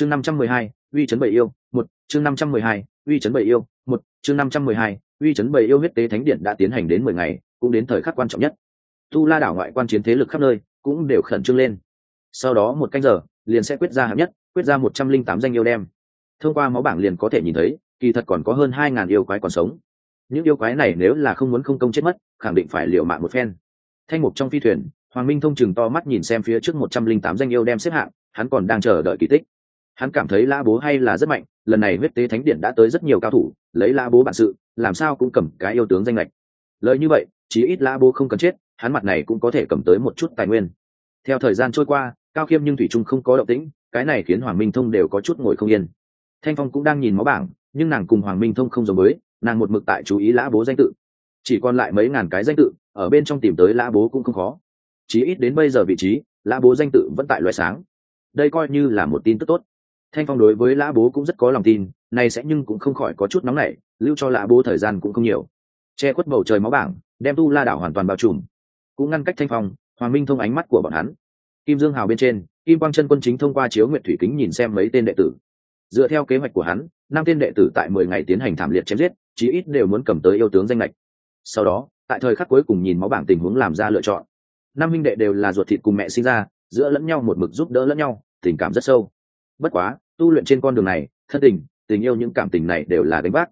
chương năm trăm mười hai, uy chấn bảy yêu, một, chương năm trăm mười hai, uy chấn bảy yêu, một, chương năm trăm mười hai, uy chấn bảy yêu huyết tế thánh điện đã tiến hành đến mười ngày, cũng đến thời khắc quan trọng nhất. Tu la đảo ngoại quan chiến thế lực khắp nơi cũng đều khẩn trương lên. Sau đó một canh giờ, liền sẽ quyết ra hạng nhất, quyết ra một trăm linh tám danh yêu đem. Thông qua máu bảng liền có thể nhìn thấy, kỳ thật còn có hơn hai ngàn yêu quái còn sống. Những yêu quái này nếu là không muốn không công chết mất, khẳng định phải liệu mạng một phen. Thanh mục trong phi thuyền, hoàng minh thông chừng to mắt nhìn xem phía trước một trăm linh tám danh yêu đem xếp hạng, hắn còn đang chờ đợi kỳ tích hắn cảm thấy la bố hay là rất mạnh, lần này huyết tế thánh điện đã tới rất nhiều cao thủ, lấy la bố bản sự, làm sao cũng cầm cái yêu tướng danh lệch. Lời như vậy, chí ít la bố không cần chết, hắn mặt này cũng có thể cầm tới một chút tài nguyên. Theo thời gian trôi qua, cao khiêm nhưng thủy trung không có động tĩnh, cái này khiến hoàng minh thông đều có chút ngồi không yên. Thanh phong cũng đang nhìn máu bảng, nhưng nàng cùng hoàng minh thông không giống với, nàng một mực tại chú ý lã bố danh tự. Chỉ còn lại mấy ngàn cái danh tự, ở bên trong tìm tới lã bố cũng không khó. Chí ít đến bây giờ vị trí, lã bố danh tự vẫn tại loại sáng. Đây coi như là một tin tức tốt thanh phong đối với lã bố cũng rất có lòng tin này sẽ nhưng cũng không khỏi có chút nóng nảy, lưu cho lã bố thời gian cũng không nhiều. Che khuất bầu trời máu bảng, đem tu la đảo hoàn toàn bao trùm. Cũng ngăn cách thanh phong, hoàng minh thông ánh mắt của bọn hắn. Kim dương hào bên trên, kim quang chân quân chính thông qua chiếu nguyện thủy kính nhìn xem mấy tên đệ tử. Dựa theo kế hoạch của hắn, năm tên đệ tử tại mười ngày tiến hành thảm liệt chém giết, chí ít đều muốn cầm tới yêu tướng danh lệch sau đó, tại thời khắc cuối cùng nhìn máu bảng tình huống làm ra lựa chọn. Năm minh đệ đều là ruột thịt cùng mẹ sinh ra, giữa lẫn nhau một mực giúp đỡ lẫn nhau, tình cảm rất sâu. Bất quá tu luyện trên con đường này, thân tình tình yêu những cảm tình này đều là đánh bác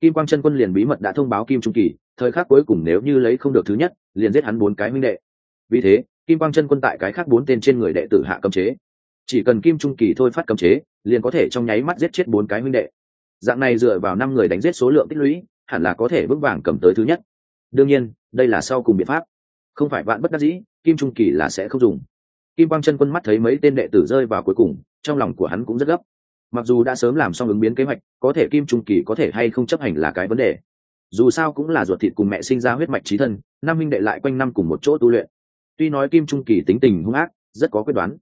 kim quang chân quân liền bí mật đã thông báo kim trung kỳ, thời khắc cuối cùng nếu như lấy không được thứ nhất, liền giết hắn bốn cái minh đệ. Vì thế, kim quang chân quân tại cái khác bốn tên trên người đệ tử hạ cấm chế. Chỉ cần kim trung kỳ thôi phát cấm chế, liền có thể trong nháy mắt giết chết bốn cái minh đệ. Dạng này dựa vào năm người đánh giết số lượng tích lũy, hẳn là có thể vững vàng cầm tới thứ nhất. Đương nhiên, đây là sau cùng biện pháp. Không phải bạn bất đắc dĩ, kim trung kỳ là sẽ không dùng. Kim quang chân quân mắt thấy mấy tên đệ tử rơi vào cuối cùng trong lòng của hắn cũng rất gấp. Mặc dù đã sớm làm xong ứng biến kế hoạch, có thể kim trung kỳ có thể hay không chấp hành là cái vấn đề. Dù sao cũng là ruột thịt cùng mẹ sinh ra huyết mạch trí thân Nam minh đệ lại quanh năm cùng một chỗ tu luyện. Tuy nói kim trung kỳ tính tình hung ác, rất có quyết đoán.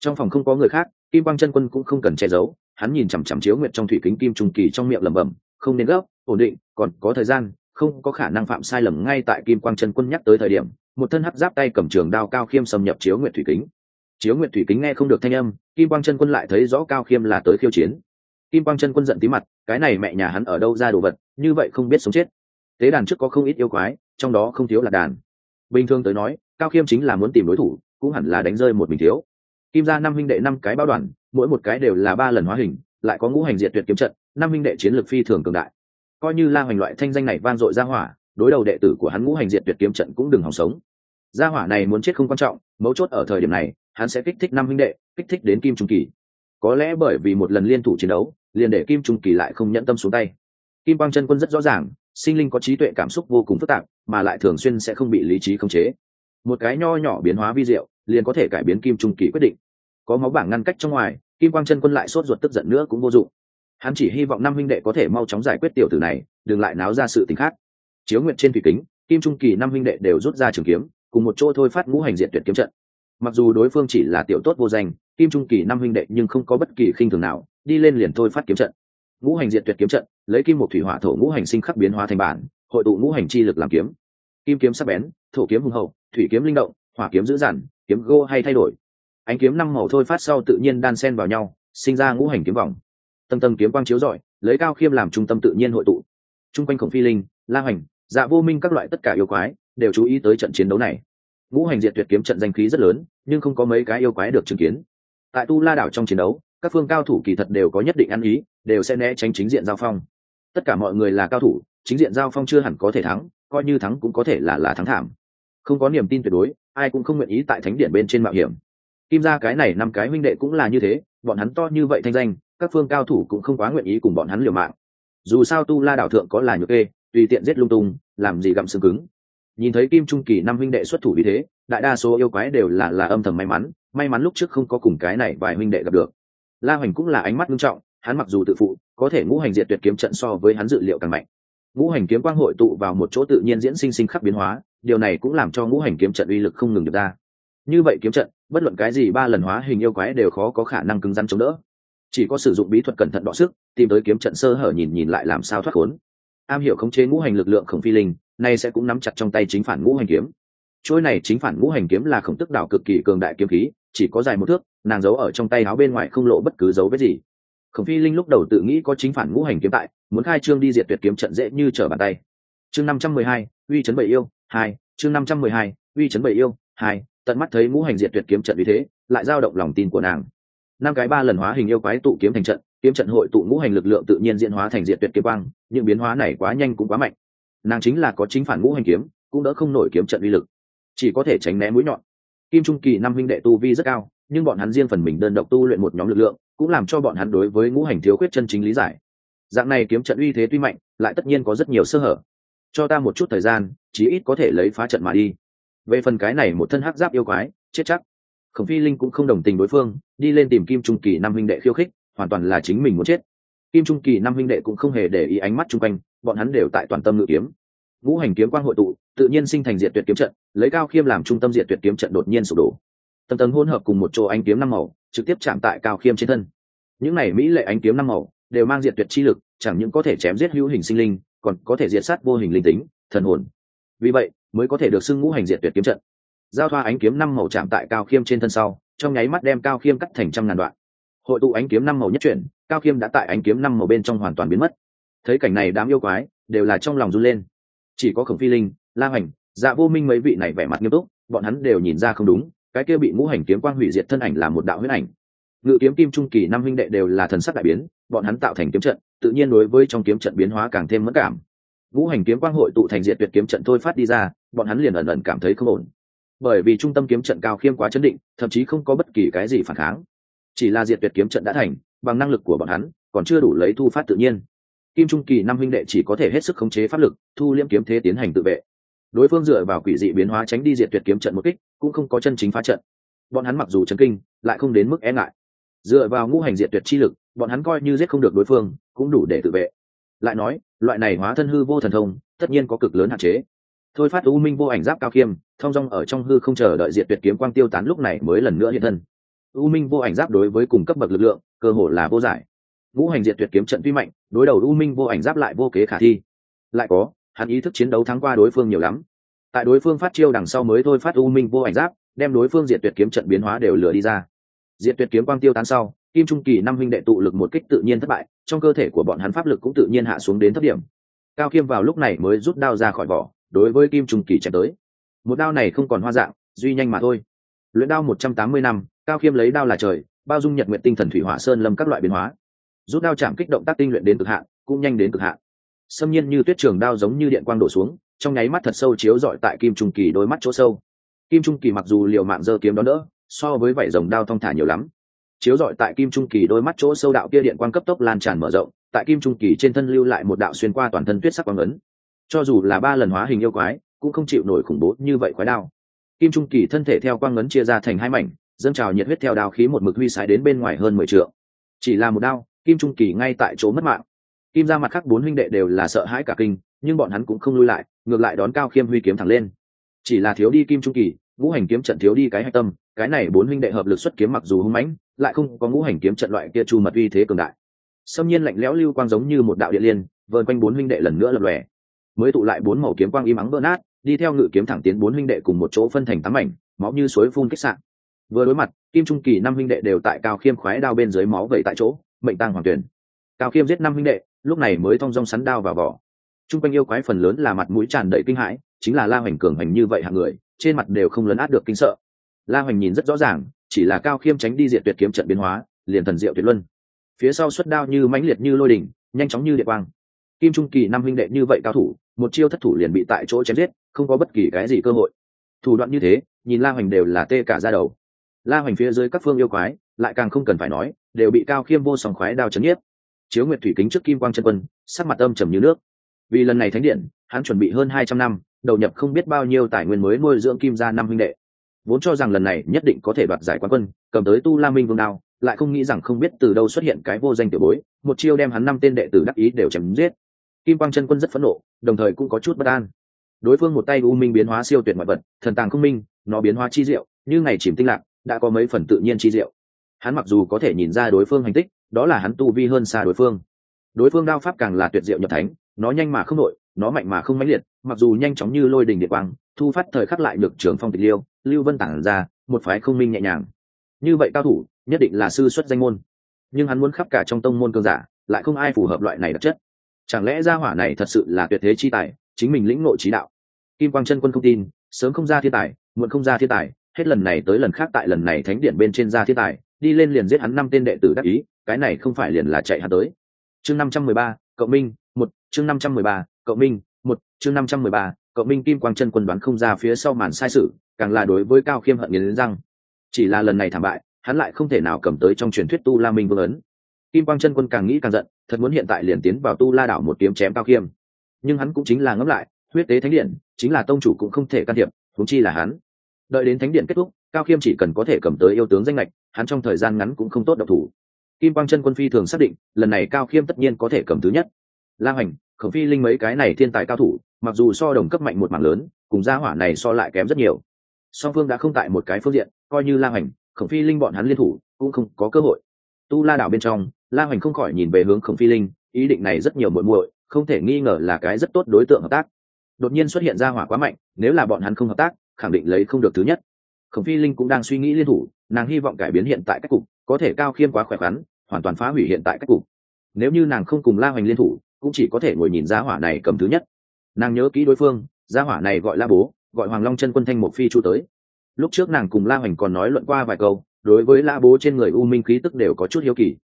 Trong phòng không có người khác, kim quang chân quân cũng không cần che giấu, hắn nhìn chằm chằm chiếu nguyệt trong thủy kính kim trung kỳ trong miệng lẩm bẩm, không nên gấp, ổn định, còn có thời gian, không có khả năng phạm sai lầm ngay tại kim quang chân quân nhắc tới thời điểm. Một thân hắc giáp tay cầm trường đao cao khiêm xâm nhập chiếu nguyệt thủy kính chiếu nguyện thủy kính nghe không được thanh âm, kim quang chân quân lại thấy rõ cao khiêm là tới khiêu chiến. Kim quang chân quân giận tí mặt, cái này mẹ nhà hắn ở đâu ra đồ vật, như vậy không biết sống chết. Tế đàn trước có không ít yêu quái, trong đó không thiếu là đàn. Bình thường tới nói, cao khiêm chính là muốn tìm đối thủ, cũng hẳn là đánh rơi một mình thiếu. Kim ra năm huynh đệ năm cái bao đoàn, mỗi một cái đều là ba lần hóa hình, lại có ngũ hành diệt tuyệt kiếm trận, năm huynh đệ chiến lược phi thường cường đại. Coi như la hoành loại thanh danh này van dội ra hỏa, đối đầu đệ tử của hắn ngũ hành diệt tuyệt kiếm trận cũng đừng hòng sống. Gia hỏa này muốn chết không quan trọng, mấu chốt ở thời điểm này hắn sẽ kích thích năm huynh đệ, kích thích đến kim trung kỳ. Có lẽ bởi vì một lần liên thủ chiến đấu, liền để kim trung kỳ lại không nhẫn tâm xuống tay. Kim quang chân quân rất rõ ràng, sinh linh có trí tuệ cảm xúc vô cùng phức tạp, mà lại thường xuyên sẽ không bị lý trí khống chế. Một cái nho nhỏ biến hóa vi diệu, liền có thể cải biến kim trung kỳ quyết định. Có máu bảng ngăn cách trong ngoài, kim quang chân quân lại sốt ruột tức giận nữa cũng vô dụng. Hắn chỉ hy vọng năm huynh đệ có thể mau chóng giải quyết tiểu tử này, đừng lại náo ra sự t khác. Chiếu nguyện trên thủy kính, kim trung kỳ năm huynh đệ đều rút ra trường kiếm, cùng một chỗ thôi phát ngũ hành diện tuyệt kiếm trận mặc dù đối phương chỉ là tiểu tốt vô danh, kim trung kỳ năm huynh đệ nhưng không có bất kỳ khinh thường nào, đi lên liền thôi phát kiếm trận. Ngũ hành diện tuyệt kiếm trận, lấy kim một thủy hỏa thổ ngũ hành sinh khắc biến hóa thành bản, hội tụ ngũ hành chi lực làm kiếm. Kim kiếm sắc bén, thổ kiếm hùng hậu, thủy kiếm linh động, hỏa kiếm dữ dằn, kiếm gô hay thay đổi. Ánh kiếm năm màu thôi phát sau tự nhiên đan sen vào nhau, sinh ra ngũ hành kiếm vòng. Tầng tầng kiếm quang chiếu rọi, lấy cao khiêm làm trung tâm tự nhiên hội tụ. T r u n g quanh khổng phi linh, la hoành dạ vô minh các loại tất cả yêu quái, đều chú ý tới trận chiến đấu này ngũ hành diệt tuyệt kiếm trận danh khí rất lớn, nhưng không có mấy cái yêu quái được chứng kiến. Tại tu la đảo trong chiến đấu, các phương cao thủ kỳ thật đều có nhất định ăn ý, đều sẽ né tránh chính diện giao phong. Tất cả mọi người là cao thủ, chính diện giao phong chưa hẳn có thể thắng, coi như thắng cũng có thể là là thắng thảm. Không có niềm tin tuyệt đối, ai cũng không nguyện ý tại thánh điện bên trên mạo hiểm. Kim ra cái này năm cái huynh đệ cũng là như thế, bọn hắn to như vậy thanh danh, các phương cao thủ cũng không quá nguyện ý cùng bọn hắn liều mạng. Dù sao tu la đảo thượng có là nhược kê, tùy tiện giết lung tung, làm gì gặm xương cứng nhìn thấy kim trung kỳ năm huynh đệ xuất thủ vì thế, đại đa số yêu quái đều là là âm thầm may mắn may mắn lúc trước không có cùng cái này vài huynh đệ gặp được. La hoành cũng là ánh mắt nghiêm trọng, hắn mặc dù tự phụ, có thể ngũ hành diệt tuyệt kiếm trận so với hắn dự liệu càng mạnh. Ngũ hành kiếm quang hội tụ vào một chỗ tự nhiên diễn sinh sinh khắc biến hóa, điều này cũng làm cho ngũ hành kiếm trận uy lực không ngừng được ra. Như vậy kiếm trận, bất luận cái gì ba lần hóa hình yêu quái đều khó có khả năng cứng rắn chống đỡ. Chỉ có sử dụng bí thuật cẩn thận đọ sức, tìm tới kiếm trận sơ hở nhìn nhìn lại làm sao thoát khốn. Am hiểu khống chế ngũ hành lực lượng khổng phi linh nay sẽ cũng nắm chặt trong tay chính phản ngũ hành kiếm. Trôi này chính phản ngũ hành kiếm là khổng tức đảo cực kỳ cường đại kiếm khí, chỉ có dài một thước, nàng giấu ở trong tay áo bên ngoài không lộ bất cứ dấu vết gì. Khổng phi linh lúc đầu tự nghĩ có chính phản ngũ hành kiếm tại, muốn khai trương đi diệt tuyệt kiếm trận dễ như trở bàn tay. Chương năm trăm mười hai, uy chấn bảy yêu, hai, chương năm trăm mười hai, uy chấn bảy yêu, hai, tận mắt thấy ngũ hành diệt tuyệt kiếm trận vì thế, lại dao động lòng tin của nàng. Năm cái ba lần hóa hình yêu quái tụ kiếm thành trận, kiếm trận hội tụ ngũ hành lực lượng tự nhiên diễn hóa thành diệt tuyệt kiếm quang, những biến hóa này quá nhanh cũng quá mạnh nàng chính là có chính phản ngũ hành kiếm, cũng đỡ không nổi kiếm trận uy lực. Chỉ có thể tránh né mũi nhọn. Kim trung kỳ năm huynh đệ tu vi rất cao, nhưng bọn hắn riêng phần mình đơn độc tu luyện một nhóm lực lượng, cũng làm cho bọn hắn đối với ngũ hành thiếu khuyết chân chính lý giải. Dạng này kiếm trận uy thế tuy mạnh, lại tất nhiên có rất nhiều sơ hở. Cho ta một chút thời gian, chí ít có thể lấy phá trận mà đi. Về phần cái này một thân hắc giáp yêu quái, chết chắc. Khổng phi linh cũng không đồng tình đối phương, đi lên tìm kim trung kỳ năm huynh đệ khiêu khích, hoàn toàn là chính mình muốn chết. Kim trung kỳ năm huynh đệ cũng không hề để ý ánh mắt chung quanh bọn hắn đều tại toàn tâm ngự kiếm. Ngũ hành kiếm quang hội tụ, tự nhiên sinh thành diệt tuyệt kiếm trận, lấy cao khiêm làm trung tâm diệt tuyệt kiếm trận đột nhiên sụp đổ. Tầng tầng hỗn hợp cùng một chỗ ánh kiếm năm màu, trực tiếp chạm tại cao khiêm trên thân. Những này mỹ lệ ánh kiếm năm màu, đều mang diệt tuyệt chi lực, chẳng những có thể chém giết hữu hình sinh linh, còn có thể diệt sát vô hình linh tính, thần hồn. Vì vậy, mới có thể được xưng ngũ hành diệt tuyệt kiếm trận. Giao thoa ánh kiếm năm màu chạm tại cao khiêm trên thân sau, trong nháy mắt đem cao khiêm cắt thành trăm ngàn đoạn. Hội tụ ánh kiếm năm màu nhất chuyển, cao khiêm đã tại ánh kiếm năm màu bên trong hoàn toàn biến mất thấy cảnh này đám yêu quái đều là trong lòng run lên. Chỉ có khổng phi linh, la hoành dạ vô minh mấy vị này vẻ mặt nghiêm túc, bọn hắn đều nhìn ra không đúng, cái kia bị ngũ hành kiếm quang hủy diệt thân ảnh là một đạo huyết ảnh. Ngự kiếm kim trung kỳ năm huynh đệ đều là thần sắc đại biến, bọn hắn tạo thành kiếm trận, tự nhiên đối với trong kiếm trận biến hóa càng thêm mất cảm. Ngũ hành kiếm quang hội tụ thành diệt tuyệt kiếm trận thôi phát đi ra, bọn hắn liền ẩn ẩn cảm thấy không ổn. Bởi vì trung tâm kiếm trận cao khiêm quá chấn định, thậm chí không có bất kỳ cái gì phản kháng. Chỉ là diệt tuyệt kiếm trận đã thành, bằng năng lực của bọn hắn, còn chưa đủ lấy thu phát tự nhiên kim trung kỳ năm huynh đệ chỉ có thể hết sức khống chế pháp lực, thu liễm kiếm thế tiến hành tự vệ. Đối phương dựa vào quỷ dị biến hóa tránh đi diệt tuyệt kiếm trận một kích, cũng không có chân chính phá trận. Bọn hắn mặc dù chấn kinh, lại không đến mức e ngại. Dựa vào ngũ hành diệt tuyệt chi lực, bọn hắn coi như giết không được đối phương, cũng đủ để tự vệ. Lại nói, loại này hóa thân hư vô thần thông, tất nhiên có cực lớn hạn chế. Thôi phát u minh vô ảnh giáp cao khiêm thong dong ở trong hư không chờ đợi diệt tuyệt kiếm quang tiêu tán lúc này mới lần nữa hiện thân. U minh vô ảnh giáp đối với cùng cấp bậc lực lượng, cơ hồ là vô giải ngũ hành diệt tuyệt kiếm trận tuy mạnh, đối đầu u minh vô ảnh giáp lại vô kế khả thi. Lại có, hắn ý thức chiến đấu thắng qua đối phương nhiều lắm. Tại đối phương phát chiêu đằng sau mới thôi phát u minh vô ảnh giáp, đem đối phương diệt tuyệt kiếm trận biến hóa đều lừa đi ra. Diệt tuyệt kiếm quang tiêu tán sau, kim trung kỳ năm huynh đệ tụ lực một kích tự nhiên thất bại, trong cơ thể của bọn hắn pháp lực cũng tự nhiên hạ xuống đến thấp điểm. Cao khiêm vào lúc này mới rút đao ra khỏi vỏ, đối với kim trung kỳ chém tới. Một đao này không còn hoa dạng, duy nhanh mà thôi. Luyện đao một trăm tám mươi năm, cao khiêm lấy đao là trời, bao dung nhật nguyện tinh thần thủy hỏa sơn lâm các loại biến hóa rút đao chạm kích động tác tinh luyện đến cực hạn, cũng nhanh đến cực hạn. Xâm nhiên như tuyết trường đao giống như điện quang đổ xuống, trong nháy mắt thật sâu chiếu rọi tại kim trung kỳ đôi mắt chỗ sâu. Kim trung kỳ mặc dù liều mạng giơ kiếm đó đỡ, so với vảy rồng đao thong thả nhiều lắm. Chiếu rọi tại kim trung kỳ đôi mắt chỗ sâu đạo kia điện quang cấp tốc lan tràn mở rộng, tại kim trung kỳ trên thân lưu lại một đạo xuyên qua toàn thân tuyết sắc quang ấn. Cho dù là ba lần hóa hình yêu quái, cũng không chịu nổi khủng bố như vậy quái đao. Kim trung kỳ thân thể theo quang ấn chia ra thành hai mảnh, dâng trào nhiệt huyết theo đao khí một mực huy sái đến bên ngoài hơn mười trượng. chỉ là một đao kim trung kỳ ngay tại chỗ mất mạng. Kim ra mặt khác bốn huynh đệ đều là sợ hãi cả kinh, nhưng bọn hắn cũng không lui lại, ngược lại đón cao khiêm huy kiếm thẳng lên. Chỉ là thiếu đi kim trung kỳ, ngũ hành kiếm trận thiếu đi cái hạch tâm, cái này bốn huynh đệ hợp lực xuất kiếm mặc dù hung mãnh, lại không có ngũ hành kiếm trận loại kia chu mật uy thế cường đại. Xâm nhiên lạnh lẽo lưu quang giống như một đạo điện liên, vờn quanh bốn huynh đệ lần nữa lập lòe. Mới tụ lại bốn màu kiếm quang im ắng vỡ nát, đi theo ngự kiếm thẳng tiến bốn huynh đệ cùng một chỗ phân thành tám mảnh, máu như suối phun kích sạn vừa đối mặt, kim trung kỳ năm huynh đệ đều tại cao khiêm khoái đao bên dưới máu vẩy tại chỗ mệnh tăng hoàng tuyển. Cao khiêm giết năm huynh đệ, lúc này mới thong dong sắn đao vào vỏ. T r u n g quanh yêu quái phần lớn là mặt mũi tràn đầy kinh hãi, chính là la hoành cường hành như vậy hạng người, trên mặt đều không lấn át được kinh sợ. La hoành nhìn rất rõ ràng, chỉ là cao khiêm tránh đi diện tuyệt kiếm trận biến hóa, liền thần diệu tuyệt luân. Phía sau xuất đao như mãnh liệt như lôi đình, nhanh chóng như địa quang. Kim trung kỳ năm huynh đệ như vậy cao thủ, một chiêu thất thủ liền bị tại chỗ chém giết, không có bất kỳ cái gì cơ hội. Thủ đoạn như thế, nhìn la hoành đều là tê cả ra đầu. La hoành phía dưới các phương yêu quái, lại càng không cần phải nói đều bị cao khiêm vô sòng khoái đao chấn nhiếp. Chiếu nguyệt thủy kính trước kim quang chân quân, sắc mặt âm trầm như nước. Vì lần này thánh điện, hắn chuẩn bị hơn hai trăm năm, đầu nhập không biết bao nhiêu tài nguyên mới nuôi dưỡng kim gia năm huynh đệ. Vốn cho rằng lần này nhất định có thể đoạt giải quán quân, cầm tới tu la minh vương đao, lại không nghĩ rằng không biết từ đâu xuất hiện cái vô danh tiểu bối, một chiêu đem hắn năm tên đệ tử đắc ý đều chém giết. Kim quang chân quân rất phẫn nộ, đồng thời cũng có chút bất an. Đối phương một tay u minh biến hóa siêu tuyệt ngoại vật, thần tàng không minh, nó biến hóa chi diệu, như ngày chìm tinh lạc, đã có mấy phần tự nhiên chi diệu hắn mặc dù có thể nhìn ra đối phương hành tích, đó là hắn tu vi hơn xa đối phương. Đối phương đao pháp càng là tuyệt diệu nhập thánh, nó nhanh mà không nội nó mạnh mà không mãnh liệt, mặc dù nhanh chóng như lôi đình địa quang, thu phát thời khắc lại được trưởng phong tịch liêu, lưu vân tản ra, một phái không minh nhẹ nhàng. Như vậy cao thủ, nhất định là sư xuất danh môn. Nhưng hắn muốn khắp cả trong tông môn cường giả, lại không ai phù hợp loại này đặc chất. Chẳng lẽ gia hỏa này thật sự là tuyệt thế chi tài, chính mình lĩnh nội trí đạo? Kim quang chân quân không tin, sớm không ra thiên tài, muộn không ra thiên tài, hết lần này tới lần khác tại lần này thánh điện bên trên ra thiên tài đi lên liền giết hắn năm tên đệ tử đắc ý, cái này không phải liền là chạy hắn tới. Chương năm trăm mười ba cậu minh, một, chương năm trăm mười ba cậu minh, một, chương năm trăm mười ba cậu minh kim quang chân quân đoán không ra phía sau màn sai sự, càng là đối với cao khiêm hận nghiến răng. Chỉ là lần này thảm bại, hắn lại không thể nào cầm tới trong truyền thuyết tu la minh vương ấn. Kim quang chân quân càng nghĩ càng giận, thật muốn hiện tại liền tiến vào tu la đảo một kiếm chém cao khiêm. Nhưng hắn cũng chính là ngẫm lại, huyết tế thánh điện, chính là tông chủ cũng không thể can thiệp thúng chi là hắn. Đợi đến thánh điện kết thúc cao khiêm chỉ cần có thể cầm tới yêu tướng danh lệch hắn trong thời gian ngắn cũng không tốt độc thủ. Kim quang chân quân phi thường xác định, lần này cao khiêm tất nhiên có thể cầm thứ nhất. La hoành, khổng phi linh mấy cái này thiên tài cao thủ, mặc dù so đồng cấp mạnh một mảng lớn, cùng gia hỏa này so lại kém rất nhiều. Song phương đã không tại một cái phương diện, coi như la hoành, khổng phi linh bọn hắn liên thủ, cũng không có cơ hội. Tu la đảo bên trong, la hoành không khỏi nhìn về hướng khổng phi linh, ý định này rất nhiều muội muội, không thể nghi ngờ là cái rất tốt đối tượng hợp tác. Đột nhiên xuất hiện ra hỏa quá mạnh, nếu là bọn hắn không hợp tác, khẳng định lấy không được thứ nhất khổng phi linh cũng đang suy nghĩ liên thủ, nàng hy vọng cải biến hiện tại cách cục, có thể cao khiêm quá khỏe khoắn, hoàn toàn phá hủy hiện tại cách cục. Nếu như nàng không cùng la hoành liên thủ, cũng chỉ có thể ngồi nhìn gia hỏa này cầm thứ nhất. Nàng nhớ kỹ đối phương gia hỏa này gọi la bố, gọi hoàng long chân quân thanh một phi chu tới. Lúc trước nàng cùng la hoành còn nói luận qua vài câu, đối với la bố trên người u minh khí tức đều có chút hiếu kỳ.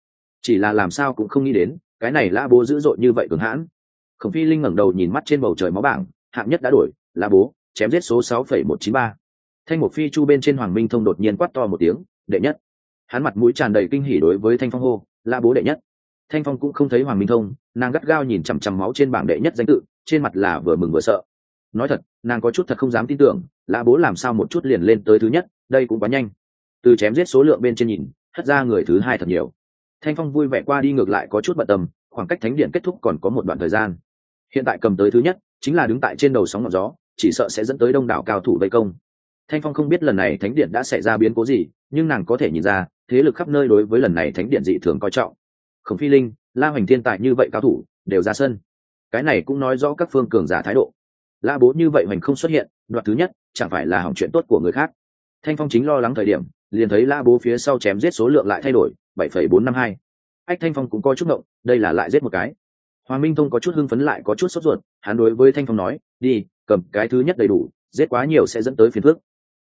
Chỉ là làm sao cũng không nghĩ đến, cái này la bố dữ dội như vậy cường hãn. Khổng phi linh ngẩng đầu nhìn mắt trên bầu trời máu bảng, hạng nhất đã đổi, la bố, chém giết số sáu phẩy một chín ba thanh một phi chu bên trên hoàng minh thông đột nhiên quát to một tiếng, đệ nhất! Hắn mặt mũi tràn đầy kinh hỉ đối với thanh phong hô la bố đệ nhất! Thanh phong cũng không thấy hoàng minh thông, nàng gắt gao nhìn chằm chằm máu trên bảng đệ nhất danh tự, trên mặt là vừa mừng vừa sợ. Nói thật, nàng có chút thật không dám tin tưởng la bố làm sao một chút liền lên tới thứ nhất, đây cũng quá nhanh. Từ chém giết số lượng bên trên nhìn, hất ra người thứ hai thật nhiều. Thanh phong vui vẻ qua đi ngược lại có chút bận tâm, khoảng cách thánh điện kết thúc còn có một đoạn thời gian. Hiện tại cầm tới thứ nhất, chính là đứng tại trên đầu sóng ngọn gió, chỉ sợ sẽ dẫn tới đông đảo cao thủ vây công thanh phong không biết lần này thánh điện đã xảy ra biến cố gì, nhưng nàng có thể nhìn ra, thế lực khắp nơi đối với lần này thánh điện dị thường coi trọng. Khổng phi linh, la hoành thiên tài như vậy cao thủ, đều ra sân. Cái này cũng nói rõ các phương cường giả thái độ. La bố như vậy hoành không xuất hiện đoạt thứ nhất, chẳng phải là hỏng chuyện tốt của người khác. Thanh phong chính lo lắng thời điểm, liền thấy la bố phía sau chém giết số lượng lại thay đổi, bảy phẩy bốn năm hai. Ách, thanh phong cũng coi chút động đây là lại giết một cái. Hoàng minh thông có chút hưng phấn lại có chút sốt ruột, hắn đối với thanh phong nói, đi, cầm cái thứ nhất đầy đủ, giết quá nhiều sẽ dẫn tới phiền phước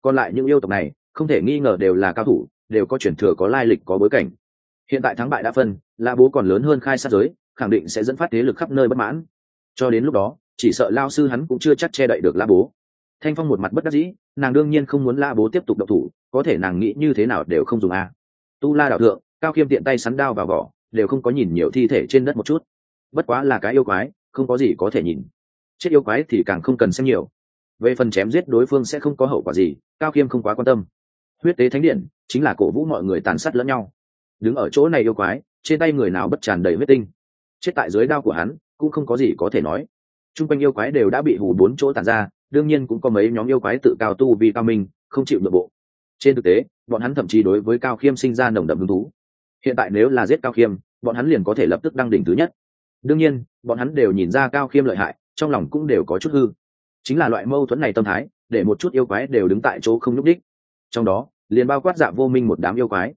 còn lại những yêu tộc này, không thể nghi ngờ đều là cao thủ, đều có chuyển thừa, có lai lịch, có bối cảnh. Hiện tại thắng bại đã phân, la bố còn lớn hơn khai sát giới, khẳng định sẽ dẫn phát thế lực khắp nơi bất mãn. Cho đến lúc đó, chỉ sợ lao sư hắn cũng chưa chắc che đậy được la bố. Thanh phong một mặt bất đắc dĩ, nàng đương nhiên không muốn la bố tiếp tục độc thủ, có thể nàng nghĩ như thế nào đều không dùng a. Tu la đạo thượng, cao khiêm tiện tay sắn đao vào vỏ, đều không có nhìn nhiều thi thể trên đất một chút. Bất quá là cái yêu quái, không có gì có thể nhìn. Chết yêu quái thì càng không cần xem nhiều về phần chém giết đối phương sẽ không có hậu quả gì, cao khiêm không quá quan tâm. Huyết tế thánh điện chính là cổ vũ mọi người tàn sát lẫn nhau. Đứng ở chỗ này yêu quái, trên tay người nào bất tràn đầy huyết tinh. Chết tại dưới đao của hắn, cũng không có gì có thể nói. T r u n g quanh yêu quái đều đã bị hù bốn chỗ tàn ra, đương nhiên cũng có mấy nhóm yêu quái tự cao tu vì cao minh, không chịu nội bộ. Trên thực tế, bọn hắn thậm chí đối với cao khiêm sinh ra nồng đậm hứng thú. Hiện tại nếu là giết cao khiêm, bọn hắn liền có thể lập tức đăng đỉnh thứ nhất. Đương nhiên, bọn hắn đều nhìn ra cao khiêm lợi hại, trong lòng cũng đều có chút hư chính là loại mâu thuẫn này tâm thái, để một chút yêu quái đều đứng tại chỗ không nhúc đích. Trong đó, liền bao quát dạ vô minh một đám yêu quái.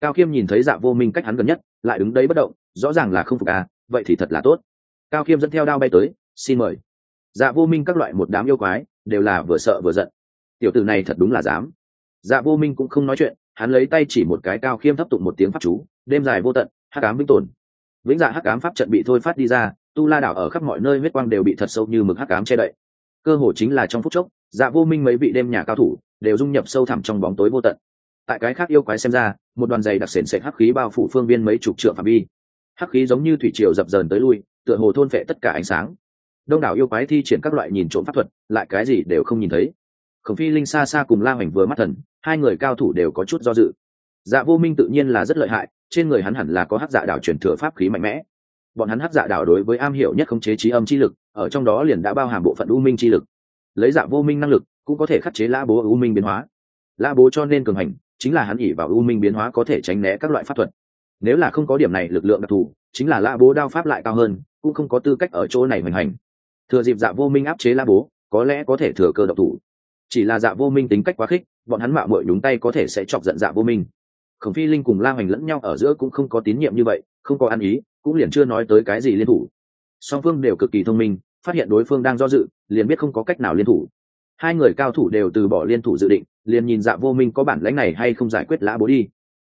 Cao khiêm nhìn thấy dạ vô minh cách hắn gần nhất, lại đứng đấy bất động, rõ ràng là không phục à vậy thì thật là tốt. Cao khiêm dẫn theo đao bay tới, xin mời. Dạ vô minh các loại một đám yêu quái, đều là vừa sợ vừa giận. Tiểu tử này thật đúng là dám. Dạ vô minh cũng không nói chuyện, hắn lấy tay chỉ một cái cao khiêm thấp tụng một tiếng pháp chú, đêm dài vô tận, hắc ám vĩnh tồn. Vĩnh dạ hắc ám pháp trận bị thôi phát đi ra, tu la đảo ở khắp mọi nơi huyết quang đều bị thật sâu như mực hắc ám che đậy cơ hồ chính là trong phút chốc dạ vô minh mấy vị đêm nhà cao thủ đều dung nhập sâu thẳm trong bóng tối vô tận. Tại cái khác yêu quái xem ra, một đoàn giày đặc sền sệt hắc khí bao phủ phương viên mấy chục trượng phạm vi. Hắc khí giống như thủy triều dập dờn tới lui, tựa hồ thôn phệ tất cả ánh sáng. Đông đảo yêu quái thi triển các loại nhìn trộm pháp thuật, lại cái gì đều không nhìn thấy. Khổng phi linh xa xa cùng la hoành vừa mắt thần, hai người cao thủ đều có chút do dự. Dạ vô minh tự nhiên là rất lợi hại, trên người hắn hẳn là có hắc dạ đảo truyền thừa pháp khí mạnh mẽ bọn hắn hắc dạ đảo đối với am hiểu nhất khống chế trí âm chi lực, ở trong đó liền đã bao hàm bộ phận u minh chi lực. Lấy dạ vô minh năng lực, cũng có thể khắc chế la bố u minh biến hóa. La bố cho nên cường hành, chính là hắn ỉ vào u minh biến hóa có thể tránh né các loại pháp thuật. Nếu là không có điểm này lực lượng đặc thù, chính là la bố đao pháp lại cao hơn, cũng không có tư cách ở chỗ này hoành hành. Thừa dịp dạ vô minh áp chế la bố, có lẽ có thể thừa cơ độc thủ. Chỉ là dạ vô minh tính cách quá khích, bọn hắn mạo muội nhúng tay có thể sẽ chọc giận dạ vô minh. Khổng phi linh cùng la hoành lẫn nhau ở giữa cũng không có tín nhiệm như vậy, không có ăn ý cũng liền chưa nói tới cái gì liên thủ. Song phương đều cực kỳ thông minh, phát hiện đối phương đang do dự, liền biết không có cách nào liên thủ. Hai người cao thủ đều từ bỏ liên thủ dự định, liền nhìn dạ vô minh có bản lãnh này hay không giải quyết lã bố đi.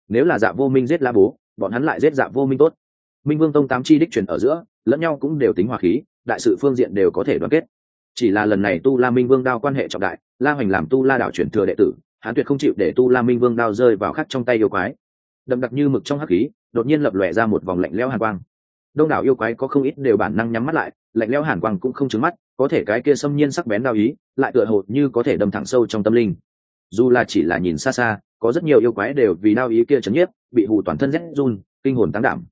Nếu là dạ vô minh giết lã bố, bọn hắn lại giết dạ vô minh tốt. Minh vương tông tám chi đích truyền ở giữa, lẫn nhau cũng đều tính hòa khí, đại sự phương diện đều có thể đoàn kết. Chỉ là lần này tu la minh vương đao quan hệ trọng đại, la hoành làm tu la đảo chuyển thừa đệ tử, hắn tuyệt không chịu để tu la minh vương đao rơi vào khắc trong tay yêu quái. Đậm đặc như mực trong hắc khí đột nhiên lập lòe ra một vòng lạnh lẽo hàn quang. Đông đảo yêu quái có không ít đều bản năng nhắm mắt lại, lạnh lẽo hàn quang cũng không trứng mắt, có thể cái kia xâm nhiên sắc bén đao ý, lại tựa hồ như có thể đâm thẳng sâu trong tâm linh. Dù là chỉ là nhìn xa xa, có rất nhiều yêu quái đều vì đao ý kia chấn nhiếp, bị hù toàn thân rét run, kinh hồn tăng đảm.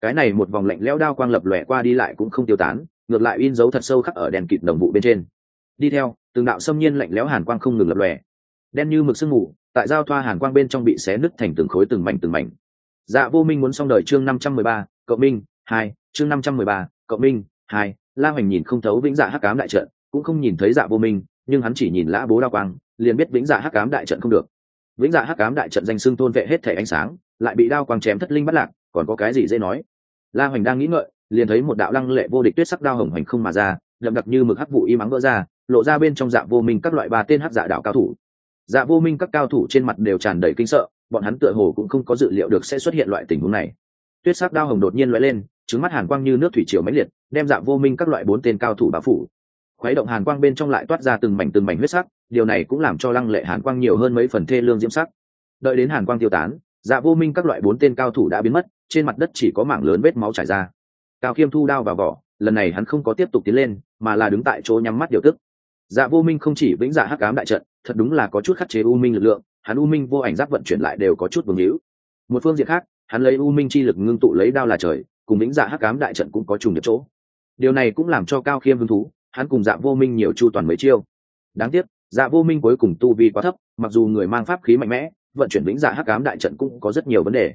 Cái này một vòng lạnh lẽo đao quang lập lòe qua đi lại cũng không tiêu tán, ngược lại in dấu thật sâu khắc ở đèn kịt đồng vụ bên trên. Đi theo, từng đạo xâm nhiên lạnh lẽo hàn quang không ngừng lập lòe. Đen như mực sương mù, tại giao thoa hàn quang bên trong bị xé nứt thành từng khối từng mảnh từng mảnh dạ vô minh muốn xong đời chương năm trăm mười ba cộng minh, hai, chương năm trăm mười ba cộng minh, hai. La hoành nhìn không thấu vĩnh dạ hắc cám đại trận, cũng không nhìn thấy dạ vô minh, nhưng hắn chỉ nhìn lã bố đa quang, liền biết vĩnh dạ hắc cám đại trận không được. Vĩnh dạ hắc cám đại trận danh xưng tôn vệ hết thể ánh sáng, lại bị đao quang chém thất linh bắt lạc, còn có cái gì dễ nói? La hoành đang nghĩ ngợi, liền thấy một đạo lăng lệ vô địch tuyết sắc đao hồng hoành không mà ra, đậm đặc như mực hắc vụ y mắng vỡ ra, lộ ra bên trong dạ vô minh các loại ba tên hắc dạ đạo cao thủ dạ vô minh các cao thủ trên mặt đều tràn đầy kinh sợ, bọn hắn tựa hồ cũng không có dự liệu được sẽ xuất hiện loại tình huống này. Tuyết sắc đao hồng đột nhiên lóe lên trứng mắt hàn quang như nước thủy triều mãnh liệt, đem dạ vô minh các loại bốn tên cao thủ bá phủ. Khuấy động hàn quang bên trong lại toát ra từng mảnh từng mảnh huyết sắc, điều này cũng làm cho lăng lệ hàn quang nhiều hơn mấy phần thê lương diễm sắc. Đợi đến hàn quang tiêu tán dạ vô minh các loại bốn tên cao thủ đã biến mất, trên mặt đất chỉ có mảng lớn vết máu chảy ra. Cao khiêm thu đao vào vỏ, lần này hắn không có tiếp tục tiến lên, mà là đứng tại chỗ nhắm mắt điều tức dạ vô minh không chỉ vĩnh dạ hắc ám đại trận, thật đúng là có chút khắc chế u minh lực lượng, hắn u minh vô ảnh giáp vận chuyển lại đều có chút vương hữu. Một phương diện khác, hắn lấy u minh chi lực ngưng tụ lấy đao là trời, cùng vĩnh dạ hắc ám đại trận cũng có trùng được chỗ. Điều này cũng làm cho cao khiêm hứng thú, hắn cùng dạ vô minh nhiều chu toàn mấy chiêu. Đáng tiếc dạ vô minh cuối cùng tu vi quá thấp, mặc dù người mang pháp khí mạnh mẽ, vận chuyển vĩnh dạ hắc ám đại trận cũng có rất nhiều vấn đề.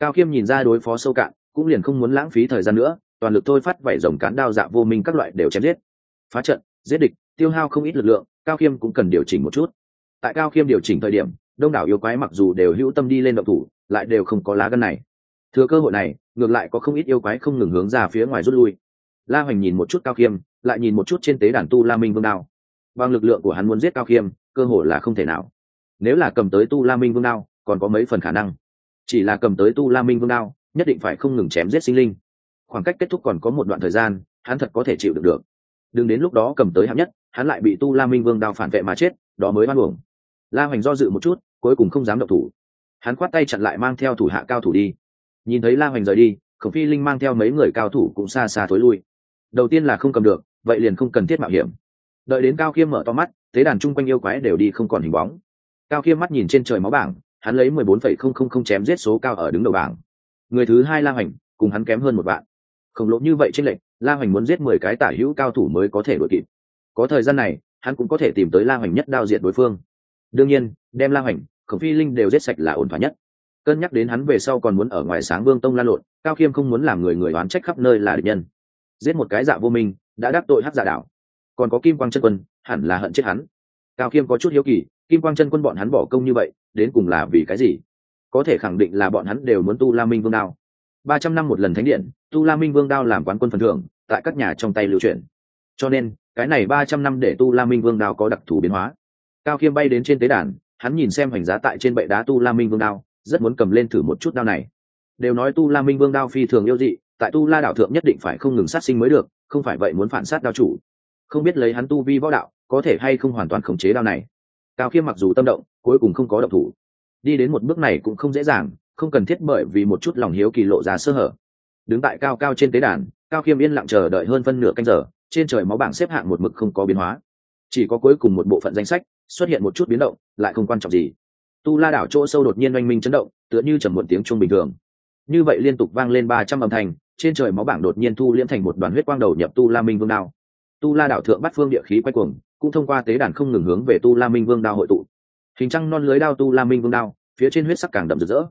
Cao khiêm nhìn ra đối phó sâu cạn, cũng liền không muốn lãng phí thời gian nữa, toàn lực thôi phát vẩy rồng cán đao dạ vô minh các loại đều chém giết. Phá trận, giết địch tiêu hao không ít lực lượng, cao khiêm cũng cần điều chỉnh một chút. Tại cao khiêm điều chỉnh thời điểm, đông đảo yêu quái mặc dù đều hữu tâm đi lên động thủ, lại đều không có lá gân này. Thừa cơ hội này, ngược lại có không ít yêu quái không ngừng hướng ra phía ngoài rút lui. La hoành nhìn một chút cao khiêm, lại nhìn một chút trên tế đàn tu la minh vương đao. Bằng lực lượng của hắn muốn giết cao khiêm, cơ hội là không thể nào. Nếu là cầm tới tu la minh vương đao, còn có mấy phần khả năng. Chỉ là cầm tới tu la minh vương đao, nhất định phải không ngừng chém giết sinh linh. Khoảng cách kết thúc còn có một đoạn thời gian, hắn thật có thể chịu được được. Đừng đến lúc đó cầm tới hạng nhất hắn lại bị tu la minh vương đao phản vệ mà chết, đó mới oan uổng. La hoành do dự một chút, cuối cùng không dám động thủ. Hắn khoát tay chặn lại mang theo thủ hạ cao thủ đi. Nhìn thấy la hoành rời đi, khổng phi linh mang theo mấy người cao thủ cũng xa xa thối lui. Đầu tiên là không cầm được, vậy liền không cần thiết mạo hiểm. Đợi đến cao khiêm mở to mắt, thế đàn chung quanh yêu quái đều đi không còn hình bóng. Cao khiêm mắt nhìn trên trời máu bảng, hắn lấy mười bốn phẩy không không không chém giết số cao ở đứng đầu bảng. Người thứ hai la hoành, cùng hắn kém hơn một bạn khổng lồ như vậy trên lệnh la hoành muốn giết mười cái tả hữu cao thủ mới có thể đuổi kịp có thời gian này, hắn cũng có thể tìm tới la hoành nhất đao diệt đối phương. Đương nhiên, đem la hoành, khổng phi linh đều giết sạch là ổn thỏa nhất. Cân nhắc đến hắn về sau còn muốn ở ngoài sáng vương tông la lộn, cao khiêm không muốn làm người người oán trách khắp nơi là địch nhân. Giết một cái dạ vô minh, đã đắc tội hát giả dạ đảo. Còn có kim quang chân quân, hẳn là hận chết hắn. Cao khiêm có chút hiếu kỳ, kim quang chân quân bọn hắn bỏ công như vậy, đến cùng là vì cái gì? Có thể khẳng định là bọn hắn đều muốn tu la minh vương đao. Ba trăm năm một lần thánh điện, tu la minh vương đao làm quán quân phần thưởng, tại các nhà trong tay lưu truyền. Cho nên cái này ba trăm năm để tu la minh vương đao có đặc thù biến hóa. Cao khiêm bay đến trên tế đàn, hắn nhìn xem hành giá tại trên bệ đá tu la minh vương đao, rất muốn cầm lên thử một chút đao này. Đều nói tu la minh vương đao phi thường yêu dị, tại tu la đạo thượng nhất định phải không ngừng sát sinh mới được, không phải vậy muốn phản sát đao chủ. Không biết lấy hắn tu vi võ đạo, có thể hay không hoàn toàn khống chế đao này. Cao khiêm mặc dù tâm động, cuối cùng không có động thủ. Đi đến một bước này cũng không dễ dàng, không cần thiết bởi vì một chút lòng hiếu kỳ lộ ra sơ hở. Đứng tại cao cao trên tế đàn, cao khiêm yên lặng chờ đợi hơn phân nửa canh giờ trên trời máu bảng xếp hạng một mực không có biến hóa. Chỉ có cuối cùng một bộ phận danh sách xuất hiện một chút biến động, lại không quan trọng gì. Tu la đảo chỗ sâu đột nhiên oanh minh chấn động, tựa như trầm một tiếng chuông bình thường. Như vậy liên tục vang lên ba trăm âm thanh, trên trời máu bảng đột nhiên thu liễm thành một đoàn huyết quang đầu nhập tu la minh vương đao. Tu la đảo thượng bắt phương địa khí quay cuồng, cũng thông qua tế đàn không ngừng hướng về tu la minh vương đao hội tụ. Hình trăng non lưới đao tu la minh vương đao, phía trên huyết sắc càng đậm rực rỡ.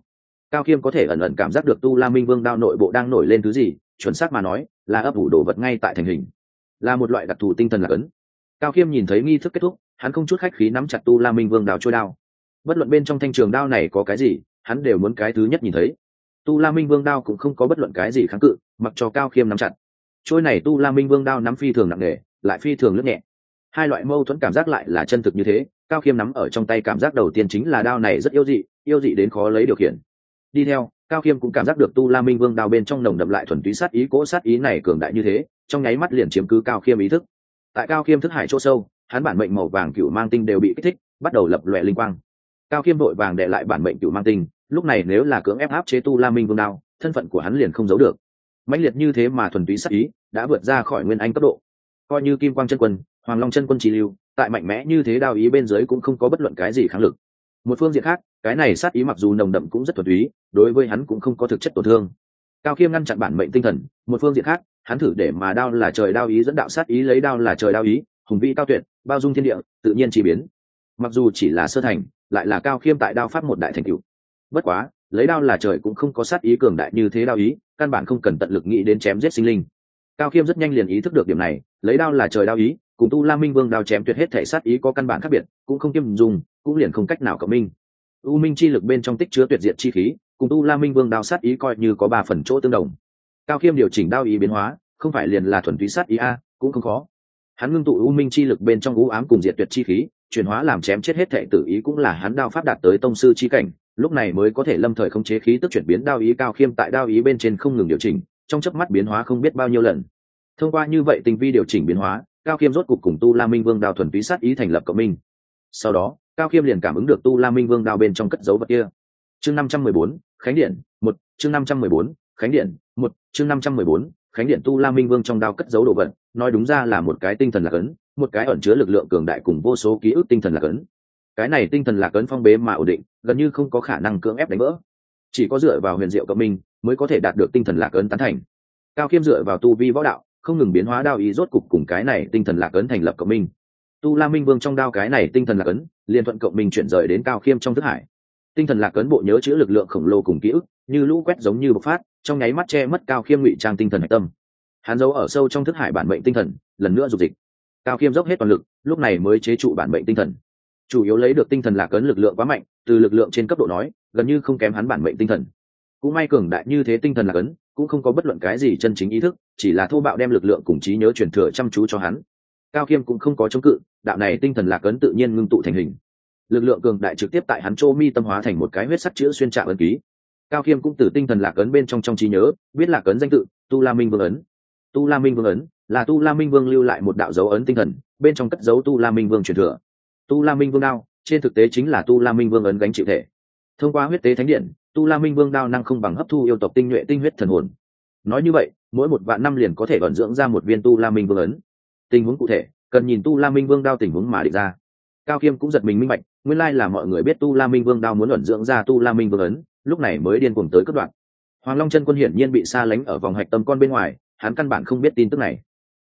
Cao khiêm có thể ẩn ẩn cảm giác được tu la minh vương đao nội bộ đang nổi lên thứ gì, chuẩn xác mà nói, là ấp ủ đồ vật ngay tại thành hình là một loại đặc thù tinh thần là ấn. Cao khiêm nhìn thấy nghi thức kết thúc, hắn không chút khách khí nắm chặt tu la minh vương đào trôi đao. Bất luận bên trong thanh trường đao này có cái gì, hắn đều muốn cái thứ nhất nhìn thấy. Tu la minh vương đao cũng không có bất luận cái gì kháng cự, mặc cho cao khiêm nắm chặt. Trôi này tu la minh vương đao nắm phi thường nặng nề, lại phi thường lướt nhẹ. Hai loại mâu thuẫn cảm giác lại là chân thực như thế, cao khiêm nắm ở trong tay cảm giác đầu tiên chính là đao này rất yêu dị yêu dị đến khó lấy điều khiển. Đi theo, cao khiêm cũng cảm giác được tu la minh vương đao bên trong nồng đậm lại thuần túy sát ý cỗ sát ý này cường đại như thế trong nháy mắt liền chiếm cứ cao khiêm ý thức. Tại cao khiêm thức hải chỗ sâu, hắn bản mệnh màu vàng cựu mang tinh đều bị kích thích, bắt đầu lập lòe linh quang. Cao khiêm vội vàng đệ lại bản mệnh cựu mang tinh, lúc này nếu là cưỡng ép áp chế tu la minh vương đao, thân phận của hắn liền không giấu được. Mãnh liệt như thế mà thuần túy sát ý, đã vượt ra khỏi nguyên anh cấp độ. Coi như kim quang chân quân, hoàng long chân quân trí lưu, tại mạnh mẽ như thế đao ý bên dưới cũng không có bất luận cái gì kháng lực. Một phương diện khác, cái này sát ý mặc dù nồng đậm cũng rất thuần túy, đối với hắn cũng không có thực chất tổn thương. Cao khiêm ngăn chặn bản mệnh tinh thần, một phương diện khác hắn thử để mà đao là trời đao ý dẫn đạo sát ý lấy đao là trời đao ý, hùng vĩ cao tuyệt, bao dung thiên địa, tự nhiên chỉ biến. Mặc dù chỉ là sơ thành, lại là cao khiêm tại đao pháp một đại thành cựu bất quá, lấy đao là trời cũng không có sát ý cường đại như thế đao ý, căn bản không cần tận lực nghĩ đến chém giết sinh linh. Cao khiêm rất nhanh liền ý thức được điểm này, lấy đao là trời đao ý, cùng tu la minh vương đao chém tuyệt hết thể sát ý có căn bản khác biệt, cũng không kiêm dùng, cũng liền không cách nào cộng minh. U minh chi lực bên trong tích chứa tuyệt diệt chi khí, cùng tu la minh vương đao sát ý coi như có ba phần chỗ tương đồng cao khiêm điều chỉnh đao ý biến hóa, không phải liền là thuần túy sát ý a, cũng không khó. Hắn ngưng tụ u minh chi lực bên trong u ám cùng diệt tuyệt chi khí, chuyển hóa làm chém chết hết thệ tử ý cũng là hắn đao pháp đạt tới tông sư chi cảnh, lúc này mới có thể lâm thời không chế khí tức chuyển biến đao ý cao khiêm tại đao ý bên trên không ngừng điều chỉnh, trong chớp mắt biến hóa không biết bao nhiêu lần. Thông qua như vậy tinh vi điều chỉnh biến hóa, cao khiêm rốt cục cùng tu la minh vương đao thuần túy sát ý thành lập cộng minh. Sau đó, cao khiêm liền cảm ứng được tu la minh vương đao bên trong cất dấu vật kia. Chương năm trăm mười bốn, khánh điện, một, chương năm trăm mười bốn, khánh điện một, chương năm trăm mười bốn, khánh điện tu la minh vương trong đao cất dấu đồ vật, nói đúng ra là một cái tinh thần lạc ấn, một cái ẩn chứa lực lượng cường đại cùng vô số ký ức tinh thần lạc ấn. Cái này tinh thần lạc ấn phong bế mà ổn định, gần như không có khả năng cưỡng ép đánh vỡ. Chỉ có dựa vào huyền diệu cộng minh mới có thể đạt được tinh thần lạc ấn tán thành. Cao khiêm dựa vào tu vi võ đạo, không ngừng biến hóa đao ý rốt cục cùng cái này tinh thần lạc ấn thành lập cộng minh. Tu la minh vương trong đao cái này tinh thần lạc ấn liên thuận cộng minh chuyển rời đến cao khiêm trong thức hải. Tinh thần lạc ấn bộ nhớ chữ lực lượng khổng lồ cùng ký ức như lũ quét giống như bộc phát, trong nháy mắt che mất cao khiêm ngụy trang tinh thần hạch tâm. Hắn giấu ở sâu trong thức hải bản mệnh tinh thần, lần nữa dục dịch. Cao khiêm dốc hết toàn lực, lúc này mới chế trụ bản mệnh tinh thần. Chủ yếu lấy được tinh thần lạc ấn lực lượng quá mạnh, từ lực lượng trên cấp độ nói, gần như không kém hắn bản mệnh tinh thần. Cũng may cường đại như thế tinh thần lạc ấn cũng không có bất luận cái gì chân chính ý thức, chỉ là thô bạo đem lực lượng cùng trí nhớ truyền thừa chăm chú cho hắn. Cao khiêm cũng không có chống cự, đạo này tinh thần lạc ấn tự nhiên ngưng tụ thành hình. Lực lượng cường đại trực tiếp tại hắn chô mi tâm hóa thành một cái huyết sắc chữa xuyên trạm ấn ký cao khiêm cũng từ tinh thần lạc ấn bên trong trong trí nhớ biết lạc ấn danh tự tu la minh vương ấn tu la minh vương ấn là tu la minh vương lưu lại một đạo dấu ấn tinh thần bên trong cất dấu tu la minh vương truyền thừa tu la minh vương đao trên thực tế chính là tu la minh vương ấn gánh chịu thể thông qua huyết tế thánh điện tu la minh vương đao năng không bằng hấp thu yêu tộc tinh nhuệ tinh huyết thần hồn nói như vậy mỗi một vạn năm liền có thể vận dưỡng ra một viên tu la minh vương ấn tình huống cụ thể cần nhìn tu la minh vương đao tình huống mà định ra cao khiêm cũng giật mình minh bạch nguyên lai là mọi người biết tu la minh vương đao muốn vận dưỡng ra tu la minh vương ấn lúc này mới điên cuồng tới cất đoạn hoàng long chân quân hiển nhiên bị xa lánh ở vòng hạch tâm con bên ngoài, hắn căn bản không biết tin tức này.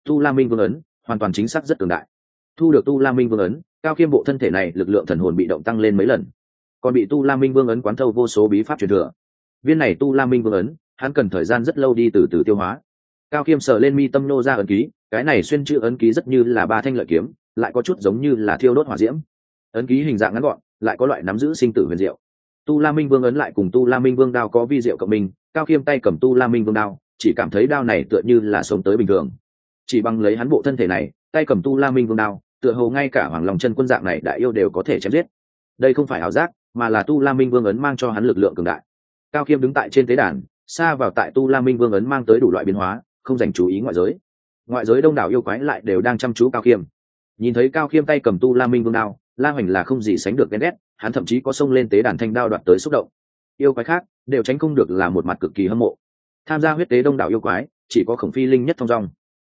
Tu la minh vương ấn, hoàn toàn chính xác rất cường đại. Thu được tu la minh vương ấn, cao khiêm bộ thân thể này lực lượng thần hồn bị động tăng lên mấy lần. Còn bị tu la minh vương ấn quán thâu vô số bí pháp truyền thừa. Viên này tu la minh vương ấn, hắn cần thời gian rất lâu đi từ từ tiêu hóa. Cao khiêm sờ lên mi tâm nô ra ấn ký, cái này xuyên chữ ấn ký rất như là ba thanh lợi kiếm, lại có chút giống như là thiêu đốt hỏa diễm. Ấn ký hình dạng ngắn gọn, lại có loại nắm giữ sinh tử huyền diệu tu la minh vương ấn lại cùng tu la minh vương đao có vi diệu cộng minh, cao khiêm tay cầm tu la minh vương đao, chỉ cảm thấy đao này tựa như là sống tới bình thường. Chỉ bằng lấy hắn bộ thân thể này, tay cầm tu la minh vương đao, tựa hồ ngay cả hoàng lòng chân quân dạng này đại yêu đều có thể chém giết. Đây không phải ảo giác, mà là tu la minh vương ấn mang cho hắn lực lượng cường đại. Cao khiêm đứng tại trên tế đàn, xa vào tại tu la minh vương ấn mang tới đủ loại biến hóa, không dành chú ý ngoại giới. Ngoại giới đông đảo yêu quái lại đều đang chăm chú cao khiêm. Nhìn thấy cao khiêm tay cầm tu la minh vương đao, la hoành là không gì sánh được ghen ghét hắn thậm chí có xông lên tế đàn thanh đao đoạt tới xúc động. Yêu quái khác, đều tránh không được là một mặt cực kỳ hâm mộ. Tham gia huyết tế đông đảo yêu quái, chỉ có khổng phi linh nhất thong dong.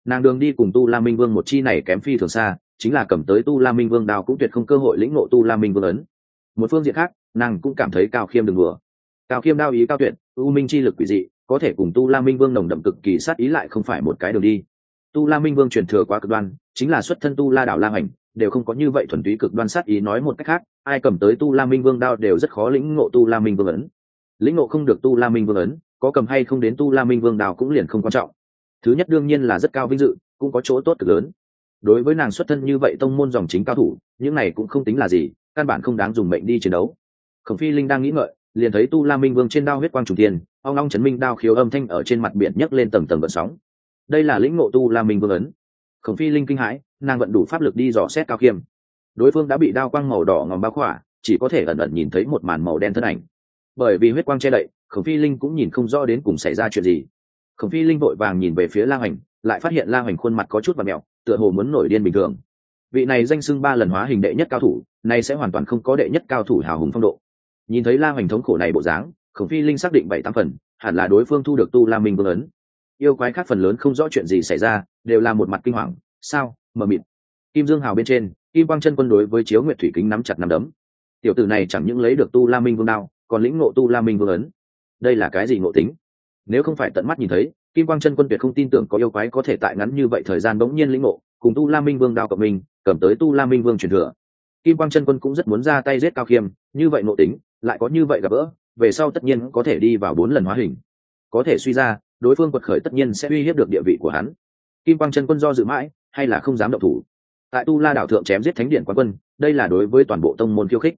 Nàng đường đi cùng tu la minh vương một chi này kém phi thường xa, chính là cầm tới tu la minh vương đao cũng tuyệt không cơ hội lĩnh ngộ tu la minh vương ấn. Một phương diện khác, nàng cũng cảm thấy cao khiêm đừng vừa cao khiêm đao ý cao tuyệt, u minh chi lực quỷ dị, có thể cùng tu la minh vương nồng đậm cực kỳ sát ý lại không phải một cái đường đi. Tu la minh vương truyền thừa quá cực đoan, chính là xuất thân tu la đảo la hành đều không có như vậy thuần túy cực đoan sát ý nói một cách khác, ai cầm tới tu la minh vương đao đều rất khó lĩnh ngộ tu la minh vương ấn. Lĩnh ngộ không được tu la minh vương ấn, có cầm hay không đến tu la minh vương đao cũng liền không quan trọng. Thứ nhất đương nhiên là rất cao vinh dự, cũng có chỗ tốt cực lớn. Đối với nàng xuất thân như vậy tông môn dòng chính cao thủ, những này cũng không tính là gì, căn bản không đáng dùng mệnh đi chiến đấu. Khổng phi linh đang nghĩ ngợi, liền thấy tu la minh vương trên đao huyết quang trùng tiền ông long chấn minh đao khiếu âm thanh ở trên mặt biển nhấc lên tầng tầng vận sóng. Đây là lĩnh ngộ tu la minh vương ấn. Khổng phi linh kinh hãi nàng vận đủ pháp lực đi dò xét cao khiêm. Đối phương đã bị đao quang màu đỏ ngòm bao khỏa, chỉ có thể ẩn ẩn nhìn thấy một màn màu đen thân ảnh. Bởi vì huyết quang che đậy, khổng phi linh cũng nhìn không rõ đến cùng xảy ra chuyện gì. Khổng phi linh vội vàng nhìn về phía la hoành, lại phát hiện la hoành khuôn mặt có chút và mẹo tựa hồ muốn nổi điên bình thường. Vị này danh xưng ba lần hóa hình đệ nhất cao thủ, nay sẽ hoàn toàn không có đệ nhất cao thủ hào hùng phong độ. Nhìn thấy la hoành thống khổ này bộ dáng, khổng phi linh xác định bảy tám phần, hẳn là đối phương thu được tu la minh vương ấn. Yêu quái khác phần lớn không rõ chuyện gì xảy ra, đều là một mặt kinh hoàng, sao? Mờ mịt. Kim dương hào bên trên, kim quang chân quân đối với chiếu nguyệt thủy kính nắm chặt nắm đấm. Tiểu tử này chẳng những lấy được tu la minh vương đao, còn lĩnh ngộ tu la minh vương ấn. Đây là cái gì ngộ tính? Nếu không phải tận mắt nhìn thấy, kim quang chân quân tuyệt không tin tưởng có yêu quái có thể tại ngắn như vậy thời gian bỗng nhiên lĩnh ngộ, cùng tu la minh vương đao cộng mình, cầm tới tu la minh vương truyền thừa. Kim quang chân quân cũng rất muốn ra tay giết cao khiêm, như vậy ngộ tính, lại có như vậy gặp gỡ, về sau tất nhiên có thể đi vào bốn lần hóa hình. Có thể suy ra, đối phương quật khởi tất nhiên sẽ uy hiếp được địa vị của hắn. Kim quang chân quân do dự mãi hay là không dám động thủ. Tại tu la đảo thượng chém giết thánh điện quán quân, đây là đối với toàn bộ tông môn khiêu khích.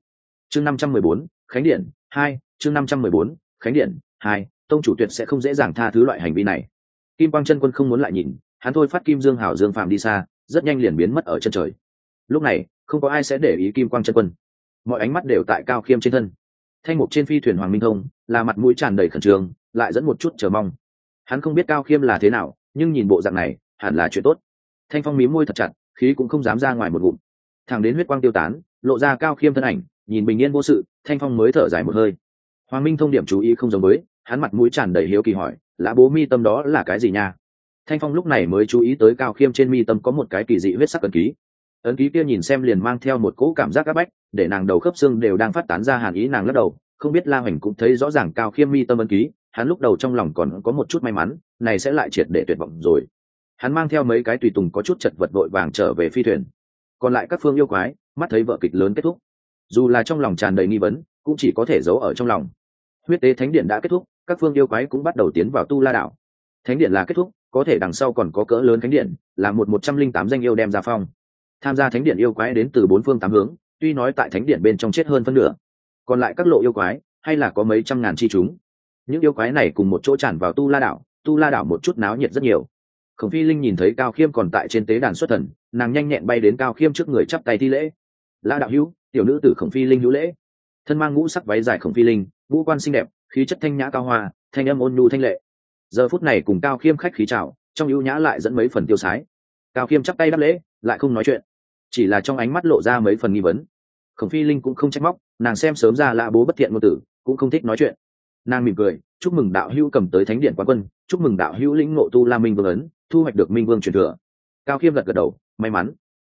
Chương năm trăm mười bốn, khánh điện hai, chương năm trăm mười bốn, khánh điện hai, tông chủ tuyệt sẽ không dễ dàng tha thứ loại hành vi này. Kim quang chân quân không muốn lại nhìn, hắn thôi phát kim dương hảo dương phạm đi xa, rất nhanh liền biến mất ở chân trời. Lúc này, không có ai sẽ để ý kim quang chân quân. Mọi ánh mắt đều tại cao khiêm trên thân. Thanh mục trên phi thuyền hoàng minh thông, là mặt mũi tràn đầy khẩn trương, lại dẫn một chút chờ mong. Hắn không biết cao khiêm là thế nào, nhưng nhìn bộ dạng này, hẳn là chuyện tốt thanh phong mí môi thật chặt khí cũng không dám ra ngoài một ngụm. Thẳng đến huyết quang tiêu tán lộ ra cao khiêm thân ảnh nhìn bình yên vô sự thanh phong mới thở dài một hơi. Hoàng minh thông điểm chú ý không giống mới, hắn mặt mũi tràn đầy hiếu kỳ hỏi lã bố mi tâm đó là cái gì nha? Thanh phong lúc này mới chú ý tới cao khiêm trên mi tâm có một cái kỳ dị huyết sắc ấn ký. Ấn ký kia nhìn xem liền mang theo một cỗ cảm giác áp bách để nàng đầu khớp xương đều đang phát tán ra hàn ý nàng lắc đầu không biết la hoành cũng thấy rõ ràng cao khiêm mi tâm ấn ký hắn lúc đầu trong lòng còn có một chút may mắn này sẽ lại triệt để tuyệt vọng rồi hắn mang theo mấy cái tùy tùng có chút chật vật vội vàng trở về phi thuyền. Còn lại các phương yêu quái, mắt thấy vợ kịch lớn kết thúc. Dù là trong lòng tràn đầy nghi vấn, cũng chỉ có thể giấu ở trong lòng. Huyết tế thánh điện đã kết thúc, các phương yêu quái cũng bắt đầu tiến vào tu la đảo thánh điện là kết thúc, có thể đằng sau còn có cỡ lớn thánh điện, là một một trăm linh tám danh yêu đem ra phong. Tham gia thánh điện yêu quái đến từ bốn phương tám hướng, tuy nói tại thánh điện bên trong chết hơn phân nửa, còn lại các lộ yêu quái, hay là có mấy trăm ngàn chi chúng. Những yêu quái này cùng một chỗ tràn vào tu la đảo tu la đảo một chút náo nhiệt rất nhiều khổng phi linh nhìn thấy cao khiêm còn tại trên tế đàn xuất thần, nàng nhanh nhẹn bay đến cao khiêm trước người chắp tay thi lễ. La đạo hữu, tiểu nữ tử khổng phi linh hữu lễ. Thân mang ngũ sắc váy dài khổng phi linh, ngũ quan xinh đẹp, khí chất thanh nhã cao hoa, thanh âm ôn nhu thanh lệ. Giờ phút này cùng cao khiêm khách khí chào, trong ưu nhã lại dẫn mấy phần tiêu sái. Cao khiêm chắp tay đáp lễ, lại không nói chuyện. Chỉ là trong ánh mắt lộ ra mấy phần nghi vấn. Khổng phi linh cũng không trách móc, nàng xem sớm ra lạ bố bất thiện ngôn tử, cũng không thích nói chuyện. Nàng mỉm cười, chúc mừng đạo hữu cầm tới thánh điện quán quân, chúc mừng đạo hữu lĩnh ngộ tu la minh vương ấn thu hoạch được minh vương truyền thừa. Cao khiêm gật gật đầu, may mắn.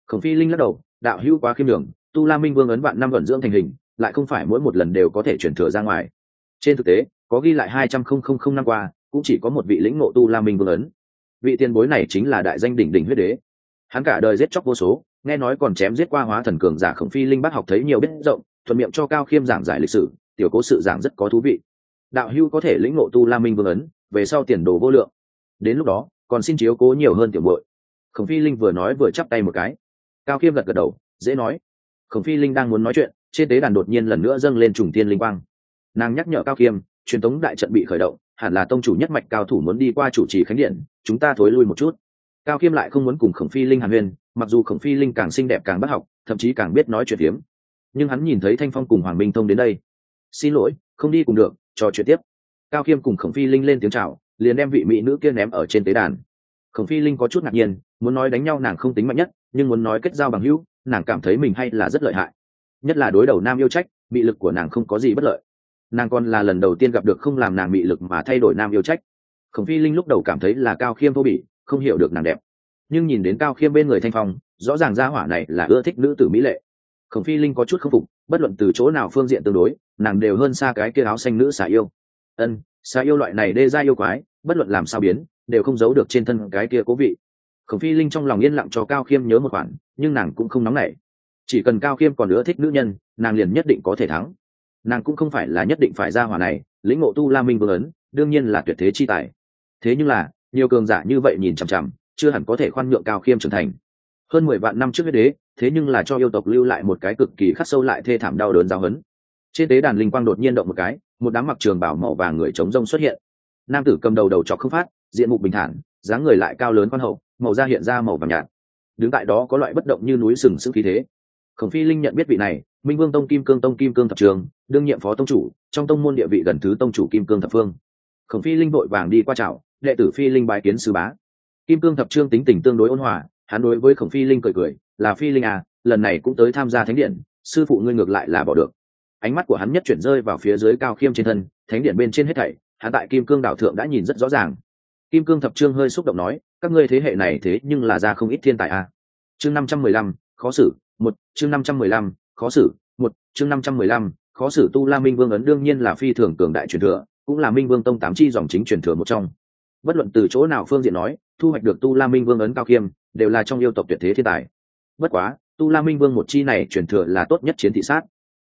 Khổng phi linh lắc đầu, đạo hữu quá khiêm đường tu la minh vương ấn vạn năm vận dưỡng thành hình, lại không phải mỗi một lần đều có thể truyền thừa ra ngoài. Trên thực tế, có ghi lại hai trăm không không không năm qua, cũng chỉ có một vị lĩnh ngộ tu la minh vương ấn. Vị tiền bối này chính là đại danh đỉnh đỉnh huyết đế. Hắn cả đời giết chóc vô số, nghe nói còn chém giết qua hóa thần cường giả khổng phi linh bác học thấy nhiều biết rộng, thuận miệng cho cao khiêm giảng giải lịch sử, tiểu cố sự giảng rất có thú vị. Đạo hưu có thể lĩnh ngộ tu la minh vương ấn, về sau tiền đồ vô lượng. Đến lúc đó còn xin chiếu cố nhiều hơn tiểu bội khổng phi linh vừa nói vừa chắp tay một cái. Cao khiêm gật gật đầu, dễ nói. Khổng phi linh đang muốn nói chuyện, trên tế đàn đột nhiên lần nữa dâng lên trùng tiên linh quang. Nàng nhắc nhở cao khiêm, truyền thống đại trận bị khởi động, hẳn là tông chủ nhất mạch cao thủ muốn đi qua chủ trì khánh điện, chúng ta thối lui một chút. Cao khiêm lại không muốn cùng khổng phi linh hàn huyên, mặc dù khổng phi linh càng xinh đẹp càng bắt học, thậm chí càng biết nói chuyện hiếm. Nhưng hắn nhìn thấy thanh phong cùng hoàng minh thông đến đây. Xin lỗi, không đi cùng được, trò chuyện tiếp. Cao khiêm cùng khổng phi linh lên tiếng c h à o liền đem vị mỹ nữ kia ném ở trên tế đàn. Khổng phi linh có chút ngạc nhiên muốn nói đánh nhau nàng không tính mạnh nhất nhưng muốn nói kết giao bằng hữu nàng cảm thấy mình hay là rất lợi hại. Nhất là đối đầu nam yêu trách bị lực của nàng không có gì bất lợi. Nàng còn là lần đầu tiên gặp được không làm nàng bị lực mà thay đổi nam yêu trách. Khổng phi linh lúc đầu cảm thấy là cao khiêm vô bị, không hiểu được nàng đẹp. Nhưng nhìn đến cao khiêm bên người thanh phong rõ ràng gia hỏa này là ưa thích nữ tử mỹ lệ. Khổng phi linh có chút k phục bất luận từ chỗ nào phương diện tương đối nàng đều hơn xa cái kia áo xanh nữ xà yêu. Ân xa yêu loại này đê ra yêu quái, bất luận làm sao biến, đều không giấu được trên thân cái kia cố vị. Khổng phi linh trong lòng yên lặng cho cao khiêm nhớ một khoản, nhưng nàng cũng không nóng nảy. Chỉ cần cao khiêm còn ưa thích nữ nhân, nàng liền nhất định có thể thắng. Nàng cũng không phải là nhất định phải ra hỏa này, lĩnh ngộ tu la minh vương ấn, đương nhiên là tuyệt thế chi tài. Thế nhưng là, nhiều cường giả như vậy nhìn chằm chằm, chưa hẳn có thể khoan nhượng cao khiêm trưởng thành. Hơn mười vạn năm trước huyết đế, thế nhưng là cho yêu tộc lưu lại một cái cực kỳ khắc sâu lại thê thảm đau đớn giáo hấn trên tế đàn linh quang đột nhiên động một cái một đám mặc trường bảo màu vàng người chống rông xuất hiện. Nam tử cầm đầu đầu trọc không phát, diện mục bình thản, dáng người lại cao lớn quan hậu, màu da hiện ra màu vàng nhạt. Đứng tại đó có loại bất động như núi sừng sững khí thế. Khổng phi linh nhận biết vị này, minh vương tông kim cương tông kim cương thập trường, đương nhiệm phó tông chủ, trong tông môn địa vị gần thứ tông chủ kim cương thập phương. Khổng phi linh vội vàng đi qua chào, đệ tử phi linh bái kiến sư bá. Kim cương thập trương tính tình tương đối ôn hòa, hắn đối với khổng phi linh cười cười, là phi linh à lần này cũng tới tham gia thánh điện, sư phụ ngươi ngược lại là bỏ được ánh mắt của hắn nhất chuyển rơi vào phía dưới cao khiêm trên thân, thánh điện bên trên hết thảy, hắn tại kim cương đảo thượng đã nhìn rất rõ ràng. Kim cương thập trương hơi xúc động nói, các ngươi thế hệ này thế nhưng là ra không ít thiên tài à. chương năm trăm mười lăm, khó xử, một, chương năm trăm mười lăm, khó xử, một, chương năm trăm mười lăm, khó xử tu la minh vương ấn đương nhiên là phi thường cường đại truyền thừa, cũng là minh vương tông tám chi dòng chính truyền thừa một trong. Bất luận từ chỗ nào phương diện nói, thu hoạch được tu la minh vương ấn cao khiêm, đều là trong yêu tộc tuyệt thế thiên tài. Bất quá, tu la minh vương một chi này truyền thừa là tốt nhất chiến thị sát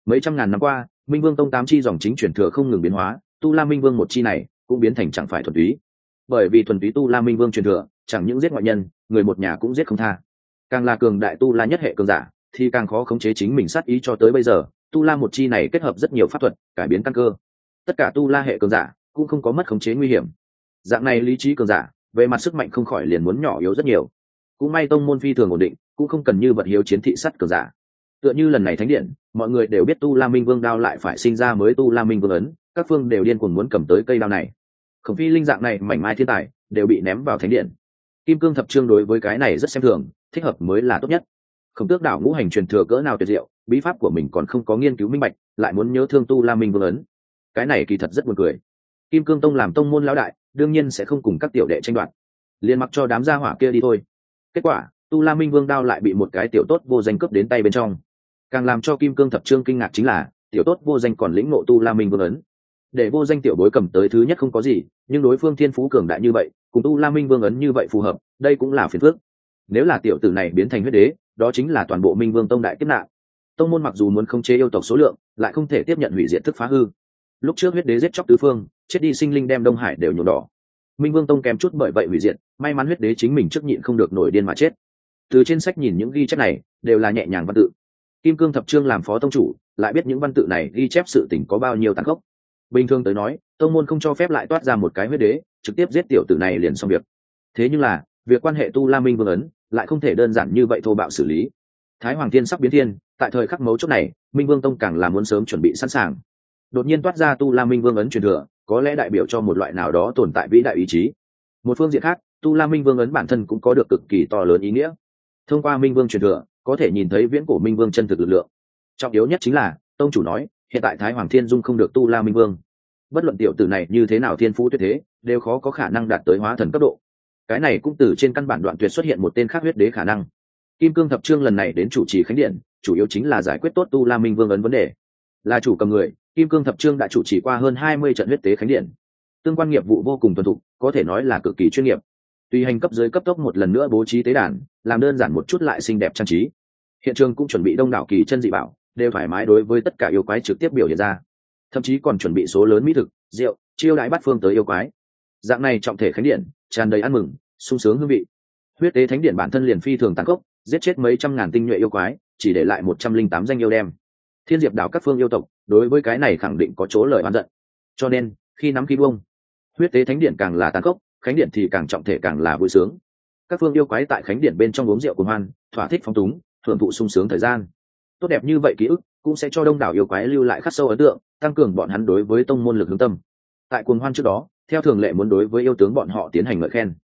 mấy trăm ngàn năm qua, minh vương tông tám chi dòng chính truyền thừa không ngừng biến hóa, tu la minh vương một chi này cũng biến thành chẳng phải thuần túy. Bởi vì thuần túy tu la minh vương truyền thừa, chẳng những giết ngoại nhân, người một nhà cũng giết không tha. Càng là cường đại tu la nhất hệ cường giả, thì càng khó khống chế chính mình sát ý cho tới bây giờ, tu la một chi này kết hợp rất nhiều pháp thuật, cải biến căn cơ. Tất cả tu la hệ cường giả cũng không có mất khống chế nguy hiểm. Dạng này lý trí cường giả, về mặt sức mạnh không khỏi liền muốn nhỏ yếu rất nhiều. Cũng may tông môn phi thường ổn định, cũng không cần như vật hiếu chiến thị sắt cường giả tựa như lần này thánh điện, mọi người đều biết tu la minh vương đao lại phải sinh ra mới tu la minh vương ấn, các phương đều điên cuồng muốn cầm tới cây đao này. Khổng phi linh dạng này, mảnh mai thiên tài, đều bị ném vào thánh điện. Kim cương thập trương đối với cái này rất xem thường, thích hợp mới là tốt nhất. Khổng tước đảo ngũ hành truyền thừa cỡ nào tuyệt diệu, bí pháp của mình còn không có nghiên cứu minh bạch, lại muốn nhớ thương tu la minh vương ấn. Cái này kỳ thật rất buồn cười. Kim cương tông làm tông môn lão đại, đương nhiên sẽ không cùng các tiểu đệ tranh đoạt. Liền mặc cho đám gia hỏa kia đi thôi. Kết quả, tu la minh vương đao lại bị một cái tiểu tốt vô danh cướp đến tay bên trong càng làm cho kim cương thập trương kinh ngạc chính là, tiểu tốt vô danh còn lĩnh ngộ tu la minh vương ấn. Để vô danh tiểu bối cầm tới thứ nhất không có gì, nhưng đối phương thiên phú cường đại như vậy, cùng tu la minh vương ấn như vậy phù hợp, đây cũng là phiền phước nếu là tiểu tử này biến thành huyết đế, đó chính là toàn bộ minh vương tông đại kiếp nạn. Tông môn mặc dù muốn khống chế yêu tộc số lượng, lại không thể tiếp nhận hủy diệt thức phá hư. Lúc trước huyết đế giết chóc tứ phương, chết đi sinh linh đem đông hải đều nhuộm đỏ. Minh vương tông kém chút bởi vậy hủy diệt, may mắn huyết đế chính mình trước nhịn không được nổi điên mà chết. Từ trên sách nhìn những ghi chép này, đều là nhẹ nhàng văn tự kim cương thập trương làm phó tông chủ, lại biết những văn tự này ghi chép sự tình có bao nhiêu tàn khốc. Bình thường tới nói, tông môn không cho phép lại toát ra một cái huyết đế, trực tiếp giết tiểu tử này liền xong việc. Thế nhưng là, việc quan hệ tu la minh vương ấn lại không thể đơn giản như vậy thô bạo xử lý. Thái hoàng thiên sắp biến thiên, tại thời khắc mấu chốt này, minh vương tông càng là muốn sớm chuẩn bị sẵn sàng. Đột nhiên toát ra tu la minh vương ấn truyền thừa, có lẽ đại biểu cho một loại nào đó tồn tại vĩ đại ý chí. Một phương diện khác, tu la minh vương ấn bản thân cũng có được cực kỳ to lớn ý nghĩa. Thông qua minh vương truyền thừa có thể nhìn thấy viễn cổ minh vương chân thực lực lượng. Trọng yếu nhất chính là, tông chủ nói, hiện tại thái hoàng thiên dung không được tu la minh vương. Bất luận tiểu tử này như thế nào thiên phú tuyệt thế, đều khó có khả năng đạt tới hóa thần cấp độ. Cái này cũng từ trên căn bản đoạn tuyệt xuất hiện một tên khác huyết đế khả năng. Kim cương thập trương lần này đến chủ trì khánh điện, chủ yếu chính là giải quyết tốt tu la minh vương ấn vấn đề. Là chủ cầm người, kim cương thập trương đã chủ trì qua hơn hai mươi trận huyết tế khánh điện. Tương quan nghiệp vụ vô cùng tuần thục, có thể nói là cực kỳ chuyên nghiệp. Tùy hành cấp dưới cấp tốc một lần nữa bố trí tế đàn, làm đơn giản một chút lại xinh đẹp trang trí hiện trường cũng chuẩn bị đông đảo kỳ chân dị bảo, đều thoải mái đối với tất cả yêu quái trực tiếp biểu hiện ra. Thậm chí còn chuẩn bị số lớn mỹ thực, rượu, chiêu đãi bắt phương tới yêu quái. Dạng này trọng thể khánh điện, tràn đầy ăn mừng, sung sướng hương vị. Huyết tế thánh điện bản thân liền phi thường tàn khốc, giết chết mấy trăm ngàn tinh nhuệ yêu quái, chỉ để lại một trăm linh tám danh yêu đem. Thiên diệp đảo các phương yêu tộc, đối với cái này khẳng định có chỗ lời oán giận. Cho nên, khi nắm khí buông huyết tế thánh điện càng là tàn khốc, khánh điện thì càng trọng thể càng là vui sướng. Các phương yêu quái tại khánh điện bên trong uống rượu của hoan, thỏa thích phong túng hưởng thụ sung sướng thời gian. Tốt đẹp như vậy ký ức cũng sẽ cho đông đảo yêu quái lưu lại khắc sâu ấn tượng, tăng cường bọn hắn đối với tông môn lực hướng tâm. Tại cuồng hoan trước đó, theo thường lệ muốn đối với yêu tướng bọn họ tiến hành ngợi khen.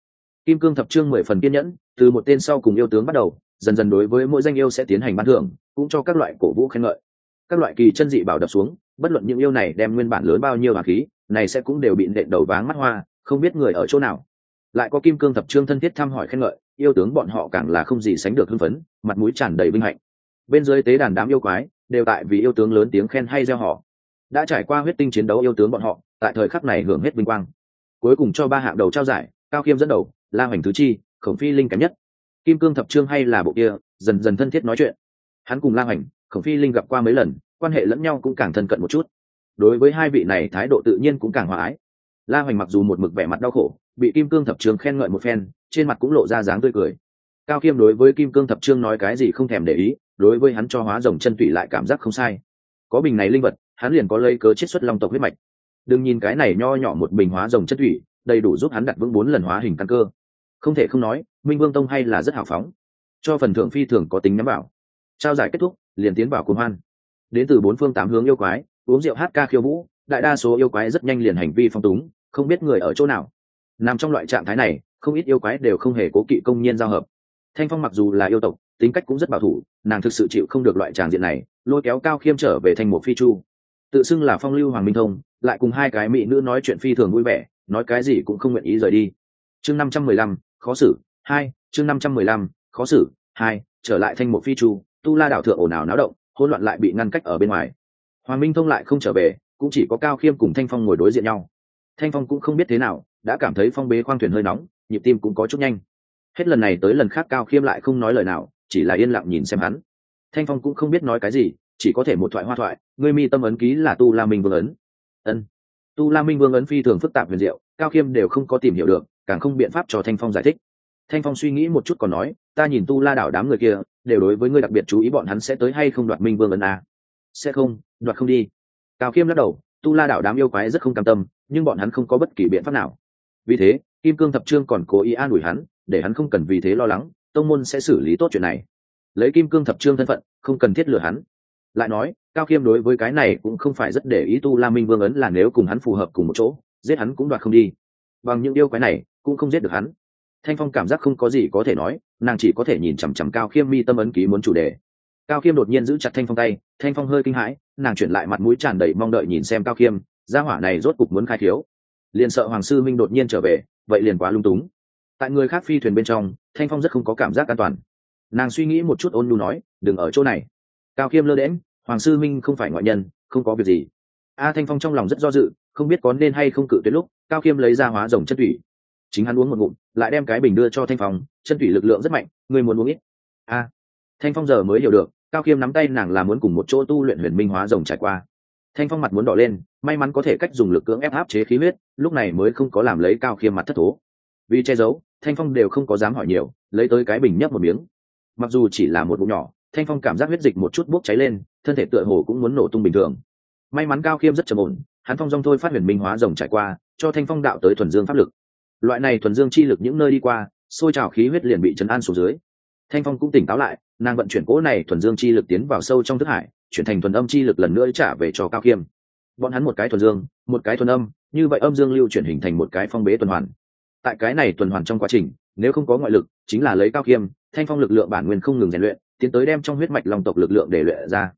Kim cương thập trương mười phần kiên nhẫn, từ một tên sau cùng yêu tướng bắt đầu, dần dần đối với mỗi danh yêu sẽ tiến hành ban thưởng, cũng cho các loại cổ vũ khen ngợi. Các loại kỳ chân dị bảo đập xuống, bất luận những yêu này đem nguyên bản lớn bao nhiêu hà khí, này sẽ cũng đều bị nện đầu váng mắt hoa, không biết người ở chỗ nào. Lại có kim cương thập trương thân thiết thăm hỏi khen ngợi yêu tướng bọn họ càng là không gì sánh được hưng phấn, mặt mũi tràn đầy vinh hạnh. Bên dưới tế đàn đám yêu quái, đều tại vì yêu tướng lớn tiếng khen hay gieo họ đã trải qua huyết tinh chiến đấu yêu tướng bọn họ, tại thời khắc này hưởng hết vinh quang. Cuối cùng cho ba hạng đầu trao giải, cao khiêm dẫn đầu, la hoành thứ chi, khổng phi linh kém nhất. Kim cương thập trương hay là bộ kia, dần dần thân thiết nói chuyện. Hắn cùng la hoành, khổng phi linh gặp qua mấy lần, quan hệ lẫn nhau cũng càng thân cận một chút. Đối với hai vị này thái độ tự nhiên cũng càng hòa ái. La hoành mặc dù một mực vẻ mặt đau khổ bị kim cương thập trương khen ngợi một phen, trên mặt cũng lộ ra dáng tươi cười. Cao khiêm đối với kim cương thập trương nói cái gì không thèm để ý, đối với hắn cho hóa rồng chân tủy lại cảm giác không sai. Có bình này linh vật, hắn liền có lấy cớ chiết xuất long tộc huyết mạch. Đừng nhìn cái này nho nhỏ một bình hóa rồng chất thủy đầy đủ giúp hắn đặt vững bốn lần hóa hình căn cơ. Không thể không nói, minh vương tông hay là rất hào phóng. Cho phần thưởng phi thường có tính nhắm bảo trao giải kết thúc, liền tiến vào cuồng hoan. Đến từ bốn phương tám hướng yêu quái, uống rượu hát ca khiêu vũ, đại đa số yêu quái rất nhanh liền hành vi phong túng, không biết người ở chỗ nào nằm trong loại trạng thái này, không ít yêu quái đều không hề cố kỵ công nhiên giao hợp. Thanh phong mặc dù là yêu tộc, tính cách cũng rất bảo thủ, nàng thực sự chịu không được loại tràng diện này, lôi kéo cao khiêm trở về thành một phi chu. Tự xưng là phong lưu hoàng minh thông, lại cùng hai cái mỹ nữ nói chuyện phi thường vui vẻ, nói cái gì cũng không nguyện ý rời đi. Chương năm trăm mười lăm, khó xử, hai, chương năm trăm mười lăm, khó xử, hai, trở lại thanh một phi chu, tu la đảo thượng ồn ào náo động, hỗn loạn lại bị ngăn cách ở bên ngoài. Hoàng minh thông lại không trở về, cũng chỉ có cao khiêm cùng thanh phong ngồi đối diện nhau. Thanh phong cũng không biết thế nào đã cảm thấy phong bế khoang thuyền hơi nóng, nhịp tim cũng có chút nhanh. Hết lần này tới lần khác cao khiêm lại không nói lời nào, chỉ là yên lặng nhìn xem hắn. Thanh phong cũng không biết nói cái gì, chỉ có thể một thoại hoa thoại, ngươi mi tâm ấn ký là tu la minh vương ấn. Ân. Tu la minh vương ấn phi thường phức tạp huyền diệu, cao khiêm đều không có tìm hiểu được, càng không biện pháp cho thanh phong giải thích. Thanh phong suy nghĩ một chút còn nói, ta nhìn tu la đảo đám người kia, đều đối với ngươi đặc biệt chú ý bọn hắn sẽ tới hay không đoạt minh vương ấn à? sẽ không, đoạt không đi. Cao khiêm lắc đầu, tu la đảo đám yêu quái rất không cam tâm, nhưng bọn hắn không có bất kỳ biện pháp nào vì thế, kim cương thập trương còn cố ý an ủi hắn, để hắn không cần vì thế lo lắng, tông môn sẽ xử lý tốt chuyện này. Lấy kim cương thập trương thân phận, không cần thiết lừa hắn. Lại nói, cao khiêm đối với cái này cũng không phải rất để ý tu la minh vương ấn là nếu cùng hắn phù hợp cùng một chỗ, giết hắn cũng đoạt không đi. Bằng những yêu quái này, cũng không giết được hắn. Thanh phong cảm giác không có gì có thể nói, nàng chỉ có thể nhìn chằm chằm cao khiêm mi tâm ấn ký muốn chủ đề. Cao khiêm đột nhiên giữ chặt thanh phong tay, thanh phong hơi kinh hãi, nàng chuyển lại mặt mũi tràn đầy mong đợi nhìn xem cao khiêm, gia hỏa này rốt cục muốn khai thiếu liền sợ hoàng sư minh đột nhiên trở về, vậy liền quá lung túng. Tại người khác phi thuyền bên trong, thanh phong rất không có cảm giác an toàn. Nàng suy nghĩ một chút ôn nhu nói, đừng ở chỗ này. Cao khiêm lơ đễm hoàng sư minh không phải ngoại nhân, không có việc gì. A thanh phong trong lòng rất do dự, không biết có nên hay không cự tuyệt lúc, cao khiêm lấy ra hóa rồng chân thủy. Chính hắn uống một ngụm, lại đem cái bình đưa cho thanh phong chân thủy lực lượng rất mạnh người muốn uống ít. A thanh phong giờ mới hiểu được, cao khiêm nắm tay nàng là muốn cùng một chỗ tu luyện huyền minh hóa rồng trải qua. Thanh phong mặt muốn đỏ lên may mắn có thể cách dùng lực cưỡng ép áp chế khí huyết, lúc này mới không có làm lấy cao khiêm mặt thất thố. Vì che giấu, thanh phong đều không có dám hỏi nhiều, lấy tới cái bình nhấp một miếng. Mặc dù chỉ là một vụ nhỏ, thanh phong cảm giác huyết dịch một chút bốc cháy lên, thân thể tựa hồ cũng muốn nổ tung bình thường. May mắn cao khiêm rất trầm ổn, hắn phong dong thôi phát huyền minh hóa rồng trải qua, cho thanh phong đạo tới thuần dương pháp lực. Loại này thuần dương chi lực những nơi đi qua xôi trào khí huyết liền bị chấn an xuống dưới. Thanh phong cũng tỉnh táo lại, nàng vận chuyển cỗ này thuần dương chi lực tiến vào sâu trong thức hải, chuyển thành thuần âm chi lực lần nữa trả về cho cao khiêm bọn hắn một cái thuần dương, một cái thuần âm, như vậy âm dương lưu chuyển hình thành một cái phong bế tuần hoàn. Tại cái này tuần hoàn trong quá trình, nếu không có ngoại lực, chính là lấy cao khiêm, thanh phong lực lượng bản nguyên không ngừng rèn luyện, tiến tới đem trong huyết mạch long tộc lực lượng để luyện ra.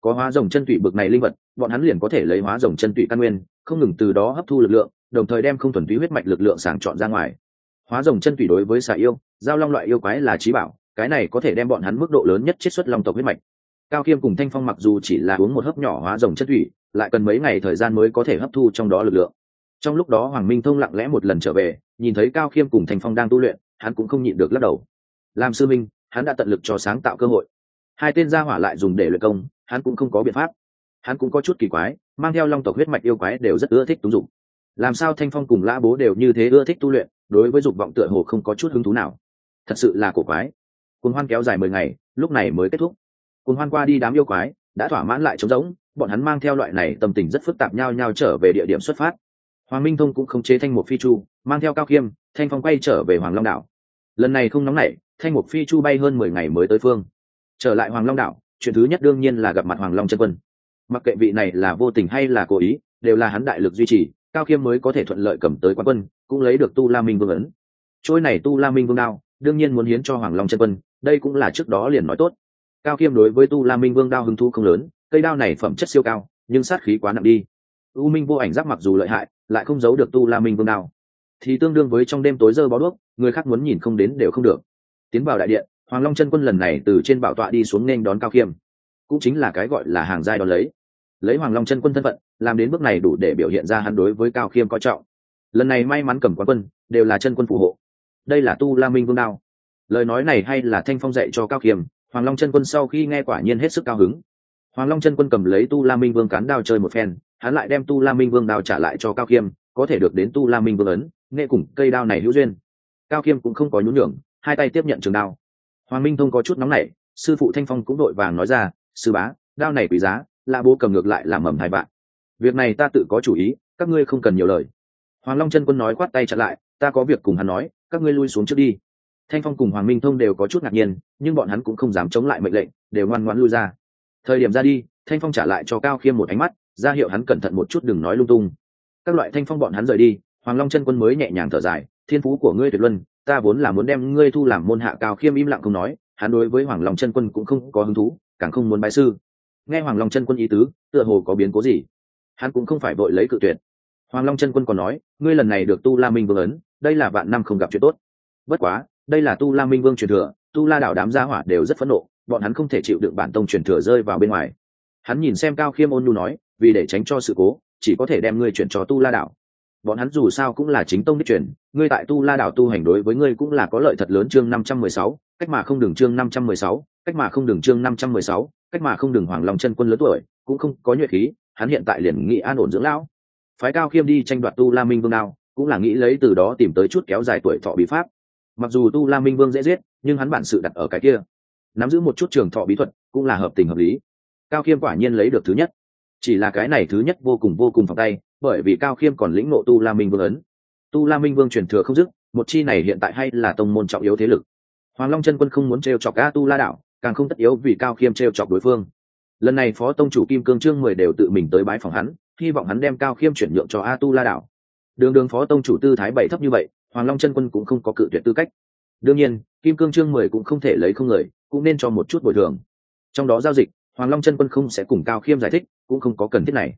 Có hóa rồng chân tụy bực này linh vật, bọn hắn liền có thể lấy hóa rồng chân tụy căn nguyên, không ngừng từ đó hấp thu lực lượng, đồng thời đem không thuần túy huyết mạch lực lượng sàng chọn ra ngoài. Hóa rồng chân tụy đối với xà yêu, giao long loại yêu quái là trí bảo, cái này có thể đem bọn hắn mức độ lớn nhất chiết xuất long tộc huyết mạch. Cao khiêm cùng thanh phong mặc dù chỉ là uống một hớp nhỏ hóa rồng chân thủy lại cần mấy ngày thời gian mới có thể hấp thu trong đó lực lượng. Trong lúc đó hoàng minh thông lặng lẽ một lần trở về, nhìn thấy cao khiêm cùng thanh phong đang tu luyện, hắn cũng không nhịn được lắc đầu. Làm sư minh, hắn đã tận lực cho sáng tạo cơ hội. Hai tên gia hỏa lại dùng để luyện công, hắn cũng không có biện pháp. Hắn cũng có chút kỳ quái, mang theo long tộc huyết mạch yêu quái đều rất ưa thích túng dụng. Làm sao thanh phong cùng lã bố đều như thế ưa thích tu luyện, đối với dục vọng tựa hồ không có chút hứng thú nào. Thật sự là cổ quái. Cuốn hoan kéo dài mười ngày, lúc này mới kết thúc. Cuốn hoan qua đi đám yêu quái, đã thỏa mãn lại trống rỗng bọn hắn mang theo loại này tâm tình rất phức tạp nhau nhau trở về địa điểm xuất phát. Hoàng minh thông cũng không chế thanh một phi chu, mang theo cao khiêm, thanh phong quay trở về hoàng long đảo. Lần này không nóng nảy, thanh một phi chu bay hơn mười ngày mới tới phương. Trở lại hoàng long đảo, chuyện thứ nhất đương nhiên là gặp mặt hoàng long chân quân. Mặc kệ vị này là vô tình hay là cố ý, đều là hắn đại lực duy trì, cao khiêm mới có thể thuận lợi cầm tới quán quân, cũng lấy được tu la minh vương ấn. Trôi này tu la minh vương đao, đương nhiên muốn hiến cho hoàng long chân quân, đây cũng là trước đó liền nói tốt. Cao khiêm đối với tu la minh vương đao hứng thu không lớn cây đao này phẩm chất siêu cao, nhưng sát khí quá nặng đi. U minh vô ảnh giác mặc dù lợi hại, lại không giấu được tu la minh vương đao. Thì tương đương với trong đêm tối dơ bó đuốc, người khác muốn nhìn không đến đều không được. Tiến vào đại điện, hoàng long chân quân lần này từ trên bảo tọa đi xuống nên đón cao khiêm. Cũng chính là cái gọi là hàng giai đón lấy. Lấy hoàng long chân quân thân phận, làm đến bước này đủ để biểu hiện ra hắn đối với cao khiêm coi trọng. Lần này may mắn cầm quán quân, đều là chân quân phù hộ. Đây là tu la minh vương đao. Lời nói này hay là thanh phong dạy cho cao khiêm, hoàng long chân quân sau khi nghe quả nhiên hết sức cao hứng hoàng long chân quân cầm lấy tu la minh vương cán đao chơi một phen, hắn lại đem tu la minh vương đao trả lại cho cao khiêm có thể được đến tu la minh vương ấn nghe cùng cây đao này hữu duyên. Cao khiêm cũng không có nhún nhường, hai tay tiếp nhận trường đao. Hoàng minh thông có chút nóng nảy, sư phụ thanh phong cũng đội vàng nói ra, sư bá, đao này quý giá là bố cầm ngược lại làm mầm hai bạn việc này ta tự có chủ ý, các ngươi không cần nhiều lời. Hoàng long chân quân nói khoát tay chặn lại, ta có việc cùng hắn nói, các ngươi lui xuống trước đi. Thanh phong cùng hoàng minh thông đều có chút ngạc nhiên, nhưng bọn hắn cũng không dám chống lại mệnh lệnh, đều ngoan ngoãn lui ra thời điểm ra đi, thanh phong trả lại cho cao khiêm một ánh mắt, ra hiệu hắn cẩn thận một chút đừng nói lung tung. Các loại thanh phong bọn hắn rời đi, hoàng long chân quân mới nhẹ nhàng thở dài, thiên phú của ngươi tuyệt luân, ta vốn là muốn đem ngươi thu làm môn hạ cao khiêm im lặng không nói, hắn đối với hoàng long chân quân cũng không có hứng thú, càng không muốn bái sư. Nghe hoàng long chân quân ý tứ, tựa hồ có biến cố gì? Hắn cũng không phải vội lấy cự tuyệt. Hoàng long chân quân còn nói, ngươi lần này được tu la minh vương ấn, đây là vạn năm không gặp chuyện tốt. Bất quá, đây là tu la minh vương truyền thừa, tu la đảo đám gia hỏa đều rất phẫn nộ bọn hắn không thể chịu được bản tông truyền thừa rơi vào bên ngoài. Hắn nhìn xem cao khiêm ôn nhu nói, vì để tránh cho sự cố, chỉ có thể đem ngươi chuyển cho tu la đảo bọn hắn dù sao cũng là chính tông đích truyền, ngươi tại tu la đảo tu hành đối với ngươi cũng là có lợi thật lớn chương năm trăm mười sáu, cách mà không đường chương năm trăm mười sáu, cách mà không đường chương năm trăm mười sáu, cách mà không đường hoàng long chân quân lớn tuổi, cũng không có nhuệ khí, hắn hiện tại liền nghĩ an ổn dưỡng lão. Phái cao khiêm đi tranh đoạt tu la minh vương đao, cũng là nghĩ lấy từ đó tìm tới chút kéo dài tuổi thọ bí pháp. Mặc dù tu la minh vương dễ giết, nhưng hắn bản sự đặt ở cái kia nắm giữ một chút trường thọ bí thuật cũng là hợp tình hợp lý. Cao khiêm quả nhiên lấy được thứ nhất. Chỉ là cái này thứ nhất vô cùng vô cùng phòng tay, bởi vì cao khiêm còn lĩnh ngộ tu la minh vương ấn. Tu la minh vương truyền thừa không dứt, một chi này hiện tại hay là tông môn trọng yếu thế lực. Hoàng long chân quân không muốn t r e o chọc a tu la đạo, càng không tất yếu vì cao khiêm t r e o chọc đối phương. Lần này phó tông chủ kim cương trương mười đều tự mình tới bái phòng hắn, hy vọng hắn đem cao khiêm chuyển nhượng cho a tu la đạo. Đường đường phó tông chủ tư thái bảy thấp như vậy, hoàng long chân quân cũng không có cự tuyệt tư cách đương nhiên, kim cương trương mười cũng không thể lấy không người, cũng nên cho một chút bồi thường. Trong đó giao dịch, hoàng long chân quân không sẽ cùng cao khiêm giải thích, cũng không có cần thiết này.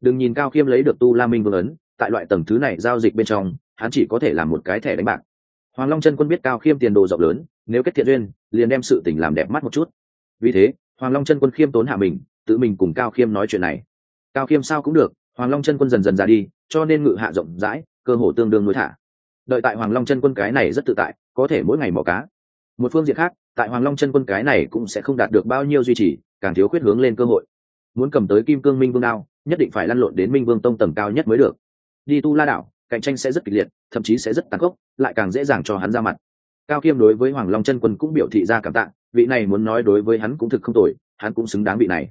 Đừng nhìn cao khiêm lấy được tu la minh vương ấn, tại loại tầng thứ này giao dịch bên trong, hắn chỉ có thể làm một cái thẻ đánh bạc. Hoàng long chân quân biết cao khiêm tiền đồ rộng lớn, nếu kết thiện duyên, liền đem sự tình làm đẹp mắt một chút. Vì thế, hoàng long chân quân khiêm tốn hạ mình, tự mình cùng cao khiêm nói chuyện này. Cao khiêm sao cũng được, hoàng long chân quân dần dần ra đi, cho nên ngự hạ rộng rãi, cơ hồ tương đương nuôi thả đợi tại hoàng long chân quân cái này rất tự tại, có thể mỗi ngày mò cá. Một phương diện khác, tại hoàng long chân quân cái này cũng sẽ không đạt được bao nhiêu duy trì, càng thiếu khuyết hướng lên cơ hội. Muốn cầm tới kim cương minh vương đao, nhất định phải lăn lộn đến minh vương tông tầng cao nhất mới được. Đi tu la đảo, cạnh tranh sẽ rất kịch liệt, thậm chí sẽ rất tàn khốc, lại càng dễ dàng cho hắn ra mặt. Cao khiêm đối với hoàng long chân quân cũng biểu thị ra cảm tạ, vị này muốn nói đối với hắn cũng thực không tồi, hắn cũng xứng đáng vị này.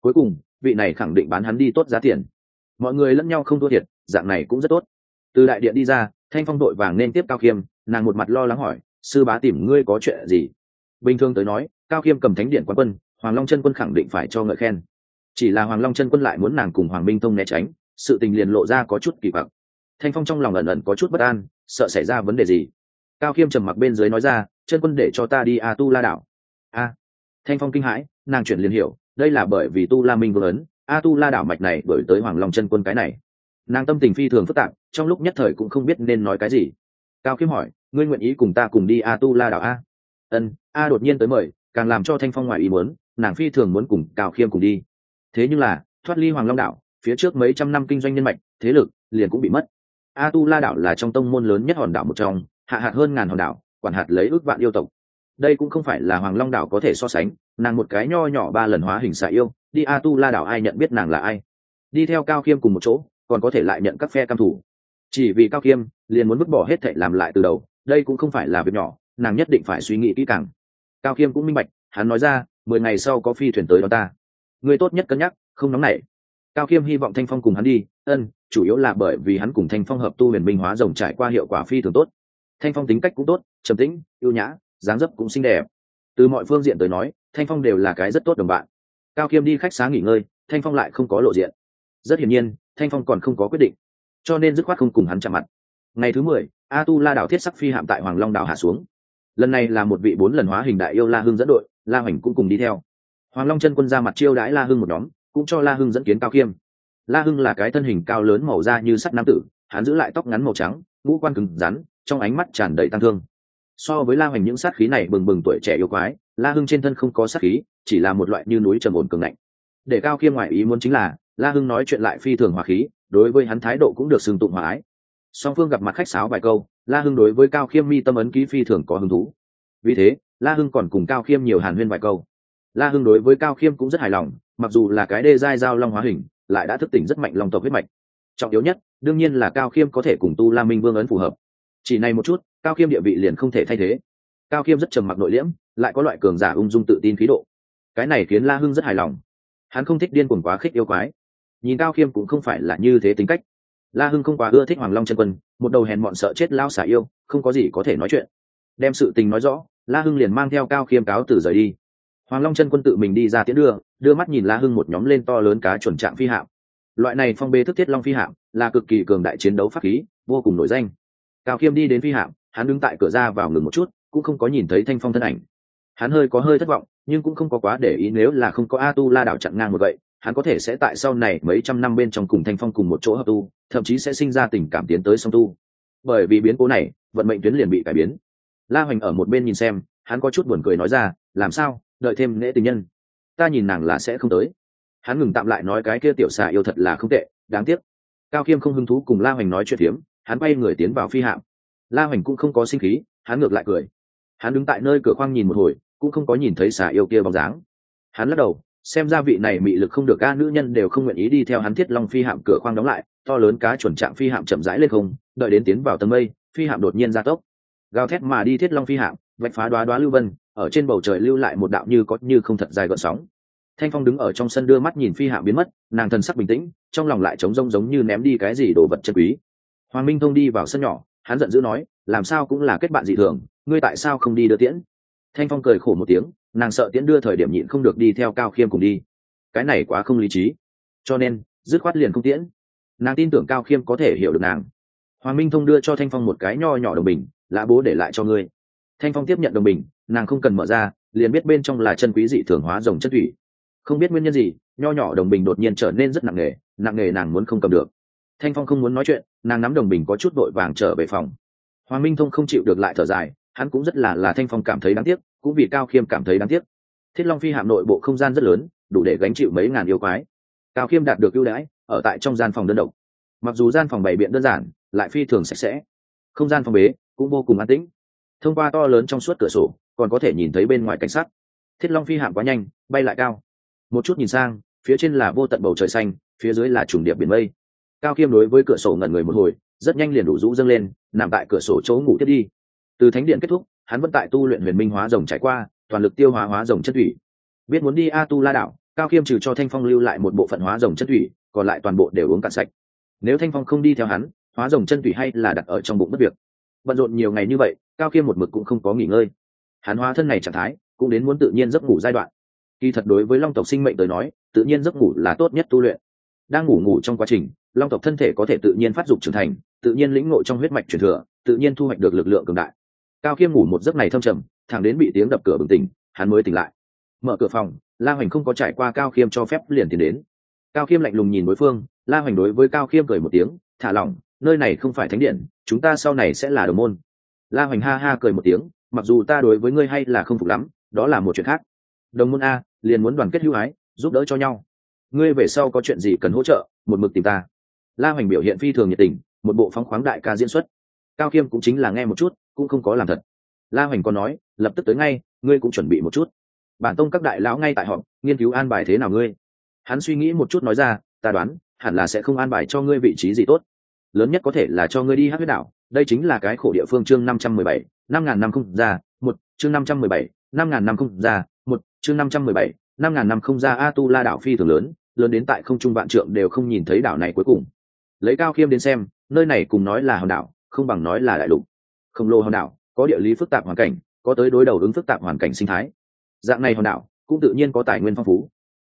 Cuối cùng, vị này khẳng định bán hắn đi tốt giá tiền. Mọi người lẫn nhau không thua thiệt, dạng này cũng rất tốt. Từ đại điện đi ra thanh phong đội vàng nên tiếp cao khiêm, nàng một mặt lo lắng hỏi, sư bá tìm ngươi có chuyện gì? Bình thường tới nói, cao khiêm cầm thánh điện quán quân, hoàng long chân quân khẳng định phải cho ngợi khen. Chỉ là hoàng long chân quân lại muốn nàng cùng hoàng minh thông né tránh, sự tình liền lộ ra có chút kỳ vọng thanh phong trong lòng ẩn ẩn có chút bất an, sợ xảy ra vấn đề gì? Cao khiêm trầm mặc bên dưới nói ra, chân quân để cho ta đi a tu la đảo. A. Thanh phong kinh hãi, nàng chuyển liền hiểu, đây là bởi vì tu la minh vương ấn. A, tu la đảo mạch này bởi tới hoàng long chân quân cái này nàng tâm tình phi thường phức tạp, trong lúc nhất thời cũng không biết nên nói cái gì. Cao khiêm hỏi, ngươi nguyện ý cùng ta cùng đi a tu la đảo a? Ân, a đột nhiên tới mời, càng làm cho thanh phong ngoài ý muốn, nàng phi thường muốn cùng cao khiêm cùng đi. Thế nhưng là, thoát ly hoàng long đảo, phía trước mấy trăm năm kinh doanh nhân mạch, thế lực liền cũng bị mất. A tu la đảo là trong tông môn lớn nhất hòn đảo một trong, hạ hạt hơn ngàn hòn đảo, quản hạt lấy ước vạn yêu tộc. Đây cũng không phải là hoàng long đảo có thể so sánh, nàng một cái nho nhỏ ba lần hóa hình xạ yêu, đi a tu la đảo ai nhận biết nàng là ai. Đi theo cao khiêm cùng một chỗ còn có thể lại nhận các phe cam thủ. Chỉ vì cao khiêm liền muốn vứt bỏ hết thệ làm lại từ đầu, đây cũng không phải là việc nhỏ, nàng nhất định phải suy nghĩ kỹ càng. Cao khiêm cũng minh bạch, hắn nói ra, mười ngày sau có phi thuyền tới đó ta. Người tốt nhất cân nhắc, không nóng nảy. Cao khiêm hy vọng thanh phong cùng hắn đi, ân, chủ yếu là bởi vì hắn cùng thanh phong hợp tu huyền minh hóa rồng trải qua hiệu quả phi thường tốt. Thanh phong tính cách cũng tốt, trầm tĩnh, ưu nhã, dáng dấp cũng xinh đẹp. Từ mọi phương diện tới nói, thanh phong đều là cái rất tốt đồng bạn. Cao khiêm đi khách xá nghỉ ngơi, thanh phong lại không có lộ diện. Rất hiển nhiên thanh phong còn không có quyết định. Cho nên dứt khoát không cùng hắn chạm mặt. Ngày thứ mười, a tu la đảo thiết sắc phi hạm tại hoàng long đảo hạ xuống. Lần này là một vị bốn lần hóa hình đại yêu la hưng dẫn đội, la hoành cũng cùng đi theo. Hoàng long chân quân ra mặt chiêu đãi la hưng một nhóm, cũng cho la hưng dẫn kiến cao khiêm. La hưng là cái thân hình cao lớn màu da như sắt nam tử, hắn giữ lại tóc ngắn màu trắng, ngũ quan cứng rắn, trong ánh mắt tràn đầy tăng thương. So với la hoành những sát khí này bừng bừng tuổi trẻ yêu quái, la hưng trên thân không có sát khí, chỉ là một loại như núi trầm ổn cường ngạnh. Để cao khiêm ngoại ý muốn chính là la hưng nói chuyện lại phi thường hòa khí, đối với hắn thái độ cũng được xưng tụng hòa ái. Song phương gặp mặt khách sáo vài câu, la hưng đối với cao khiêm mi tâm ấn ký phi thường có hứng thú. Vì thế, la hưng còn cùng cao khiêm nhiều hàn huyên vài câu. La hưng đối với cao khiêm cũng rất hài lòng, mặc dù là cái đê giai giao long hóa hình, lại đã thức tỉnh rất mạnh lòng tộc huyết mạch. Trọng yếu nhất, đương nhiên là cao khiêm có thể cùng tu la minh vương ấn phù hợp. Chỉ này một chút, cao khiêm địa vị liền không thể thay thế. Cao khiêm rất trầm mặc nội liễm, lại có loại cường giả ung dung tự tin khí độ. Cái này khiến la hưng rất hài lòng. Hắn không thích điên cuồng quá khích yêu quái nhìn cao khiêm cũng không phải là như thế tính cách. La hưng không quá ưa thích hoàng long chân quân, một đầu hèn mọn sợ chết lao xả yêu, không có gì có thể nói chuyện. Đem sự tình nói rõ, la hưng liền mang theo cao khiêm cáo từ rời đi. Hoàng long chân quân tự mình đi ra tiễn đưa đưa mắt nhìn la hưng một nhóm lên to lớn cá chuẩn trạng phi hạm. Loại này phong bê thức thiết long phi hạm, là cực kỳ cường đại chiến đấu pháp khí, vô cùng nổi danh. Cao khiêm đi đến phi hạm, hắn đứng tại cửa ra vào ngừng một chút, cũng không có nhìn thấy thanh phong thân ảnh. Hắn hơi có hơi thất vọng, nhưng cũng không có quá để ý nếu là không có a tu la đảo chặn ngang một vậy hắn có thể sẽ tại sau này mấy trăm năm bên trong cùng thanh phong cùng một chỗ hợp tu, thậm chí sẽ sinh ra tình cảm tiến tới song tu. Bởi vì biến cố này, vận mệnh tuyến liền bị cải biến. La hoành ở một bên nhìn xem, hắn có chút buồn cười nói ra, làm sao? Đợi thêm nễ tình nhân. Ta nhìn nàng là sẽ không tới. Hắn ngừng tạm lại nói cái kia tiểu xà yêu thật là không tệ, đáng tiếc. Cao khiêm không hứng thú cùng la hoành nói chuyện phiếm, hắn bay người tiến vào phi hạm. La hoành cũng không có sinh khí, hắn ngược lại cười. Hắn đứng tại nơi cửa khoang nhìn một hồi, cũng không có nhìn thấy xà yêu kia bóng dáng. Hắn lắc đầu xem ra vị này mị lực không được ca nữ nhân đều không nguyện ý đi theo hắn thiết long phi hạm cửa khoang đóng lại, to lớn cá chuẩn trạng phi hạm chậm rãi lên không, đợi đến tiến vào tầng mây, phi hạm đột nhiên ra tốc. Gào thét mà đi thiết long phi hạm, vạch phá đoá đoá lưu vân, ở trên bầu trời lưu lại một đạo như có như không thật dài gợn sóng. Thanh phong đứng ở trong sân đưa mắt nhìn phi hạm biến mất, nàng thần sắc bình tĩnh, trong lòng lại trống rông giống như ném đi cái gì đồ vật chân quý. Hoàng minh thông đi vào sân nhỏ, hắn giận dữ nói, làm sao cũng là kết bạn dị thường, ngươi tại sao không đi đưa tiễn? Thanh phong cười khổ một tiếng nàng sợ tiễn đưa thời điểm nhịn không được đi theo cao khiêm cùng đi. Cái này quá không lý trí. Cho nên, dứt khoát liền không tiễn. Nàng tin tưởng cao khiêm có thể hiểu được nàng. Hoàng minh thông đưa cho thanh phong một cái nho nhỏ đồng bình, lã bố để lại cho ngươi. Thanh phong tiếp nhận đồng bình, nàng không cần mở ra, liền biết bên trong là chân quý dị thường hóa rồng chất thủy. Không biết nguyên nhân gì, nho nhỏ đồng bình đột nhiên trở nên rất nặng nề nặng nề nàng muốn không cầm được. Thanh phong không muốn nói chuyện, nàng nắm đồng bình có chút vội vàng trở về phòng. Hoàng minh thông không chịu được lại thở dài, hắn cũng rất là là thanh phong cảm thấy đáng tiếc cũng vì cao khiêm cảm thấy đáng tiếc. Thiết long phi hạm nội bộ không gian rất lớn, đủ để gánh chịu mấy ngàn yêu quái. Cao khiêm đạt được ưu đãi, ở tại trong gian phòng đơn độc. Mặc dù gian phòng bày biện đơn giản, lại phi thường sạch sẽ. Không gian phòng bế cũng vô cùng an tĩnh. Thông qua to lớn trong suốt cửa sổ, còn có thể nhìn thấy bên ngoài cảnh sát thiết long phi hạm quá nhanh, bay lại cao. Một chút nhìn sang, phía trên là vô tận bầu trời xanh, phía dưới là trùng điệp biển mây. Cao khiêm đối với cửa sổ ngẩn người một hồi, rất nhanh liền đủ rũ dâng lên, nằm tại cửa sổ chỗ ngủ tiếp đi. Từ thánh điện kết thúc hắn vẫn tại tu luyện huyền minh hóa rồng trải qua, toàn lực tiêu hóa hóa rồng chất thủy. Biết muốn đi a tu la đảo, cao khiêm trừ cho thanh phong lưu lại một bộ phận hóa rồng chất thủy, còn lại toàn bộ đều uống cạn sạch. Nếu thanh phong không đi theo hắn, hóa rồng chân thủy hay là đặt ở trong bụng mất việc. Bận rộn nhiều ngày như vậy, cao khiêm một mực cũng không có nghỉ ngơi. Hắn hóa thân này trạng thái, cũng đến muốn tự nhiên giấc ngủ giai đoạn. Kỳ thật đối với long tộc sinh mệnh tới nói, tự nhiên giấc ngủ là tốt nhất tu luyện. Đang ngủ ngủ trong quá trình, long tộc thân thể có thể tự nhiên phát dục trưởng thành, tự nhiên lĩnh ngộ trong huyết mạch truyền thừa, tự nhiên thu hoạch được lực lượng cường đại cao khiêm ngủ một giấc này thâm trầm, thẳng đến bị tiếng đập cửa bừng tỉnh, hắn mới tỉnh lại. Mở cửa phòng, la hoành không có trải qua cao khiêm cho phép liền tiến đến. Cao khiêm lạnh lùng nhìn đối phương, la hoành đối với cao khiêm cười một tiếng, thả lỏng, nơi này không phải thánh điện, chúng ta sau này sẽ là đồng môn. La hoành ha ha cười một tiếng, mặc dù ta đối với ngươi hay là không phục lắm, đó là một chuyện khác. Đồng môn a, liền muốn đoàn kết hữu ái, giúp đỡ cho nhau. Ngươi về sau có chuyện gì cần hỗ trợ, một mực tìm ta. La hoành biểu hiện phi thường nhiệt tình, một bộ phóng khoáng đại ca diễn xuất. Cao khiêm cũng chính là nghe một chút cũng không có làm thật. La hoành còn nói, lập tức tới ngay, ngươi cũng chuẩn bị một chút. Bản tông các đại lão ngay tại họ nghiên cứu an bài thế nào ngươi? Hắn suy nghĩ một chút nói ra, ta đoán, hẳn là sẽ không an bài cho ngươi vị trí gì tốt. Lớn nhất có thể là cho ngươi đi hát huyết đảo, đây chính là cái khổ địa phương chương năm trăm mười bảy, năm ngàn năm không ra, một, chương năm trăm mười bảy, năm ngàn năm không ra, một, chương năm trăm mười bảy, năm ngàn năm không ra a tu la đảo phi thường lớn lớn đến tại không trung vạn trượng đều không nhìn thấy đảo này cuối cùng. Lấy cao khiêm đến xem, nơi này cùng nói là hòn đảo, không bằng nói là đại lục khổng lồ hòn đảo, có địa lý phức tạp hoàn cảnh, có tới đối đầu ứng phức tạp hoàn cảnh sinh thái. Dạng này hòn đảo cũng tự nhiên có tài nguyên phong phú.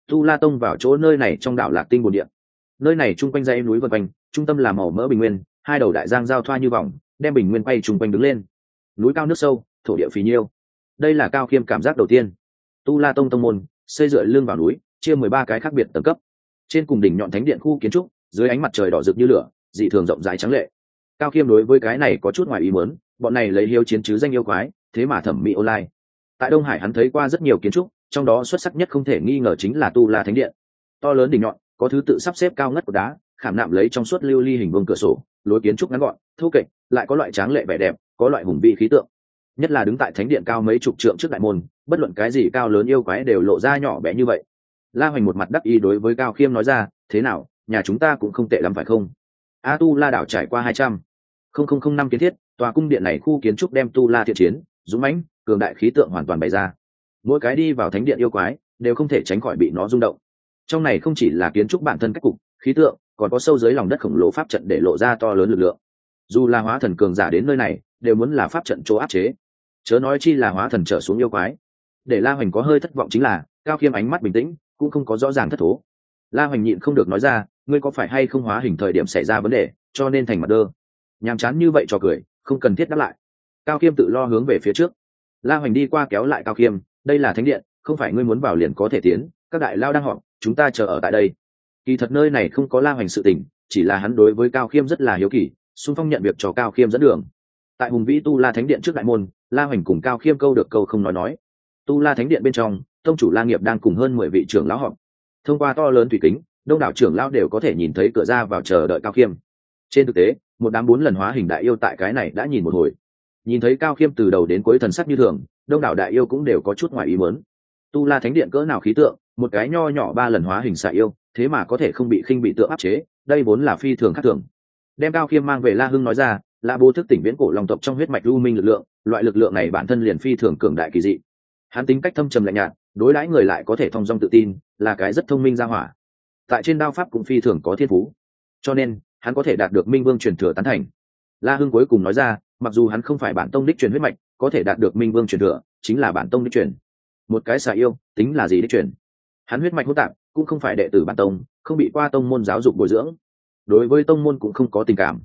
Tu la tông vào chỗ nơi này trong đảo lạc tinh bồn điện nơi này chung quanh dãy núi vân quanh, trung tâm là màu mỡ bình nguyên, hai đầu đại giang giao thoa như vòng, đem bình nguyên quay chung quanh đứng lên. Núi cao nước sâu, thổ địa phì nhiêu. Đây là cao khiêm cảm giác đầu tiên. Tu la tông tông môn, xây dựa lưng vào núi, chia mười ba cái khác biệt tầng cấp. Trên cùng đỉnh nhọn thánh điện khu kiến trúc, dưới ánh mặt trời đỏ rực như lửa, dị thường rộng rãi trắng lệ. Cao khiêm đối với cái này có chút ngoài ý muốn bọn này lấy hiếu chiến chứ danh yêu quái, thế mà thẩm mỹ online. Tại đông hải hắn thấy qua rất nhiều kiến trúc, trong đó xuất sắc nhất không thể nghi ngờ chính là tu la thánh điện. To lớn đỉnh nhọn, có thứ tự sắp xếp cao ngất của đá, khảm nạm lấy trong suốt lưu ly hình vương cửa sổ, lối kiến trúc ngắn gọn, thô kệch, lại có loại tráng lệ vẻ đẹp, có loại hùng vị khí tượng. Nhất là đứng tại thánh điện cao mấy chục trượng trước đại môn, bất luận cái gì cao lớn yêu quái đều lộ ra nhỏ bé như vậy. La hoành một mặt đắc ý đối với cao khiêm nói ra, thế nào, nhà chúng ta cũng không tệ lắm phải không? A tu la đảo trải qua hai trăm. Không không không năm kiến thiết tòa cung điện này khu kiến trúc đem tu la thiện chiến, dũng mãnh, cường đại khí tượng hoàn toàn bày ra. Mỗi cái đi vào thánh điện yêu quái đều không thể tránh khỏi bị nó rung động. Trong này không chỉ là kiến trúc bản thân cách cục, khí tượng, còn có sâu dưới lòng đất khổng lồ pháp trận để lộ ra to lớn lực lượng. Dù là hóa thần cường giả đến nơi này, đều muốn là pháp trận chỗ áp chế. Chớ nói chi là hóa thần trở xuống yêu quái. Để la hoành có hơi thất vọng chính là, cao khiêm ánh mắt bình tĩnh, cũng không có rõ ràng thất thố. La hoành nhịn không được nói ra, ngươi có phải hay không hóa hình thời điểm xảy ra vấn đề, cho nên thành mặt đơ? Nhàm chán như vậy cho cười không cần thiết đáp lại. Cao khiêm tự lo hướng về phía trước. La hoành đi qua kéo lại cao khiêm đây là thánh điện, không phải ngươi muốn vào liền có thể tiến, các đại lao đang họp, chúng ta chờ ở tại đây. Kỳ thật nơi này không có la hoành sự tình, chỉ là hắn đối với cao khiêm rất là hiếu kỳ, xung phong nhận việc cho cao khiêm dẫn đường. Tại hùng vĩ tu la thánh điện trước đại môn, la hoành cùng cao khiêm câu được câu không nói nói. Tu la thánh điện bên trong, tông chủ la nghiệp đang cùng hơn mười vị trưởng lão họp. Thông qua to lớn thủy kính, đông đảo trưởng lão đều có thể nhìn thấy cửa ra vào chờ đợi cao khiêm trên thực tế một đám bốn lần hóa hình đại yêu tại cái này đã nhìn một hồi. Nhìn thấy cao khiêm từ đầu đến cuối thần sắc như thường, đông đảo đại yêu cũng đều có chút ngoài ý mớn tu la thánh điện cỡ nào khí tượng, một cái nho nhỏ ba lần hóa hình xạ yêu, thế mà có thể không bị khinh bị tượng áp chế, đây vốn là phi thường khác thường. Đem cao khiêm mang về la hưng nói ra là bố thức tỉnh viễn cổ lòng tộc trong huyết mạch lưu minh lực lượng, loại lực lượng này bản thân liền phi thường cường đại kỳ dị. Hắn tính cách thâm trầm lạnh nhạt, đối đãi người lại có thể thong dong tự tin, là cái rất thông minh ra hỏa. Tại trên đao pháp cũng phi thường có thiên phú. Cho nên hắn có thể đạt được minh vương truyền thừa tán thành. La hưng cuối cùng nói ra, mặc dù hắn không phải bản tông đích truyền huyết mạch, có thể đạt được minh vương truyền thừa, chính là bản tông đích truyền. Một cái xà yêu, tính là gì đích truyền? Hắn huyết mạch hỗn tạp, cũng không phải đệ tử bản tông, không bị qua tông môn giáo dục bồi dưỡng. Đối với tông môn cũng không có tình cảm.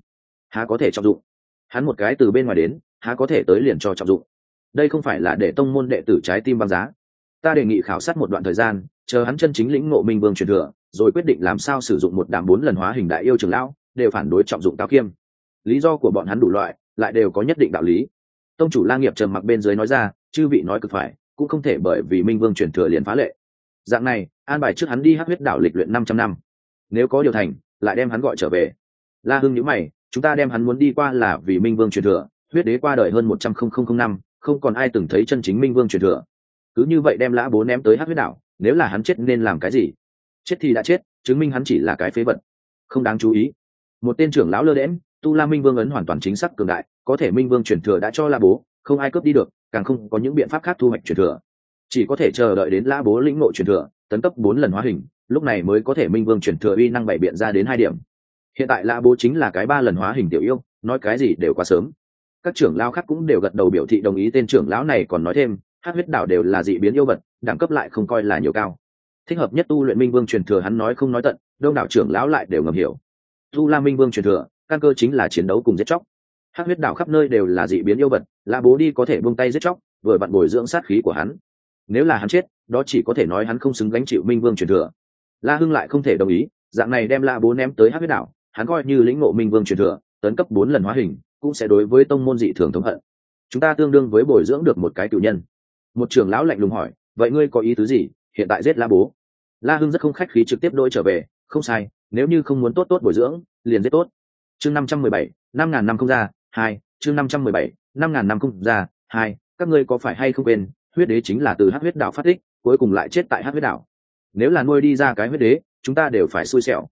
Há có thể trọng dụng? Hắn một cái từ bên ngoài đến, há có thể tới liền cho trọng dụng? Đây không phải là để tông môn đệ tử trái tim băng giá. Ta đề nghị khảo sát một đoạn thời gian, chờ hắn chân chính lĩnh ngộ minh vương truyền thừa, rồi quyết định làm sao sử dụng một đàm bốn lần hóa hình đại yêu trường lão đều phản đối trọng dụng cao khiêm lý do của bọn hắn đủ loại, lại đều có nhất định đạo lý. Tông chủ lang nghiệp trầm mặc bên dưới nói ra, chư vị nói cực phải, cũng không thể bởi vì minh vương chuyển thừa liền phá lệ. Dạng này, an bài trước hắn đi hát huyết đảo lịch luyện năm trăm năm. Nếu có điều thành, lại đem hắn gọi trở về. La hưng nhữ mày, chúng ta đem hắn muốn đi qua là vì minh vương truyền thừa, huyết đế qua đời hơn một trăm không không năm, không còn ai từng thấy chân chính minh vương truyền thừa. Cứ như vậy đem lã bố ném tới hát huyết đảo, nếu là hắn chết nên làm cái gì? Chết thì đã chết, chứng minh hắn chỉ là cái phế vật. Không đáng chú ý một tên trưởng lão lơ đễm tu la minh vương ấn hoàn toàn chính xác cường đại, có thể minh vương truyền thừa đã cho la bố, không ai cướp đi được, càng không có những biện pháp khác thu hoạch truyền thừa. Chỉ có thể chờ đợi đến la bố lĩnh ngộ truyền thừa, tấn cấp bốn lần hóa hình, lúc này mới có thể minh vương truyền thừa uy năng bảy biện ra đến hai điểm. Hiện tại la bố chính là cái ba lần hóa hình tiểu yêu, nói cái gì đều quá sớm. Các trưởng lão khác cũng đều gật đầu biểu thị đồng ý, tên trưởng lão này còn nói thêm hát huyết đảo đều là dị biến yêu vật, đẳng cấp lại không coi là nhiều cao. Thích hợp nhất tu luyện minh vương truyền thừa hắn nói không nói tận, đông đảo trưởng lão lại đều ngầm hiểu tu la minh vương truyền thừa, căn cơ chính là chiến đấu cùng giết chóc. Hắc huyết đảo khắp nơi đều là dị biến yêu vật, la bố đi có thể buông tay giết chóc, vừa vặn bồi dưỡng sát khí của hắn. Nếu là hắn chết, đó chỉ có thể nói hắn không xứng gánh chịu minh vương truyền thừa. La hưng lại không thể đồng ý, dạng này đem la bố ném tới hát huyết đảo, hắn coi như lĩnh ngộ minh vương truyền thừa, tấn cấp bốn lần hóa hình, cũng sẽ đối với tông môn dị thường thống hận. Chúng ta tương đương với bồi dưỡng được một cái cựu nhân. Một trưởng lão lạnh lùng hỏi, vậy ngươi có ý tứ gì? Hiện tại giết la bố. La hưng rất không khách khí trực tiếp đôi trở về, không sai nếu như không muốn tốt tốt bồi dưỡng, liền giết tốt. Chương năm trăm mười bảy, năm ngàn năm không ra, hai, chương năm trăm mười bảy, năm ngàn năm không ra, hai, các ngươi có phải hay không quên, huyết đế chính là từ hát huyết đạo phát tích, cuối cùng lại chết tại hát huyết đạo nếu là nuôi đi ra cái huyết đế, chúng ta đều phải xui xẻo.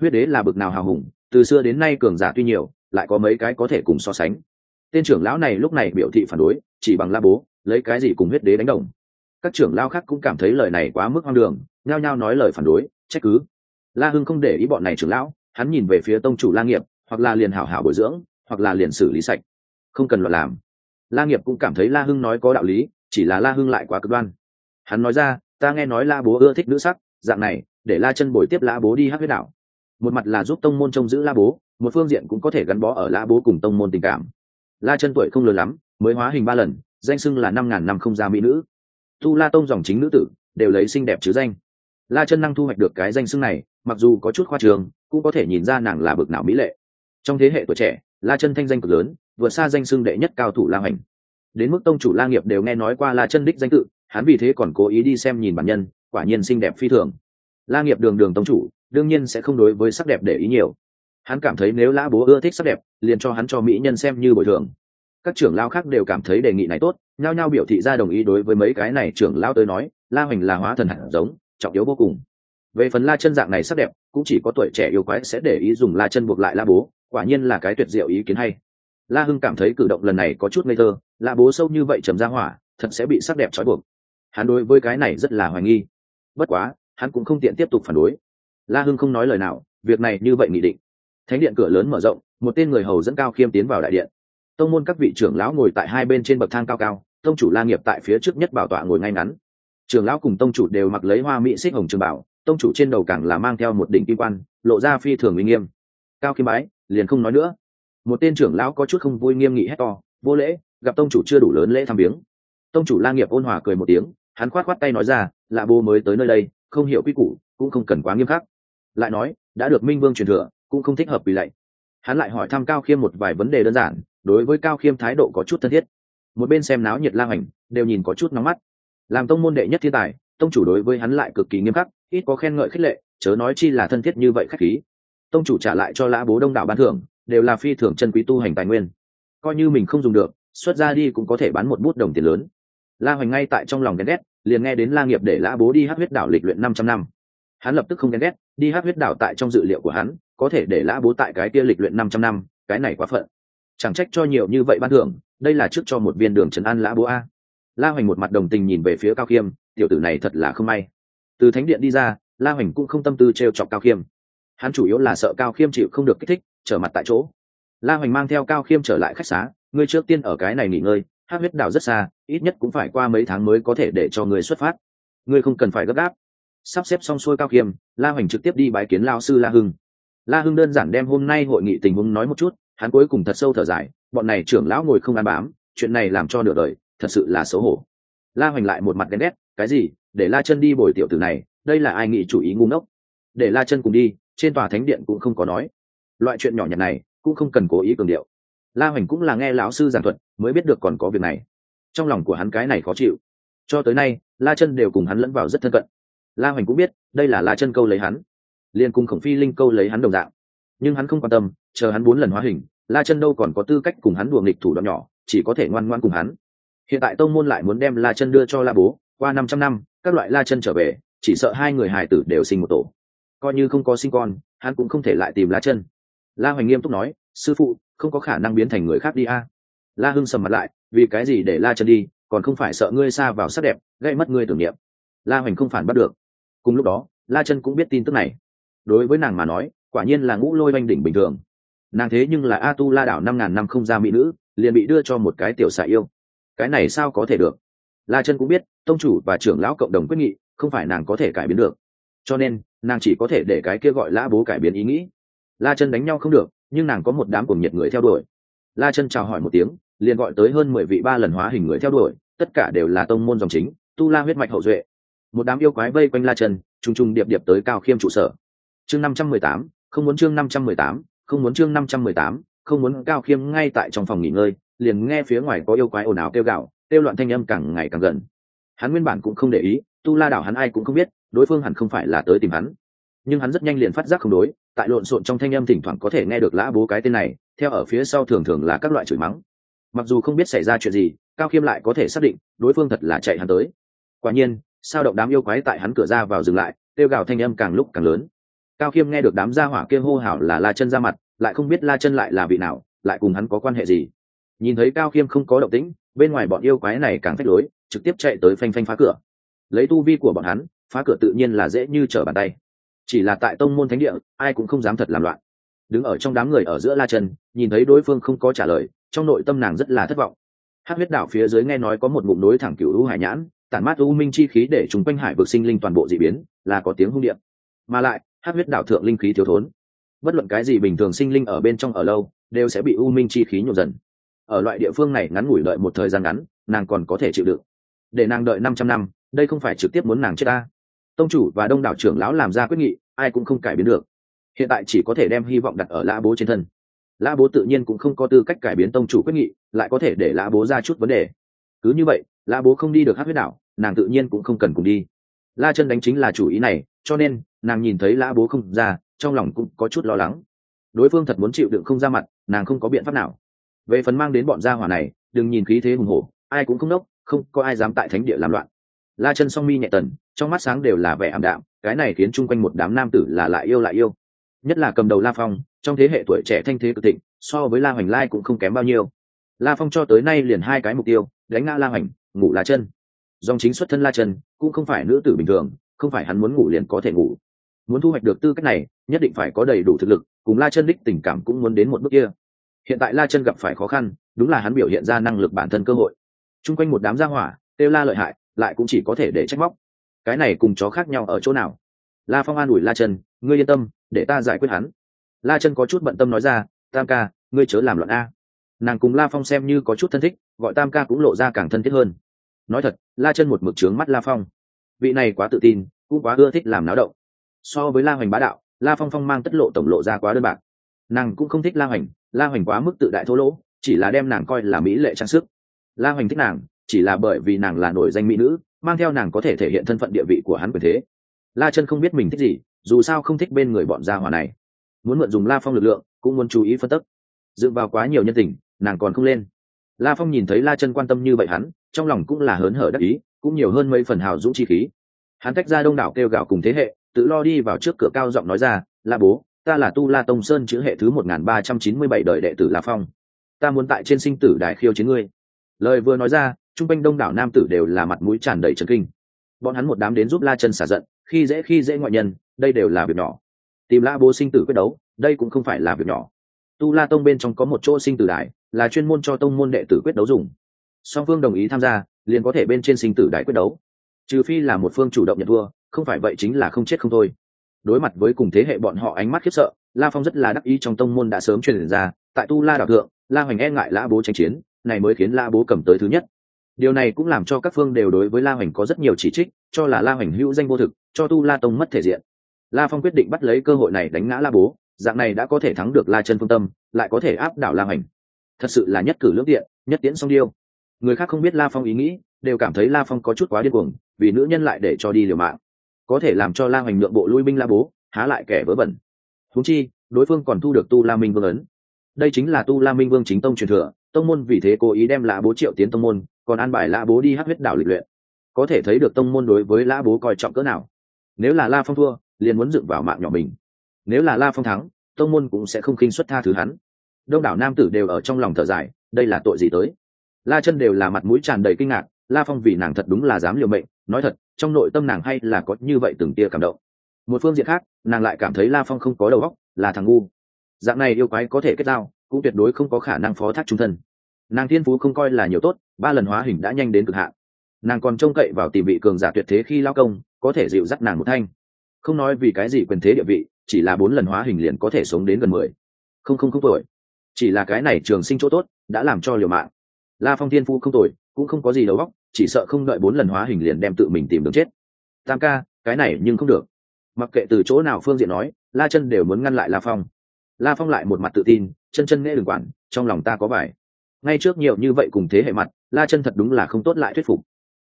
Huyết đế là bực nào hào hùng, từ xưa đến nay cường giả tuy nhiều, lại có mấy cái có thể cùng so sánh. Tên trưởng lão này lúc này biểu thị phản đối, chỉ bằng la bố, lấy cái gì cùng huyết đế đánh đồng. Các trưởng lao khác cũng cảm thấy lời này quá mức hoang đường, nhao nhao nói lời phản đối, trách cứ la hưng không để ý bọn này trưởng lão, hắn nhìn về phía tông chủ la nghiệp, hoặc là liền hảo hảo bồi dưỡng, hoặc là liền xử lý sạch. Không cần loạn làm. La nghiệp cũng cảm thấy la hưng nói có đạo lý, chỉ là la hưng lại quá cực đoan. Hắn nói ra, ta nghe nói la bố ưa thích nữ sắc, dạng này, để la chân bồi tiếp la bố đi hát huyết đảo một mặt là giúp tông môn trông giữ la bố, một phương diện cũng có thể gắn bó ở la bố cùng tông môn tình cảm. La chân tuổi không lớn lắm, mới hóa hình ba lần, danh xưng là năm ngàn năm không ra mỹ nữ. Tu la tông dòng chính nữ tử, đều lấy xinh đẹp chứ danh la chân năng thu hoạch được cái danh xưng này, mặc dù có chút khoa trường, cũng có thể nhìn ra nàng là bực nào mỹ lệ. Trong thế hệ tuổi trẻ, la chân thanh danh cực lớn, vượt xa danh xưng đệ nhất cao thủ la hành đến mức tông chủ la nghiệp đều nghe nói qua la chân đích danh tự, hắn vì thế còn cố ý đi xem nhìn bản nhân, quả nhiên xinh đẹp phi thường. La nghiệp đường đường tông chủ, đương nhiên sẽ không đối với sắc đẹp để ý nhiều. Hắn cảm thấy nếu lã bố ưa thích sắc đẹp, liền cho hắn cho mỹ nhân xem như bồi thường. Các trưởng lao khác đều cảm thấy đề nghị này tốt, nhao nhao biểu thị ra đồng ý đối với mấy cái này trưởng lao tới nói, la hoành là hóa thần hẳn giống trọng yếu vô cùng. Về phần la chân dạng này sắc đẹp, cũng chỉ có tuổi trẻ yêu quái sẽ để ý dùng la chân buộc lại la bố, quả nhiên là cái tuyệt diệu ý kiến hay. La hưng cảm thấy cử động lần này có chút ngây thơ, la bố sâu như vậy trầm ra hỏa, thật sẽ bị sắc đẹp trói buộc. Hắn đối với cái này rất là hoài nghi. Bất quá, hắn cũng không tiện tiếp tục phản đối. La hưng không nói lời nào, việc này như vậy nghị định. Thánh điện cửa lớn mở rộng, một tên người hầu dẫn cao khiêm tiến vào đại điện. Tông môn các vị trưởng lão ngồi tại hai bên trên bậc thang cao cao, tông chủ la nghiệp tại phía trước nhất bảo tọa ngồi ngay ngắn trưởng lão cùng tông chủ đều mặc lấy hoa mỹ xích hồng trường bảo, tông chủ trên đầu càng là mang theo một đỉnh kim quan, lộ ra phi thường uy nghiêm. Cao kim bái, liền không nói nữa. Một tên trưởng lão có chút không vui nghiêm nghị hét to, vô lễ, gặp tông chủ chưa đủ lớn lễ tham biếng. tông chủ la nghiệp ôn hòa cười một tiếng, hắn khoát khoát tay nói ra lạ bố mới tới nơi đây, không hiểu quy củ, cũng không cần quá nghiêm khắc. Lại nói, đã được minh vương truyền thừa, cũng không thích hợp vì lạy. Hắn lại hỏi thăm cao khiêm một vài vấn đề đơn giản, đối với cao khiêm thái độ có chút thân thiết. Một bên xem náo nhiệt la hoành đều nhìn có chút nóng mắt làm tông môn đệ nhất thiên tài, tông chủ đối với hắn lại cực kỳ nghiêm khắc, ít có khen ngợi khích lệ, chớ nói chi là thân thiết như vậy khách khí. Tông chủ trả lại cho lã bố đông đảo ban thưởng, đều là phi thường chân quý tu hành tài nguyên. Coi như mình không dùng được, xuất ra đi cũng có thể bán một bút đồng tiền lớn. La hoành ngay tại trong lòng ghen ghét, liền nghe đến la nghiệp để lã bố đi hát huyết đảo lịch luyện năm trăm năm. Hắn lập tức không ghen ghét, đi hát huyết đảo tại trong dự liệu của hắn, có thể để lã bố tại cái kia lịch luyện năm trăm năm, cái này quá phận. Chẳng trách cho nhiều như vậy ban thưởng, đây là trước cho một viên đường trấn an lã bố a la hoành một mặt đồng tình nhìn về phía cao khiêm, tiểu tử này thật là không may. Từ thánh điện đi ra, la hoành cũng không tâm tư t r e o chọc cao khiêm. Hắn chủ yếu là sợ cao khiêm chịu không được kích thích, trở mặt tại chỗ. La hoành mang theo cao khiêm trở lại khách xá, ngươi trước tiên ở cái này nghỉ ngơi, hát huyết đảo rất xa, ít nhất cũng phải qua mấy tháng mới có thể để cho ngươi xuất phát. Ngươi không cần phải gấp gáp. Sắp xếp xong xuôi cao khiêm, la hoành trực tiếp đi bái kiến lao sư la hưng. La hưng đơn giản đem hôm nay hội nghị tình huống nói một chút, hắn cuối cùng thật sâu thở dài, bọn này trưởng lão ngồi không ăn bám, chuyện này làm cho nửa đời thật sự là xấu hổ. La hoành lại một mặt ghen ghét, cái gì? Để la chân đi bồi tiểu tử này, đây là ai nghĩ chủ ý ngu ngốc? Để la chân cùng đi, trên tòa thánh điện cũng không có nói. Loại chuyện nhỏ nhặt này, cũng không cần cố ý cường điệu. La hoành cũng là nghe lão sư giảng thuật, mới biết được còn có việc này. Trong lòng của hắn cái này khó chịu. Cho tới nay, la chân đều cùng hắn lẫn vào rất thân cận. La hoành cũng biết, đây là la chân câu lấy hắn. Liền cùng khổng phi linh câu lấy hắn đồng dạng. Nhưng hắn không quan tâm, chờ hắn bốn lần hóa hình, la chân đâu còn có tư cách cùng hắn đùa nghịch thủ đoạn nhỏ, chỉ có thể ngoan ngoan cùng hắn hiện tại tông môn lại muốn đem la chân đưa cho la bố, qua năm trăm năm, các loại la chân trở về, chỉ sợ hai người hài tử đều sinh một tổ. Coi như không có sinh con, hắn cũng không thể lại tìm la chân. La hoành nghiêm túc nói, sư phụ, không có khả năng biến thành người khác đi a. La hưng sầm mặt lại, vì cái gì để la chân đi, còn không phải sợ ngươi xa vào sắc đẹp, gây mất ngươi tưởng niệm. La hoành không phản bắt được. Cùng lúc đó, la chân cũng biết tin tức này. Đối với nàng mà nói, quả nhiên là ngũ lôi oanh đỉnh bình thường. Nàng thế nhưng là a tu la đảo năm ngàn năm không ra mỹ nữ, liền bị đưa cho một cái tiểu xạ yêu cái này sao có thể được? La chân cũng biết, tông chủ và trưởng lão cộng đồng quyết nghị, không phải nàng có thể cải biến được. Cho nên, nàng chỉ có thể để cái kia gọi lã bố cải biến ý nghĩ. La chân đánh nhau không được, nhưng nàng có một đám cùng nhiệt người theo đuổi. La chân chào hỏi một tiếng, liền gọi tới hơn mười vị ba lần hóa hình người theo đuổi, tất cả đều là tông môn dòng chính, tu la huyết mạch hậu duệ. Một đám yêu quái vây quanh la chân t r u n g t r u n g điệp điệp tới cao khiêm trụ sở. Chương năm trăm mười tám, không muốn chương năm trăm mười tám, không muốn chương năm trăm mười tám, không muốn cao khiêm ngay tại trong phòng nghỉ ngơi liền nghe phía ngoài có yêu quái ồn ào kêu gạo kêu loạn thanh âm càng ngày càng gần. Hắn nguyên bản cũng không để ý, tu la đảo hắn ai cũng không biết, đối phương hẳn không phải là tới tìm hắn. Nhưng hắn rất nhanh liền phát giác không đối, tại lộn xộn trong thanh âm thỉnh thoảng có thể nghe được lã bố cái tên này, theo ở phía sau thường thường là các loại chửi mắng. Mặc dù không biết xảy ra chuyện gì, cao khiêm lại có thể xác định, đối phương thật là chạy hắn tới. Quả nhiên, sao động đám yêu quái tại hắn cửa ra vào dừng lại, kêu gào thanh âm càng lúc càng lớn. Cao khiêm nghe được đám gia hỏa kia hô hào là la chân ra mặt, lại không biết la chân lại là vị nào, lại cùng hắn có quan hệ gì nhìn thấy cao khiêm không có động tĩnh, bên ngoài bọn yêu quái này càng phách lối, trực tiếp chạy tới phanh phanh phá cửa. Lấy tu vi của bọn hắn, phá cửa tự nhiên là dễ như trở bàn tay. Chỉ là tại tông môn thánh địa, ai cũng không dám thật làm loạn. Đứng ở trong đám người ở giữa la chân nhìn thấy đối phương không có trả lời, trong nội tâm nàng rất là thất vọng. Hát huyết đảo phía dưới nghe nói có một ngụm nối thẳng cựu u hải nhãn, tản mát u minh chi khí để chúng quanh hải vực sinh linh toàn bộ dị biến, là có tiếng hung điện. Mà lại hát huyết đảo thượng linh khí thiếu thốn. Bất luận cái gì bình thường sinh linh ở bên trong ở lâu, đều sẽ bị u minh chi khí nhộn dần ở loại địa phương này ngắn ngủi đợi một thời gian ngắn, nàng còn có thể chịu đựng. Để nàng đợi năm trăm năm, đây không phải trực tiếp muốn nàng chết ta. Tông chủ và đông đảo trưởng lão làm ra quyết nghị, ai cũng không cải biến được. Hiện tại chỉ có thể đem hy vọng đặt ở lã bố trên thân. Lã bố tự nhiên cũng không có tư cách cải biến tông chủ quyết nghị, lại có thể để lã bố ra chút vấn đề. Cứ như vậy, lã bố không đi được hát huyết đảo, nàng tự nhiên cũng không cần cùng đi. La chân đánh chính là chủ ý này, cho nên, nàng nhìn thấy lã bố không ra, trong lòng cũng có chút lo lắng. Đối phương thật muốn chịu đựng không ra mặt, nàng không có biện pháp nào về phần mang đến bọn gia hỏa này, đừng nhìn khí thế hùng hổ, ai cũng không đốc không có ai dám tại thánh địa làm loạn. La chân song mi nhẹ tần, trong mắt sáng đều là vẻ ảm đạm, cái này khiến chung quanh một đám nam tử là lại yêu lại yêu. Nhất là cầm đầu la phong, trong thế hệ tuổi trẻ thanh thế cực thịnh, so với la hoành lai cũng không kém bao nhiêu. La phong cho tới nay liền hai cái mục tiêu, đánh ngã la hoành, ngủ la chân. Dòng chính xuất thân la chân, cũng không phải nữ tử bình thường, không phải hắn muốn ngủ liền có thể ngủ. Muốn thu hoạch được tư cách này, nhất định phải có đầy đủ thực lực, cùng la chân đích tình cảm cũng muốn đến một bước kia hiện tại la chân gặp phải khó khăn, đúng là hắn biểu hiện ra năng lực bản thân cơ hội. Chung quanh một đám gia hỏa têu la lợi hại, lại cũng chỉ có thể để trách móc. Cái này cùng chó khác nhau ở chỗ nào? La phong an ủi la chân, ngươi yên tâm, để ta giải quyết hắn. La chân có chút bận tâm nói ra, tam ca, ngươi chớ làm loạn a. Nàng cùng la phong xem như có chút thân thích, gọi tam ca cũng lộ ra càng thân thiết hơn. Nói thật, la chân một mực trướng mắt la phong. Vị này quá tự tin, cũng quá ưa thích làm náo động. So với la hoành bá đạo, la phong phong mang tất lộ tổng lộ ra quá đơn bạc. Nàng cũng không thích la hoành la hoành quá mức tự đại thô lỗ, chỉ là đem nàng coi là mỹ lệ trang sức. La hoành thích nàng, chỉ là bởi vì nàng là nổi danh mỹ nữ, mang theo nàng có thể thể hiện thân phận địa vị của hắn quyền thế. La chân không biết mình thích gì, dù sao không thích bên người bọn gia hỏa này. Muốn mượn dùng la phong lực lượng, cũng muốn chú ý phân tích. Dựa vào quá nhiều nhân tình, nàng còn không lên. La phong nhìn thấy la chân quan tâm như vậy hắn, trong lòng cũng là hớn hở đắc ý, cũng nhiều hơn mấy phần hào dũng chi khí. Hắn tách ra đông đảo kêu gào cùng thế hệ, tự lo đi vào trước cửa cao giọng nói ra, la bố ta là tu la tông sơn chữ hệ thứ một nghìn ba trăm chín mươi bảy đời đệ tử la phong. Ta muốn tại trên sinh tử đài khiêu chiến ngươi. Lời vừa nói ra, trung quanh đông đảo nam tử đều là mặt mũi tràn đầy trần kinh. Bọn hắn một đám đến giúp la chân xả giận, khi dễ khi dễ ngoại nhân, đây đều là việc nhỏ. Tìm la bố sinh tử quyết đấu, đây cũng không phải là việc nhỏ. Tu la tông bên trong có một chỗ sinh tử đài, là chuyên môn cho tông môn đệ tử quyết đấu dùng. Song phương đồng ý tham gia, liền có thể bên trên sinh tử đài quyết đấu. Trừ phi là một phương chủ động nhận thua, không phải vậy chính là không chết không thôi đối mặt với cùng thế hệ bọn họ ánh mắt khiếp sợ, la phong rất là đắc ý trong tông môn đã sớm truyền ra, tại tu la đạo thượng, la hoành e ngại lã bố tranh chiến, này mới khiến la bố cầm tới thứ nhất. Điều này cũng làm cho các phương đều đối với la hoành có rất nhiều chỉ trích, cho là la hoành hữu danh vô thực, cho tu la tông mất thể diện. La phong quyết định bắt lấy cơ hội này đánh ngã la bố, dạng này đã có thể thắng được la chân phương tâm, lại có thể áp đảo la hoành. Thật sự là nhất cử lưỡng tiện, nhất tiễn song điêu. Người khác không biết la phong ý nghĩ, đều cảm thấy la phong có chút quá điên cuồng, vì nữ nhân lại để cho đi liều mạng có thể làm cho la hoành nhượng bộ lui binh la bố, há lại kẻ vớ vẩn. Húng chi, đối phương còn thu được tu la minh vương ấn. Đây chính là tu la minh vương chính tông truyền thừa, tông môn vì thế cố ý đem lã bố triệu tiến tông môn, còn an bài lã bố đi hát huyết đảo lịch luyện. Có thể thấy được tông môn đối với lã bố coi trọng cỡ nào. Nếu là la phong thua, liền muốn dựng vào mạng nhỏ mình. Nếu là la phong thắng, tông môn cũng sẽ không khinh xuất tha thứ hắn. Đông đảo nam tử đều ở trong lòng thở dài, đây là tội gì tới? La chân đều là mặt mũi tràn đầy kinh ngạc, la phong vì nàng thật đúng là dám liều mệnh, nói thật trong nội tâm nàng hay là có như vậy từng tia cảm động. Một phương diện khác, nàng lại cảm thấy la phong không có đầu óc, là thằng ngu. Dạng này yêu quái có thể kết giao, cũng tuyệt đối không có khả năng phó thác trung thân. Nàng thiên phú không coi là nhiều tốt, ba lần hóa hình đã nhanh đến cực hạn. Nàng còn trông cậy vào tìm vị cường giả tuyệt thế khi lao công, có thể dịu dắt nàng một thanh. Không nói vì cái gì quyền thế địa vị, chỉ là bốn lần hóa hình liền có thể sống đến gần mười. Không không không tuổi chỉ là cái này trường sinh chỗ tốt, đã làm cho liều mạng. La phong thiên phú không tuổi cũng không có gì đầu óc chỉ sợ không đợi bốn lần hóa hình liền đem tự mình tìm đường chết. Tam ca, cái này nhưng không được. Mặc kệ từ chỗ nào phương diện nói, la chân đều muốn ngăn lại la phong. La phong lại một mặt tự tin, chân chân nghe đừng quản, trong lòng ta có vải ngay trước nhiều như vậy cùng thế hệ mặt, la chân thật đúng là không tốt lại thuyết phục.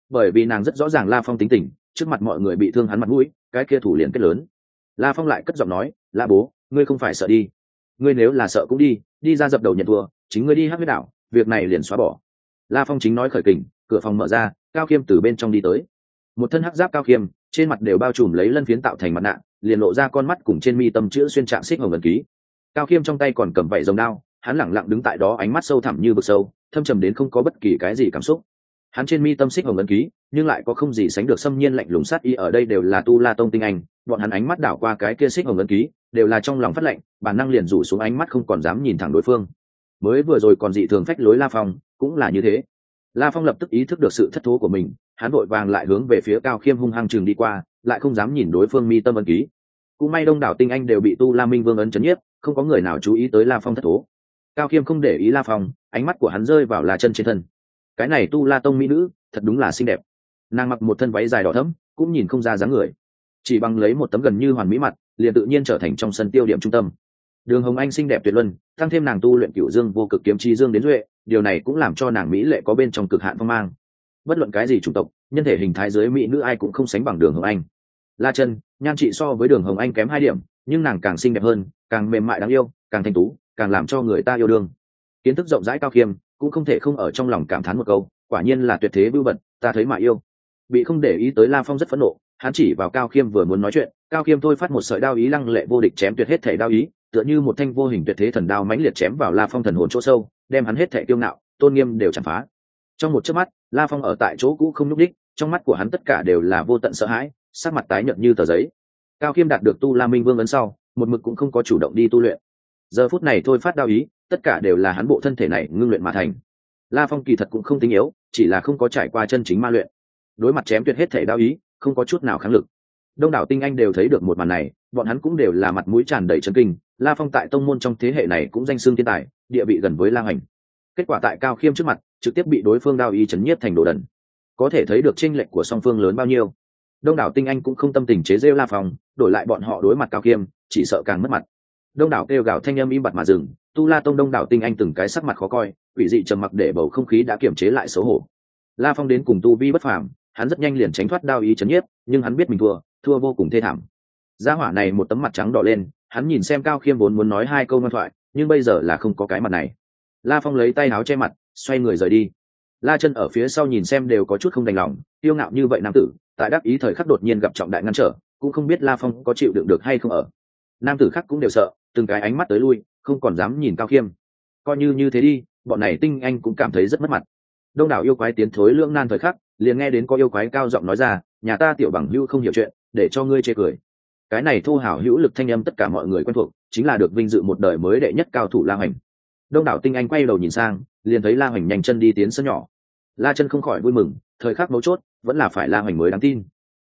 Bởi vì nàng rất rõ ràng la phong tính tình, trước mặt mọi người bị thương hắn mặt mũi, cái kia thủ liền kết lớn. La phong lại cất giọng nói la bố, ngươi không phải sợ đi. Ngươi nếu là sợ cũng đi đi ra dập đầu nhận thua, chính ngươi đi hát với đảo, việc này liền xóa bỏ. La phong chính nói khởi kình cửa phòng mở ra, cao khiêm từ bên trong đi tới. Một thân hắc giáp cao khiêm, trên mặt đều bao trùm lấy lân phiến tạo thành mặt nạ, liền lộ ra con mắt cùng trên mi tâm chữ xuyên trạng xích hồng ẩn ký. Cao khiêm trong tay còn cầm vẩy rồng đao, hắn lẳng lặng đứng tại đó ánh mắt sâu thẳm như vực sâu, thâm trầm đến không có bất kỳ cái gì cảm xúc. Hắn trên mi tâm xích hồng ấn ký, nhưng lại có không gì sánh được xâm nhiên lạnh lùng sát y ở đây đều là tu la tông tinh anh, bọn hắn ánh mắt đảo qua cái kia xích hồng ấn ký, đều là trong lòng phát lạnh bản năng liền rủ xuống ánh mắt không còn dám nhìn thẳng đối phương. Mới vừa rồi còn dị thường phách lối la phong, cũng là như thế la phong lập tức ý thức được sự thất thố của mình, hắn vội vàng lại hướng về phía cao khiêm hung hăng chừng đi qua, lại không dám nhìn đối phương mi tâm ấn ký. Cũng may đông đảo tinh anh đều bị tu la minh vương ấn chấn nhiếp, không có người nào chú ý tới la phong thất thố. Cao khiêm không để ý la phong, ánh mắt của hắn rơi vào la chân trên thân. Cái này tu la tông mỹ nữ, thật đúng là xinh đẹp. Nàng mặc một thân váy dài đỏ thẫm, cũng nhìn không ra dáng người. Chỉ bằng lấy một tấm gần như hoàn mỹ mặt, liền tự nhiên trở thành trong sân tiêu điểm trung tâm. Đường hồng anh xinh đẹp tuyệt luân tăng thêm nàng tu luyện cửu dương vô cực kiếm chi dương đến duệ điều này cũng làm cho nàng mỹ lệ có bên trong cực hạn phong mang. Bất luận cái gì chủng tộc, nhân thể hình thái dưới mỹ nữ ai cũng không sánh bằng đường hồng anh. La chân, nhan trị so với đường hồng anh kém hai điểm, nhưng nàng càng xinh đẹp hơn, càng mềm mại đáng yêu, càng thanh tú, càng làm cho người ta yêu đương. Kiến thức rộng rãi cao khiêm, cũng không thể không ở trong lòng cảm thán một câu, quả nhiên là tuyệt thế bưu bật ta thấy mà yêu. Bị không để ý tới la phong rất phẫn nộ, hắn chỉ vào cao khiêm vừa muốn nói chuyện, cao khiêm thôi phát một sợi đao ý lăng lệ vô địch chém tuyệt hết thể đao ý tựa như một thanh vô hình tuyệt thế thần đao mãnh liệt chém vào la phong thần hồn chỗ sâu, đem hắn hết thể tiêu ngạo, tôn nghiêm đều chạm phá. Trong một chớp mắt, la phong ở tại chỗ cũ không nhúc đích trong mắt của hắn tất cả đều là vô tận sợ hãi, sắc mặt tái nhợt như tờ giấy. Cao khiêm đạt được tu la minh vương ấn sau, một mực cũng không có chủ động đi tu luyện. Giờ phút này thôi phát đao ý, tất cả đều là hắn bộ thân thể này ngưng luyện mà thành. La phong kỳ thật cũng không tinh yếu, chỉ là không có trải qua chân chính ma luyện. Đối mặt chém tuyệt hết thể đao ý, không có chút nào kháng lực. Đông đảo tinh anh đều thấy được một màn này bọn hắn cũng đều là mặt mũi tràn đầy chân kinh, la phong tại tông môn trong thế hệ này cũng danh xương thiên tài, địa vị gần với la hoành kết quả tại cao khiêm trước mặt, trực tiếp bị đối phương đao Y chấn nhiếp thành đồ đần. Có thể thấy được tranh lệch của song phương lớn bao nhiêu. Đông đảo tinh anh cũng không tâm tình chế rêu la phong, đổi lại bọn họ đối mặt cao khiêm, chỉ sợ càng mất mặt. Đông đảo kêu gào thanh âm im bặt mà dừng, tu la tông đông đảo tinh anh từng cái sắc mặt khó coi, quỷ dị trầm mặc để bầu không khí đã kiềm chế lại xấu hổ. La phong đến cùng tu vi bất phàm, hắn rất nhanh liền tránh thoát đao ý chấn nhiếp, nhưng hắn biết mình thua thua vô cùng thê thảm gia hỏa này một tấm mặt trắng đỏ lên, hắn nhìn xem cao khiêm vốn muốn nói hai câu ngoan thoại, nhưng bây giờ là không có cái mặt này. La phong lấy tay áo che mặt, xoay người rời đi. La chân ở phía sau nhìn xem đều có chút không đành lòng tiêu ngạo như vậy nam tử, tại đắc ý thời khắc đột nhiên gặp trọng đại ngăn trở, cũng không biết la phong có chịu đựng được hay không ở. Nam tử khác cũng đều sợ, từng cái ánh mắt tới lui, không còn dám nhìn cao khiêm. Coi như như thế đi, bọn này tinh anh cũng cảm thấy rất mất mặt. Đông đảo yêu quái tiến thối lưỡng nan thời khắc, liền nghe đến có yêu quái cao giọng nói ra, nhà ta tiểu bằng lưu không hiểu chuyện, để cho ngươi chê cười cái này thu hảo hữu lực thanh âm tất cả mọi người quen thuộc, chính là được vinh dự một đời mới đệ nhất cao thủ la hoành. Đông đảo tinh anh quay đầu nhìn sang, liền thấy la hoành nhanh chân đi tiến sân nhỏ. La chân không khỏi vui mừng, thời khắc mấu chốt, vẫn là phải la hoành mới đáng tin.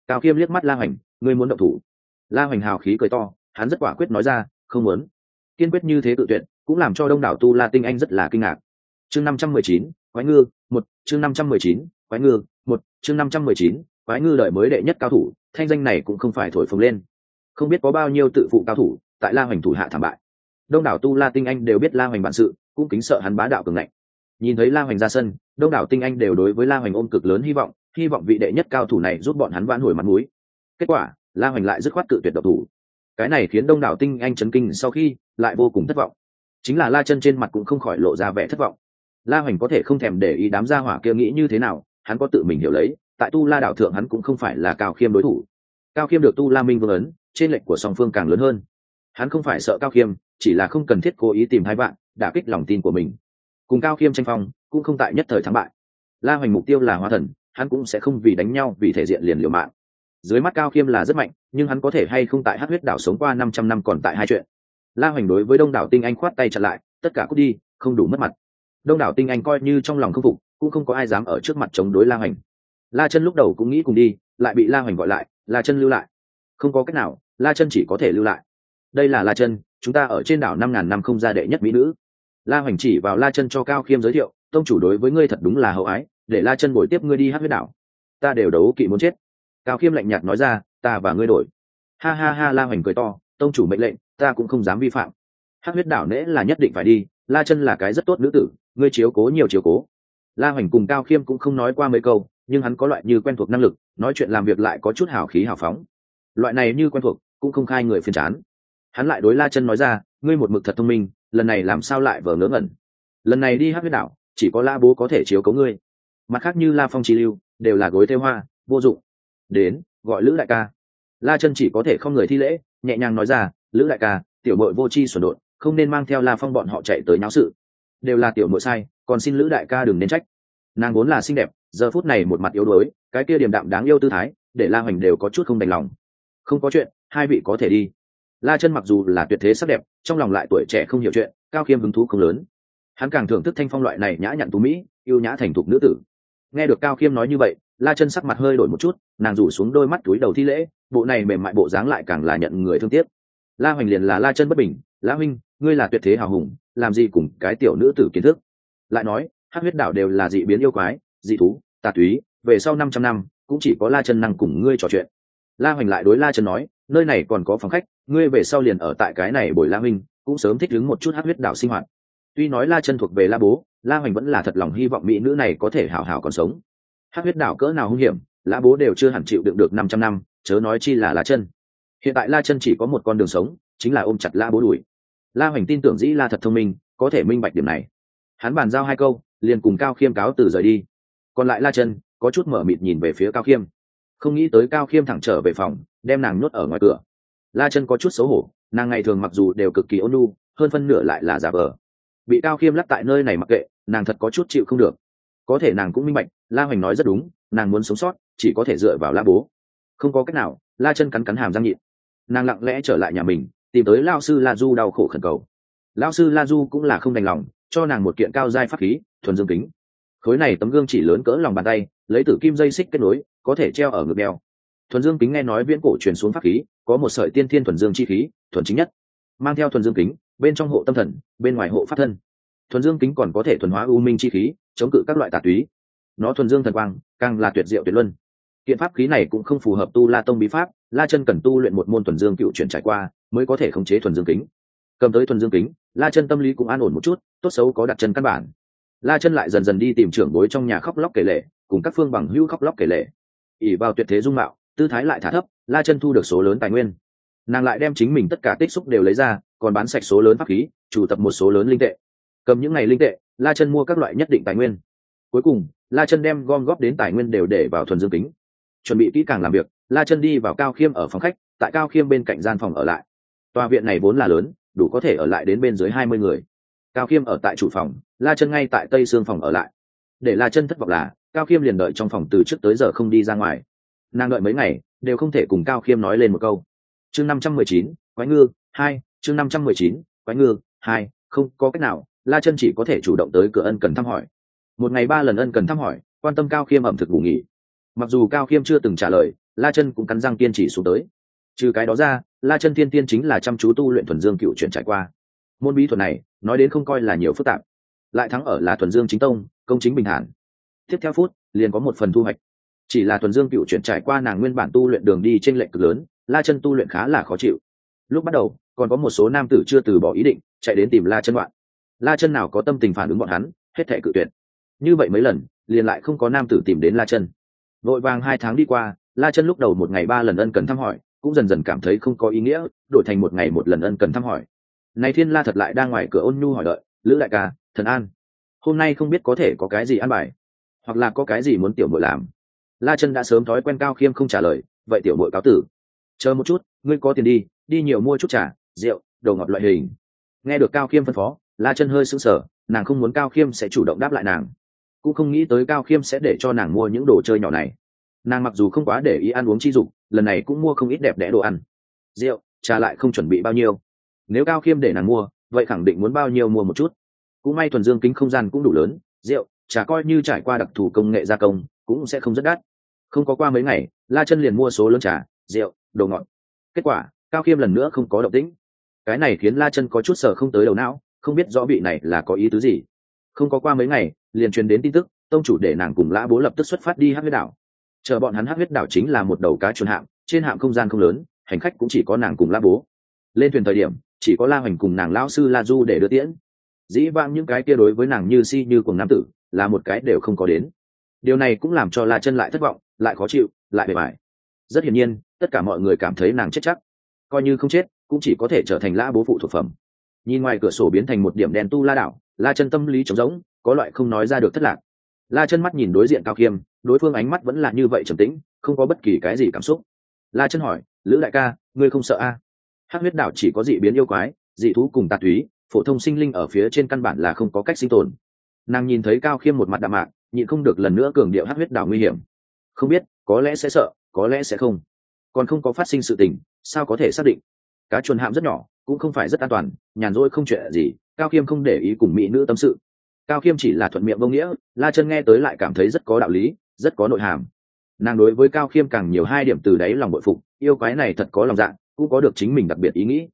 Cao khiêm liếc mắt la hoành, ngươi muốn động thủ. La hoành hào khí cười to, hắn rất quả quyết nói ra, không muốn. Kiên quyết như thế tự tuyệt, cũng làm cho đông đảo tu la tinh anh rất là kinh ngạc. Chương năm trăm mười chín, quái ngư, một, chương năm trăm mười chín, quái ngư, một, chương năm trăm mười chín, quái ngư đợi mới đệ nhất cao thủ, thanh danh này cũng không phải thổi phồng lên không biết có bao nhiêu tự phụ cao thủ tại la hoành thủ hạ thảm bại. Đông đảo tu la tinh anh đều biết la hoành bản sự, cũng kính sợ hắn bá đạo cường ngạnh. Nhìn thấy la hoành ra sân, đông đảo tinh anh đều đối với la hoành ôm cực lớn hy vọng hy vọng vị đệ nhất cao thủ này giúp bọn hắn vãn hồi mặt mũi. Kết quả, la hoành lại dứt khoát cự tuyệt độc thủ. Cái này khiến đông đảo tinh anh chấn kinh sau khi lại vô cùng thất vọng. Chính là la chân trên mặt cũng không khỏi lộ ra vẻ thất vọng. La hoành có thể không thèm để ý đám gia hỏa kia nghĩ như thế nào, hắn có tự mình hiểu lấy, tại tu la đảo thượng hắn cũng không phải là cao khiêm đối thủ. Cao khiêm được tu la minh vương ấn trên lệnh của song phương càng lớn hơn. Hắn không phải sợ cao khiêm, chỉ là không cần thiết cố ý tìm hai bạn đã kích lòng tin của mình. Cùng cao khiêm tranh phong, cũng không tại nhất thời thắng bại. La hoành mục tiêu là Hoa thần, hắn cũng sẽ không vì đánh nhau vì thể diện liền liều mạng. Dưới mắt cao khiêm là rất mạnh, nhưng hắn có thể hay không tại hát huyết đảo sống qua năm trăm năm còn tại hai chuyện. La hoành đối với đông đảo tinh anh khoát tay chặn lại, tất cả cút đi, không đủ mất mặt. Đông đảo tinh anh coi như trong lòng không phục, cũng không có ai dám ở trước mặt chống đối la hoành. La chân lúc đầu cũng nghĩ cùng đi, lại bị la hoành gọi lại, la chân lưu lại không có cách nào, la chân chỉ có thể lưu lại. Đây là la chân, chúng ta ở trên đảo năm ngàn năm không ra đệ nhất mỹ nữ. La hoành chỉ vào la chân cho cao khiêm giới thiệu, tông chủ đối với ngươi thật đúng là hậu ái, để la chân bồi tiếp ngươi đi hát huyết đảo. Ta đều đấu kỵ muốn chết. Cao khiêm lạnh nhạt nói ra, ta và ngươi đổi. Ha ha ha, la hoành cười to, tông chủ mệnh lệnh, ta cũng không dám vi phạm. Hát huyết đảo nễ là nhất định phải đi, la chân là cái rất tốt nữ tử, ngươi chiếu cố nhiều chiếu cố. La hoành cùng cao khiêm cũng không nói qua mấy câu, nhưng hắn có loại như quen thuộc năng lực, nói chuyện làm việc lại có chút hào khí hào phóng loại này như quen thuộc, cũng không khai người phiền chán. Hắn lại đối la chân nói ra, ngươi một mực thật thông minh, lần này làm sao lại vờ ngớ ngẩn? Lần này đi hát huyết đảo, chỉ có la bố có thể chiếu cấu ngươi. Mặt khác như la phong trí lưu, đều là gối theo hoa, vô dụng. Đến, gọi lữ đại ca. La chân chỉ có thể không người thi lễ, nhẹ nhàng nói ra, lữ đại ca, tiểu mội vô c h i xuẩn đột không nên mang theo la phong bọn họ chạy tới nháo sự. Đều là tiểu mội sai, còn xin lữ đại ca đừng nên trách. Nàng vốn là xinh đẹp, giờ phút này một mặt yếu đuối, cái kia điềm đạm đáng yêu tư thái, để la hoành đều có chút không đành lòng không có chuyện, hai vị có thể đi. La chân mặc dù là tuyệt thế sắc đẹp, trong lòng lại tuổi trẻ không hiểu chuyện, cao khiêm hứng thú không lớn. Hắn càng thưởng thức thanh phong loại này nhã nhặn tú mỹ, yêu nhã thành thục nữ tử. Nghe được cao khiêm nói như vậy, la chân sắc mặt hơi đổi một chút, nàng rủ xuống đôi mắt túi đầu thi lễ, bộ này mềm mại bộ dáng lại càng là nhận người thương tiếc. La hoành liền là la chân bất bình, la huynh, ngươi là tuyệt thế hào hùng, làm gì cùng cái tiểu nữ tử kiến thức? Lại nói hát huyết đảo đều là dị biến yêu quái, dị thú, tà túy, về sau năm trăm năm, cũng chỉ có la chân năng cùng ngươi trò chuyện la hoành lại đối la trần nói, nơi này còn có phòng khách, ngươi về sau liền ở tại cái này bồi la huynh cũng sớm thích ứng một chút hát huyết đảo sinh hoạt. Tuy nói la chân thuộc về la bố, la hoành vẫn là thật lòng hy vọng mỹ nữ này có thể hảo hảo còn sống. Hát huyết đảo cỡ nào hung hiểm, la bố đều chưa hẳn chịu đựng được năm trăm năm, chớ nói chi là la chân hiện tại la chân chỉ có một con đường sống, chính là ôm chặt la bố đuổi. La hoành tin tưởng dĩ la thật thông minh, có thể minh bạch điểm này. Hắn bàn giao hai câu, liền cùng cao khiêm cáo từ rời đi. Còn lại la chân có chút mở mịt nhìn về phía cao khiêm không nghĩ tới cao khiêm thẳng trở về phòng, đem nàng nhốt ở ngoài cửa. La chân có chút xấu hổ, nàng ngày thường mặc dù đều cực kỳ ôn lu hơn phân nửa lại là giả vờ. Bị cao khiêm lắc tại nơi này mặc kệ, nàng thật có chút chịu không được. Có thể nàng cũng minh bạch, la hoành nói rất đúng, nàng muốn sống sót, chỉ có thể dựa vào la bố. Không có cách nào, la chân cắn cắn hàm răng nhịn. Nàng lặng lẽ trở lại nhà mình, tìm tới lao sư la du đau khổ khẩn cầu. Lao sư la du cũng là không đành lòng, cho nàng một kiện cao giai pháp khí, thuần dương kính. Khối này tấm gương chỉ lớn cỡ lòng bàn tay, lấy tử kim dây xích kết nối có thể treo ở ngực đeo. Thuần dương kính nghe nói viễn cổ truyền xuống pháp khí, có một sợi tiên thiên thuần dương chi khí, thuần chính nhất. Mang theo thuần dương kính, bên trong hộ tâm thần, bên ngoài hộ pháp thân. Thuần dương kính còn có thể thuần hóa u minh chi khí, chống cự các loại tà túy. Nó thuần dương thần quang, càng là tuyệt diệu tuyệt luân. Kiện pháp khí này cũng không phù hợp tu la tông bí pháp, la chân cần tu luyện một môn thuần dương cựu chuyển trải qua, mới có thể khống chế thuần dương kính. Cầm tới thuần dương kính, la chân tâm lý cũng an ổn một chút, tốt xấu có đặt chân căn bản. La chân lại dần dần đi tìm trưởng bối trong nhà khóc lóc kể lệ, cùng các phương bằng hữu khóc lóc kể lệ ỉ vào tuyệt thế dung mạo, tư thái lại thả thấp, la chân thu được số lớn tài nguyên. Nàng lại đem chính mình tất cả tích xúc đều lấy ra, còn bán sạch số lớn pháp khí, chủ tập một số lớn linh tệ. Cầm những ngày linh tệ, la chân mua các loại nhất định tài nguyên. Cuối cùng, la chân đem gom góp đến tài nguyên đều để vào thuần dương kính. Chuẩn bị kỹ càng làm việc, la chân đi vào cao khiêm ở phòng khách, tại cao khiêm bên cạnh gian phòng ở lại. Tòa viện này vốn là lớn, đủ có thể ở lại đến bên dưới hai mươi người. Cao khiêm ở tại chủ phòng, la chân ngay tại tây xương phòng ở lại. Để la chân thất vọng là cao khiêm liền đợi trong phòng từ trước tới giờ không đi ra ngoài. Nàng đợi mấy ngày, đều không thể cùng cao khiêm nói lên một câu. Chương năm trăm mười chín, quái ngư, hai, chương năm trăm mười chín, quái ngư, hai, không có cách nào, la chân chỉ có thể chủ động tới cửa ân cần thăm hỏi. Một ngày ba lần ân cần thăm hỏi, quan tâm cao khiêm ẩm thực ngủ nghỉ. Mặc dù cao khiêm chưa từng trả lời, la chân cũng cắn răng kiên trì xuống tới. Trừ cái đó ra, la chân tiên tiên chính là chăm chú tu luyện thuần dương cựu chuyển trải qua. Môn bí thuật này, nói đến không coi là nhiều phức tạp. Lại thắng ở là thuần dương chính tông, công chính bình thản tiếp theo phút, liền có một phần thu hoạch. Chỉ là thuần dương cựu chuyển trải qua nàng nguyên bản tu luyện đường đi trên lệnh cực lớn, la chân tu luyện khá là khó chịu. Lúc bắt đầu, còn có một số nam tử chưa từ bỏ ý định, chạy đến tìm la chân đoạn. La chân nào có tâm tình phản ứng bọn hắn, hết thể cự tuyệt. Như vậy mấy lần, liền lại không có nam tử tìm đến la chân. Vội vàng hai tháng đi qua, la chân lúc đầu một ngày ba lần ân cần thăm hỏi, cũng dần dần cảm thấy không có ý nghĩa, đổi thành một ngày một lần ân cần thăm hỏi. Này thiên la thật lại đang ngoài cửa ôn nhu hỏi đợi, lữ đại ca, thần an, hôm nay không biết có thể có cái gì ăn bài? Hoặc là có cái gì muốn tiểu mội làm. La chân đã sớm thói quen cao khiêm không trả lời, vậy tiểu mội cáo tử. Chờ một chút, ngươi có tiền đi đi nhiều mua chút trà, rượu, đồ ngọt loại hình. Nghe được cao khiêm phân phó, la chân hơi sững sờ, nàng không muốn cao khiêm sẽ chủ động đáp lại nàng. Cũng không nghĩ tới cao khiêm sẽ để cho nàng mua những đồ chơi nhỏ này. Nàng mặc dù không quá để ý ăn uống chi dục, lần này cũng mua không ít đẹp đẽ đồ ăn. Rượu, trà lại không chuẩn bị bao nhiêu. Nếu cao khiêm để nàng mua, vậy khẳng định muốn bao nhiêu mua một chút. Cũng may thuần dương kính không gian cũng đủ lớn, rượu chả coi như trải qua đặc thù công nghệ gia công, cũng sẽ không rất đắt. Không có qua mấy ngày, la chân liền mua số lớn trà, rượu, đồ ngọt. Kết quả, cao khiêm lần nữa không có động tĩnh. Cái này khiến la chân có chút sờ không tới đầu não, không biết rõ vị này là có ý tứ gì. Không có qua mấy ngày, liền truyền đến tin tức, tông chủ để nàng cùng lã bố lập tức xuất phát đi hát huyết đảo. Chờ bọn hắn hát huyết đảo chính là một đầu cá chuồn hạm, trên hạm không gian không lớn, hành khách cũng chỉ có nàng cùng lã bố. Lên thuyền thời điểm, chỉ có la hoành cùng nàng lão sư la du để đưa tiễn. Dĩ vãng những cái kia đối với nàng như si như cùng nam tử là một cái đều không có đến. Điều này cũng làm cho la chân lại thất vọng, lại khó chịu, lại bề bài. Rất hiển nhiên, tất cả mọi người cảm thấy nàng chết chắc. Coi như không chết, cũng chỉ có thể trở thành lã bố phụ thuộc phẩm. Nhìn ngoài cửa sổ biến thành một điểm đèn tu la đảo la chân tâm lý trống rỗng, có loại không nói ra được thất lạc. La chân mắt nhìn đối diện cao khiêm đối phương ánh mắt vẫn là như vậy trầm tĩnh, không có bất kỳ cái gì cảm xúc. La chân hỏi, lữ đại ca, ngươi không sợ a? À? hát huyết đảo chỉ có dị biến yêu quái, dị thú cùng tà túy, phổ thông sinh linh ở phía trên căn bản là không có cách sinh tồn nàng nhìn thấy cao khiêm một mặt đạm mạc, nhịn không được lần nữa cường điệu hát huyết đảo nguy hiểm. Không biết, có lẽ sẽ sợ, có lẽ sẽ không. Còn không có phát sinh sự tình, sao có thể xác định? Cá chuồn hạm rất nhỏ, cũng không phải rất an toàn, nhàn rỗi không chuyện gì, cao khiêm không để ý cùng mỹ nữ tâm sự. Cao khiêm chỉ là thuận miệng vô nghĩa, la chân nghe tới lại cảm thấy rất có đạo lý, rất có nội hàm. Nàng đối với cao khiêm càng nhiều hai điểm từ đáy lòng bội phục, yêu quái này thật có lòng dạ cũng có được chính mình đặc biệt ý nghĩ.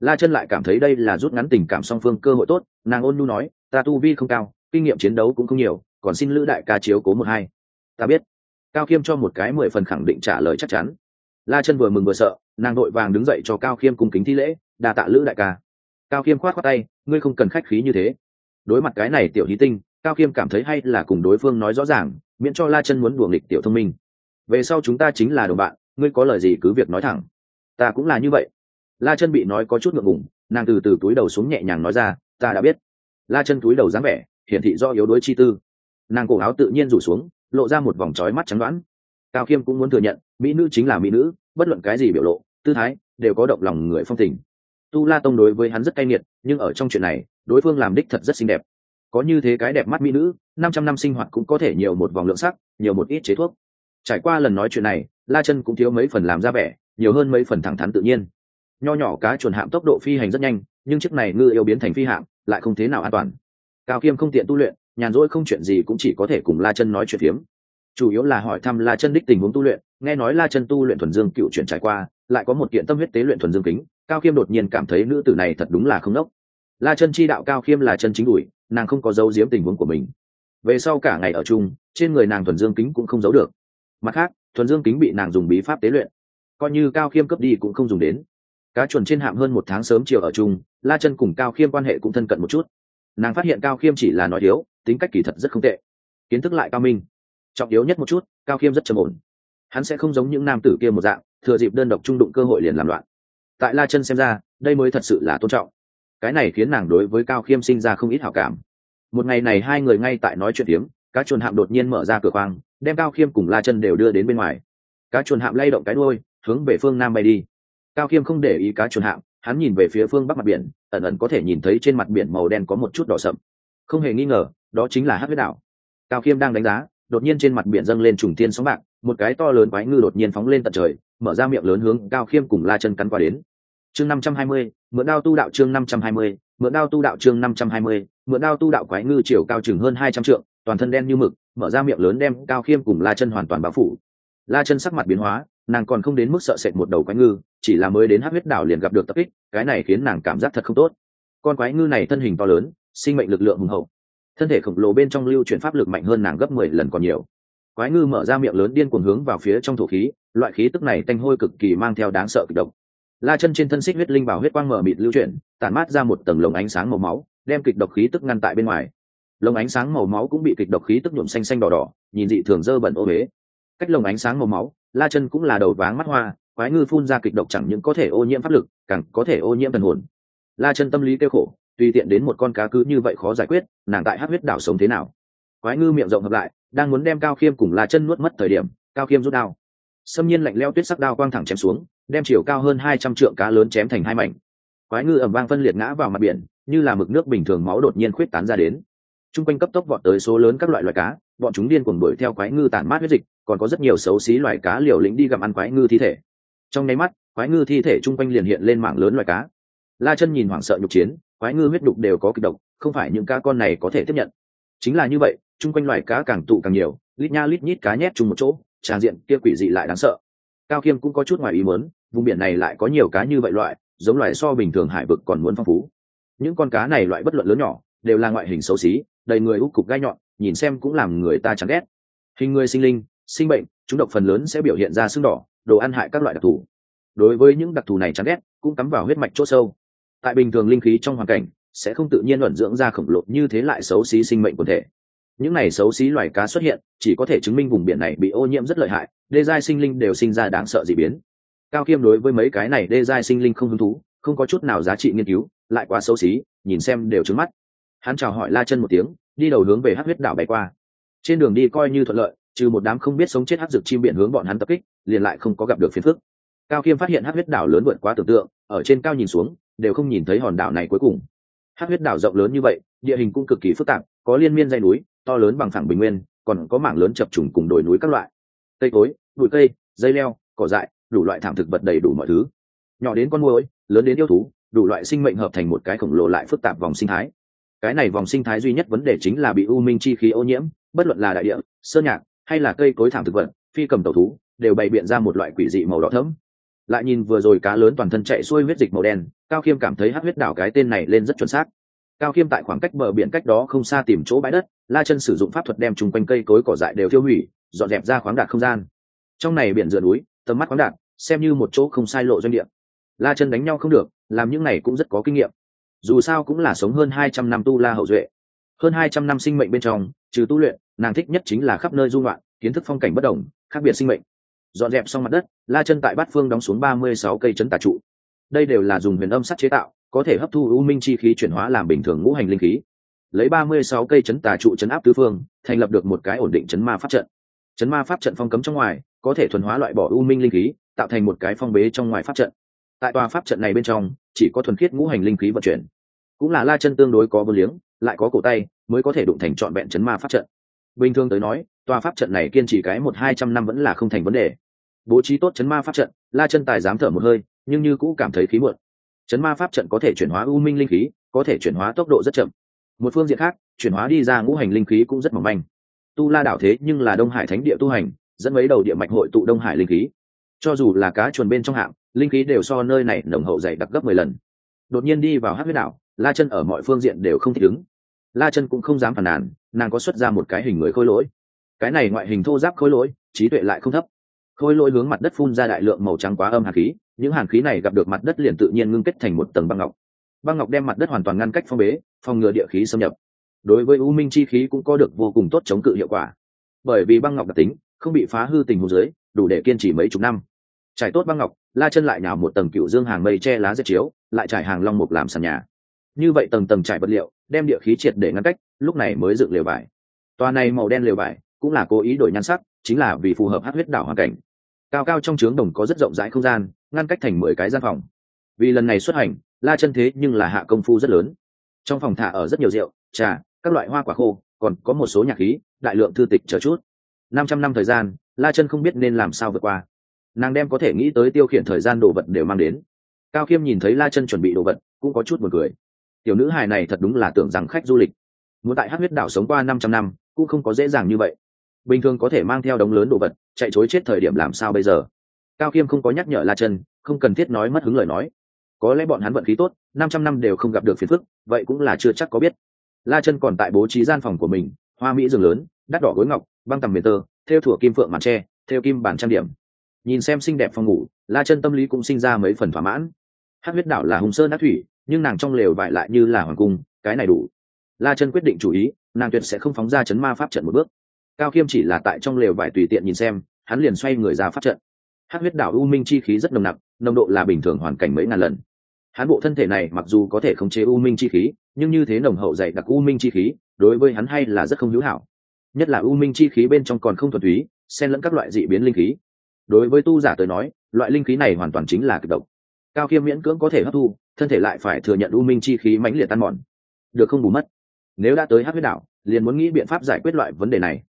La chân lại cảm thấy đây là rút ngắn tình cảm song phương cơ hội tốt, nàng ôn nhu nói, ta tu vi không cao kinh nghiệm chiến đấu cũng không nhiều, còn xin lữ đại ca chiếu cố một hai. Ta biết. Cao khiêm cho một cái mười phần khẳng định trả lời chắc chắn. La chân vừa mừng vừa sợ, nàng đội vàng đứng dậy cho cao khiêm cung kính thi lễ đà tạ lữ đại ca. Cao khiêm khoát khoát tay, ngươi không cần khách khí như thế. Đối mặt cái này tiểu hí tinh, cao khiêm cảm thấy hay là cùng đối phương nói rõ ràng, miễn cho la chân muốn đùa nghịch tiểu thông minh. Về sau chúng ta chính là đồng bạn, ngươi có lời gì cứ việc nói thẳng. Ta cũng là như vậy. La chân bị nói có chút ngượng ngùng, nàng từ từ túi đầu xuống nhẹ nhàng nói ra, ta đã biết. La chân túi đầu dáng vẻ hiển thị do yếu đuối chi tư. Nàng cổ áo tự nhiên rủ xuống, lộ ra một vòng trói mắt trắng đoán. Cao khiêm cũng muốn thừa nhận, mỹ nữ chính là mỹ nữ, bất luận cái gì biểu lộ, tư thái, đều có động lòng người phong tình. Tu la tông đối với hắn rất cay nghiệt, nhưng ở trong chuyện này, đối phương làm đích thật rất xinh đẹp. Có như thế cái đẹp mắt mỹ nữ, năm trăm năm sinh hoạt cũng có thể nhiều một vòng lượng sắc, nhiều một ít chế thuốc. Trải qua lần nói chuyện này, la chân cũng thiếu mấy phần làm ra vẻ, nhiều hơn mấy phần thẳng thắn tự nhiên. Nho nhỏ cá chuồn hạm tốc độ phi hành rất nhanh, nhưng chiếc này ngư yêu biến thành phi hạm, lại không thế nào an toàn cao kiêm không tiện tu luyện, nhàn rỗi không chuyện gì cũng chỉ có thể cùng la chân nói chuyện phiếm. Chủ yếu là hỏi thăm la chân đích tình huống tu luyện, nghe nói la chân tu luyện thuần dương cựu chuyển trải qua, lại có một kiện tâm huyết tế luyện thuần dương kính, cao khiêm đột nhiên cảm thấy nữ tử này thật đúng là không nốc la chân chi đạo cao khiêm là chân chính đùi nàng không có dấu giếm tình huống của mình. Về sau cả ngày ở chung, trên người nàng thuần dương kính cũng không giấu được. Mặt khác, thuần dương kính bị nàng dùng bí pháp tế luyện. Coi như cao khiêm cấp đi cũng không dùng đến. Cá chuẩn trên hạm hơn một tháng sớm chiều ở chung, la chân cùng cao khiêm quan hệ cũng thân cận một chút nàng phát hiện cao khiêm chỉ là nói thiếu, tính cách kỳ thật rất không tệ, kiến thức lại cao minh. Trọng yếu nhất một chút, cao khiêm rất trầm ổn. Hắn sẽ không giống những nam tử kia một dạng, thừa dịp đơn độc trung đụng cơ hội liền làm loạn. Tại la chân xem ra, đây mới thật sự là tôn trọng. Cái này khiến nàng đối với cao khiêm sinh ra không ít hảo cảm. Một ngày này hai người ngay tại nói chuyện tiếng cá chuồn hạm đột nhiên mở ra cửa khoang, đem cao khiêm cùng la chân đều đưa đến bên ngoài. Cá chuồn hạm lay động cái đuôi, hướng về phương nam bay đi. Cao khiêm không để ý cá chuồn hạm hắn nhìn về phía phương bắc mặt biển, ẩn ẩn có thể nhìn thấy trên mặt biển màu đen có một chút đỏ sậm. Không hề nghi ngờ, đó chính là hát huyết đảo. Cao khiêm đang đánh giá, đột nhiên trên mặt biển dâng lên trùng tiên sóng bạc, một cái to lớn quái ngư đột nhiên phóng lên tận trời, mở ra miệng lớn hướng cao khiêm cùng la chân cắn qua đến. Chương năm trăm hai mươi, mượn đao tu đạo chương năm trăm hai mươi, mượn đao tu đạo chương năm trăm hai mươi, mượn đao tu đạo quái ngư chiều cao chừng hơn hai trăm trượng, toàn thân đen như mực, mở ra miệng lớn đem cao khiêm cùng la chân hoàn toàn bao phủ. La chân sắc mặt biến hóa nàng còn không đến mức sợ sệt một đầu quái ngư, chỉ là mới đến hát huyết đảo liền gặp được tập kích, cái này khiến nàng cảm giác thật không tốt. Con quái ngư này thân hình to lớn, sinh mệnh lực lượng hùng hậu. Thân thể khổng lồ bên trong lưu chuyển pháp lực mạnh hơn nàng gấp mười lần còn nhiều. Quái ngư mở ra miệng lớn điên cuồng hướng vào phía trong thổ khí, loại khí tức này tanh hôi cực kỳ mang theo đáng sợ kịch độc. La chân trên thân xích huyết linh bảo huyết quang mở mịt lưu chuyển, tản mát ra một tầng lồng ánh sáng màu máu, đem kịch độc khí tức ngăn tại bên ngoài. Lồng ánh sáng màu máu cũng bị kịch độc khí tức nhuộm xanh xanh đỏ đỏ, nhìn dị thường dơ bẩn ô huế cách lồng ánh sáng màu máu la chân cũng là đầu váng mắt hoa, quái ngư phun ra kịch độc chẳng những có thể ô nhiễm pháp lực, càng có thể ô nhiễm thần hồn. La chân tâm lý kêu khổ, tùy tiện đến một con cá cứ như vậy khó giải quyết, nàng tại hát huyết đảo sống thế nào? Quái ngư miệng rộng hợp lại, đang muốn đem cao khiêm cùng la chân nuốt mất thời điểm, cao khiêm rút đao. Xâm nhiên lạnh leo tuyết sắc đao quang thẳng chém xuống, đem chiều cao hơn hai trăm trượng cá lớn chém thành hai mảnh. Quái ngư ẩm vang phân liệt ngã vào mặt biển, như là mực nước bình thường máu đột nhiên khuyết tán ra đến. T r u n g quanh cấp tốc vọt tới số lớn các loại loài cá, bọn chúng điên cuồng đuổi theo quái ngư tản mát huyết dịch còn có rất nhiều xấu xí loài cá liều lĩnh đi gặm ăn quái ngư thi thể. Trong nháy mắt, quái ngư thi thể chung quanh liền hiện lên mạng lớn loài cá. La chân nhìn hoảng sợ nhục chiến, quái ngư huyết đục đều có kịch độc, không phải những cá con này có thể tiếp nhận. Chính là như vậy, chung quanh loài cá càng tụ càng nhiều, lít nha lít nhít cá nhét chung một chỗ, tràn diện kia quỷ dị lại đáng sợ. Cao khiêm cũng có chút ngoài ý muốn, vùng biển này lại có nhiều cá như vậy loại, giống loài so bình thường hải vực còn muốn phong phú. Những con cá này loại bất luận lớn nhỏ, đều là ngoại hình xấu xí, đầy người úp cục gai nhọn, nhìn xem cũng làm người ta chán ghét. Hình người sinh linh sinh bệnh, chúng độc phần lớn sẽ biểu hiện ra sưng đỏ, đồ ăn hại các loại đặc thù. Đối với những đặc thù này chán ghét, cũng cắm vào huyết mạch chỗ sâu. Tại bình thường linh khí trong hoàn cảnh, sẽ không tự nhiên luận dưỡng ra khổng lồ như thế lại xấu xí sinh mệnh quần thể. Những này xấu xí loài cá xuất hiện, chỉ có thể chứng minh vùng biển này bị ô nhiễm rất lợi hại, đê giai sinh linh đều sinh ra đáng sợ dị biến. Cao khiêm đối với mấy cái này đê giai sinh linh không hứng thú, không có chút nào giá trị nghiên cứu, lại quá xấu xí, nhìn xem đều trứng mắt. Hắn chào hỏi la chân một tiếng, đi đầu hướng về hát huyết đảo bay qua. Trên đường đi coi như thuận lợi trừ một đám không biết sống chết hát dược chim biển hướng bọn hắn tập kích, liền lại không có gặp được phiền phức. Cao khiêm phát hiện hát huyết đảo lớn vượt quá tưởng tượng, ở trên cao nhìn xuống, đều không nhìn thấy hòn đảo này cuối cùng. Hát huyết đảo rộng lớn như vậy, địa hình cũng cực kỳ phức tạp, có liên miên dây núi, to lớn bằng phẳng bình nguyên, còn có mảng lớn chập trùng cùng đồi núi các loại. Cây cối, bụi cây, dây leo, cỏ dại, đủ loại thảm thực vật đầy đủ mọi thứ. Nhỏ đến con muỗi, lớn đến yêu thú, đủ loại sinh mệnh hợp thành một cái khổng lồ lại phức tạp vòng sinh thái. Cái này vòng sinh thái duy nhất vấn đề chính là bị u minh chi khí ô nhiễm, bất luận là đại địa, sơn nhạc hay là cây cối thảm thực vật, phi cầm tàu thú, đều bày biện ra một loại quỷ dị màu đỏ thẫm. Lại nhìn vừa rồi cá lớn toàn thân chạy xuôi huyết dịch màu đen, cao khiêm cảm thấy hát huyết đảo cái tên này lên rất chuẩn xác. Cao khiêm tại khoảng cách bờ biển cách đó không xa tìm chỗ bãi đất, la chân sử dụng pháp thuật đem chung quanh cây cối cỏ dại đều tiêu hủy, dọn dẹp ra khoáng đạt không gian. Trong này biển dựa núi, tầm mắt khoáng đạt, xem như một chỗ không sai lộ doanh địa. La chân đánh nhau không được, làm những này cũng rất có kinh nghiệm. Dù sao cũng là sống hơn hai trăm năm tu la hậu duệ. Hơn hai trăm năm sinh mệnh bên trong, trừ tu luyện nàng thích nhất chính là khắp nơi dung loạn, kiến thức phong cảnh bất đồng, khác biệt sinh mệnh. Dọn dẹp xong mặt đất, la chân tại bát phương đóng xuống ba mươi sáu cây chấn tà trụ. Đây đều là dùng huyền âm sắt chế tạo, có thể hấp thu u minh chi khí chuyển hóa làm bình thường ngũ hành linh khí. Lấy ba mươi sáu cây chấn tà trụ chấn áp tứ phương, thành lập được một cái ổn định chấn ma pháp trận. Chấn ma pháp trận phong cấm trong ngoài, có thể thuần hóa loại bỏ u minh linh khí, tạo thành một cái phong bế trong ngoài pháp trận. Tại tòa pháp trận này bên trong, chỉ có thuần khiết ngũ hành linh khí vận chuyển. Cũng là la chân tương đối có vô liếng, lại có cổ tay, mới có thể đụng thành trọn vẹn chấn ma pháp trận bình thường tới nói, tòa pháp trận này kiên trì cái một hai trăm năm vẫn là không thành vấn đề. Bố trí tốt chấn ma pháp trận, la chân tài dám thở một hơi, nhưng như cũ cảm thấy khí muộn. Chấn ma pháp trận có thể chuyển hóa u minh linh khí, có thể chuyển hóa tốc độ rất chậm. Một phương diện khác, chuyển hóa đi ra ngũ hành linh khí cũng rất mỏng manh. Tu la đảo thế nhưng là đông hải thánh địa tu hành, dẫn mấy đầu địa mạch hội tụ đông hải linh khí. Cho dù là cá chuồn bên trong hạng, linh khí đều so nơi này nồng hậu dày đặc gấp mười lần. Đột nhiên đi vào hát huyết đảo, la chân ở mọi phương diện đều không thích ứng la chân cũng không dám phản nàn, nàng có xuất ra một cái hình người khôi lỗi. Cái này ngoại hình thô giáp khôi lỗi, trí tuệ lại không thấp. Khôi lỗi hướng mặt đất phun ra đại lượng màu trắng quá âm hàn khí, những hàn khí này gặp được mặt đất liền tự nhiên ngưng kết thành một tầng băng ngọc. Băng ngọc đem mặt đất hoàn toàn ngăn cách phong bế, phòng ngừa địa khí xâm nhập. Đối với u minh chi khí cũng có được vô cùng tốt chống cự hiệu quả. Bởi vì băng ngọc đặc tính, không bị phá hư tình hồ dưới, đủ để kiên trì mấy chục năm. Trải tốt băng ngọc, la chân lại nhào một tầng cựu dương hàng mây che lá dệt chiếu, lại trải hàng long mục làm sàn nhà. Như vậy tầng tầng trải vật liệu đem địa khí triệt để ngăn cách, lúc này mới dựng lều vải. Toa này màu đen lều vải cũng là cố ý đổi nhan sắc, chính là vì phù hợp hát huyết đảo hoàn cảnh. Cao cao trong trướng đồng có rất rộng rãi không gian, ngăn cách thành mười cái gian phòng. Vì lần này xuất hành, la chân thế nhưng là hạ công phu rất lớn. Trong phòng thả ở rất nhiều rượu, trà, các loại hoa quả khô, còn có một số nhạc khí, đại lượng thư tịch chờ chút. Năm trăm năm thời gian, la chân không biết nên làm sao vượt qua. Nàng đem có thể nghĩ tới tiêu khiển thời gian đồ vật đều mang đến. Cao khiêm nhìn thấy la chân chuẩn bị đồ vật, cũng có chút b u ồ n cười tiểu nữ hài này thật đúng là tưởng rằng khách du lịch. Muốn tại hát huyết đảo sống qua năm trăm năm, cũng không có dễ dàng như vậy. Bình thường có thể mang theo đống lớn đồ vật, chạy chối chết thời điểm làm sao bây giờ? Cao khiêm không có nhắc nhở la chân, không cần thiết nói mất hứng lời nói. Có lẽ bọn hắn vận khí tốt, năm trăm năm đều không gặp được phiền phức, vậy cũng là chưa chắc có biết. La chân còn tại bố trí gian phòng của mình, hoa mỹ rừng lớn, đắt đỏ gối ngọc, băng tầm miền tơ, theo thủa kim phượng màn tre, theo kim bản trang điểm. Nhìn xem xinh đẹp phòng ngủ, la chân tâm lý cũng sinh ra mấy phần thỏa mãn. Hát huyết đảo là hùng sơn đắc thủy nhưng nàng trong lều vải lại như là hoàng cung, cái này đủ. La chân quyết định chủ ý, nàng tuyệt sẽ không phóng ra chấn ma pháp trận một bước. Cao khiêm chỉ là tại trong lều vải tùy tiện nhìn xem, hắn liền xoay người ra pháp trận. Hát huyết đảo u minh chi khí rất nồng nặc, nồng độ là bình thường hoàn cảnh mấy ngàn lần. Hắn bộ thân thể này mặc dù có thể khống chế u minh chi khí, nhưng như thế nồng hậu dày đặc u minh chi khí, đối với hắn hay là rất không hữu hảo. Nhất là u minh chi khí bên trong còn không thuần túy, xen lẫn các loại dị biến linh khí. Đối với tu giả tới nói, loại linh khí này hoàn toàn chính là cực độc. Cao khiêm miễn cưỡng có thể hấp thu thân thể lại phải thừa nhận u minh chi khí mãnh liệt tan mòn. Được không bù mất. Nếu đã tới hát huyết đảo, liền muốn nghĩ biện pháp giải quyết loại vấn đề này.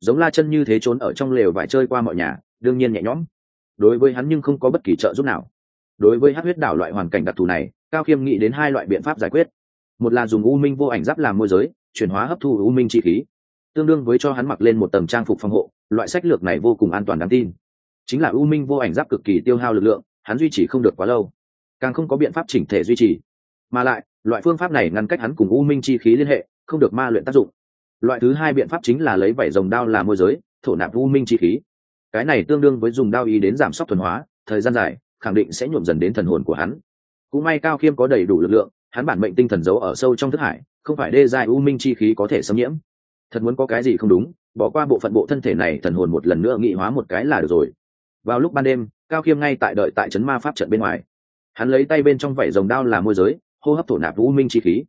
Giống la chân như thế trốn ở trong lều vải chơi qua mọi nhà, đương nhiên nhẹ nhõm. Đối với hắn nhưng không có bất kỳ trợ giúp nào. Đối với hát huyết đảo loại hoàn cảnh đặc thù này, cao khiêm nghĩ đến hai loại biện pháp giải quyết. Một là dùng u minh vô ảnh giáp làm môi giới, chuyển hóa hấp thu u minh chi khí. Tương đương với cho hắn mặc lên một tầng trang phục phòng hộ, loại sách lược này vô cùng an toàn đáng tin. Chính là u minh vô ảnh giáp cực kỳ tiêu hao lực lượng, hắn duy trì không được quá lâu càng không có biện pháp chỉnh thể duy trì. Mà lại, loại phương pháp này ngăn cách hắn cùng u minh chi khí liên hệ, không được ma luyện tác dụng. Loại thứ hai biện pháp chính là lấy vảy rồng đao làm môi giới, thổ nạp u minh chi khí. Cái này tương đương với dùng đao ý đến giảm sốc thuần hóa, thời gian dài, khẳng định sẽ nhuộm dần đến thần hồn của hắn. Cũng may cao khiêm có đầy đủ lực lượng, hắn bản mệnh tinh thần giấu ở sâu trong thức hải, không phải đê dài u minh chi khí có thể xâm nhiễm. Thật muốn có cái gì không đúng, bỏ qua bộ phận bộ thân thể này, thần hồn một lần nữa nghị hóa một cái là được rồi. Vào lúc ban đêm, cao khiêm ngay tại đợi tại trấn ma pháp trận bên ngoài hắn lấy tay bên trong vảy rồng đao làm môi giới, hô hấp thổ nạp vũ minh chi khí.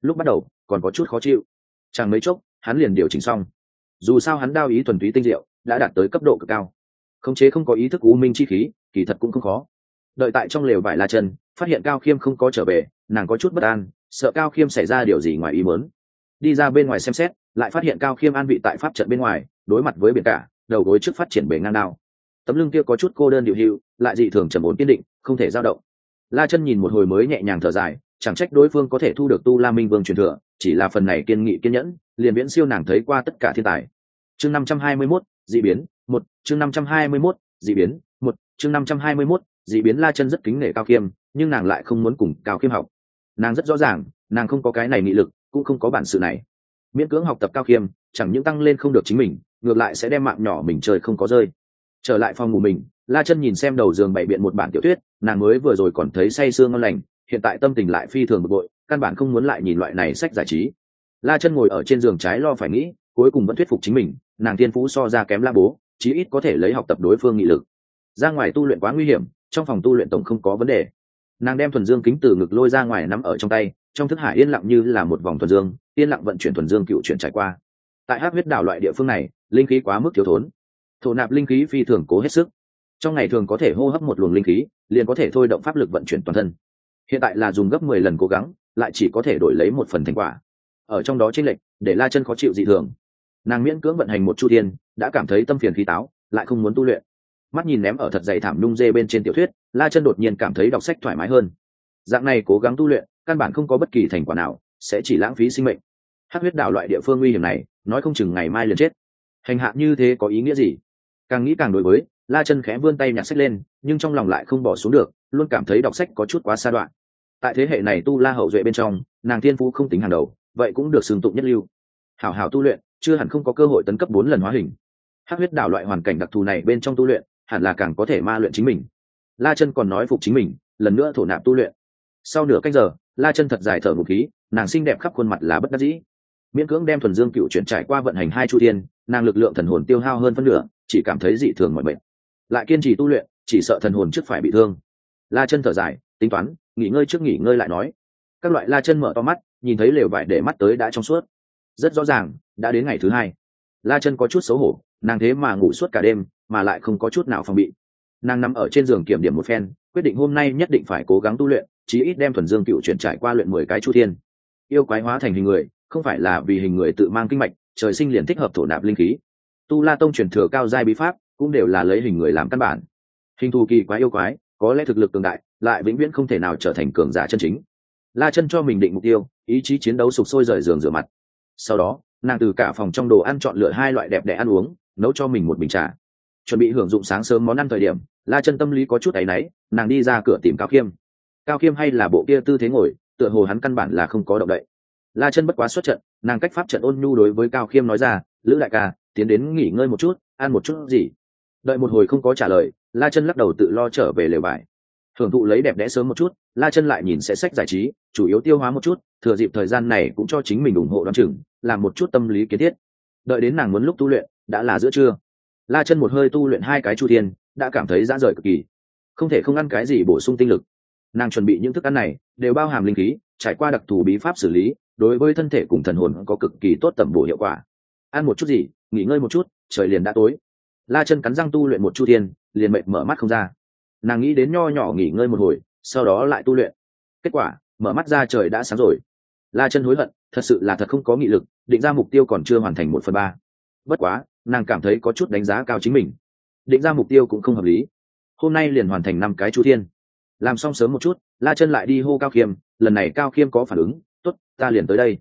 Lúc bắt đầu, còn có chút khó chịu. Chẳng mấy chốc, hắn liền điều chỉnh xong. Dù sao hắn đao ý thuần túy tinh diệu, đã đạt tới cấp độ cực cao. Khống chế không có ý thức u minh chi khí, kỳ thật cũng không khó. Đợi tại trong lều vải la chân, phát hiện cao khiêm không có trở về, nàng có chút bất an, sợ cao khiêm xảy ra điều gì ngoài ý muốn. Đi ra bên ngoài xem xét, lại phát hiện cao khiêm an vị tại pháp trận bên ngoài, đối mặt với biển cả, đầu gối trước phát triển bề ngang đao. Tấm lưng kia có chút cô đơn điệu hữu lại dị thường trầm ổn kiên định, không thể dao động la chân nhìn một hồi mới nhẹ nhàng thở dài chẳng trách đối phương có thể thu được tu la minh vương truyền thừa chỉ là phần này kiên nghị kiên nhẫn liền viễn siêu nàng thấy qua tất cả thiên tài. Chương năm trăm hai mươi 521, dị biến một chương năm trăm hai mươi 521, dị biến một chương năm trăm hai mươi 521, dị biến la chân rất kính nể cao khiêm nhưng nàng lại không muốn cùng cao khiêm học. Nàng rất rõ ràng nàng không có cái này nghị lực cũng không có bản sự này. Miễn cưỡng học tập cao khiêm chẳng những tăng lên không được chính mình ngược lại sẽ đem mạng nhỏ mình chơi không có rơi. Trở lại phòng ngủ mình la chân nhìn xem đầu giường bày biện một bản tiểu thuyết, nàng mới vừa rồi còn thấy say sương ngon lành, hiện tại tâm tình lại phi thường bực bội, căn bản không muốn lại nhìn loại này sách giải trí. La chân ngồi ở trên giường trái lo phải nghĩ, cuối cùng vẫn thuyết phục chính mình, nàng thiên phú so ra kém la bố, chí ít có thể lấy học tập đối phương nghị lực. Ra ngoài tu luyện quá nguy hiểm, trong phòng tu luyện tổng không có vấn đề. Nàng đem thuần dương kính từ ngực lôi ra ngoài nắm ở trong tay, trong thức hải yên lặng như là một vòng thuần dương, yên lặng vận chuyển thuần dương cựu chuyển trải qua. Tại hát huyết đảo loại địa phương này, linh khí quá mức thiếu thốn. Thổ nạp linh khí phi thường cố hết sức trong ngày thường có thể hô hấp một luồng linh khí, liền có thể thôi động pháp lực vận chuyển toàn thân. Hiện tại là dùng gấp mười lần cố gắng, lại chỉ có thể đổi lấy một phần thành quả. Ở trong đó tranh lệch, để la chân khó chịu dị thường. Nàng miễn cưỡng vận hành một chu tiên đã cảm thấy tâm phiền khí táo, lại không muốn tu luyện. Mắt nhìn ném ở thật dày thảm nhung dê bên trên tiểu thuyết, la chân đột nhiên cảm thấy đọc sách thoải mái hơn. Dạng này cố gắng tu luyện, căn bản không có bất kỳ thành quả nào, sẽ chỉ lãng phí sinh mệnh. Hát huyết đạo loại địa phương nguy hiểm này, nói không chừng ngày mai liền chết. Hành hạ như thế có ý nghĩa gì? Càng nghĩ càng đối với la chân khẽ vươn tay nhặt sách lên, nhưng trong lòng lại không bỏ xuống được, luôn cảm thấy đọc sách có chút quá xa đoạn. Tại thế hệ này tu la hậu duệ bên trong, nàng thiên phú không tính hàng đầu, vậy cũng được xưng tụng nhất lưu. Hảo hảo tu luyện, chưa hẳn không có cơ hội tấn cấp bốn lần hóa hình. Hát huyết đảo loại hoàn cảnh đặc thù này bên trong tu luyện, hẳn là càng có thể ma luyện chính mình. La chân còn nói phục chính mình, lần nữa thổ nạp tu luyện. Sau nửa cách giờ, la chân thật dài thở một khí, nàng xinh đẹp khắp khuôn mặt là bất đắc dĩ. Miễn cưỡng đem thuần dương cựu chuyển trải qua vận hành hai chu tiên nàng lực lượng thần hồn tiêu hao hơn phân nửa, chỉ cảm thấy dị thường mọi bệnh lại kiên trì tu luyện, chỉ sợ thần hồn trước phải bị thương. La chân thở dài, tính toán, nghỉ ngơi trước nghỉ ngơi lại nói. Các loại la chân mở to mắt, nhìn thấy lều vải để mắt tới đã trong suốt. Rất rõ ràng, đã đến ngày thứ hai. La chân có chút xấu hổ, nàng thế mà ngủ suốt cả đêm, mà lại không có chút nào phòng bị. Nàng nằm ở trên giường kiểm điểm một phen, quyết định hôm nay nhất định phải cố gắng tu luyện, chí ít đem thuần dương cựu chuyển trải qua luyện mười cái chu thiên. Yêu quái hóa thành hình người, không phải là vì hình người tự mang kinh mạch, trời sinh liền thích hợp thổ nạp linh khí. Tu la tông truyền thừa cao giai bí pháp cũng đều là lấy hình người làm căn bản. Hình thù kỳ quái yêu quái, có lẽ thực lực cường đại, lại vĩnh viễn không thể nào trở thành cường giả chân chính. La chân cho mình định mục tiêu, ý chí chiến đấu sục sôi rời giường rửa mặt. Sau đó, nàng từ cả phòng trong đồ ăn chọn lựa hai loại đẹp đẽ ăn uống, nấu cho mình một bình trà. Chuẩn bị hưởng dụng sáng sớm món ăn thời điểm, la chân tâm lý có chút áy náy, nàng đi ra cửa tìm cao khiêm. Cao khiêm hay là bộ kia tư thế ngồi, tựa hồ hắn căn bản là không có động đậy. La chân bất quá xuất trận, nàng cách pháp trận ôn nhu đối với cao khiêm nói ra, lữ đại ca, tiến đến nghỉ ngơi một chút, ăn một chút gì? Đợi một hồi không có trả lời, la chân lắc đầu tự lo trở về lều vải hưởng thụ lấy đẹp đẽ sớm một chút, la chân lại nhìn sẽ sách giải trí, chủ yếu tiêu hóa một chút, thừa dịp thời gian này cũng cho chính mình ủng hộ đ o á n chừng, làm một chút tâm lý kiến thiết. Đợi đến nàng muốn lúc tu luyện, đã là giữa trưa. La chân một hơi tu luyện hai cái chu thiên, đã cảm thấy dã rời cực kỳ. Không thể không ăn cái gì bổ sung tinh lực. Nàng chuẩn bị những thức ăn này, đều bao hàm linh khí, trải qua đặc thù bí pháp xử lý, đối với thân thể cùng thần hồn có cực kỳ tốt tẩm bổ hiệu quả. Ăn một chút gì, nghỉ ngơi một chút, trời liền đã tối la chân cắn răng tu luyện một chu thiên, liền mệt mở mắt không ra. Nàng nghĩ đến nho nhỏ nghỉ ngơi một hồi, sau đó lại tu luyện. Kết quả, mở mắt ra trời đã sáng rồi. La chân hối hận, thật sự là thật không có nghị lực, định ra mục tiêu còn chưa hoàn thành một phần ba. Bất quá, nàng cảm thấy có chút đánh giá cao chính mình. Định ra mục tiêu cũng không hợp lý. Hôm nay liền hoàn thành năm cái chu thiên. Làm xong sớm một chút, la chân lại đi hô cao khiêm, lần này cao khiêm có phản ứng t ố t ta liền tới đây.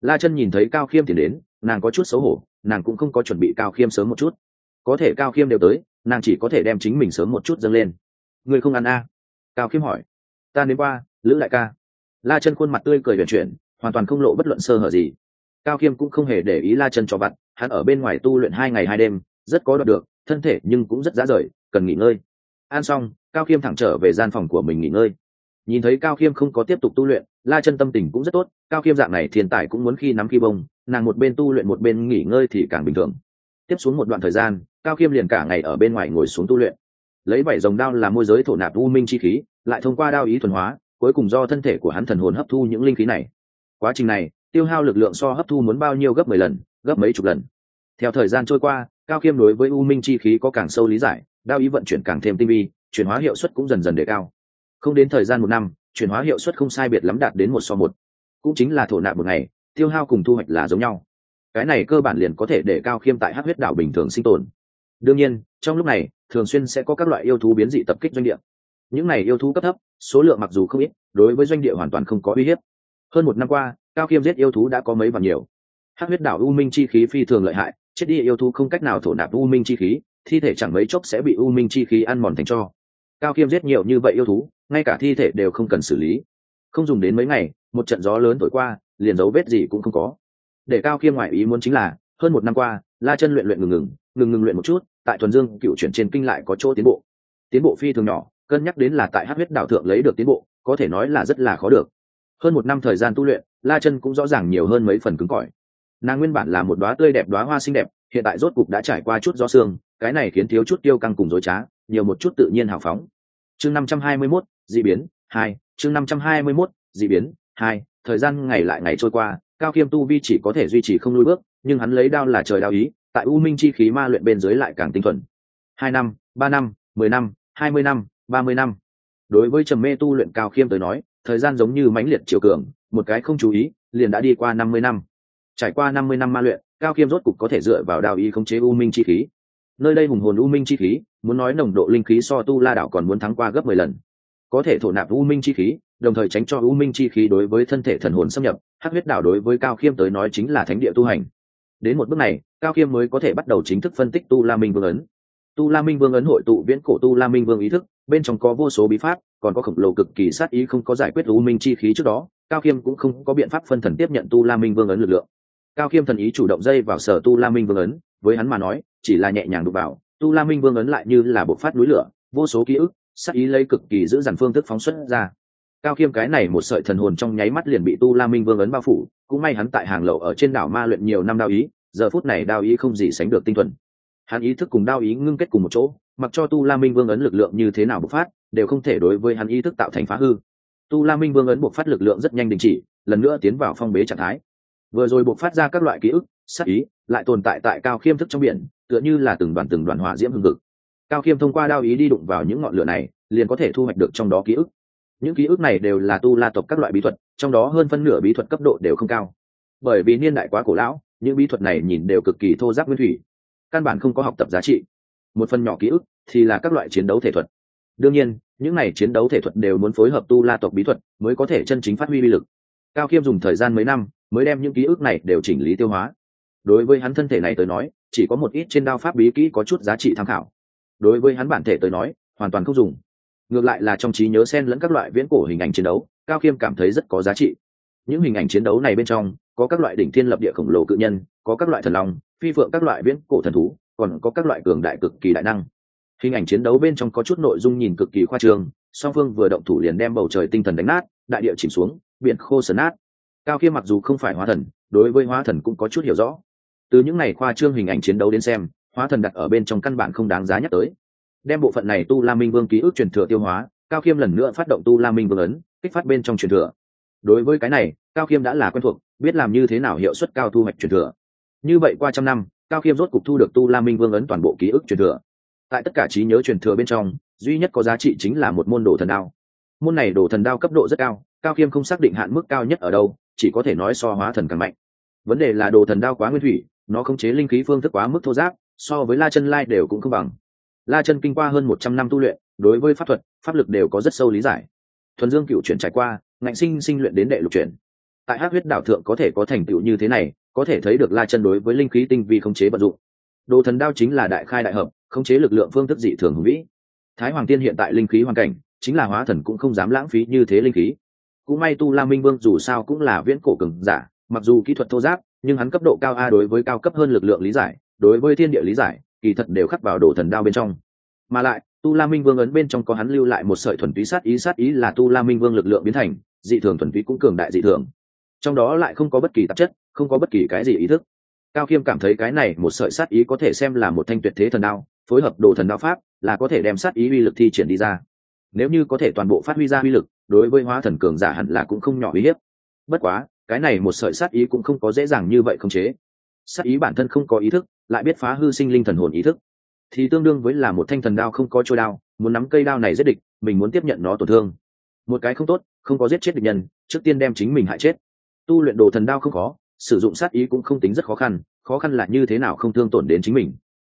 La chân nhìn thấy cao khiêm thì đến, nàng có chút xấu hổ, nàng cũng không có chuẩn bị cao khiêm sớm một chút có thể cao khiêm đều tới, nàng chỉ có thể đem chính mình sớm một chút dâng lên. Người không ăn a? À? cao khiêm hỏi. Ta đến qua, lữ đại ca. La chân khuôn mặt tươi cười vận chuyển, hoàn toàn không lộ bất luận sơ hở gì. Cao khiêm cũng không hề để ý la chân cho vặt, hắn ở bên ngoài tu luyện hai ngày hai đêm, rất có đoạt được, thân thể nhưng cũng rất dã rời, cần nghỉ ngơi. Ăn xong, cao khiêm thẳng trở về gian phòng của mình nghỉ ngơi. Nhìn thấy cao khiêm không có tiếp tục tu luyện, la chân tâm tình cũng rất tốt, cao khiêm dạng này thiên tài cũng muốn khi nắm khi bông, nàng một bên tu luyện một bên nghỉ ngơi thì càng bình thường. Tiếp xuống một đoạn thời gian cao khiêm liền cả ngày ở bên ngoài ngồi xuống tu luyện. Lấy bảy dòng đao làm môi giới thổ nạp u minh chi khí, lại thông qua đao ý thuần hóa, cuối cùng do thân thể của hắn thần hồn hấp thu những linh khí này. Quá trình này, tiêu hao lực lượng so hấp thu muốn bao nhiêu gấp mười lần, gấp mấy chục lần. Theo thời gian trôi qua, cao khiêm đối với u minh chi khí có càng sâu lý giải, đao ý vận chuyển càng thêm tinh vi, chuyển hóa hiệu suất cũng dần dần đề cao. Không đến thời gian một năm, chuyển hóa hiệu suất không sai biệt lắm đạt đến một so một. Cũng chính là thổ nạp một ngày, tiêu hao cùng thu hoạch là giống nhau. Cái này cơ bản liền có thể để cao khiêm tại hát huyết đảo bình thường sinh tồn đương nhiên, trong lúc này, thường xuyên sẽ có các loại yêu thú biến dị tập kích doanh địa. Những này yêu thú cấp thấp, số lượng mặc dù không ít, đối với doanh địa hoàn toàn không có uy hiếp. Hơn một năm qua, cao khiêm giết yêu thú đã có mấy và nhiều. Hát huyết đảo u minh chi khí phi thường lợi hại, chết đi yêu thú không cách nào thổ nạp u minh chi khí, thi thể chẳng mấy chốc sẽ bị u minh chi khí ăn mòn thành cho. Cao khiêm giết nhiều như vậy yêu thú, ngay cả thi thể đều không cần xử lý. Không dùng đến mấy ngày, một trận gió lớn thổi qua, liền dấu vết gì cũng không có. Để cao khiêm ngoại ý muốn chính là, hơn một năm qua la chân luyện luyện ngừng ngừng ngừng ngừng luyện một chút, tại thuần dương cựu chuyển trên kinh lại có chỗ tiến bộ. Tiến bộ phi thường nhỏ, cân nhắc đến là tại hát huyết đảo thượng lấy được tiến bộ, có thể nói là rất là khó được. Hơn một năm thời gian tu luyện, la chân cũng rõ ràng nhiều hơn mấy phần cứng cỏi. Nàng nguyên bản là một đoá tươi đẹp đoá hoa xinh đẹp, hiện tại rốt cục đã trải qua chút do xương cái này khiến thiếu chút tiêu căng cùng dối trá, nhiều một chút tự nhiên hào phóng. Chương năm trăm hai mươi mốt d ị biến, hai, chương năm trăm hai mươi mốt d ị biến, hai, thời gian ngày lại ngày trôi qua, cao khiêm tu vi chỉ có thể duy trì không nuôi bước nhưng hắn lấy đao là trời đao ý, tại u minh chi khí ma luyện bên dưới lại càng tinh thuần. Hai năm, ba năm, mười năm, hai mươi năm, ba mươi năm. Đối với trầm mê tu luyện cao khiêm tới nói, thời gian giống như mãnh liệt chiều cường, một cái không chú ý, liền đã đi qua năm mươi năm. Trải qua năm mươi năm ma luyện, cao khiêm rốt cục có thể dựa vào đao ý khống chế u minh chi khí. Nơi đây hùng hồn u minh chi khí, muốn nói nồng độ linh khí so tu la đảo còn muốn thắng qua gấp mười lần. Có thể thổ nạp u minh chi khí, đồng thời tránh cho u minh chi khí đối với thân thể thần hồn xâm nhập, hắc huyết đảo đối với cao khiêm tới nói chính là thánh địa tu hành đến một bước này, cao khiêm mới có thể bắt đầu chính thức phân tích tu la minh vương ấn. Tu la minh vương ấn hội tụ viễn cổ tu la minh vương ý thức, bên trong có vô số bí pháp, còn có khổng lồ cực kỳ sát ý không có giải quyết u minh chi khí trước đó, cao khiêm cũng không có biện pháp phân thần tiếp nhận tu la minh vương ấn lực lượng. Cao khiêm thần ý chủ động dây vào sở tu la minh vương ấn, với hắn mà nói, chỉ là nhẹ nhàng đụng vào, tu la minh vương ấn lại như là bộ phát núi lửa, vô số ký ức, sát ý lấy cực kỳ giữ dằn phương thức phóng xuất ra cao khiêm cái này một sợi thần hồn trong nháy mắt liền bị tu la minh vương ấn bao phủ, cũng may hắn tại hàng lậu ở trên đảo ma luyện nhiều năm đao ý, giờ phút này đao ý không gì sánh được tinh thuần. Hắn ý thức cùng đao ý ngưng kết cùng một chỗ, mặc cho tu la minh vương ấn lực lượng như thế nào bộc phát, đều không thể đối với hắn ý thức tạo thành phá hư. Tu la minh vương ấn bộc phát lực lượng rất nhanh đình chỉ, lần nữa tiến vào phong bế trạng thái. Vừa rồi bộc phát ra các loại ký ức sắc ý, lại tồn tại tại cao khiêm thức trong biển, tựa như là từng đoàn từng đoàn hỏa diễm hương cực cao khiêm thông qua đao ý đi đụng vào những ngọn lửa này, liền có thể thu hoạch được trong đó ký ức những ký ức này đều là tu la tộc các loại bí thuật, trong đó hơn phân nửa bí thuật cấp độ đều không cao. Bởi vì niên đại quá cổ lão, những bí thuật này nhìn đều cực kỳ thô giáp nguyên thủy, căn bản không có học tập giá trị. Một phần nhỏ ký ức thì là các loại chiến đấu thể thuật. Đương nhiên, những này chiến đấu thể thuật đều muốn phối hợp tu la tộc bí thuật mới có thể chân chính phát huy uy lực. Cao khiêm dùng thời gian mấy năm mới đem những ký ức này đều chỉnh lý tiêu hóa. Đối với hắn thân thể này tới nói, chỉ có một ít trên đao pháp bí kỹ có chút giá trị tham khảo. Đối với hắn bản thể tới nói, hoàn toàn không dùng ngược lại là trong trí nhớ xen lẫn các loại viễn cổ hình ảnh chiến đấu, cao khiêm cảm thấy rất có giá trị. Những hình ảnh chiến đấu này bên trong, có các loại đỉnh thiên lập địa khổng lồ cự nhân, có các loại thần long, phi phượng các loại viễn cổ thần thú, còn có các loại cường đại cực kỳ đại năng. Hình ảnh chiến đấu bên trong có chút nội dung nhìn cực kỳ khoa trương, song phương vừa động thủ liền đem bầu trời tinh thần đánh nát, đại địa chìm xuống, biển khô sờ nát. Cao khiêm mặc dù không phải hóa thần, đối với hóa thần cũng có chút hiểu rõ. Từ những ngày khoa trương hình ảnh chiến đấu đến xem, hóa thần đặt ở bên trong căn bản không đáng giá nhắc tới đem bộ phận này tu la minh vương ký ức truyền thừa tiêu hóa, cao khiêm lần nữa phát động tu la minh vương ấn, kích phát bên trong truyền thừa. Đối với cái này, cao khiêm đã là quen thuộc, biết làm như thế nào hiệu suất cao thu hoạch truyền thừa. Như vậy qua trăm năm, cao khiêm rốt cục thu được tu la minh vương ấn toàn bộ ký ức truyền thừa. Tại tất cả trí nhớ truyền thừa bên trong, duy nhất có giá trị chính là một môn đồ thần đao. Môn này đồ thần đao cấp độ rất cao cao khiêm không xác định hạn mức cao nhất ở đâu, chỉ có thể nói so hóa thần càng mạnh. Vấn đề là đồ thần đao quá nguyên thủy, nó khống chế linh khí phương thức quá mức thô giáp, so với la chân lai đều cũng không bằng la chân kinh qua hơn một trăm năm tu luyện, đối với pháp thuật, pháp lực đều có rất sâu lý giải. Thuần dương cựu chuyển trải qua, ngạnh sinh sinh luyện đến đệ lục chuyển. Tại hát huyết đảo thượng có thể có thành tựu như thế này, có thể thấy được la chân đối với linh khí tinh vi khống chế vận dụng. Đồ thần đao chính là đại khai đại hợp khống chế lực lượng phương thức dị thường hùng vĩ. Thái hoàng tiên hiện tại linh khí hoàn cảnh, chính là hóa thần cũng không dám lãng phí như thế linh khí. Cũng may tu la minh vương dù sao cũng là viễn cổ cường giả, mặc dù kỹ thuật thô giáp, nhưng hắn cấp độ cao a đối với cao cấp hơn lực lượng lý giải, đối với thiên địa lý giải kỳ thật đều khắc vào đồ thần đao bên trong. Mà lại, tu la minh vương ấn bên trong có hắn lưu lại một sợi thuần túy sát ý sát ý là tu la minh vương lực lượng biến thành, dị thường thuần túy cũng cường đại dị thường. Trong đó lại không có bất kỳ tạp chất, không có bất kỳ cái gì ý thức. Cao khiêm cảm thấy cái này một sợi sát ý có thể xem là một thanh tuyệt thế thần đao, phối hợp đồ thần đao pháp là có thể đem sát ý uy lực thi triển đi ra. Nếu như có thể toàn bộ phát huy ra uy lực, đối với hóa thần cường giả hẳn là cũng không nhỏ uy hiếp. Bất quá, cái này một sợi sát ý cũng không có dễ dàng như vậy không chế. Sát ý bản thân không có ý thức lại biết phá hư sinh linh thần hồn ý thức. Thì tương đương với là một thanh thần đao không có trôi đao, muốn nắm cây đao này giết địch, mình muốn tiếp nhận nó tổn thương. Một cái không tốt, không có giết chết địch nhân, trước tiên đem chính mình hại chết. Tu luyện đồ thần đao không khó, sử dụng sát ý cũng không tính rất khó khăn khó khăn là như thế nào không thương tổn đến chính mình.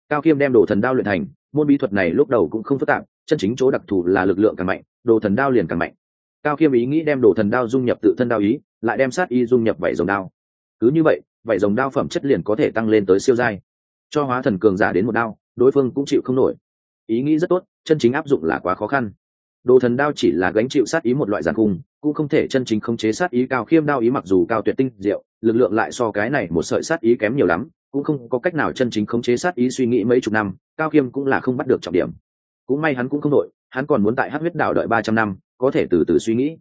Cao kiêm đem đồ thần đao luyện thành, môn bí thuật này lúc đầu cũng không phức tạp, chân chính chỗ đặc thù là lực lượng càng mạnh, đồ thần đao liền càng mạnh. Cao kiêm ý nghĩ đem đồ thần đao dung nhập tự thân đao ý, lại đem sát ý dung nhập vảy rồng đao. Cứ như vậy, vảy rồng đao phẩm chất liền có thể tăng lên tới siêu giai cho hóa thần cường giả đến một đao, đối phương cũng chịu không nổi. Ý nghĩ rất tốt, chân chính áp dụng là quá khó khăn. Đồ thần đao chỉ là gánh chịu sát ý một loại giàn khung, cũng không thể chân chính khống chế sát ý cao khiêm đao ý mặc dù cao tuyệt tinh diệu, lực lượng lại so cái này một sợi sát ý kém nhiều lắm, cũng không có cách nào chân chính khống chế sát ý suy nghĩ mấy chục năm, cao khiêm cũng là không bắt được trọng điểm. Cũng may hắn cũng không đội hắn còn muốn tại hát huyết đảo đợi ba trăm năm, có thể từ từ suy nghĩ.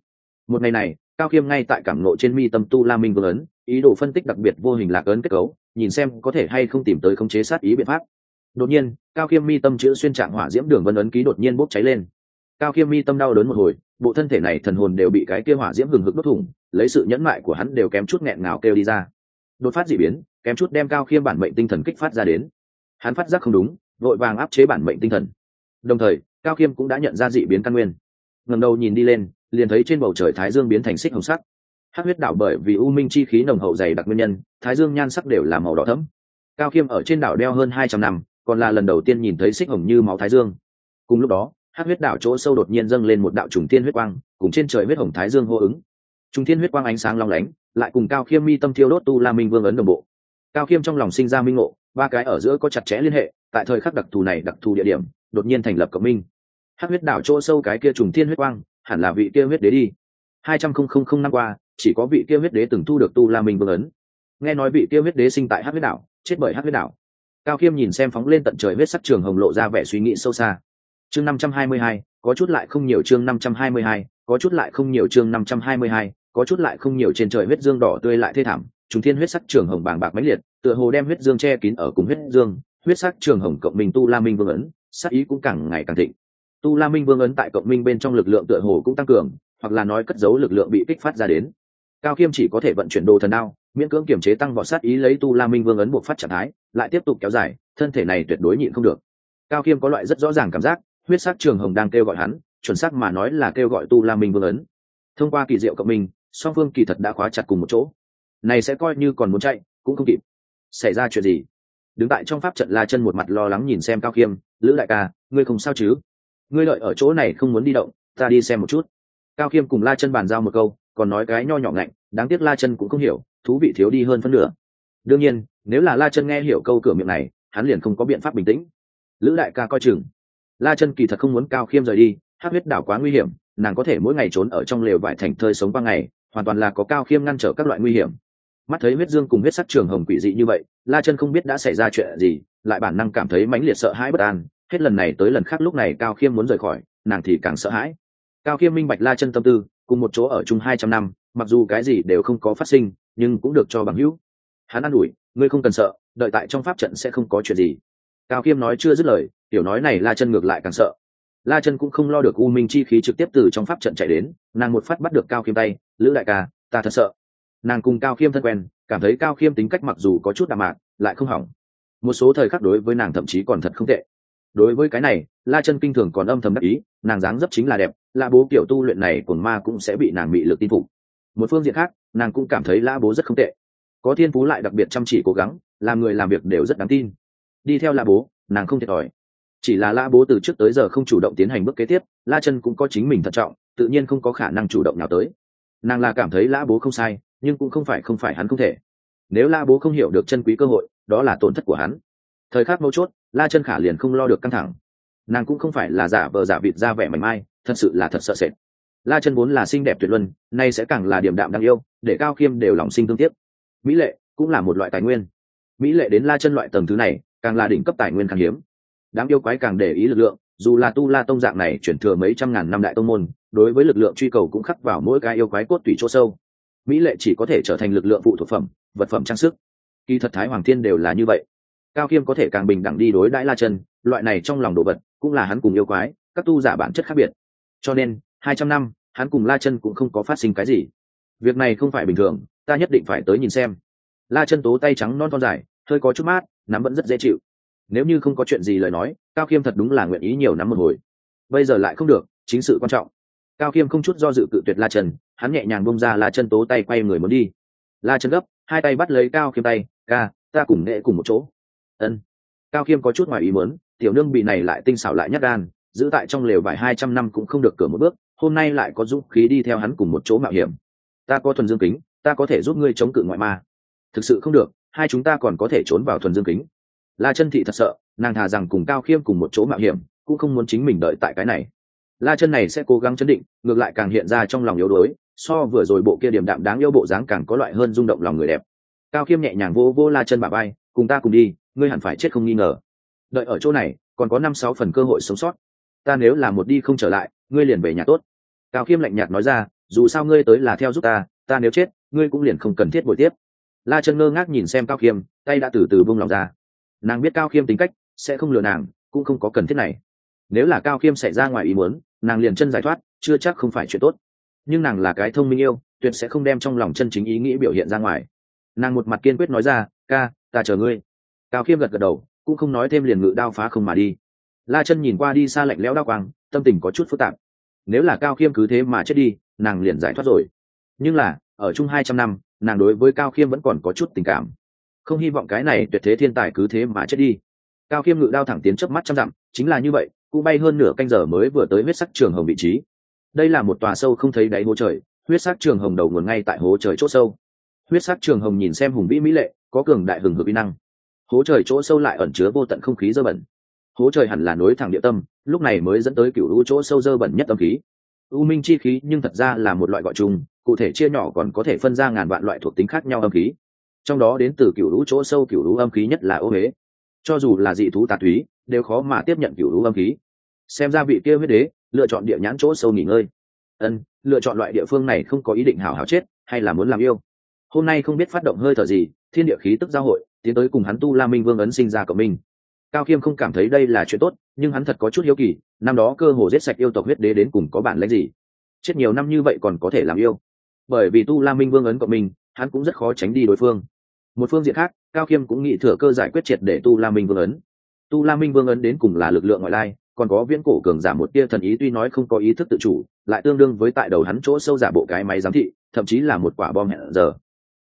Một ngày này, cao khiêm ngay tại cảm nộ trên mi tâm tu la minh vương ấn, ý đồ phân tích đặc biệt vô hình lạc ấn kết cấu nhìn xem có thể hay không tìm tới khống chế sát ý biện pháp. Đột nhiên, cao khiêm mi tâm chữ xuyên trạng hỏa diễm đường vân ấn ký đột nhiên bốc cháy lên. Cao khiêm mi tâm đau đớn một hồi, bộ thân thể này thần hồn đều bị cái kia hỏa diễm hừng hực đốt thủng, lấy sự nhẫn mại của hắn đều kém chút nghẹn ngào kêu đi ra. Đột phát d ị biến, kém chút đem cao khiêm bản mệnh tinh thần kích phát ra đến. Hắn phát giác không đúng, vội vàng áp chế bản mệnh tinh thần. Đồng thời, cao khiêm cũng đã nhận ra d ị biến căn nguyên. Ngầm đầu nhìn đi lên, liền thấy trên bầu trời thái dương biến thành xích hồng sắc hát huyết đảo bởi vì u minh chi khí nồng hậu dày đặc nguyên nhân, thái dương nhan sắc đều là màu đỏ thấm cao khiêm ở trên đảo đeo hơn hai trăm năm, còn là lần đầu tiên nhìn thấy xích hồng như máu thái dương. Cùng lúc đó, hát huyết đảo chỗ sâu đột nhiên dâng lên một đạo trùng tiên huyết quang, cùng trên trời huyết hồng thái dương hô ứng. Trùng tiên huyết quang ánh sáng long lánh, lại cùng cao khiêm mi tâm thiêu đốt tu la minh vương ấn đồng bộ. Cao khiêm trong lòng sinh ra minh ngộ, ba cái ở giữa có chặt chẽ liên hệ, tại thời khắc đặc thù này đặc thù địa điểm, đột nhiên thành lập cộng minh. Hát huyết đảo chỗ sâu cái kia trùng thiên huyết quang, hẳn là vị kia huyết đế đi. Hai trăm không không không năm qua chỉ có vị kia huyết đế từng thu được tu la minh vương ấn. Nghe nói vị kia huyết đế sinh tại hát huyết đảo, chết bởi hát huyết đảo. Cao khiêm nhìn xem phóng lên tận trời huyết sắc trường hồng lộ ra vẻ suy nghĩ sâu xa. Chương năm trăm hai mươi hai, có chút lại không nhiều chương năm trăm hai mươi hai, có chút lại không nhiều chương năm trăm hai mươi hai, có chút lại không nhiều trên trời huyết dương đỏ tươi lại thê thảm chúng thiên huyết sắc trường hồng bàng bạc mãnh liệt, tựa hồ đem huyết dương che kín ở cùng huyết dương, huyết sắc trường hồng cộng minh tu la minh vương ấn, sắc ý cũng càng ngày càng thịnh. Tu la minh vương ấn tại cộng minh bên trong lực lượng tựa hồ cũng tăng cường, hoặc là nói cất giấu lực lượng bị kích phát ra đến cao khiêm chỉ có thể vận chuyển đồ thần đao, miễn cưỡng kiểm chế tăng võ sát ý lấy tu la minh vương ấn buộc phát trạng thái, lại tiếp tục kéo dài, thân thể này tuyệt đối nhịn không được. Cao khiêm có loại rất rõ ràng cảm giác, huyết sắc trường hồng đang kêu gọi hắn, chuẩn xác mà nói là kêu gọi tu la minh vương ấn. Thông qua kỳ diệu cộng minh, song phương kỳ thật đã khóa chặt cùng một chỗ. Này sẽ coi như còn muốn chạy, cũng không kịp. Xảy ra chuyện gì? Đứng tại trong pháp trận la chân một mặt lo lắng nhìn xem cao khiêm lữ đại ca, ngươi không sao chứ? Ngươi lợi ở chỗ này không muốn đi động, ta đi xem một chút. Cao khiêm cùng la chân bàn giao một câu còn nói cái nho nhỏ ngạnh, đáng tiếc la chân cũng không hiểu, thú vị thiếu đi hơn phân nửa. Đương nhiên, nếu là la chân nghe hiểu câu cửa miệng này, hắn liền không có biện pháp bình tĩnh. Lữ đại ca coi chừng. La chân kỳ thật không muốn cao khiêm rời đi, hát huyết đảo quá nguy hiểm, nàng có thể mỗi ngày trốn ở trong lều vải thành thơi sống qua ngày, hoàn toàn là có cao khiêm ngăn trở các loại nguy hiểm. Mắt thấy huyết dương cùng huyết sắc trường hồng quỷ dị như vậy, la chân không biết đã xảy ra chuyện gì, lại bản năng cảm thấy mãnh liệt sợ hãi bất an, hết lần này tới lần khác lúc này cao khiêm muốn rời khỏi, nàng thì càng sợ hãi. Cao khiêm minh bạch la chân tâm tư cùng một chỗ ở chung hai trăm năm, mặc dù cái gì đều không có phát sinh, nhưng cũng được cho bằng hữu. Hắn an ủi, ngươi không cần sợ, đợi tại trong pháp trận sẽ không có chuyện gì. Cao khiêm nói chưa dứt lời, tiểu nói này la chân ngược lại càng sợ. La chân cũng không lo được u minh chi khí trực tiếp từ trong pháp trận chạy đến, nàng một phát bắt được cao khiêm tay, lữ đại ca, ta thật sợ. Nàng cùng cao khiêm thân quen, cảm thấy cao khiêm tính cách mặc dù có chút đạm mạc, lại không hỏng. Một số thời khắc đối với nàng thậm chí còn thật không tệ. Đối với cái này, la chân kinh thường còn âm thầm đắc ý, nàng dáng dấp chính là đẹp la bố kiểu tu luyện này của ma cũng sẽ bị nàng bị lực tin phục. Một phương diện khác, nàng cũng cảm thấy la bố rất không tệ. Có thiên phú lại đặc biệt chăm chỉ cố gắng, làm người làm việc đều rất đáng tin. Đi theo la bố, nàng không thiệt thòi. Chỉ là la bố từ trước tới giờ không chủ động tiến hành bước kế tiếp, la chân cũng có chính mình thận trọng, tự nhiên không có khả năng chủ động nào tới. Nàng là cảm thấy la bố không sai, nhưng cũng không phải không phải hắn không thể. Nếu la bố không hiểu được chân quý cơ hội, đó là tổn thất của hắn. Thời khắc mấu chốt, la chân khả liền không lo được căng thẳng. Nàng cũng không phải là giả vờ giả vịt ra vẻ mảnh mai thật sự là thật sợ sệt. La chân vốn là xinh đẹp tuyệt luân, nay sẽ càng là điểm đạm đáng yêu, để cao khiêm đều lòng sinh thương tiếc. Mỹ lệ cũng là một loại tài nguyên. Mỹ lệ đến la chân loại tầng thứ này, càng là đỉnh cấp tài nguyên khan hiếm. Đáng yêu quái càng để ý lực lượng, dù là tu la tông dạng này chuyển thừa mấy trăm ngàn năm đại tông môn, đối với lực lượng truy cầu cũng khắc vào mỗi cái yêu quái cốt tủy chỗ sâu. Mỹ lệ chỉ có thể trở thành lực lượng phụ thuộc phẩm, vật phẩm trang sức. Kỳ thật thái hoàng thiên đều là như vậy. Cao khiêm có thể càng bình đẳng đi đối đãi la chân, loại này trong lòng đồ vật, cũng là hắn cùng yêu quái, các tu giả bản chất khác biệt cho nên hai trăm năm hắn cùng la chân cũng không có phát sinh cái gì. Việc này không phải bình thường ta nhất định phải tới nhìn xem. La chân tố tay trắng non con dài hơi có chút mát nắm vẫn rất dễ chịu. Nếu như không có chuyện gì lời nói cao khiêm thật đúng là nguyện ý nhiều nắm một hồi. Bây giờ lại không được chính sự quan trọng. Cao khiêm không chút do dự cự tuyệt la Trân, hắn nhẹ nhàng bông ra la chân tố tay quay người muốn đi. La chân gấp hai tay bắt lấy cao khiêm tay ca ta cùng nghệ cùng một chỗ. Ân. Cao khiêm có chút ngoài ý muốn tiểu nương bị này lại tinh xảo lại nhát gan giữ tại trong lều vài hai trăm năm cũng không được cửa một bước, hôm nay lại có dũng khí đi theo hắn cùng một chỗ mạo hiểm. Ta có thuần dương kính, ta có thể giúp ngươi chống cự ngoại ma. Thực sự không được, hai chúng ta còn có thể trốn vào thuần dương kính. La chân thị thật sợ, nàng thà rằng cùng cao khiêm cùng một chỗ mạo hiểm, cũng không muốn chính mình đợi tại cái này. La chân này sẽ cố gắng chấn định, ngược lại càng hiện ra trong lòng yếu đuối, so vừa rồi bộ kia điểm đạm đáng yêu bộ dáng càng có loại hơn rung động lòng người đẹp. Cao khiêm nhẹ nhàng vô vô la chân bà bay cùng ta cùng đi, ngươi hẳn phải chết không nghi ngờ. Đợi ở chỗ này, còn có năm sáu phần cơ hội sống sót ta nếu là một đi không trở lại, ngươi liền về nhà tốt. Cao khiêm lạnh nhạt nói ra, dù sao ngươi tới là theo giúp ta ta nếu chết, ngươi cũng liền không cần thiết bồi tiếp. La chân ngơ ngác nhìn xem cao khiêm, tay đã từ từ bông lòng ra. Nàng biết cao khiêm tính cách, sẽ không lừa nàng, cũng không có cần thiết này. Nếu là cao khiêm xảy ra ngoài ý muốn, nàng liền chân giải thoát, chưa chắc không phải chuyện tốt. Nhưng nàng là cái thông minh yêu, tuyệt sẽ không đem trong lòng chân chính ý nghĩ biểu hiện ra ngoài. Nàng một mặt kiên quyết nói ra, ca, ta chờ ngươi. Cao khiêm gật gật đầu, cũng không nói thêm liền ngự đao phá không mà đi la chân nhìn qua đi xa lạnh lẽo đao quang, tâm tình có chút phức tạp. Nếu là cao khiêm cứ thế mà chết đi, nàng liền giải thoát rồi. Nhưng là, ở chung hai trăm năm, nàng đối với cao khiêm vẫn còn có chút tình cảm. Không hy vọng cái này tuyệt thế thiên tài cứ thế mà chết đi. Cao khiêm ngự đao thẳng tiến chớp mắt trăm dặm, chính là như vậy cụ bay hơn nửa canh giờ mới vừa tới huyết sắc trường hồng vị trí. Đây là một tòa sâu không thấy đáy hố trời, huyết sắc trường hồng đầu nguồn ngay tại hố trời chỗ sâu. Huyết sắc trường hồng nhìn xem hùng vĩ mỹ lệ, có cường đại hừng hực vi năng. Hố trời chỗ sâu lại ẩn chứa vô tận không khí dơ bẩn hố trời hẳn là nối thẳng địa tâm, lúc này mới dẫn tới cựu lũ chỗ sâu dơ bẩn nhất âm khí. U minh chi khí nhưng thật ra là một loại gọi chung cụ thể chia nhỏ còn có thể phân ra ngàn vạn loại thuộc tính khác nhau âm khí. Trong đó đến từ cựu lũ chỗ sâu cựu lũ âm khí nhất là ô huế. Cho dù là dị thú tà túy, đều khó mà tiếp nhận cựu lũ âm khí. Xem ra vị kia huyết đế, lựa chọn địa nhãn chỗ sâu nghỉ ngơi. Ân, lựa chọn loại địa phương này không có ý định hảo hảo chết, hay là muốn làm yêu. Hôm nay không biết phát động hơi thở gì, thiên địa khí tức giao hội, tiến tới cùng hắn tu la minh vương ấn sinh ra cộng minh cao khiêm không cảm thấy đây là chuyện tốt nhưng hắn thật có chút hiếu kỳ năm đó cơ hồ giết sạch yêu tộc huyết đế đến cùng có bản lãnh gì? Chết nhiều năm như vậy còn có thể làm yêu? Bởi vì tu la minh vương ấn cộng mình, hắn cũng rất khó tránh đi đối phương. Một phương diện khác cao khiêm cũng nghĩ thừa cơ giải quyết triệt để tu la minh vương ấn. Tu la minh vương ấn đến cùng là lực lượng ngoại lai còn có viễn cổ cường giả một tia thần ý tuy nói không có ý thức tự chủ lại tương đương với tại đầu hắn chỗ sâu giả bộ cái máy giám thị thậm chí là một quả bom hẹn giờ.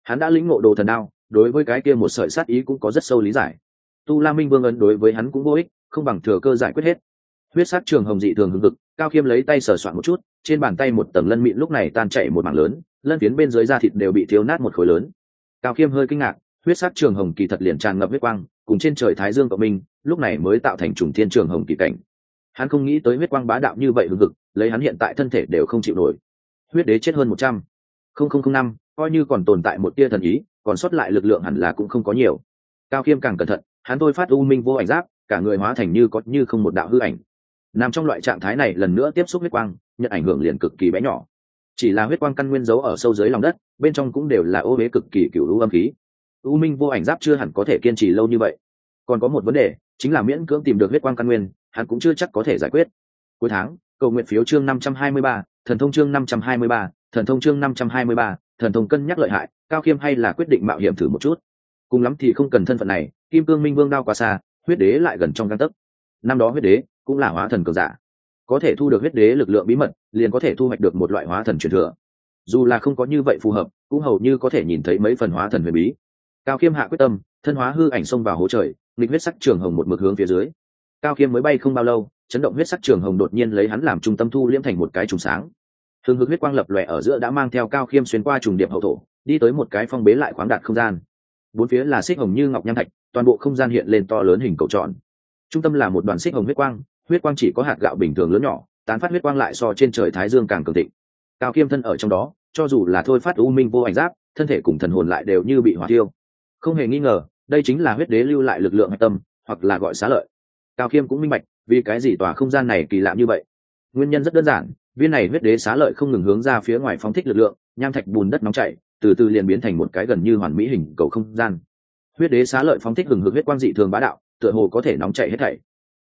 Hắn đã lĩnh ngộ đồ thần đao đối với cái kia một sợi sát ý cũng có rất sâu lý giải tu la minh vương ấn đối với hắn cũng vô ích, không bằng thừa cơ giải quyết hết. Huyết sát trường hồng dị thường hưng cực cao khiêm lấy tay sờ soạn một chút, trên bàn tay một tầng lân mịn lúc này tan chảy một mảng lớn, lân phiến bên dưới da thịt đều bị thiếu nát một khối lớn. Cao khiêm hơi kinh ngạc, huyết sát trường hồng kỳ thật liền tràn ngập huyết quang, cùng trên trời thái dương cộng minh, lúc này mới tạo thành trùng thiên trường hồng kỳ cảnh. Hắn không nghĩ tới huyết quang bá đạo như vậy hưng cực lấy hắn hiện tại thân thể đều không chịu nổi. Huyết đế chết hơn một trăm. Không không không năm, coi như còn tồn tại một tia thần ý, còn sót lại lực lượng hẳn là cũng không có nhiều. Cao khiêm càng cẩn thận hắn thôi phát u minh vô ảnh giáp, cả người hóa thành như có như không một đạo hư ảnh. Nằm trong loại trạng thái này lần nữa tiếp xúc huyết quang, nhận ảnh hưởng liền cực kỳ bé nhỏ. Chỉ là huyết quang căn nguyên giấu ở sâu dưới lòng đất, bên trong cũng đều là ô huế cực kỳ cựu lũ âm khí. U minh vô ảnh giáp chưa hẳn có thể kiên trì lâu như vậy. Còn có một vấn đề, chính là miễn cưỡng tìm được huyết quang căn nguyên, hắn cũng chưa chắc có thể giải quyết. Cuối tháng, cầu nguyện phiếu chương năm trăm hai mươi ba, thần thông chương năm trăm hai mươi ba, thần thông chương năm trăm hai mươi ba, thần thông cân nhắc lợi hại, cao khiêm hay là quyết định mạo hiểm thử một chút cùng lắm thì không cần thân phận này, kim cương minh vương đao quá xa, huyết đế lại gần trong găng tấc. Năm đó huyết đế cũng là hóa thần cường giả. Có thể thu được huyết đế lực lượng bí mật, liền có thể thu hoạch được một loại hóa thần truyền thừa. Dù là không có như vậy phù hợp, cũng hầu như có thể nhìn thấy mấy phần hóa thần huyền bí. Cao khiêm hạ quyết tâm, thân hóa hư ảnh xông vào hố trời, nghịch huyết sắc trường hồng một mực hướng phía dưới. Cao khiêm mới bay không bao lâu, chấn động huyết sắc trường hồng đột nhiên lấy hắn làm trung tâm thu liễm thành một cái trùng sáng. Thường hực huyết quang lập lòe ở giữa đã mang theo cao khiêm xuyên qua trùng điệp hậu thổ, đi tới một cái phong bế lại khoáng đạt không gian bốn phía là xích hồng như ngọc nham thạch, toàn bộ không gian hiện lên to lớn hình cầu tròn. Trung tâm là một đoàn xích hồng huyết quang huyết quang chỉ có hạt gạo bình thường lớn nhỏ, tán phát huyết quang lại so trên trời thái dương càng cường thịnh. Cao kiêm thân ở trong đó, cho dù là thôi phát u minh vô ảnh giáp, thân thể cùng thần hồn lại đều như bị hỏa tiêu không hề nghi ngờ, đây chính là huyết đế lưu lại lực lượng hạch tâm, hoặc là gọi xá lợi. Cao khiêm cũng minh bạch, vì cái gì tòa không gian này kỳ lạ như vậy? Nguyên nhân rất đơn giản, viên này huyết đế xá lợi không ngừng hướng ra phía ngoài phóng thích lực lượng, nham thạch bùn đất nóng chảy từ từ liền biến thành một cái gần như hoàn mỹ hình cầu không gian. Huyết đế xá lợi phóng thích hừng hực huyết quang dị thường bá đạo, tựa hồ có thể nóng chảy hết thảy.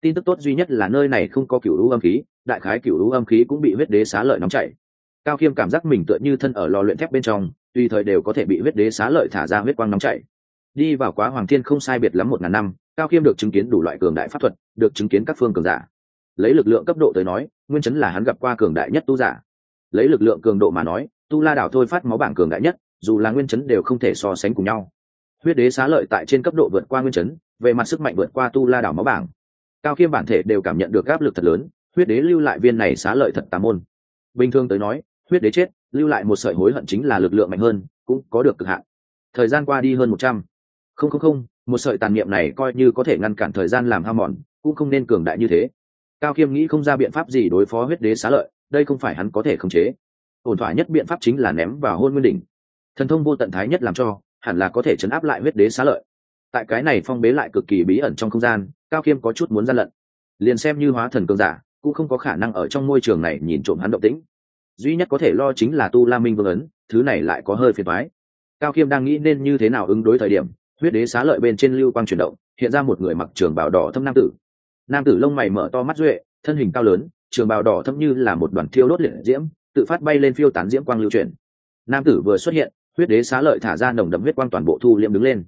Tin tức tốt duy nhất là nơi này không có cựu lũ âm khí, đại khái cựu lũ âm khí cũng bị huyết đế xá lợi nóng chảy. Cao khiêm cảm giác mình tựa như thân ở lò luyện thép bên trong, tùy thời đều có thể bị huyết đế xá lợi thả ra huyết quang nóng chảy. Đi vào quá hoàng thiên không sai biệt lắm một ngàn năm, cao khiêm được chứng kiến đủ loại cường đại pháp thuật, được chứng kiến các phương cường giả. Lấy lực lượng cấp độ tới nói, nguyên chấn là hắn gặp qua cường đại nhất tu giả. Lấy lực lượng cường độ mà nói tu la đảo thôi phát máu bảng cường đại nhất, dù là nguyên chấn đều không thể so sánh cùng nhau. Huyết đế xá lợi tại trên cấp độ vượt qua nguyên chấn, về mặt sức mạnh vượt qua tu la đảo máu bảng. Cao khiêm bản thể đều cảm nhận được áp lực thật lớn, huyết đế lưu lại viên này xá lợi thật tà môn. Bình thường tới nói, huyết đế chết, lưu lại một sợi hối hận chính là lực lượng mạnh hơn, cũng có được cực hạn. Thời gian qua đi hơn một trăm. Không không không, một sợi tàn niệm này coi như có thể ngăn cản thời gian làm hao mòn, cũng không nên cường đại như thế. Cao khiêm nghĩ không ra biện pháp gì đối phó huyết đế xá lợi, đây không phải hắn có thể khống chế ổn thỏa nhất biện pháp chính là ném vào hôn nguyên đỉnh. Thần thông vô tận thái nhất làm cho, hẳn là có thể chấn áp lại huyết đế xá lợi. Tại cái này phong bế lại cực kỳ bí ẩn trong không gian, cao khiêm có chút muốn gian lận. Liền xem như hóa thần cường giả, cũng không có khả năng ở trong môi trường này nhìn trộm hắn động tĩnh. Duy nhất có thể lo chính là tu la minh vương ấn, thứ này lại có hơi phiền thoái cao khiêm đang nghĩ nên như thế nào ứng đối thời điểm, huyết đế xá lợi bên trên lưu quang chuyển động, hiện ra một người mặc trường bào đỏ thâm nam tử. Nam tử lông mày mở to mắt duệ, thân hình cao lớn, trường bào đỏ thâm như là một đoàn thiêu đốt liệt diễm tự phát bay lên phiêu tán diễm quang lưu chuyển. Nam tử vừa xuất hiện, huyết đế xá lợi thả ra nồng đậm huyết quang toàn bộ thu liệm đứng lên.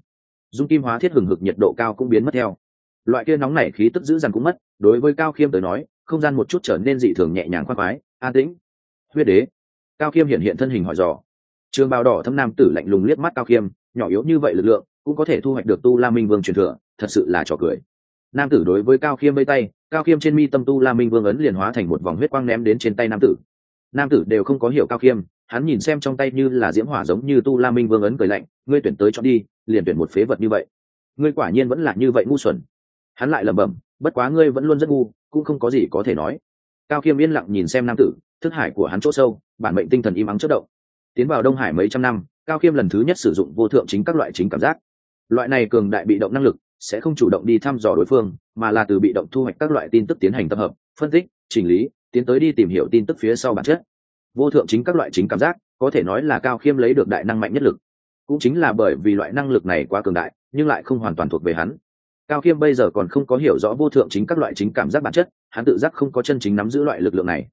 Dung kim hóa thiết hừng hực nhiệt độ cao cũng biến mất theo. Loại kia nóng này khí tức giữ dằn cũng mất, đối với cao khiêm tới nói, không gian một chút trở nên dị thường nhẹ nhàng khoác khoái, an tĩnh. Huyết đế. Cao khiêm hiện hiện thân hình hỏi dò. Trường bào đỏ thâm nam tử lạnh lùng liếc mắt cao khiêm, nhỏ yếu như vậy lực lượng, cũng có thể thu hoạch được tu la minh vương truyền thừa, thật sự là trò cười. Nam tử đối với cao khiêm vây tay, cao khiêm trên mi tâm tu la minh vương ấn liền hóa thành một vòng huyết quang ném đến trên tay nam tử nam tử đều không có hiểu cao khiêm, hắn nhìn xem trong tay như là diễm hỏa giống như tu la minh vương ấn cười lạnh, ngươi tuyển tới cho đi, liền tuyển một phế vật như vậy. Ngươi quả nhiên vẫn là như vậy ngu xuẩn. Hắn lại lẩm bẩm, bất quá ngươi vẫn luôn rất ngu, cũng không có gì có thể nói. Cao khiêm yên lặng nhìn xem nam tử, thức hải của hắn chỗ sâu, bản mệnh tinh thần im ắng chất động. Tiến vào đông hải mấy trăm năm, cao khiêm lần thứ nhất sử dụng vô thượng chính các loại chính cảm giác. Loại này cường đại bị động năng lực sẽ không chủ động đi thăm dò đối phương, mà là từ bị động thu hoạch các loại tin tức tiến hành tập hợp, phân tích, chỉnh lý tiến tới đi tìm hiểu tin tức phía sau bản chất. Vô thượng chính các loại chính cảm giác, có thể nói là cao khiêm lấy được đại năng mạnh nhất lực. Cũng chính là bởi vì loại năng lực này quá cường đại, nhưng lại không hoàn toàn thuộc về hắn. Cao khiêm bây giờ còn không có hiểu rõ vô thượng chính các loại chính cảm giác bản chất, hắn tự giác không có chân chính nắm giữ loại lực lượng này.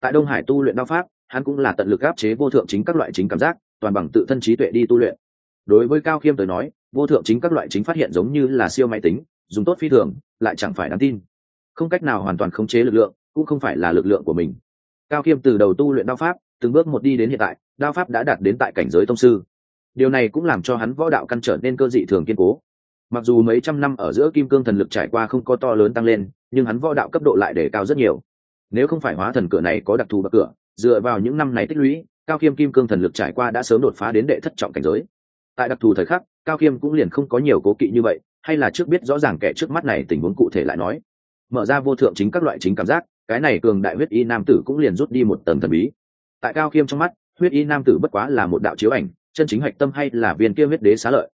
Tại đông hải tu luyện đao pháp, hắn cũng là tận lực áp chế vô thượng chính các loại chính cảm giác, toàn bằng tự thân trí tuệ đi tu luyện. Đối với cao khiêm tới nói, vô thượng chính các loại chính phát hiện giống như là siêu máy tính, dùng tốt phi thường, lại chẳng phải đáng tin. Không cách nào hoàn toàn khống chế lực lượng cũng không phải là lực lượng của mình. Cao khiêm từ đầu tu luyện đao pháp, từng bước một đi đến hiện tại, đao pháp đã đạt đến tại cảnh giới tông sư. Điều này cũng làm cho hắn võ đạo căn trở nên cơ dị thường kiên cố. Mặc dù mấy trăm năm ở giữa kim cương thần lực trải qua không có to lớn tăng lên, nhưng hắn võ đạo cấp độ lại để cao rất nhiều. Nếu không phải hóa thần cửa này có đặc thù bậc cửa, dựa vào những năm này tích lũy, cao khiêm kim cương thần lực trải qua đã sớm đột phá đến đệ thất trọng cảnh giới. Tại đặc thù thời khắc, cao khiêm cũng liền không có nhiều cố kỵ như vậy, hay là trước biết rõ ràng kẻ trước mắt này tình huống cụ thể lại nói. Mở ra vô thượng chính các loại chính cảm giác cái này cường đại huyết y nam tử cũng liền rút đi một tầng thần bí. Tại cao khiêm trong mắt, huyết y nam tử bất quá là một đạo chiếu ảnh, chân chính hạch tâm hay là viên kia huyết đế xá lợi?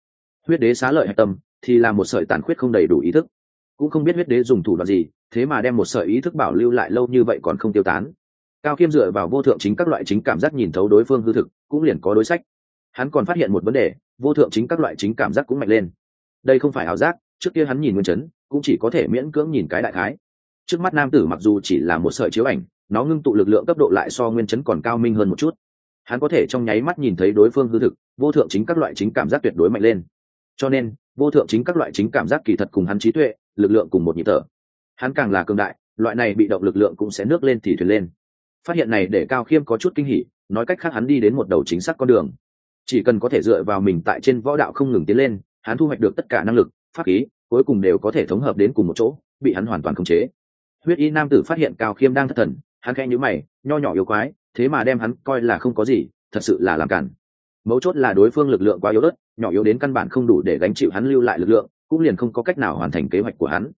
Huyết đế xá lợi hạch tâm thì là một sợi tàn khuyết không đầy đủ ý thức. Cũng không biết huyết đế dùng thủ đoạn gì, thế mà đem một sợi ý thức bảo lưu lại lâu như vậy còn không tiêu tán. Cao khiêm dựa vào vô thượng chính các loại chính cảm giác nhìn thấu đối phương hư thực, cũng liền có đối sách. Hắn còn phát hiện một vấn đề, vô thượng chính các loại chính cảm giác cũng mạnh lên. Đây không phải ảo giác, trước kia hắn nhìn nguyên chấn, cũng chỉ có thể miễn cưỡng nhìn cái đại khái trước mắt nam tử mặc dù chỉ là một sợi chiếu ảnh, nó ngưng tụ lực lượng cấp độ lại so nguyên chấn còn cao minh hơn một chút. Hắn có thể trong nháy mắt nhìn thấy đối phương hư thực, vô thượng chính các loại chính cảm giác tuyệt đối mạnh lên. Cho nên, vô thượng chính các loại chính cảm giác kỳ thật cùng hắn trí tuệ, lực lượng cùng một nhịp thở. Hắn càng là cường đại, loại này bị động lực lượng cũng sẽ nước lên thì thuyền lên. Phát hiện này để cao khiêm có chút kinh hỉ, nói cách khác hắn đi đến một đầu chính xác con đường. Chỉ cần có thể dựa vào mình tại trên võ đạo không ngừng tiến lên, hắn thu hoạch được tất cả năng lực, pháp khí, cuối cùng đều có thể thống hợp đến cùng một chỗ, bị hắn hoàn toàn khống chế huyết y nam tử phát hiện cao khiêm đang thất thần, hắn khẽ nhữ mày, nho nhỏ yêu quái, thế mà đem hắn coi là không có gì, thật sự là làm cản mấu chốt là đối phương lực lượng quá yếu đất nhỏ yếu đến căn bản không đủ để gánh chịu hắn lưu lại lực lượng, cũng liền không có cách nào hoàn thành kế hoạch của hắn.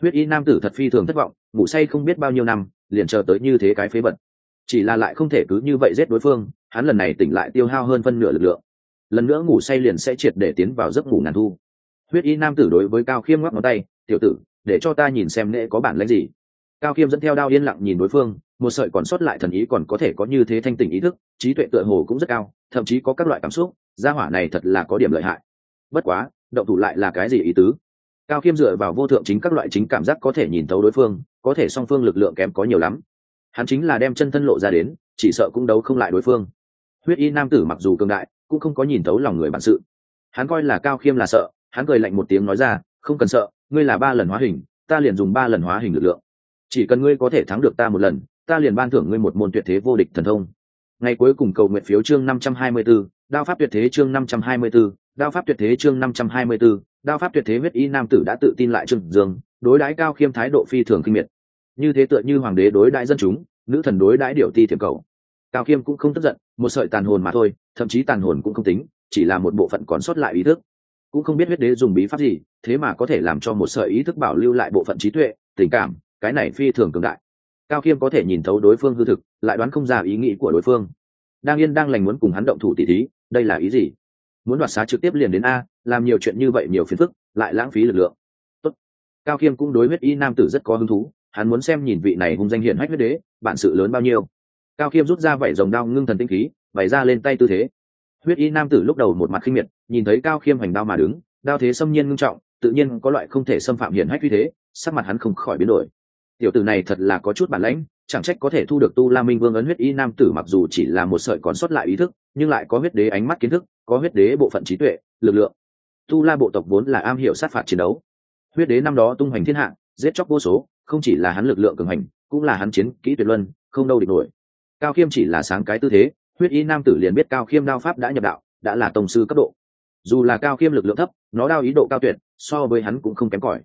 Huyết y nam tử thật phi thường thất vọng, ngủ say không biết bao nhiêu năm, liền chờ tới như thế cái phế vật. Chỉ là lại không thể cứ như vậy giết đối phương, hắn lần này tỉnh lại tiêu hao hơn phân nửa lực lượng. Lần nữa ngủ say liền sẽ triệt để tiến vào giấc ngủ ngàn thu. Huyết y nam tử đối với cao khiêm ngoắc ngón tay, tiểu tử, để cho ta nhìn xem nễ có bản lãnh gì cao khiêm dẫn theo đao yên lặng nhìn đối phương, một sợi còn sót lại thần ý còn có thể có như thế thanh tình ý thức, trí tuệ tựa hồ cũng rất cao, thậm chí có các loại cảm xúc, gia hỏa này thật là có điểm lợi hại. Bất quá, động thủ lại là cái gì ý tứ? Cao khiêm dựa vào vô thượng chính các loại chính cảm giác có thể nhìn thấu đối phương, có thể song phương lực lượng kém có nhiều lắm. Hắn chính là đem chân thân lộ ra đến, chỉ sợ cũng đấu không lại đối phương. Huyết y nam tử mặc dù cường đại, cũng không có nhìn thấu lòng người bản sự. Hắn coi là cao khiêm là sợ, hắn cười lạnh một tiếng nói ra, không cần sợ, ngươi là ba lần hóa hình, ta liền dùng ba lần hóa hình lực lượng chỉ cần ngươi có thể thắng được ta một lần ta liền ban thưởng ngươi một môn tuyệt thế vô địch thần thông. Ngày cuối cùng cầu nguyện phiếu chương năm trăm hai mươi 524, đao pháp tuyệt thế chương năm trăm hai mươi 524, đao pháp tuyệt thế chương năm trăm hai mươi 524, đao pháp tuyệt thế huyết y nam tử đã tự tin lại trừng dương đối đãi cao khiêm thái độ phi thường kinh miệt. Như thế tựa như hoàng đế đối đãi dân chúng nữ thần đối đãi điệu ti thiểm cầu. Cao khiêm cũng không tức giận một sợi tàn hồn mà thôi thậm chí tàn hồn cũng không tính chỉ là một bộ phận còn sót lại ý thức. Cũng không biết huyết đế dùng bí pháp gì thế mà có thể làm cho một sợi ý thức bảo lưu lại bộ phận trí tuệ tình cảm cái này phi thường cường đại. Cao khiêm có thể nhìn thấu đối phương hư thực, lại đoán không ra ý nghĩ của đối phương. Đang yên đang lành muốn cùng hắn động thủ tỷ thí, đây là ý gì? Muốn đoạt xá trực tiếp liền đến a, làm nhiều chuyện như vậy nhiều phiền phức, lại lãng phí lực lượng. Tốt. cao khiêm cũng đối huyết y nam tử rất có hứng thú, hắn muốn xem nhìn vị này hung danh hiển hách huyết đế, bản sự lớn bao nhiêu. Cao khiêm rút ra vảy rồng đao ngưng thần tinh khí, vảy ra lên tay tư thế. Huyết y nam tử lúc đầu một mặt khinh miệt, nhìn thấy cao khiêm hành đao mà đứng, đao thế xâm nhiên ngưng trọng, tự nhiên có loại không thể xâm phạm hiển hách như thế, sắc mặt hắn không khỏi biến đổi tiểu tử này thật là có chút bản lãnh, chẳng trách có thể thu được tu la minh vương ấn huyết y nam tử mặc dù chỉ là một sợi còn sót lại ý thức, nhưng lại có huyết đế ánh mắt kiến thức, có huyết đế bộ phận trí tuệ, lực lượng. Tu la bộ tộc vốn là am hiểu sát phạt chiến đấu. Huyết đế năm đó tung hoành thiên hạ, giết chóc vô số, không chỉ là hắn lực lượng cường hành, cũng là hắn chiến kỹ tuyệt luân, không đâu địch nổi. Cao khiêm chỉ là sáng cái tư thế, huyết y nam tử liền biết cao khiêm đao pháp đã nhập đạo, đã là tổng sư cấp độ. Dù là cao khiêm lực lượng thấp, nó đao ý độ cao tuyệt, so với hắn cũng không kém cỏi.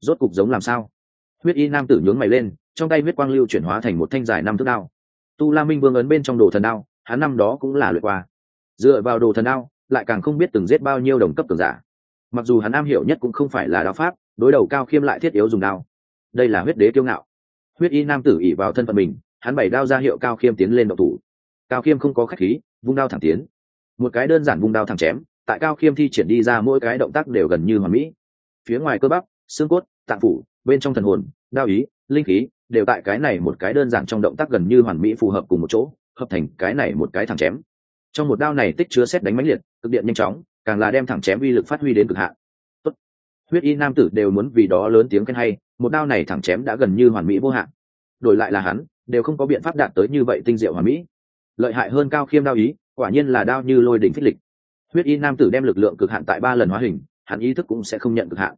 Rốt cục giống làm sao? Huyết y nam tử nhướng mày lên, trong tay huyết quang lưu chuyển hóa thành một thanh dài năm thước đao. Tu la minh vương ấn bên trong đồ thần đao, hắn năm đó cũng là lượt qua. Dựa vào đồ thần đao, lại càng không biết từng giết bao nhiêu đồng cấp cường giả. Mặc dù hắn am hiểu nhất cũng không phải là đao pháp, đối đầu cao khiêm lại thiết yếu dùng đao. Đây là huyết đế kiêu ngạo. Huyết y nam tử ỉ vào thân phận mình, hắn bày đao ra hiệu cao khiêm tiến lên động thủ. Cao khiêm không có khách khí, vung đao thẳng tiến. Một cái đơn giản vung đao thẳng chém, tại cao khiêm thi triển đi ra mỗi cái động tác đều gần như hoàn mỹ. Phía ngoài cơ bắp, xương cốt, tạng phủ bên trong thần hồn, đao ý, linh khí, đều tại cái này một cái đơn giản trong động tác gần như hoàn mỹ phù hợp cùng một chỗ, hợp thành cái này một cái thẳng chém. Trong một đao này tích chứa xét đánh mãnh liệt, cực điện nhanh chóng, càng là đem thẳng chém uy lực phát huy đến cực hạn. Tốt. huyết y nam tử đều muốn vì đó lớn tiếng khen hay, một đao này thẳng chém đã gần như hoàn mỹ vô hạn. Đổi lại là hắn, đều không có biện pháp đạt tới như vậy tinh diệu hoàn mỹ. Lợi hại hơn cao khiêm đao ý, quả nhiên là đao như lôi đỉnh phích lịch. Huyết y nam tử đem lực lượng cực hạn tại ba lần hóa hình, hắn ý thức cũng sẽ không nhận cực hạn.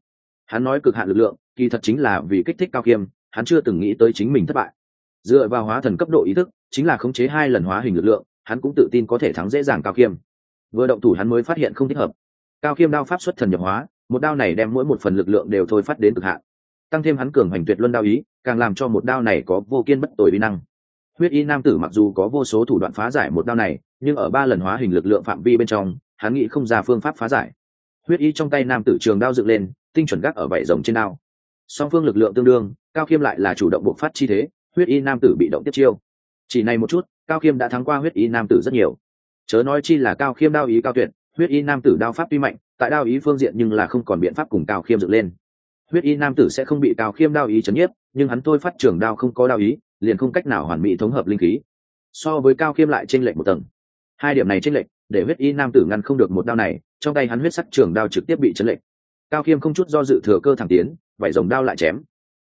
Hắn nói cực hạn lực lượng kỳ thật chính là vì kích thích cao khiêm hắn chưa từng nghĩ tới chính mình thất bại. Dựa vào hóa thần cấp độ ý thức, chính là khống chế hai lần hóa hình lực lượng, hắn cũng tự tin có thể thắng dễ dàng cao khiêm vừa động thủ hắn mới phát hiện không thích hợp. Cao khiêm đao pháp xuất thần nhập hóa, một đao này đem mỗi một phần lực lượng đều thôi phát đến cực hạn. Tăng thêm hắn cường hành tuyệt luân đao ý, càng làm cho một đao này có vô kiên bất tồi vi năng. Huyết y nam tử mặc dù có vô số thủ đoạn phá giải một đao này, nhưng ở ba lần hóa hình lực lượng phạm vi bên trong, hắn nghĩ không ra phương pháp phá giải. Huyết y trong tay nam tử trường đao dựng lên, tinh chuẩn gác ở vảy rồng trên đao song phương lực lượng tương đương, cao khiêm lại là chủ động bộc phát chi thế, huyết y nam tử bị động tiếp chiêu. Chỉ này một chút, cao khiêm đã thắng qua huyết y nam tử rất nhiều. Chớ nói chi là cao khiêm đao ý cao tuyệt, huyết y nam tử đao pháp tuy mạnh, tại đao ý phương diện nhưng là không còn biện pháp cùng cao khiêm dựng lên. Huyết y nam tử sẽ không bị cao khiêm đao ý chấn nhiếp, nhưng hắn tôi phát trường đao không có đao ý, liền không cách nào hoàn mỹ thống hợp linh khí. So với cao khiêm lại t r ê n lệch một tầng. Hai điểm này t r ê n lệch, để huyết y nam tử ngăn không được một đao này, trong tay hắn huyết sắc trường đao trực tiếp bị chấn lệch. Cao khiêm không chút do dự thừa cơ thẳng tiến vảy rồng đao lại chém.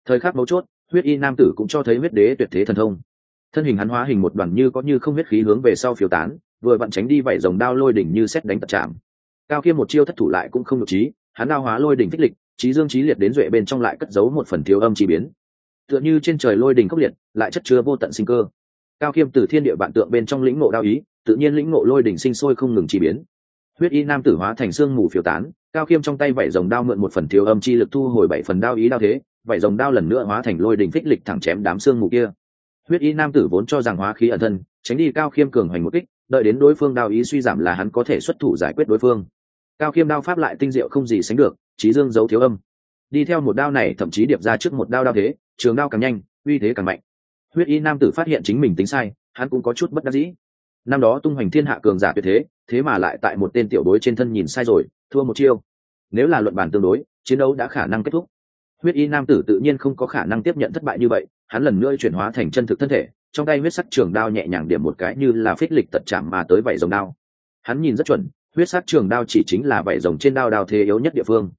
Thời khắc mấu chốt, huyết y nam tử cũng cho thấy huyết đế tuyệt thế thần thông. Thân hình hắn hóa hình một đoàn như có như không huyết khí hướng về sau phiếu tán, vừa vặn tránh đi vảy rồng đao lôi đỉnh như xét đánh tật chạm cao khiêm một chiêu thất thủ lại cũng không được trí, hắn đao hóa lôi đỉnh thích lịch, trí dương trí liệt đến duệ bên trong lại cất giấu một phần thiếu âm chi biến. Tựa như trên trời lôi đỉnh khốc liệt, lại chất chứa vô tận sinh cơ. Cao khiêm từ thiên địa vạn tượng bên trong lĩnh ngộ đao ý, tự nhiên lĩnh ngộ lôi đỉnh sinh sôi không ngừng chi biến. Huyết y nam tử hóa thành xương mù phiêu tán cao khiêm trong tay vảy rồng đao mượn một phần thiếu âm chi lực thu hồi bảy phần đao ý đao thế, vảy rồng đao lần nữa hóa thành lôi đình phích lịch thẳng chém đám xương mù kia. Huyết y nam tử vốn cho rằng hóa khí ẩn thân, tránh đi cao khiêm cường hoành một kích, đợi đến đối phương đao ý suy giảm là hắn có thể xuất thủ giải quyết đối phương. Cao khiêm đao pháp lại tinh diệu không gì sánh được trí dương giấu thiếu âm. Đi theo một đao này, thậm chí điệp ra trước một đao đao thế, trường đao càng nhanh, uy thế càng mạnh. Huyết y nam tử phát hiện chính mình tính sai, hắn cũng có chút bất đắc dĩ. Năm đó tung hoành thiên hạ cường giả tuyệt thế thế mà lại tại một tên tiểu đối trên thân nhìn sai rồi thua một chiêu. Nếu là luận bàn tương đối, chiến đấu đã khả năng kết thúc. Huyết y nam tử tự nhiên không có khả năng tiếp nhận thất bại như vậy, hắn lần nữa chuyển hóa thành chân thực thân thể, trong tay huyết sắc trường đao nhẹ nhàng điểm một cái như là phích lịch tật chạm mà tới vảy rồng đao. Hắn nhìn rất chuẩn, huyết sắc trường đao chỉ chính là vảy rồng trên đao đao thế yếu nhất địa phương.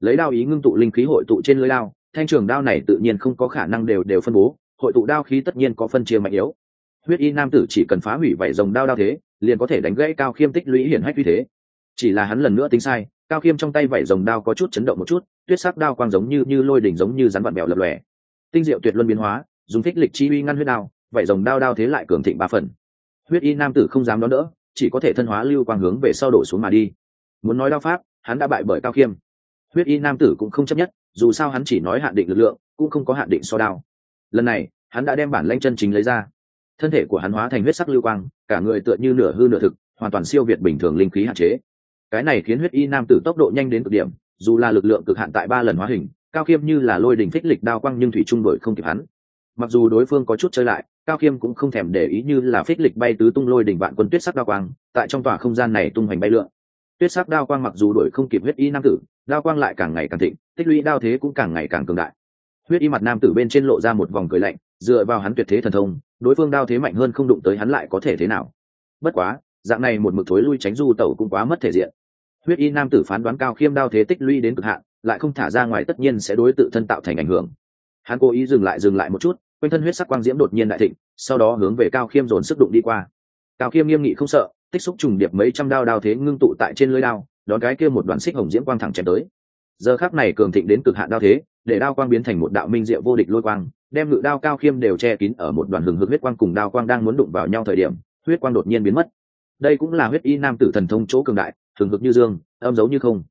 Lấy đao ý ngưng tụ linh khí hội tụ trên lưới đao, thanh trường đao này tự nhiên không có khả năng đều đều phân bố, hội tụ đao khí tất nhiên có phân chia mạnh yếu. Huyết y nam tử chỉ cần phá hủy vảy rồng đao đao thế, liền có thể đánh gãy cao khiêm tích lũy hiển hách uy thế chỉ là hắn lần nữa tính sai, cao khiêm trong tay vảy rồng đao có chút chấn động một chút, tuyết sắc đao quang giống như như lôi đỉnh giống như rắn vặn mèo lập lòe. Tinh diệu tuyệt luân biến hóa, dùng thích lịch chi uy ngăn huyết đao, vảy rồng đao đao thế lại cường thịnh ba phần. Huyết y nam tử không dám đón đỡ, chỉ có thể thân hóa lưu quang hướng về sau đổ xuống mà đi. Muốn nói đao pháp, hắn đã bại bởi cao khiêm. Huyết y nam tử cũng không chấp nhất, dù sao hắn chỉ nói hạn định lực lượng, cũng không có hạn định so đao. Lần này, hắn đã đem bản lanh chân chính lấy ra. Thân thể của hắn hóa thành huyết sắc lưu quang, cả người tựa như nửa hư nửa thực, hoàn toàn siêu việt bình thường linh khí hạn chế cái này khiến huyết y nam tử tốc độ nhanh đến cực điểm, dù là lực lượng cực hạn tại ba lần hóa hình, cao khiêm như là lôi đình phích lịch đao quang nhưng thủy trung đổi không kịp hắn. Mặc dù đối phương có chút chơi lại, cao khiêm cũng không thèm để ý như là phích lịch bay tứ tung lôi đỉnh vạn quân tuyết sắc đao quang, tại trong tòa không gian này tung hoành bay lượn. Tuyết sắc đao quang mặc dù đổi không kịp huyết y nam tử, đao quang lại càng ngày càng thịnh, tích lũy đao thế cũng càng ngày càng cường đại. Huyết y mặt nam tử bên trên lộ ra một vòng cười lạnh, dựa vào hắn tuyệt thế thần thông, đối phương đao thế mạnh hơn không đụng tới hắn lại có thể thế nào? Bất quá dạng này một mực thối lui tránh du tẩu cũng quá mất thể diện. Huyết y nam tử phán đoán cao khiêm đao thế tích lũy đến cực hạn, lại không thả ra ngoài tất nhiên sẽ đối tự thân tạo thành ảnh hưởng. Hắn cố ý dừng lại dừng lại một chút, quanh thân huyết sắc quang diễm đột nhiên đại thịnh, sau đó hướng về cao khiêm dồn sức đụng đi qua. Cao khiêm nghiêm nghị không sợ, tích xúc trùng điệp mấy trăm đao đao thế ngưng tụ tại trên lưới đao, đón cái kia một đoàn xích hồng diễm quang thẳng chém tới. Giờ khắc này cường thịnh đến cực hạn đao thế, để đao quang biến thành một đạo minh diệu vô địch lôi quang, đem ngự đao cao khiêm đều che kín ở một đoàn hừng hực huyết quang cùng đao quang đang muốn đụng vào nhau thời điểm, huyết quang đột nhiên biến mất đây cũng là huyết y nam tử thần thông chỗ cường đại, thường hực như dương, âm dấu như không.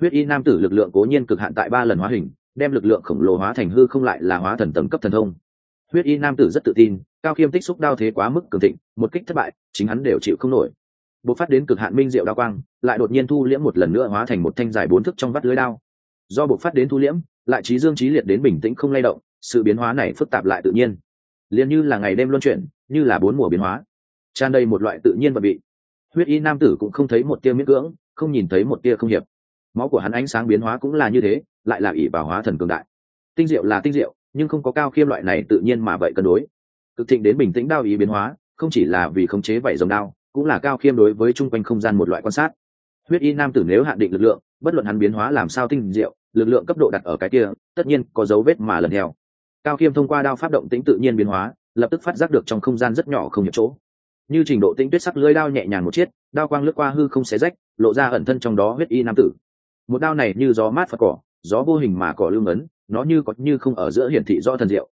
Huyết y nam tử lực lượng cố nhiên cực hạn tại ba lần hóa hình, đem lực lượng khổng lồ hóa thành hư không lại là hóa thần tầng cấp thần thông. Huyết y nam tử rất tự tin, cao khiêm tích xúc đao thế quá mức cường thịnh, một kích thất bại, chính hắn đều chịu không nổi. Bộc phát đến cực hạn minh diệu đao quang, lại đột nhiên thu liễm một lần nữa hóa thành một thanh dài bốn thức trong vắt lưới đao. Do bộc phát đến thu liễm, lại trí dương trí liệt đến bình tĩnh không lay động, sự biến hóa này phức tạp lại tự nhiên. Liền như là ngày đêm luân chuyển, như là bốn mùa biến hóa tràn đầy một loại tự nhiên và bị. Huyết y nam tử cũng không thấy một tia miễn cưỡng, không nhìn thấy một tia không hiệp. Máu của hắn ánh sáng biến hóa cũng là như thế, lại là ỷ vào hóa thần cường đại. Tinh diệu là tinh diệu, nhưng không có cao khiêm loại này tự nhiên mà vậy cân đối. Cực thịnh đến bình tĩnh đao ý biến hóa, không chỉ là vì khống chế vảy dòng đao, cũng là cao khiêm đối với chung quanh không gian một loại quan sát. Huyết y nam tử nếu hạn định lực lượng, bất luận hắn biến hóa làm sao tinh diệu, lực lượng cấp độ đặt ở cái kia, tất nhiên có dấu vết mà lần theo. Cao khiêm thông qua đao pháp động tĩnh tự nhiên biến hóa, lập tức phát giác được trong không gian rất nhỏ không nhập chỗ như trình độ tinh tuyết sắc lưỡi đao nhẹ nhàng một chiếc, đao quang lướt qua hư không xé rách, lộ ra ẩn thân trong đó huyết y nam tử. Một đao này như gió mát phật cỏ, gió vô hình mà cỏ lưu ngấn, nó như có như không ở giữa hiển thị rõ thần diệu.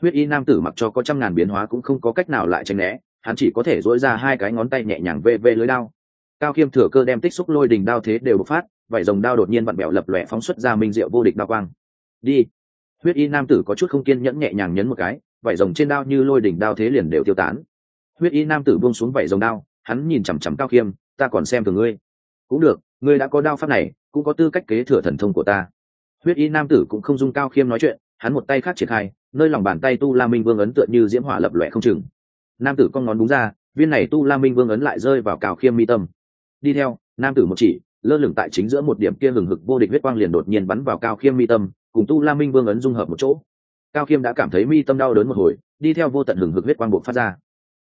Huyết y nam tử mặc cho có trăm ngàn biến hóa cũng không có cách nào lại tránh né, hắn chỉ có thể dỗi ra hai cái ngón tay nhẹ nhàng vê vê lưới đao. Cao khiêm thừa cơ đem tích xúc lôi đình đao thế đều bộc phát vảy rồng đao đột nhiên vặn bẹo lập lòe phóng xuất ra minh diệu vô địch đao quang. Đi. Huyết y nam tử có chút không kiên nhẫn nhẹ nhàng nhấn một cái vảy rồng trên đao như lôi đỉnh đao thế liền đều tiêu tán huyết y nam tử buông xuống vảy rồng đao, hắn nhìn chằm chằm cao khiêm, ta còn xem thường ngươi. Cũng được, ngươi đã có đao pháp này, cũng có tư cách kế thừa thần thông của ta. Huyết y nam tử cũng không dung cao khiêm nói chuyện, hắn một tay khác triển khai, nơi lòng bàn tay tu la minh vương ấn tựa như diễm hỏa lập lòe không chừng. Nam tử con ngón đúng ra, viên này tu la minh vương ấn lại rơi vào cao khiêm mi tâm. Đi theo, nam tử một chỉ, lơ lửng tại chính giữa một điểm kia hừng hực vô địch huyết quang liền đột nhiên bắn vào cao khiêm mi tâm, cùng tu la minh vương ấn dung hợp một chỗ. Cao khiêm đã cảm thấy mi tâm đau đớn một hồi, đi theo vô tận hừng hực huyết quang buộc phát ra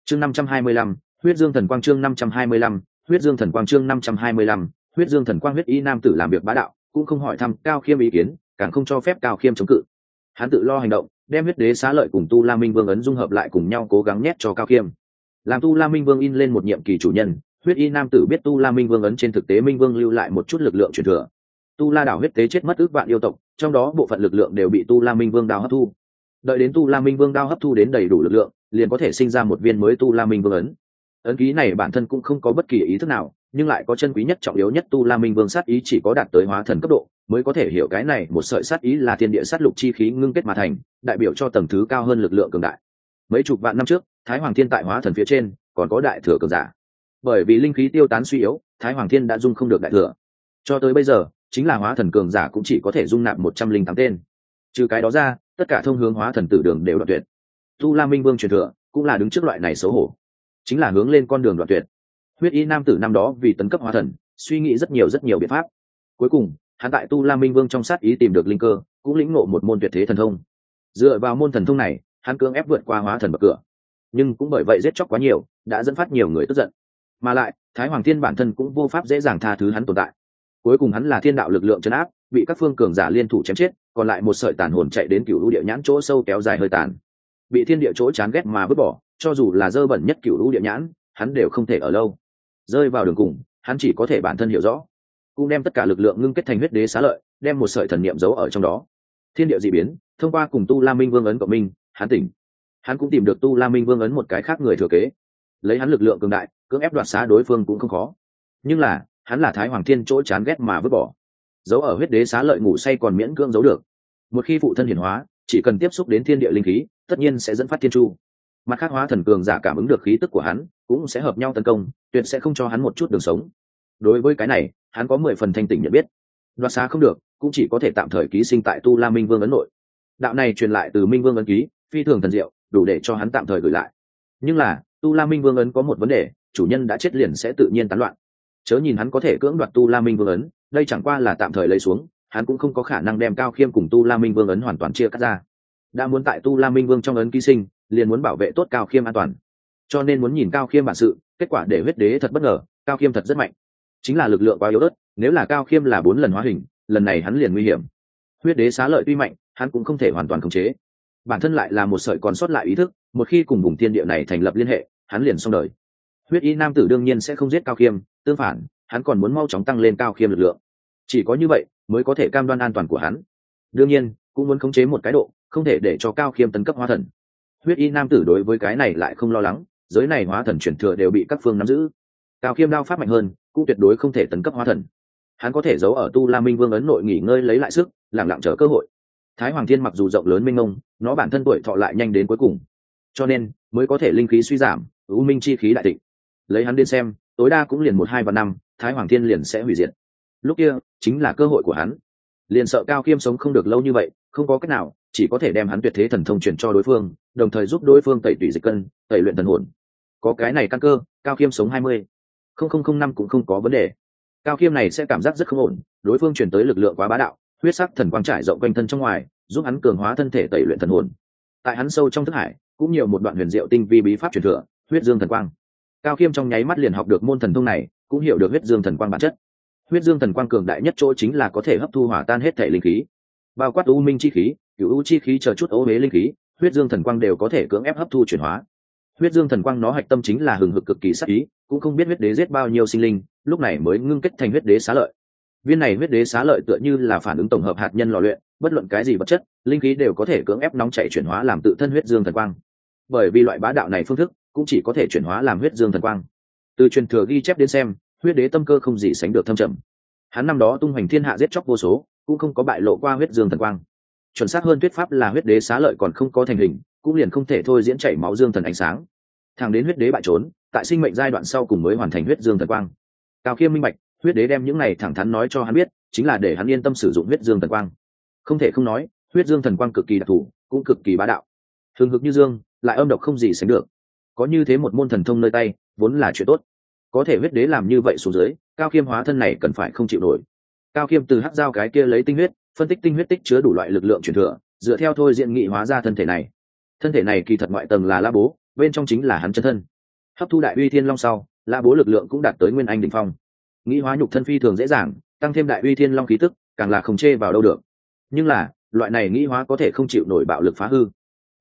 chương năm trăm hai mươi lăm, huyết dương thần quang chương năm trăm hai mươi lăm, huyết dương thần quang chương năm trăm hai mươi lăm, huyết dương thần quang huyết y nam tử làm việc bá đạo, cũng không hỏi thăm cao khiêm ý kiến, càng không cho phép cao khiêm chống cự. Hắn tự lo hành động, đem huyết đế xá lợi cùng tu la minh vương ấn dung hợp lại cùng nhau cố gắng nhét cho cao khiêm. Làm tu la minh vương in lên một nhiệm kỳ chủ nhân, huyết y nam tử biết tu la minh vương ấn trên thực tế minh vương lưu lại một chút lực lượng truyền thừa. Tu la đảo huyết tế chết mất ước vạn yêu tộc, trong đó bộ phận lực lượng đều bị tu la minh vương đào hấp thu đợi đến tu la minh vương đao hấp thu đến đầy đủ lực lượng, liền có thể sinh ra một viên mới tu la minh vương ấn. Ấn ký này bản thân cũng không có bất kỳ ý thức nào, nhưng lại có chân quý nhất trọng yếu nhất tu la minh vương sát ý chỉ có đạt tới hóa thần cấp độ, mới có thể hiểu cái này một sợi sát ý là thiên địa sát lục chi khí ngưng kết mà thành, đại biểu cho tầng thứ cao hơn lực lượng cường đại. Mấy chục vạn năm trước, thái hoàng thiên tại hóa thần phía trên, còn có đại thừa cường giả. Bởi vì linh khí tiêu tán suy yếu, thái hoàng thiên đã dung không được đại thừa. Cho tới bây giờ, chính là hóa thần cường giả cũng chỉ có thể dung nạp một trăm linh tám tên. Trừ cái đó ra tất cả thông hướng hóa thần tử đường đều đoạn tuyệt. Tu la minh vương truyền thừa cũng là đứng trước loại này xấu hổ, chính là hướng lên con đường đoạn tuyệt. Huyết y nam tử năm đó vì tấn cấp hóa thần, suy nghĩ rất nhiều rất nhiều biện pháp. Cuối cùng, hắn tại tu la minh vương trong sát ý tìm được linh cơ, cũng lĩnh ngộ một môn tuyệt thế thần thông. Dựa vào môn thần thông này, hắn cưỡng ép vượt qua hóa thần bậc cửa. Nhưng cũng bởi vậy giết chóc quá nhiều, đã dẫn phát nhiều người tức giận. Mà lại, thái hoàng thiên bản thân cũng vô pháp dễ dàng tha thứ hắn tồn tại. Cuối cùng hắn là thiên đạo lực lượng chấn áp bị các phương cường giả liên thủ chém chết, còn lại một sợi tàn hồn chạy đến cựu lũ địa nhãn chỗ sâu kéo dài hơi tàn. Bị thiên địa chỗ chán ghét mà vứt bỏ, cho dù là dơ bẩn nhất cựu lũ địa nhãn, hắn đều không thể ở lâu. Rơi vào đường cùng, hắn chỉ có thể bản thân hiểu rõ. Cũng đem tất cả lực lượng ngưng kết thành huyết đế xá lợi, đem một sợi thần niệm giấu ở trong đó. Thiên địa d ị biến, thông qua cùng tu la minh vương ấn của minh, hắn tỉnh. Hắn cũng tìm được tu la minh vương ấn một cái khác người thừa kế. Lấy hắn lực lượng cường đại, cưỡng ép đoạt xá đối phương cũng không khó. Nhưng là, hắn là thái hoàng thiên chỗ chán ghét mà vứt bỏ giấu ở huyết đế xá lợi ngủ say còn miễn cưỡng giấu được. Một khi phụ thân hiển hóa, chỉ cần tiếp xúc đến thiên địa linh khí, tất nhiên sẽ dẫn phát thiên chu. Mặt khác hóa thần cường giả cảm ứng được khí tức của hắn, cũng sẽ hợp nhau tấn công, tuyệt sẽ không cho hắn một chút đường sống. Đối với cái này, hắn có mười phần thanh tỉnh nhận biết. Đoạt xá không được, cũng chỉ có thể tạm thời ký sinh tại tu la minh vương ấn nội. Đạo này truyền lại từ minh vương ấn ký, phi thường thần diệu, đủ để cho hắn tạm thời gửi lại. Nhưng là, tu la minh vương ấn có một vấn đề, chủ nhân đã chết liền sẽ tự nhiên tán loạn. Chớ nhìn hắn có thể cưỡng đoạt tu la minh vương ấn đây chẳng qua là tạm thời lấy xuống, hắn cũng không có khả năng đem cao khiêm cùng tu la minh vương ấn hoàn toàn chia cắt ra. Đã muốn tại tu la minh vương trong ấn ký sinh, liền muốn bảo vệ tốt cao khiêm an toàn. Cho nên muốn nhìn cao khiêm bản sự, kết quả để huyết đế thật bất ngờ, cao khiêm thật rất mạnh. Chính là lực lượng quá yếu ớt, nếu là cao khiêm là bốn lần hóa hình, lần này hắn liền nguy hiểm. Huyết đế xá lợi tuy mạnh, hắn cũng không thể hoàn toàn khống chế. Bản thân lại là một sợi còn sót lại ý thức, một khi cùng vùng thiên địa này thành lập liên hệ, hắn liền xong đời. Huyết y nam tử đương nhiên sẽ không giết cao khiêm, tương phản hắn còn muốn mau chóng tăng lên cao khiêm lực lượng. Chỉ có như vậy mới có thể cam đoan an toàn của hắn. Đương nhiên, cũng muốn khống chế một cái độ, không thể để cho cao khiêm tấn cấp hóa thần. Huyết y nam tử đối với cái này lại không lo lắng, giới này hóa thần chuyển thừa đều bị các phương nắm giữ. Cao khiêm đao pháp mạnh hơn, cũng tuyệt đối không thể tấn cấp hóa thần. Hắn có thể giấu ở tu la minh vương ấn nội nghỉ ngơi lấy lại sức lẳng lặng chờ cơ hội. Thái hoàng thiên mặc dù rộng lớn minh ông nó bản thân tuổi thọ lại nhanh đến cuối cùng. Cho nên, mới có thể linh khí suy giảm, u minh chi khí đại tịnh lấy hắn đến xem, tối đa cũng liền một hai và năm thái hoàng thiên liền sẽ hủy diệt. Lúc kia, chính là cơ hội của hắn. Liền sợ cao khiêm sống không được lâu như vậy, không có cách nào, chỉ có thể đem hắn tuyệt thế thần thông truyền cho đối phương, đồng thời giúp đối phương tẩy tủy dịch cân, tẩy luyện thần hồn. Có cái này căn cơ, cao khiêm sống hai mươi. Không không không năm cũng không có vấn đề. Cao khiêm này sẽ cảm giác rất không ổn, đối phương chuyển tới lực lượng quá bá đạo, huyết sắc thần quang trải rộng quanh thân trong ngoài, giúp hắn cường hóa thân thể tẩy luyện thần hồn. Tại hắn sâu trong thức hải, cũng nhiều một đoạn huyền diệu tinh vi bí pháp truyền thừa, huyết dương thần quang. Cao khiêm trong nháy mắt liền học được môn thần thông này cũng hiểu được huyết dương thần quang bản chất. Huyết dương thần quang cường đại nhất chỗ chính là có thể hấp thu hỏa tan hết thể linh khí. Bao quát u minh chi khí cựu u chi khí chờ chút ô huế linh khí, huyết dương thần quang đều có thể cưỡng ép hấp thu chuyển hóa. Huyết dương thần quang nó hạch tâm chính là hừng hực cực kỳ sắc ý, cũng không biết huyết đế giết bao nhiêu sinh linh, lúc này mới ngưng kết thành huyết đế xá lợi. Viên này huyết đế xá lợi tựa như là phản ứng tổng hợp hạt nhân lò luyện, bất luận cái gì vật chất, linh khí đều có thể cưỡng ép nóng chảy chuyển hóa làm tự thân huyết dương thần quang. Bởi vì loại bá đạo này phương thức, cũng chỉ có thể chuyển hóa làm huyết dương thần quang từ truyền thừa ghi chép đến xem, huyết đế tâm cơ không gì sánh được thâm trầm. Hắn năm đó tung hoành thiên hạ giết chóc vô số, cũng không có bại lộ qua huyết dương thần quang. Chuẩn xác hơn thuyết pháp là huyết đế xá lợi còn không có thành hình, cũng liền không thể thôi diễn chảy máu dương thần ánh sáng. Thằng đến huyết đế bại trốn, tại sinh mệnh giai đoạn sau cùng mới hoàn thành huyết dương thần quang. Cao khiêm minh bạch, huyết đế đem những này thẳng thắn nói cho hắn biết, chính là để hắn yên tâm sử dụng huyết dương thần quang. Không thể không nói, huyết dương thần quang cực kỳ đặc thù, cũng cực kỳ bá đạo. Thường hực như dương, lại âm độc không gì sánh được có như thế một môn thần thông nơi tay, vốn là chuyện tốt. Có thể huyết đế làm như vậy xuống dưới, cao khiêm hóa thân này cần phải không chịu nổi. Cao khiêm từ hát dao cái kia lấy tinh huyết, phân tích tinh huyết tích chứa đủ loại lực lượng truyền thừa, dựa theo thôi diện nghị hóa ra thân thể này. Thân thể này kỳ thật ngoại tầng là la bố, bên trong chính là hắn chân thân. Hấp thu đại uy thiên long sau, la bố lực lượng cũng đạt tới nguyên anh đ ỉ n h phong. Nghĩ hóa nhục thân phi thường dễ dàng, tăng thêm đại uy thiên long khí tức, càng là không chê vào đâu được. Nhưng là, loại này nghĩ hóa có thể không chịu nổi bạo lực phá hư.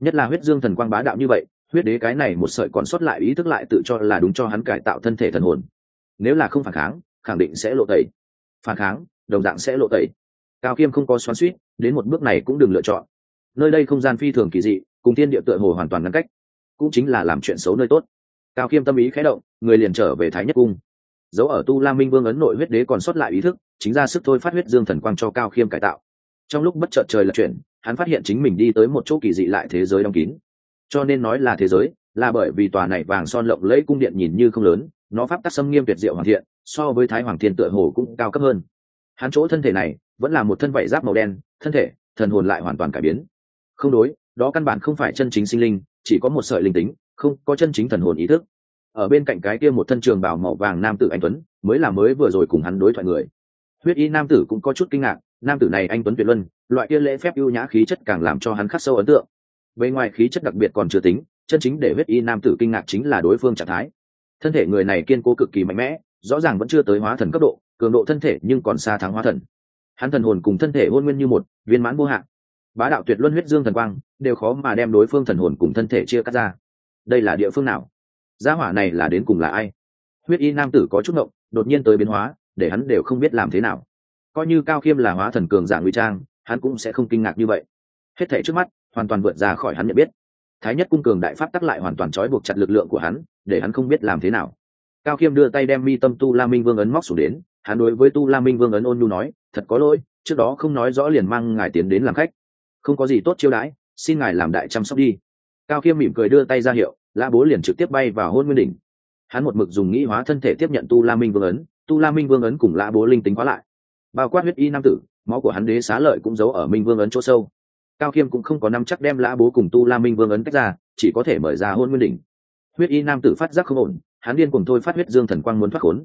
Nhất là huyết dương thần quang bá đạo như vậy huyết đế cái này một sợi còn sót lại ý thức lại tự cho là đúng cho hắn cải tạo thân thể thần hồn. Nếu là không phản kháng, khẳng định sẽ lộ tẩy. Phản kháng, đồng dạng sẽ lộ tẩy. Cao khiêm không có xoắn suýt đến một bước này cũng đừng lựa chọn. Nơi đây không gian phi thường kỳ dị, cùng thiên địa tựa hồ hoàn toàn ngăn cách, cũng chính là làm chuyện xấu nơi tốt. Cao khiêm tâm ý khẽ động, người liền trở về thái nhất cung. Dấu ở tu la minh vương ấn nội huyết đế còn sót lại ý thức, chính ra sức thôi phát huyết dương thần quang cho cao khiêm cải tạo. Trong lúc bất chợt trời lật chuyển, hắn phát hiện chính mình đi tới một chỗ kỳ dị lại thế giới đóng kín cho nên nói là thế giới, là bởi vì tòa này vàng son lộng lẫy cung điện nhìn như không lớn, nó pháp tắc xâm nghiêm tuyệt diệu hoàn thiện, so với thái hoàng thiên tựa hồ cũng cao cấp hơn. Hắn chỗ thân thể này vẫn là một thân vảy giáp màu đen, thân thể, thần hồn lại hoàn toàn cải biến. Không đối, đó căn bản không phải chân chính sinh linh, chỉ có một sợi linh tính, không có chân chính thần hồn ý thức. Ở bên cạnh cái kia một thân trường bảo màu vàng nam tử anh tuấn, mới là mới vừa rồi cùng hắn đối thoại người. Huyết y nam tử cũng có chút kinh ngạc, nam tử này anh tuấn tuyệt luân, loại kia lễ phép ưu nhã khí chất càng làm cho hắn khắc sâu ấn tượng bề ngoài khí chất đặc biệt còn chưa tính, chân chính để huyết y nam tử kinh ngạc chính là đối phương trạng thái. Thân thể người này kiên cố cực kỳ mạnh mẽ, rõ ràng vẫn chưa tới hóa thần cấp độ, cường độ thân thể nhưng còn xa thắng hóa thần. Hắn thần hồn cùng thân thể hôn nguyên như một, viên mãn vô hạn. Bá đạo tuyệt luân huyết dương thần quang, đều khó mà đem đối phương thần hồn cùng thân thể chia cắt ra. Đây là địa phương nào? Gia hỏa này là đến cùng là ai? Huyết y nam tử có chút ngộng, đột nhiên tới biến hóa, để hắn đều không biết làm thế nào. Coi như cao khiêm là hóa thần cường giả nguy trang, hắn cũng sẽ không kinh ngạc như vậy. Hết thể trước mắt hoàn toàn vượt ra khỏi hắn nhận biết. Thái nhất cung cường đại pháp tắc lại hoàn toàn trói buộc chặt lực lượng của hắn, để hắn không biết làm thế nào. Cao khiêm đưa tay đem mi tâm tu la minh vương ấn móc xuống đến, hắn đối với tu la minh vương ấn ôn nhu nói, thật có lỗi, trước đó không nói rõ liền mang ngài tiến đến làm khách. Không có gì tốt chiêu đãi, xin ngài làm đại chăm sóc đi. Cao khiêm mỉm cười đưa tay ra hiệu la bố liền trực tiếp bay vào hôn nguyên đỉnh. Hắn một mực dùng nghĩ hóa thân thể tiếp nhận tu la minh vương ấn, tu la minh vương ấn cùng la bố linh tính hóa lại. Bao quát huyết y nam tử, máu của hắn đế xá lợi cũng giấu ở minh vương ấn chỗ sâu cao khiêm cũng không có năm chắc đem lã bố cùng tu la minh vương ấn tách ra, chỉ có thể mở ra hôn nguyên đỉnh. Huyết y nam tử phát giác không ổn, hắn điên cùng thôi phát huyết dương thần quang muốn thoát khốn.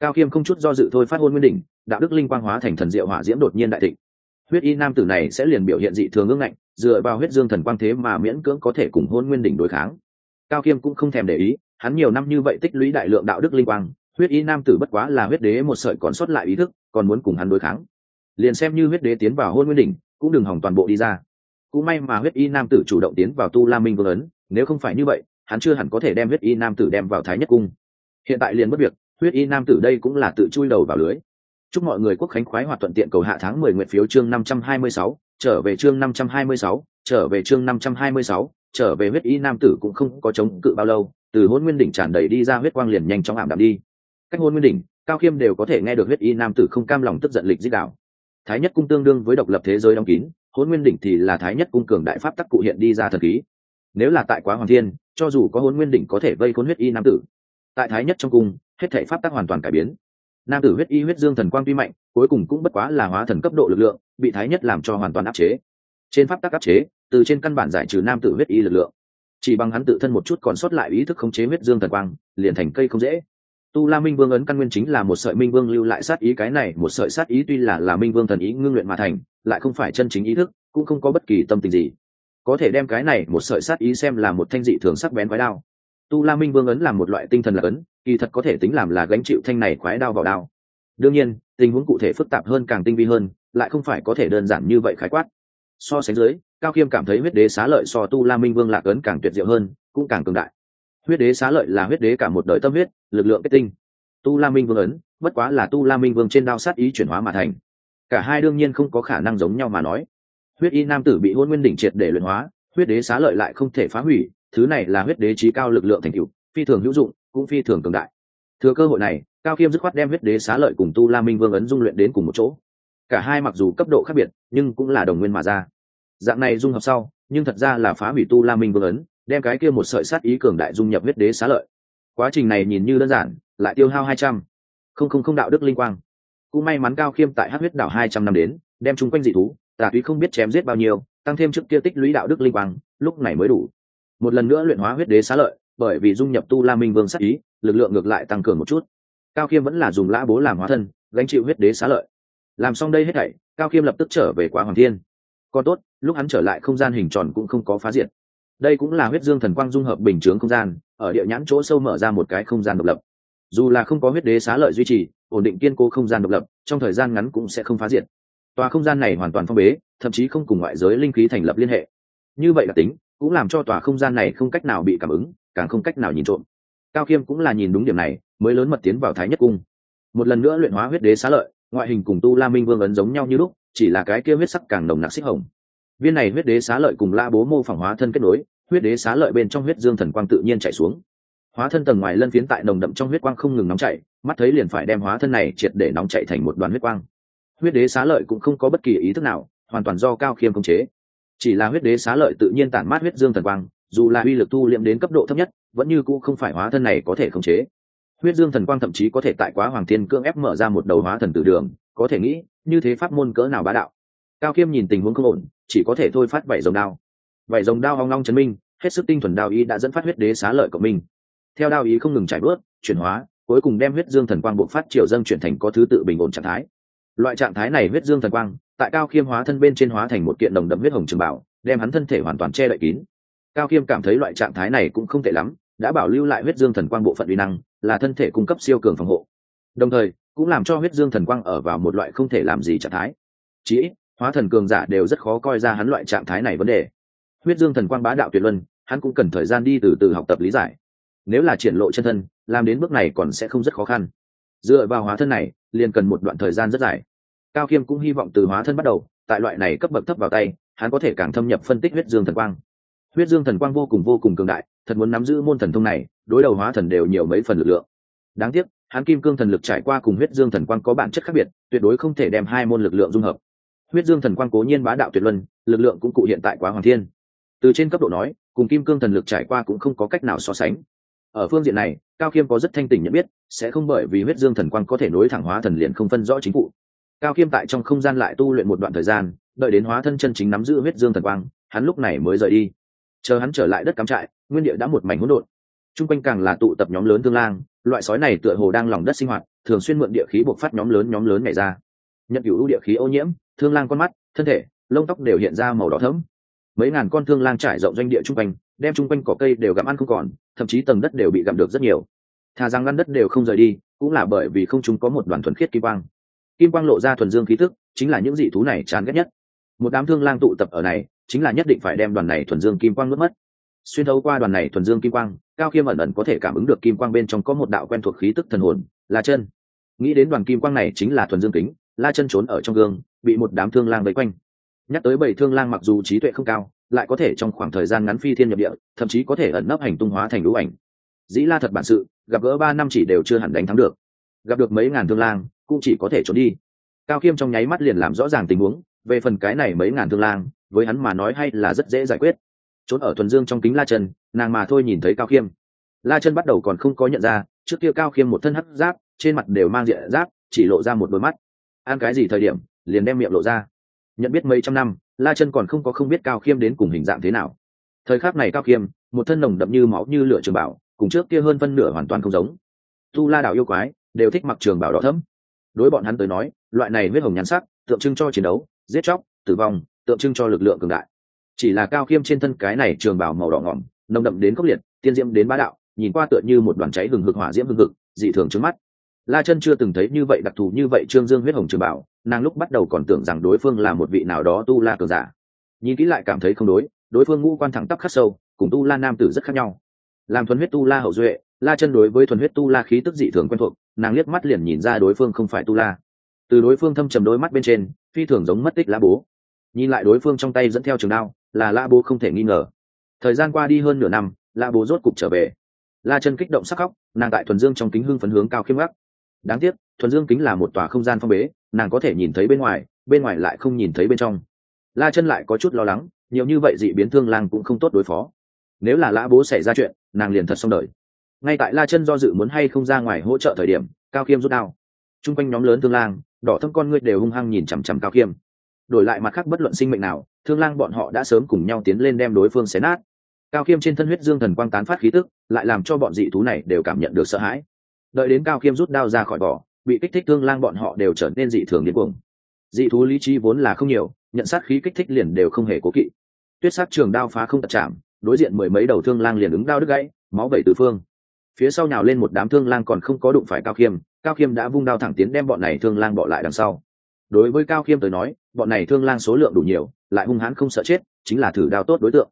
Cao khiêm không chút do dự thôi phát hôn nguyên đỉnh, đạo đức linh quang hóa thành thần diệu hỏa diễm đột nhiên đại thịnh. Huyết y nam tử này sẽ liền biểu hiện dị thường ngưng ngạnh, dựa vào huyết dương thần quang thế mà miễn cưỡng có thể cùng hôn nguyên đỉnh đối kháng. Cao khiêm cũng không thèm để ý, hắn nhiều năm như vậy tích lũy đại lượng đạo đức linh quang, huyết y nam tử bất quá là huyết đế một sợi còn sót lại ý thức, còn muốn cùng hắn đối kháng. Liền xem như huyết đế tiến vào hôn nguyên đỉnh, cũng đừng hỏng toàn bộ đi ra cũng may mà huyết y nam tử chủ động tiến vào tu la minh vương ấn, nếu không phải như vậy, hắn chưa hẳn có thể đem huyết y nam tử đem vào thái nhất cung. Hiện tại liền mất việc, huyết y nam tử đây cũng là tự chui đầu vào lưới. Chúc mọi người quốc khánh khoái hoạt thuận tiện cầu hạ tháng mười nguyện phiếu chương năm trăm hai mươi sáu, trở về chương năm trăm hai mươi sáu, trở về chương năm trăm hai mươi sáu, trở về huyết y nam tử cũng không có chống cự bao lâu, từ hôn nguyên đỉnh tràn đầy đi ra huyết quang liền nhanh chóng ảm đạm đi. Cách hôn nguyên đỉnh, cao khiêm đều có thể nghe được huyết y nam tử không cam lòng tức giận lịch dích đạo. Thái nhất cung tương đương với độc lập thế giới đóng kín hôn nguyên đỉnh thì là thái nhất cung cường đại pháp tắc cụ hiện đi ra thần khí. Nếu là tại quá hoàng thiên, cho dù có hôn nguyên đỉnh có thể vây khốn huyết y nam tử. Tại thái nhất trong cung, hết thể pháp tắc hoàn toàn cải biến. Nam tử huyết y huyết dương thần quang tuy mạnh, cuối cùng cũng bất quá là hóa thần cấp độ lực lượng, bị thái nhất làm cho hoàn toàn áp chế. Trên pháp tắc áp chế, từ trên căn bản giải trừ nam tử huyết y lực lượng. Chỉ bằng hắn tự thân một chút còn sót lại ý thức khống chế huyết dương thần quang, liền thành cây không dễ tu la minh vương ấn căn nguyên chính là một sợi minh vương lưu lại sát ý, cái này một sợi sát ý tuy là là minh vương thần ý ngưng luyện mà thành, lại không phải chân chính ý thức, cũng không có bất kỳ tâm tình gì. Có thể đem cái này một sợi sát ý xem là một thanh dị thường sắc bén quái đao. Tu la minh vương ấn là một loại tinh thần là ấn, kỳ thật có thể tính làm là gánh chịu thanh này quái đao vào đao. Đương nhiên, tình huống cụ thể phức tạp hơn càng tinh vi hơn, lại không phải có thể đơn giản như vậy khái quát. So sánh dưới, cao khiêm cảm thấy huyết đế xá lợi so tu la minh vương lạc ấn càng tuyệt diệu hơn, cũng càng cường đại huyết đế xá lợi là huyết đế cả một đời tâm huyết, lực lượng kết tinh. Tu la minh vương ấn, bất quá là tu la minh vương trên đao sát ý chuyển hóa mà thành. Cả hai đương nhiên không có khả năng giống nhau mà nói. Huyết y nam tử bị hôn nguyên đỉnh triệt để luyện hóa, huyết đế xá lợi lại không thể phá hủy, thứ này là huyết đế trí cao lực lượng thành cựu phi thường hữu dụng, cũng phi thường cường đại. Thừa cơ hội này, cao khiêm dứt khoát đem huyết đế xá lợi cùng tu la minh vương ấn dung luyện đến cùng một chỗ. Cả hai mặc dù cấp độ khác biệt, nhưng cũng là đồng nguyên mà ra. Dạng này dung hợp sau, nhưng thật ra là phá hủy tu la minh vương ấn đem cái kia một sợi sát ý cường đại dung nhập huyết đế xá lợi. Quá trình này nhìn như đơn giản, lại tiêu hao hai trăm. Không không không đạo đức linh quang. Cũng may mắn cao khiêm tại hát huyết đảo hai trăm năm đến, đem chung quanh dị thú, tà túy không biết chém giết bao nhiêu, tăng thêm trước kia tích lũy đạo đức linh quang, lúc này mới đủ. Một lần nữa luyện hóa huyết đế xá lợi, bởi vì dung nhập tu la minh vương sát ý, lực lượng ngược lại tăng cường một chút. Cao khiêm vẫn là dùng lã bố làm hóa thân, gánh chịu huyết đế xá lợi. Làm xong đây hết thảy, cao khiêm lập tức trở về quá hoàng thiên. Còn tốt, lúc hắn trở lại không gian hình tròn cũng không có phá diệt đây cũng là huyết dương thần quang dung hợp bình chướng không gian, ở địa nhãn chỗ sâu mở ra một cái không gian độc lập. Dù là không có huyết đế xá lợi duy trì, ổn định kiên cố không gian độc lập, trong thời gian ngắn cũng sẽ không phá diệt. Tòa không gian này hoàn toàn phong bế, thậm chí không cùng ngoại giới linh khí thành lập liên hệ. Như vậy là tính, cũng làm cho tòa không gian này không cách nào bị cảm ứng, càng không cách nào nhìn trộm. Cao khiêm cũng là nhìn đúng điểm này, mới lớn mật tiến vào thái nhất cung. Một lần nữa luyện hóa huyết đế xá lợi, ngoại hình cùng tu la minh vương ấn giống nhau như lúc, chỉ là cái kia huyết sắc càng nồng nặc xích hồng viên này huyết đế xá lợi cùng la bố mô phỏng hóa thân kết nối, huyết đế xá lợi bên trong huyết dương thần quang tự nhiên chạy xuống. Hóa thân tầng ngoài lân phiến tại nồng đậm trong huyết quang không ngừng nóng chạy mắt thấy liền phải đem hóa thân này triệt để nóng chạy thành một đoàn huyết quang. Huyết đế xá lợi cũng không có bất kỳ ý thức nào, hoàn toàn do cao khiêm khống chế. Chỉ là huyết đế xá lợi tự nhiên tản mát huyết dương thần quang, dù là uy lực thu liệm đến cấp độ thấp nhất, vẫn như cũ không phải hóa thân này có thể khống chế. Huyết dương thần quang thậm chí có thể tại quá hoàng thiên cưỡng ép mở ra một đầu hóa thần tử đường, có thể nghĩ, như thế pháp môn cỡ nào bá đạo. Cao khiêm nhìn tình huống không ổn chỉ có thể thôi phát vảy dòng đao. Vảy dòng đao hoang long chấn minh hết sức tinh thuần đao ý đã dẫn phát huyết đế xá lợi của mình theo đao ý không ngừng trải bước, chuyển hóa cuối cùng đem huyết dương thần quang buộc phát triều dâng chuyển thành có thứ tự bình ổn trạng thái. Loại trạng thái này huyết dương thần quang tại cao khiêm hóa thân bên trên hóa thành một kiện đồng đậm huyết hồng trường bảo đem hắn thân thể hoàn toàn che đậy kín. Cao khiêm cảm thấy loại trạng thái này cũng không tệ lắm đã bảo lưu lại huyết dương thần quang bộ phận uy năng là thân thể cung cấp siêu cường phòng hộ. Đồng thời cũng làm cho huyết dương thần quang ở vào một loại không thể làm gì trạng thái. Chí ít hóa thần cường giả đều rất khó coi ra hắn loại trạng thái này vấn đề. Huyết dương thần quang bá đạo tuyệt luân, hắn cũng cần thời gian đi từ từ học tập lý giải. Nếu là triển lộ chân thân, làm đến bước này còn sẽ không rất khó khăn. Dựa vào hóa thân này, liền cần một đoạn thời gian rất dài. Cao khiêm cũng hy vọng từ hóa thân bắt đầu, tại loại này cấp bậc thấp vào tay, hắn có thể càng thâm nhập phân tích huyết dương thần quang. Huyết dương thần quang vô cùng vô cùng cường đại, thật muốn nắm giữ môn thần thông này, đối đầu hóa thần đều nhiều mấy phần lực lượng. Đáng tiếc, hắn kim cương thần lực trải qua cùng huyết dương thần quang có bản chất khác biệt, tuyệt đối không thể đem hai môn lực lượng dung hợp huyết dương thần quang cố nhiên bá đạo tuyệt luân, lực lượng cũng cụ hiện tại quá hoàng thiên. Từ trên cấp độ nói, cùng kim cương thần lực trải qua cũng không có cách nào so sánh. Ở phương diện này, cao khiêm có rất thanh tỉnh nhận biết, sẽ không bởi vì huyết dương thần quang có thể nối thẳng hóa thần liền không phân rõ chính phủ cao khiêm tại trong không gian lại tu luyện một đoạn thời gian, đợi đến hóa thân chân chính nắm giữ huyết dương thần quang, hắn lúc này mới rời đi. Chờ hắn trở lại đất cắm trại, nguyên địa đã một mảnh hỗn độn. T r u n g quanh càng là tụ tập nhóm lớn tương lang, loại sói này tựa hồ đang lòng đất sinh hoạt, thường xuyên mượn địa khí buộc phát nhóm lớn nhóm lớn này ra nhận cựu ưu địa khí ô nhiễm, thương lang con mắt, thân thể, lông tóc đều hiện ra màu đỏ thẫm. Mấy ngàn con thương lang trải rộng doanh địa chung quanh, đem chung quanh cỏ cây đều gặm ăn không còn, thậm chí tầng đất đều bị gặm được rất nhiều. Thà rằng ngăn đất đều không rời đi, cũng là bởi vì không chúng có một đoàn thuần khiết kim quang. Kim quang lộ ra thuần dương khí tức, chính là những dị thú này chán ghét nhất. Một đám thương lang tụ tập ở này, chính là nhất định phải đem đoàn này thuần dương kim quang nuốt mất. Xuyên thấu qua đoàn này thuần dương kim quang, cao khiêm ẩn ẩn có thể cảm ứng được kim quang bên trong có một đạo quen thuộc khí tức thần hồn, là chân. Nghĩ đến đoàn kim quang này chính là thuần dương kính la chân trốn ở trong gương, bị một đám thương lang vây quanh. Nhắc tới bảy thương lang mặc dù trí tuệ không cao, lại có thể trong khoảng thời gian ngắn phi thiên nhập địa, thậm chí có thể ẩn nấp hành tung hóa thành lũ ảnh. Dĩ la thật bản sự, gặp gỡ ba năm chỉ đều chưa hẳn đánh thắng được. Gặp được mấy ngàn thương lang, cũng chỉ có thể trốn đi. Cao khiêm trong nháy mắt liền làm rõ ràng tình huống, về phần cái này mấy ngàn thương lang, với hắn mà nói hay là rất dễ giải quyết. Trốn ở thuần dương trong kính la chân, nàng mà thôi nhìn thấy cao khiêm la chân bắt đầu còn không có nhận ra, trước kia cao khiêm một thân hấp giáp, trên mặt đều mang diện giáp, chỉ lộ ra một đôi mắt ăn cái gì thời điểm, liền đem miệng lộ ra. Nhận biết mấy trăm năm, la chân còn không có không biết cao khiêm đến cùng hình dạng thế nào. Thời khắc này cao khiêm, một thân nồng đậm như máu như lửa trường bảo, cùng trước kia hơn phân nửa hoàn toàn không giống. Tu la đạo yêu quái, đều thích mặc trường bảo đỏ thấm đối bọn hắn tới nói, loại này huyết hồng nhắn sắc, tượng trưng cho chiến đấu, giết chóc, tử vong, tượng trưng cho lực lượng cường đại. Chỉ là cao khiêm trên thân cái này trường bảo màu đỏ ngỏm, nồng đậm đến khốc liệt, tiên diễm đến bá đạo, nhìn qua tựa như một đoàn cháy hừng hực hỏa diễm hừng hực, dị thường trước mắt la chân chưa từng thấy như vậy đặc thù như vậy trương dương huyết hồng trường bảo, nàng lúc bắt đầu còn tưởng rằng đối phương là một vị nào đó tu la cường giả. Nhìn kỹ lại cảm thấy không đối đối phương ngũ quan thẳng tắp khắc sâu, cùng tu la nam tử rất khác nhau. Làm thuần huyết tu la hậu duệ, la chân đối với thuần huyết tu la khí tức dị thường quen thuộc, nàng liếc mắt liền nhìn ra đối phương không phải tu la. Từ đối phương thâm trầm đôi mắt bên trên, phi thường giống mất tích lá bố. Nhìn lại đối phương trong tay dẫn theo trường đao, là la bố không thể nghi ngờ. Thời gian qua đi hơn nửa năm, la bố rốt cục trở về. La chân kích động sắc khóc, nàng tại thuần dương trong kính hưng phấn hướng cao khiêm gác đáng tiếc, thuần dương kính là một tòa không gian phong bế, nàng có thể nhìn thấy bên ngoài bên ngoài lại không nhìn thấy bên trong. La chân lại có chút lo lắng, nhiều như vậy dị biến thương lang cũng không tốt đối phó. Nếu là lã bố xảy ra chuyện, nàng liền thật xong đời. Ngay tại la chân do dự muốn hay không ra ngoài hỗ trợ thời điểm, cao khiêm rút đao. T r u n g quanh nhóm lớn thương lang, đỏ thâm con ngươi đều hung hăng nhìn chằm chằm cao khiêm. Đổi lại mặt khác bất luận sinh mệnh nào, thương lang bọn họ đã sớm cùng nhau tiến lên đem đối phương xé nát. Cao khiêm trên thân huyết dương thần quang tán phát khí tức, lại làm cho bọn dị thú này đều cảm nhận được sợ hãi đợi đến cao khiêm rút đao ra khỏi vỏ, bị kích thích thương lang bọn họ đều trở nên dị thường điên cuồng. Dị thú lý trí vốn là không nhiều, nhận sát khí kích thích liền đều không hề cố kỵ. Tuyết sát trường đao phá không tật chạm, đối diện mười mấy đầu thương lang liền ứng đao đứt gãy, máu vẩy tứ phương. Phía sau nhào lên một đám thương lang còn không có đụng phải cao khiêm cao khiêm đã vung đao thẳng tiến đem bọn này thương lang bỏ lại đằng sau. Đối với cao khiêm tới nói, bọn này thương lang số lượng đủ nhiều, lại hung hãn không sợ chết, chính là thử đao tốt đối tượng.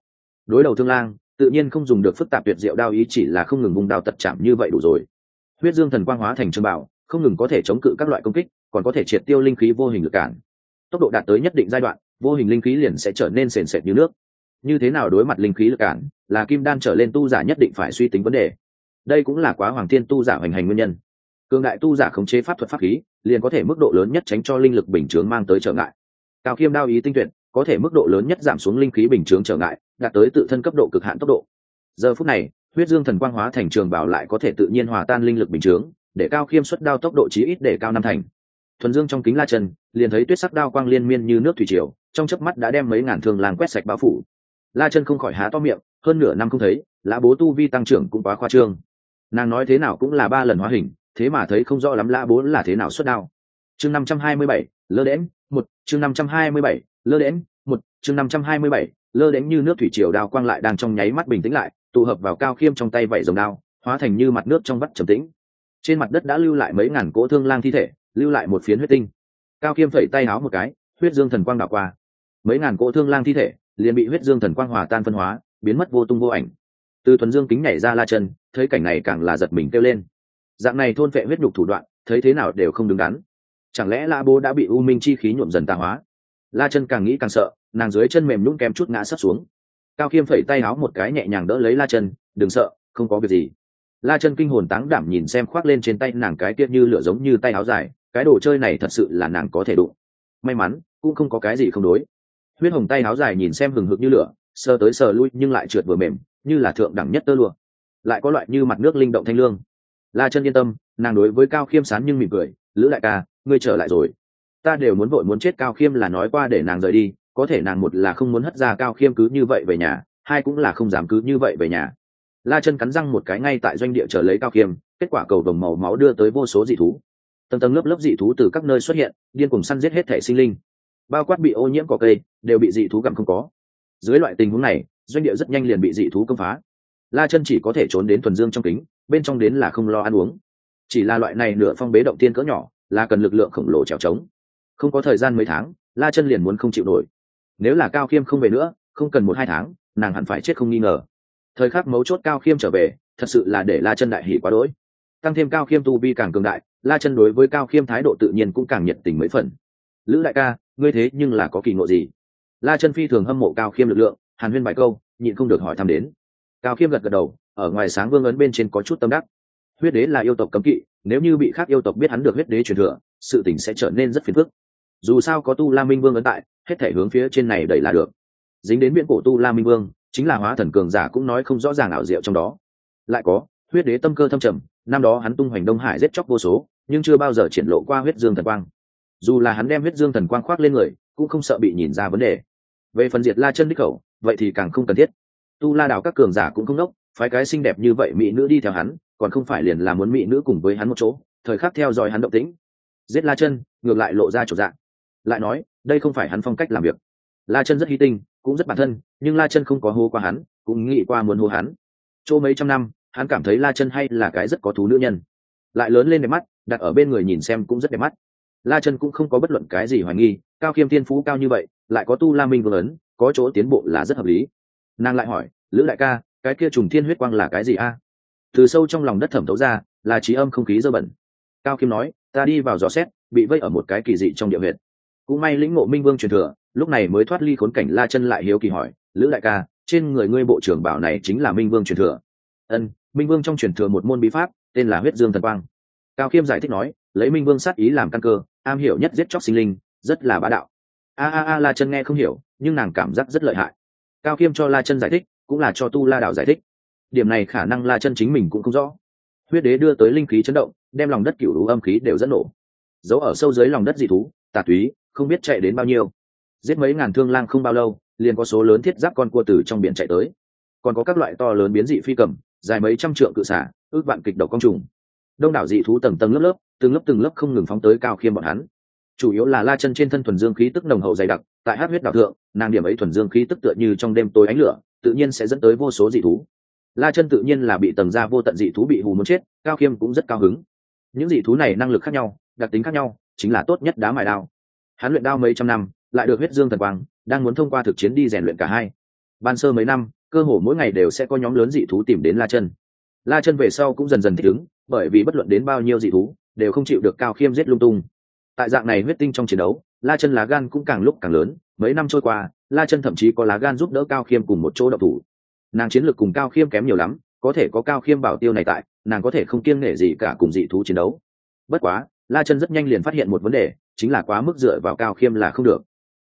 Đối đầu thương lang, tự nhiên không dùng được phức tạp tuyệt diệu đao ý chỉ là không ngừng vung đao tật chạm như vậy đủ rồi huyết dương thần quang hóa thành trương bảo, không ngừng có thể chống cự các loại công kích, còn có thể triệt tiêu linh khí vô hình lực cản. Tốc độ đạt tới nhất định giai đoạn, vô hình linh khí liền sẽ trở nên sền sệt như nước. Như thế nào đối mặt linh khí lực cản, là kim đan trở lên tu giả nhất định phải suy tính vấn đề. Đây cũng là quá hoàng thiên tu giả hoành hành nguyên nhân. Cường đại tu giả khống chế pháp thuật pháp khí, liền có thể mức độ lớn nhất tránh cho linh lực bình chướng mang tới trở ngại. Cao khiêm đao ý tinh tuyệt có thể mức độ lớn nhất giảm xuống linh khí bình chướng trở ngại, đạt tới tự thân cấp độ cực hạn tốc độ. Giờ phút này huyết dương thần quang hóa thành trường bảo lại có thể tự nhiên hòa tan linh lực bình chướng, để cao khiêm xuất đao tốc độ chí ít để cao năm thành. Thuần dương trong kính la chân, liền thấy tuyết sắc đao quang liên miên như nước thủy triều, trong chớp mắt đã đem mấy ngàn thương làng quét sạch bao phủ. La chân không khỏi há to miệng, hơn nửa năm không thấy lã bố tu vi tăng trưởng cũng quá khoa trương. Nàng nói thế nào cũng là ba lần hóa hình, thế mà thấy không rõ lắm lã bố là thế nào xuất đao. Chương năm trăm hai mươi bảy, lơ đễm một, chương năm trăm hai mươi bảy, lơ đễm một, chương năm trăm hai mươi bảy, lơ đễm như nước thủy triều đao quang lại đang trong nháy mắt bình tĩnh lại tụ hợp vào cao khiêm trong tay vẩy dòng đao, hóa thành như mặt nước trong vắt trầm tĩnh. Trên mặt đất đã lưu lại mấy ngàn cỗ thương lang thi thể, lưu lại một phiến huyết tinh. Cao khiêm phẩy tay háo một cái, huyết dương thần quang đảo qua. Mấy ngàn cỗ thương lang thi thể, liền bị huyết dương thần quang hòa tan phân hóa, biến mất vô tung vô ảnh. Từ thuần dương kính nhảy ra la chân, thấy cảnh này càng là giật mình kêu lên. Dạng này thôn vệ huyết nhục thủ đoạn, thấy thế nào đều không đứng đắn. Chẳng lẽ la bố đã bị u minh chi khí nhuộm dần tà hóa? La chân càng nghĩ càng sợ, nàng dưới chân mềm nhũng kém chút ngã sấp xuống cao khiêm phẩy tay áo một cái nhẹ nhàng đỡ lấy la chân, đừng sợ, không có việc gì. La chân kinh hồn táng đảm nhìn xem khoác lên trên tay nàng cái tiết như lửa giống như tay áo dài, cái đồ chơi này thật sự là nàng có thể đụng. May mắn, cũng không có cái gì không đối. Huyết hồng tay áo dài nhìn xem hừng hực như lửa, sờ tới sờ lui nhưng lại trượt vừa mềm, như là thượng đẳng nhất tơ lụa. Lại có loại như mặt nước linh động thanh lương. La chân yên tâm, nàng đối với cao khiêm sán nhưng mỉm cười, lữ đại ca, ngươi trở lại rồi. Ta đều muốn vội muốn chết cao khiêm là nói qua để nàng rời đi có thể nàng một là không muốn hất ra cao khiêm cứ như vậy về nhà, hai cũng là không dám cứ như vậy về nhà. La chân cắn răng một cái ngay tại doanh địa chờ lấy cao khiêm, kết quả cầu đồng màu máu đưa tới vô số dị thú. Tầng tầng lớp lớp dị thú từ các nơi xuất hiện, điên cùng săn giết hết thể sinh linh. Bao quát bị ô nhiễm cỏ cây, đều bị dị thú gặm không có. Dưới loại tình huống này, doanh địa rất nhanh liền bị dị thú công phá. La chân chỉ có thể trốn đến thuần dương trong kính, bên trong đến là không lo ăn uống. Chỉ là loại này nửa phong bế động tiên cỡ nhỏ, là cần lực lượng khổng lồ trèo trống. Không có thời gian mấy tháng, la chân liền muốn không chịu nổi nếu là cao khiêm không về nữa, không cần một hai tháng, nàng hẳn phải chết không nghi ngờ. Thời khắc mấu chốt cao khiêm trở về, thật sự là để la chân đại hỉ quá đỗi. Tăng thêm cao khiêm tu vi càng cường đại, la chân đối với cao khiêm thái độ tự nhiên cũng càng nhiệt tình mấy phần. Lữ đại ca, ngươi thế nhưng là có kỳ ngộ gì? La chân phi thường hâm mộ cao khiêm lực lượng, hàn huyên bài câu, nhịn không được hỏi thăm đến. Cao khiêm gật gật đầu, ở ngoài sáng vương ấn bên trên có chút tâm đắc. Huyết đế là yêu tộc cấm kỵ, nếu như bị khác yêu tộc biết hắn được huyết đế truyền thừa, sự tình sẽ trở nên rất phiền phức dù sao có tu la minh vương ấn tại, hết thể hướng phía trên này đẩy là được. Dính đến viễn cổ tu la minh vương, chính là hóa thần cường giả cũng nói không rõ ràng ảo diệu trong đó. Lại có, huyết đế tâm cơ thâm trầm, năm đó hắn tung hoành đông hải giết chóc vô số, nhưng chưa bao giờ triển lộ qua huyết dương thần quang. Dù là hắn đem huyết dương thần quang khoác lên người, cũng không sợ bị nhìn ra vấn đề. Về phần diệt la chân đích khẩu, vậy thì càng không cần thiết. Tu la đảo các cường giả cũng không đốc, phái cái xinh đẹp như vậy mỹ nữ đi theo hắn, còn không phải liền là muốn mỹ nữ cùng với hắn một chỗ, thời khắc theo dõi hắn động tĩnh. Giết la chân, ngược lại lộ ra chỗ dạng lại nói, đây không phải hắn phong cách làm việc. La chân rất hy tinh, cũng rất bản thân, nhưng la chân không có hô qua hắn, cũng nghĩ qua muốn hô hắn. Chỗ mấy trăm năm, hắn cảm thấy la chân hay là cái rất có thú nữ nhân. Lại lớn lên đẹp mắt, đặt ở bên người nhìn xem cũng rất đẹp mắt. La chân cũng không có bất luận cái gì hoài nghi, cao khiêm thiên phú cao như vậy, lại có tu la minh vương ấn, có chỗ tiến bộ là rất hợp lý. Nàng lại hỏi, lữ đại ca, cái kia trùng thiên huyết quang là cái gì a? Từ sâu trong lòng đất thẩm thấu ra, là trí âm không khí dơ bẩn. Cao khiêm nói, ta đi vào gió xét, bị vây ở một cái kỳ dị trong địa huyện cũng may lĩnh ngộ minh vương truyền thừa, lúc này mới thoát ly khốn cảnh la chân lại hiếu kỳ hỏi, lữ đại ca, trên người ngươi bộ trưởng bảo này chính là minh vương truyền thừa? Ân minh vương trong truyền thừa một môn bí pháp, tên là huyết dương thần quang. Cao khiêm giải thích nói, lấy minh vương sát ý làm căn cơ, am hiểu nhất giết chóc sinh linh, rất là bá đạo. A a a, la chân nghe không hiểu, nhưng nàng cảm giác rất lợi hại. Cao khiêm cho la chân giải thích, cũng là cho tu la đạo giải thích. Điểm này khả năng la chân chính mình cũng không rõ. Huyết đế đưa tới linh khí chấn động, đem lòng đất cựu đủ âm khí đều dẫn nổ. Giấu ở sâu dưới lòng đất dị thú, tà túy không biết chạy đến bao nhiêu. Giết mấy ngàn thương lang không bao lâu, liền có số lớn thiết giáp con cua từ trong biển chạy tới. Còn có các loại to lớn biến dị phi cầm, dài mấy trăm trượng cự xả, ước vạn kịch độc công trùng. Đông đảo dị thú tầng tầng lớp lớp, từng lớp từng lớp không ngừng phóng tới cao khiêm bọn hắn. Chủ yếu là la chân trên thân thuần dương khí tức nồng hậu dày đặc, tại hát huyết đạo thượng, nàng điểm ấy thuần dương khí tức tựa như trong đêm tối ánh lửa, tự nhiên sẽ dẫn tới vô số dị thú. La chân tự nhiên là bị tầng ra vô tận dị thú bị hù muốn chết, cao khiêm cũng rất cao hứng. Những dị thú này năng lực khác nhau, đặc tính khác nhau, chính là tốt nhất đá mài đao hắn luyện đao mấy trăm năm, lại được huyết dương thần quang, đang muốn thông qua thực chiến đi rèn luyện cả hai. Ban sơ mấy năm, cơ hồ mỗi ngày đều sẽ có nhóm lớn dị thú tìm đến la chân. La chân về sau cũng dần dần thích ứng, bởi vì bất luận đến bao nhiêu dị thú, đều không chịu được cao khiêm giết lung tung. Tại dạng này huyết tinh trong chiến đấu, la chân lá gan cũng càng lúc càng lớn, mấy năm trôi qua, la chân thậm chí có lá gan giúp đỡ cao khiêm cùng một chỗ đậu thủ. Nàng chiến lược cùng cao khiêm kém nhiều lắm, có thể có cao khiêm bảo tiêu này tại, nàng có thể không kiêng nể gì cả cùng dị thú chiến đấu. Bất quá, la chân rất nhanh liền phát hiện một vấn đề chính là quá mức dựa vào cao khiêm là không được.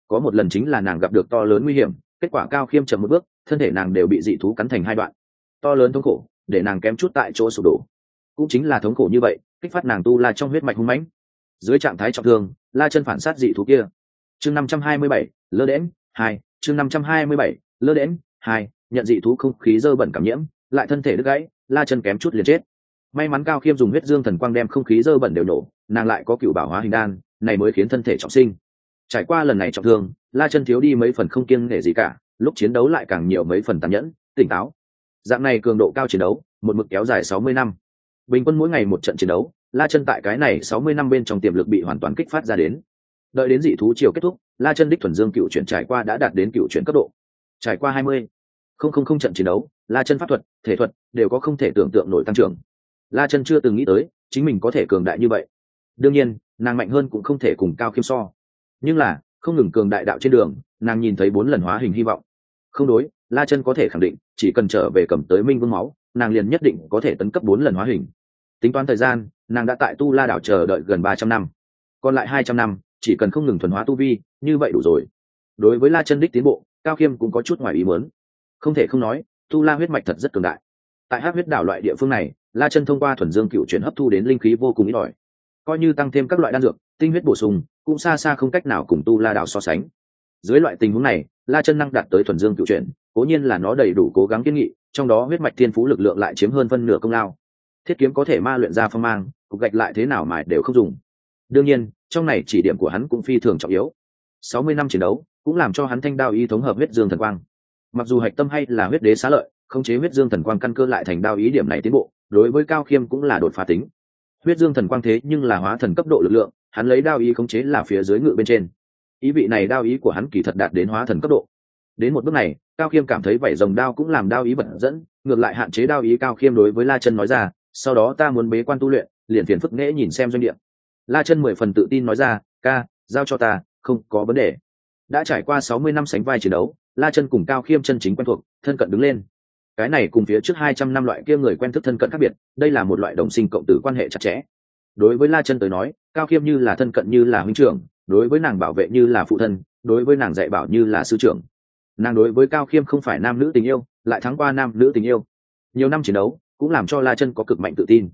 Có một lần chính là nàng gặp được to lớn nguy hiểm, kết quả cao khiêm chậm một bước, thân thể nàng đều bị dị thú cắn thành hai đoạn. To lớn thống khổ, để nàng kém chút tại chỗ sụp đổ. Cũng chính là thống khổ như vậy, kích phát nàng tu la trong huyết mạch hung mãnh. Dưới trạng thái trọng thương, la chân phản sát dị thú kia. Chương năm trăm hai mươi bảy, lơ đễm hai, chương năm trăm hai mươi bảy, lơ đễm hai, nhận dị thú không khí dơ bẩn cảm nhiễm, lại thân thể đứt gãy, la chân kém chút liền chết. May mắn cao khiêm dùng huyết dương thần quang đem không khí dơ bẩn đều nổ, nàng lại có cựu bảo hóa hình đan này mới khiến thân thể trọng sinh. Trải qua lần này trọng thương, la chân thiếu đi mấy phần không kiêng nể gì cả, lúc chiến đấu lại càng nhiều mấy phần tàn nhẫn, tỉnh táo. Dạng này cường độ cao chiến đấu, một mực kéo dài sáu mươi năm. Bình quân mỗi ngày một trận chiến đấu, la chân tại cái này sáu mươi năm bên trong tiềm lực bị hoàn toàn kích phát ra đến. Đợi đến dị thú chiều kết thúc, la chân đích thuần dương cựu chuyển trải qua đã đạt đến cựu chuyển cấp độ. Trải qua hai mươi, không không không trận chiến đấu, la chân pháp thuật, thể thuật đều có không thể tưởng tượng nổi tăng trưởng. La chân chưa từng nghĩ tới, chính mình có thể cường đại như vậy. Đương nhiên nàng mạnh hơn cũng không thể cùng cao khiêm so. Nhưng là, không ngừng cường đại đạo trên đường, nàng nhìn thấy bốn lần hóa hình hy vọng. Không đối, la chân có thể khẳng định, chỉ cần trở về cầm tới minh vương máu, nàng liền nhất định có thể tấn cấp bốn lần hóa hình. Tính toán thời gian, nàng đã tại tu la đảo chờ đợi gần ba trăm năm. Còn lại hai trăm năm, chỉ cần không ngừng thuần hóa tu vi, như vậy đủ rồi. Đối với la chân đích tiến bộ, cao khiêm cũng có chút ngoài ý muốn. Không thể không nói, tu la huyết mạch thật rất cường đại. Tại hát huyết đảo loại địa phương này, la chân thông qua thuần dương cựu chuyển hấp thu đến linh khí vô cùng ít ỏi coi như tăng thêm các loại đan dược, tinh huyết bổ sung, cũng xa xa không cách nào cùng tu la đảo so sánh. Dưới loại tình huống này, la chân năng đạt tới thuần dương cựu chuyển, cố nhiên là nó đầy đủ cố gắng kiên nghị, trong đó huyết mạch thiên phú lực lượng lại chiếm hơn phân nửa công lao. Thiết kiếm có thể ma luyện ra phong mang, cục gạch lại thế nào mà đều không dùng. Đương nhiên, trong này chỉ điểm của hắn cũng phi thường trọng yếu. Sáu mươi năm chiến đấu, cũng làm cho hắn thanh đao y thống hợp huyết dương thần quang. Mặc dù hạch tâm hay là huyết đế xá lợi, khống chế huyết dương thần quang căn cơ lại thành đao ý điểm này tiến bộ, đối với cao khiêm cũng là đột phá tính huyết dương thần quang thế nhưng là hóa thần cấp độ lực lượng, hắn lấy đao ý khống chế là phía dưới ngự bên trên. Ý vị này đao ý của hắn kỳ thật đạt đến hóa thần cấp độ. Đến một bước này, cao khiêm cảm thấy vảy rồng đao cũng làm đao ý bẩn dẫn, ngược lại hạn chế đao ý cao khiêm đối với la chân nói ra, sau đó ta muốn bế quan tu luyện, liền phiền phức nghễ nhìn xem doanh địa. La chân mười phần tự tin nói ra, ca, giao cho ta, không có vấn đề. Đã trải qua sáu mươi năm sánh vai chiến đấu, la chân cùng cao khiêm chân chính quen thuộc, thân cận đứng lên cái này cùng phía trước hai trăm năm loại kia người quen thức thân cận khác biệt, đây là một loại đồng sinh cộng tử quan hệ chặt chẽ. Đối với la chân tới nói, cao khiêm như là thân cận như là huynh trưởng, đối với nàng bảo vệ như là phụ thân, đối với nàng dạy bảo như là sư trưởng. Nàng đối với cao khiêm không phải nam nữ tình yêu, lại thắng qua nam nữ tình yêu. Nhiều năm chiến đấu, cũng làm cho la chân có cực mạnh tự tin.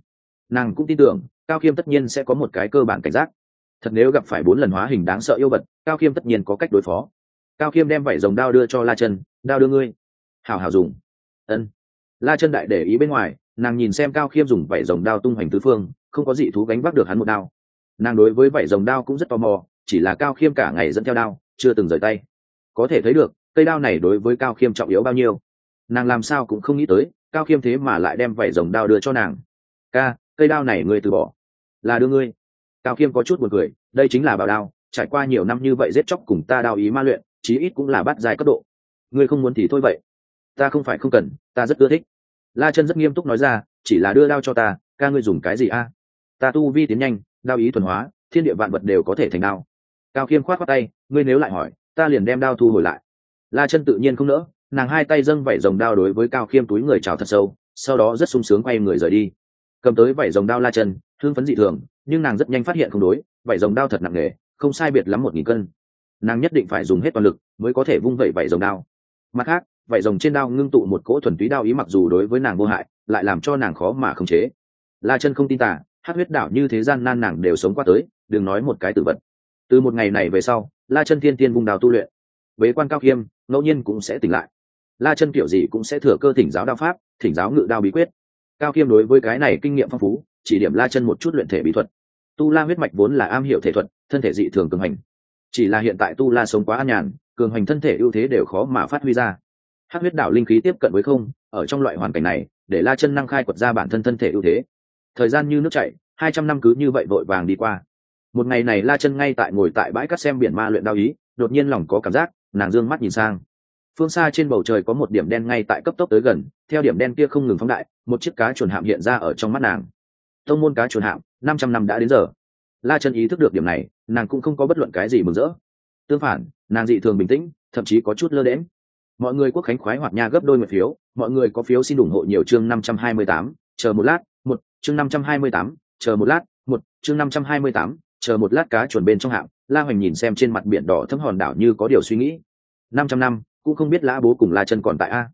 Nàng cũng tin tưởng, cao khiêm tất nhiên sẽ có một cái cơ bản cảnh giác. Thật nếu gặp phải bốn lần hóa hình đáng sợ yêu vật, cao khiêm tất nhiên có cách đối phó. Cao khiêm đem vảy rồng đao đưa cho la chân, đao đưa ngươi. Hào hào dùng ân. La chân đại để ý bên ngoài, nàng nhìn xem cao khiêm dùng vảy rồng đao tung hoành tứ phương, không có dị thú gánh vác được hắn một đao. Nàng đối với vảy rồng đao cũng rất tò mò, chỉ là cao khiêm cả ngày dẫn theo đao, chưa từng rời tay. Có thể thấy được, cây đao này đối với cao khiêm trọng yếu bao nhiêu. Nàng làm sao cũng không nghĩ tới, cao khiêm thế mà lại đem vảy rồng đao đưa cho nàng. Ca, cây đao này ngươi từ bỏ. Là đưa ngươi. Cao khiêm có chút buồn cười, đây chính là bảo đao, trải qua nhiều năm như vậy giết chóc cùng ta đao ý ma luyện, chí ít cũng là bắt dài cấp độ. Ngươi không muốn thì thôi vậy ta không phải không cần, ta rất ưa thích. La chân rất nghiêm túc nói ra, chỉ là đưa đao cho ta, ca ngươi dùng cái gì a? Ta tu vi tiến nhanh, đao ý thuần hóa, thiên địa vạn vật đều có thể thành đao. Cao khiêm khoát khoát tay, ngươi nếu lại hỏi, ta liền đem đao thu hồi lại. La chân tự nhiên không nỡ, nàng hai tay dâng vẩy rồng đao đối với cao khiêm túi người trào thật sâu, sau đó rất sung sướng quay người rời đi. Cầm tới vẩy rồng đao la chân, thương phấn dị thường, nhưng nàng rất nhanh phát hiện không đối vẩy rồng đao thật nặng nề, không sai biệt lắm một nghìn cân. Nàng nhất định phải dùng hết toàn lực mới có thể vung vẩy vẩy rồng đao. Mặt khác vảy rồng trên đao ngưng tụ một cỗ thuần túy đao ý mặc dù đối với nàng vô hại, lại làm cho nàng khó mà khống chế. La chân không tin tả hát huyết đảo như thế gian nan nàng đều sống qua tới, đừng nói một cái tử vật. Từ một ngày này về sau, la chân thiên tiên vùng đào tu luyện. Bế quan cao khiêm ngẫu nhiên cũng sẽ tỉnh lại. La chân kiểu gì cũng sẽ thừa cơ thỉnh giáo đao pháp, thỉnh giáo ngự đao bí quyết. Cao khiêm đối với cái này kinh nghiệm phong phú, chỉ điểm la chân một chút luyện thể bí thuật. Tu la huyết mạch vốn là am hiểu thể thuật, thân thể dị thường cường hành. Chỉ là hiện tại tu la sống quá an nhàn, cường hành thân thể ưu thế đều khó mà phát huy ra hát huyết đảo linh khí tiếp cận với không, ở trong loại hoàn cảnh này, để la chân năng khai quật ra bản thân thân thể ưu thế. Thời gian như nước chảy, hai trăm năm cứ như vậy vội vàng đi qua. Một ngày này la chân ngay tại ngồi tại bãi cát xem biển ma luyện đao ý, đột nhiên lòng có cảm giác, nàng d ư ơ n g mắt nhìn sang. Phương xa trên bầu trời có một điểm đen ngay tại cấp tốc tới gần, theo điểm đen kia không ngừng phóng đại, một chiếc cá chuồn hạm hiện ra ở trong mắt nàng. Tông môn cá chuồn hạm, năm trăm năm đã đến giờ. La chân ý thức được điểm này, nàng cũng không có bất luận cái gì mừng rỡ. Tương phản, nàng dị thường bình tĩnh, thậm chí có chút lơ đễm mọi người quốc khánh khoái hoạt nha gấp đôi một phiếu, mọi người có phiếu xin ủng hộ nhiều chương năm trăm hai mươi tám, chờ một lát, một, chương năm trăm hai mươi tám, chờ một lát, một, chương năm trăm hai mươi tám, chờ một lát cá chuồn bên trong hạng, la hoành nhìn xem trên mặt biển đỏ thấm hòn đảo như có điều suy nghĩ. năm trăm năm, cũng không biết lã bố cùng la chân còn tại a.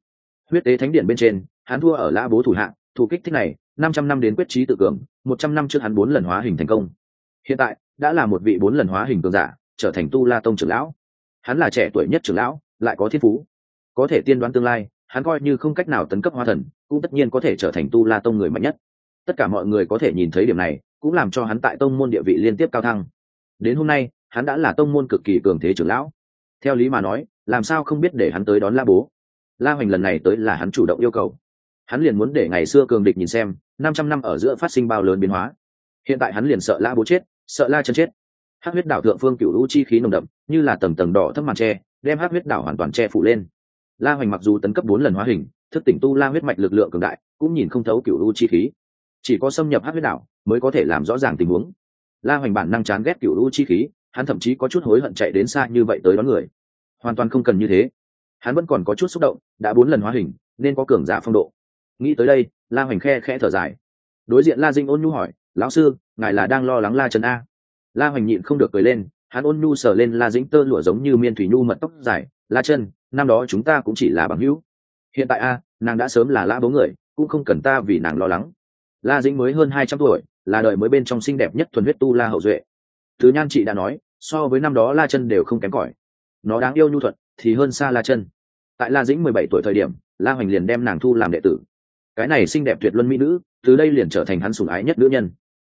Huyết tế thánh điện bên trên, hắn thua ở lã bố thủ hạng, thủ kích thích này, năm trăm năm đến quyết trí tự cường, một trăm năm trước hắn bốn lần hóa hình thành công. Hiện tại, đã là một vị bốn lần hóa hình cường giả, trở thành tu la tông trưởng lão. Hắn là trẻ tuổi nhất trưởng lão, lại có thiên phú có thể tiên đoán tương lai, hắn coi như không cách nào tấn cấp hoa thần, cũng tất nhiên có thể trở thành tu la tông người mạnh nhất. Tất cả mọi người có thể nhìn thấy điểm này, cũng làm cho hắn tại tông môn địa vị liên tiếp cao thăng. Đến hôm nay, hắn đã là tông môn cực kỳ cường thế trưởng lão. Theo lý mà nói, làm sao không biết để hắn tới đón la bố? La hoành lần này tới là hắn chủ động yêu cầu. Hắn liền muốn để ngày xưa cường địch nhìn xem, năm trăm năm ở giữa phát sinh bao lớn biến hóa. Hiện tại hắn liền sợ la bố chết, sợ la chân chết. Hát huyết đảo thượng phương cựu lũ chi khí nồng đậm, như là tầng tầng đỏ thấp màn tre, đem hát huyết đảo hoàn toàn che phủ lên la hoành mặc dù tấn cấp bốn lần hóa hình, thức tỉnh tu la huyết mạch lực lượng cường đại, cũng nhìn không thấu cựu u chi khí. Chỉ có xâm nhập hát huyết đảo mới có thể làm rõ ràng tình huống. La hoành bản năng chán ghét cựu u chi khí, hắn thậm chí có chút hối hận chạy đến xa như vậy tới đón người. Hoàn toàn không cần như thế. Hắn vẫn còn có chút xúc động, đã bốn lần hóa hình, nên có cường giả phong độ. Nghĩ tới đây, la hoành khe khẽ thở dài. Đối diện la dinh ôn nhu hỏi, lão sư, ngài là đang lo lắng la trần a? La hoành nhịn không được cười lên, hắn ôn nhu sờ lên la dĩnh tơ lụa giống như miên thủy nhu mật tóc dài la chân, năm đó chúng ta cũng chỉ là bằng hữu. Hiện tại a, nàng đã sớm là lã bố người, cũng không cần ta vì nàng lo lắng. La dĩnh mới hơn hai trăm tuổi, là đời mới bên trong xinh đẹp nhất thuần huyết tu la hậu duệ. Thứ nhan chị đã nói, so với năm đó la chân đều không kém cỏi. Nó đáng yêu nhu thuận, thì hơn xa la chân. Tại la dĩnh mười bảy tuổi thời điểm, la hoành liền đem nàng thu làm đệ tử. Cái này xinh đẹp tuyệt luân mỹ nữ, từ đây liền trở thành hắn sủng ái nhất nữ nhân.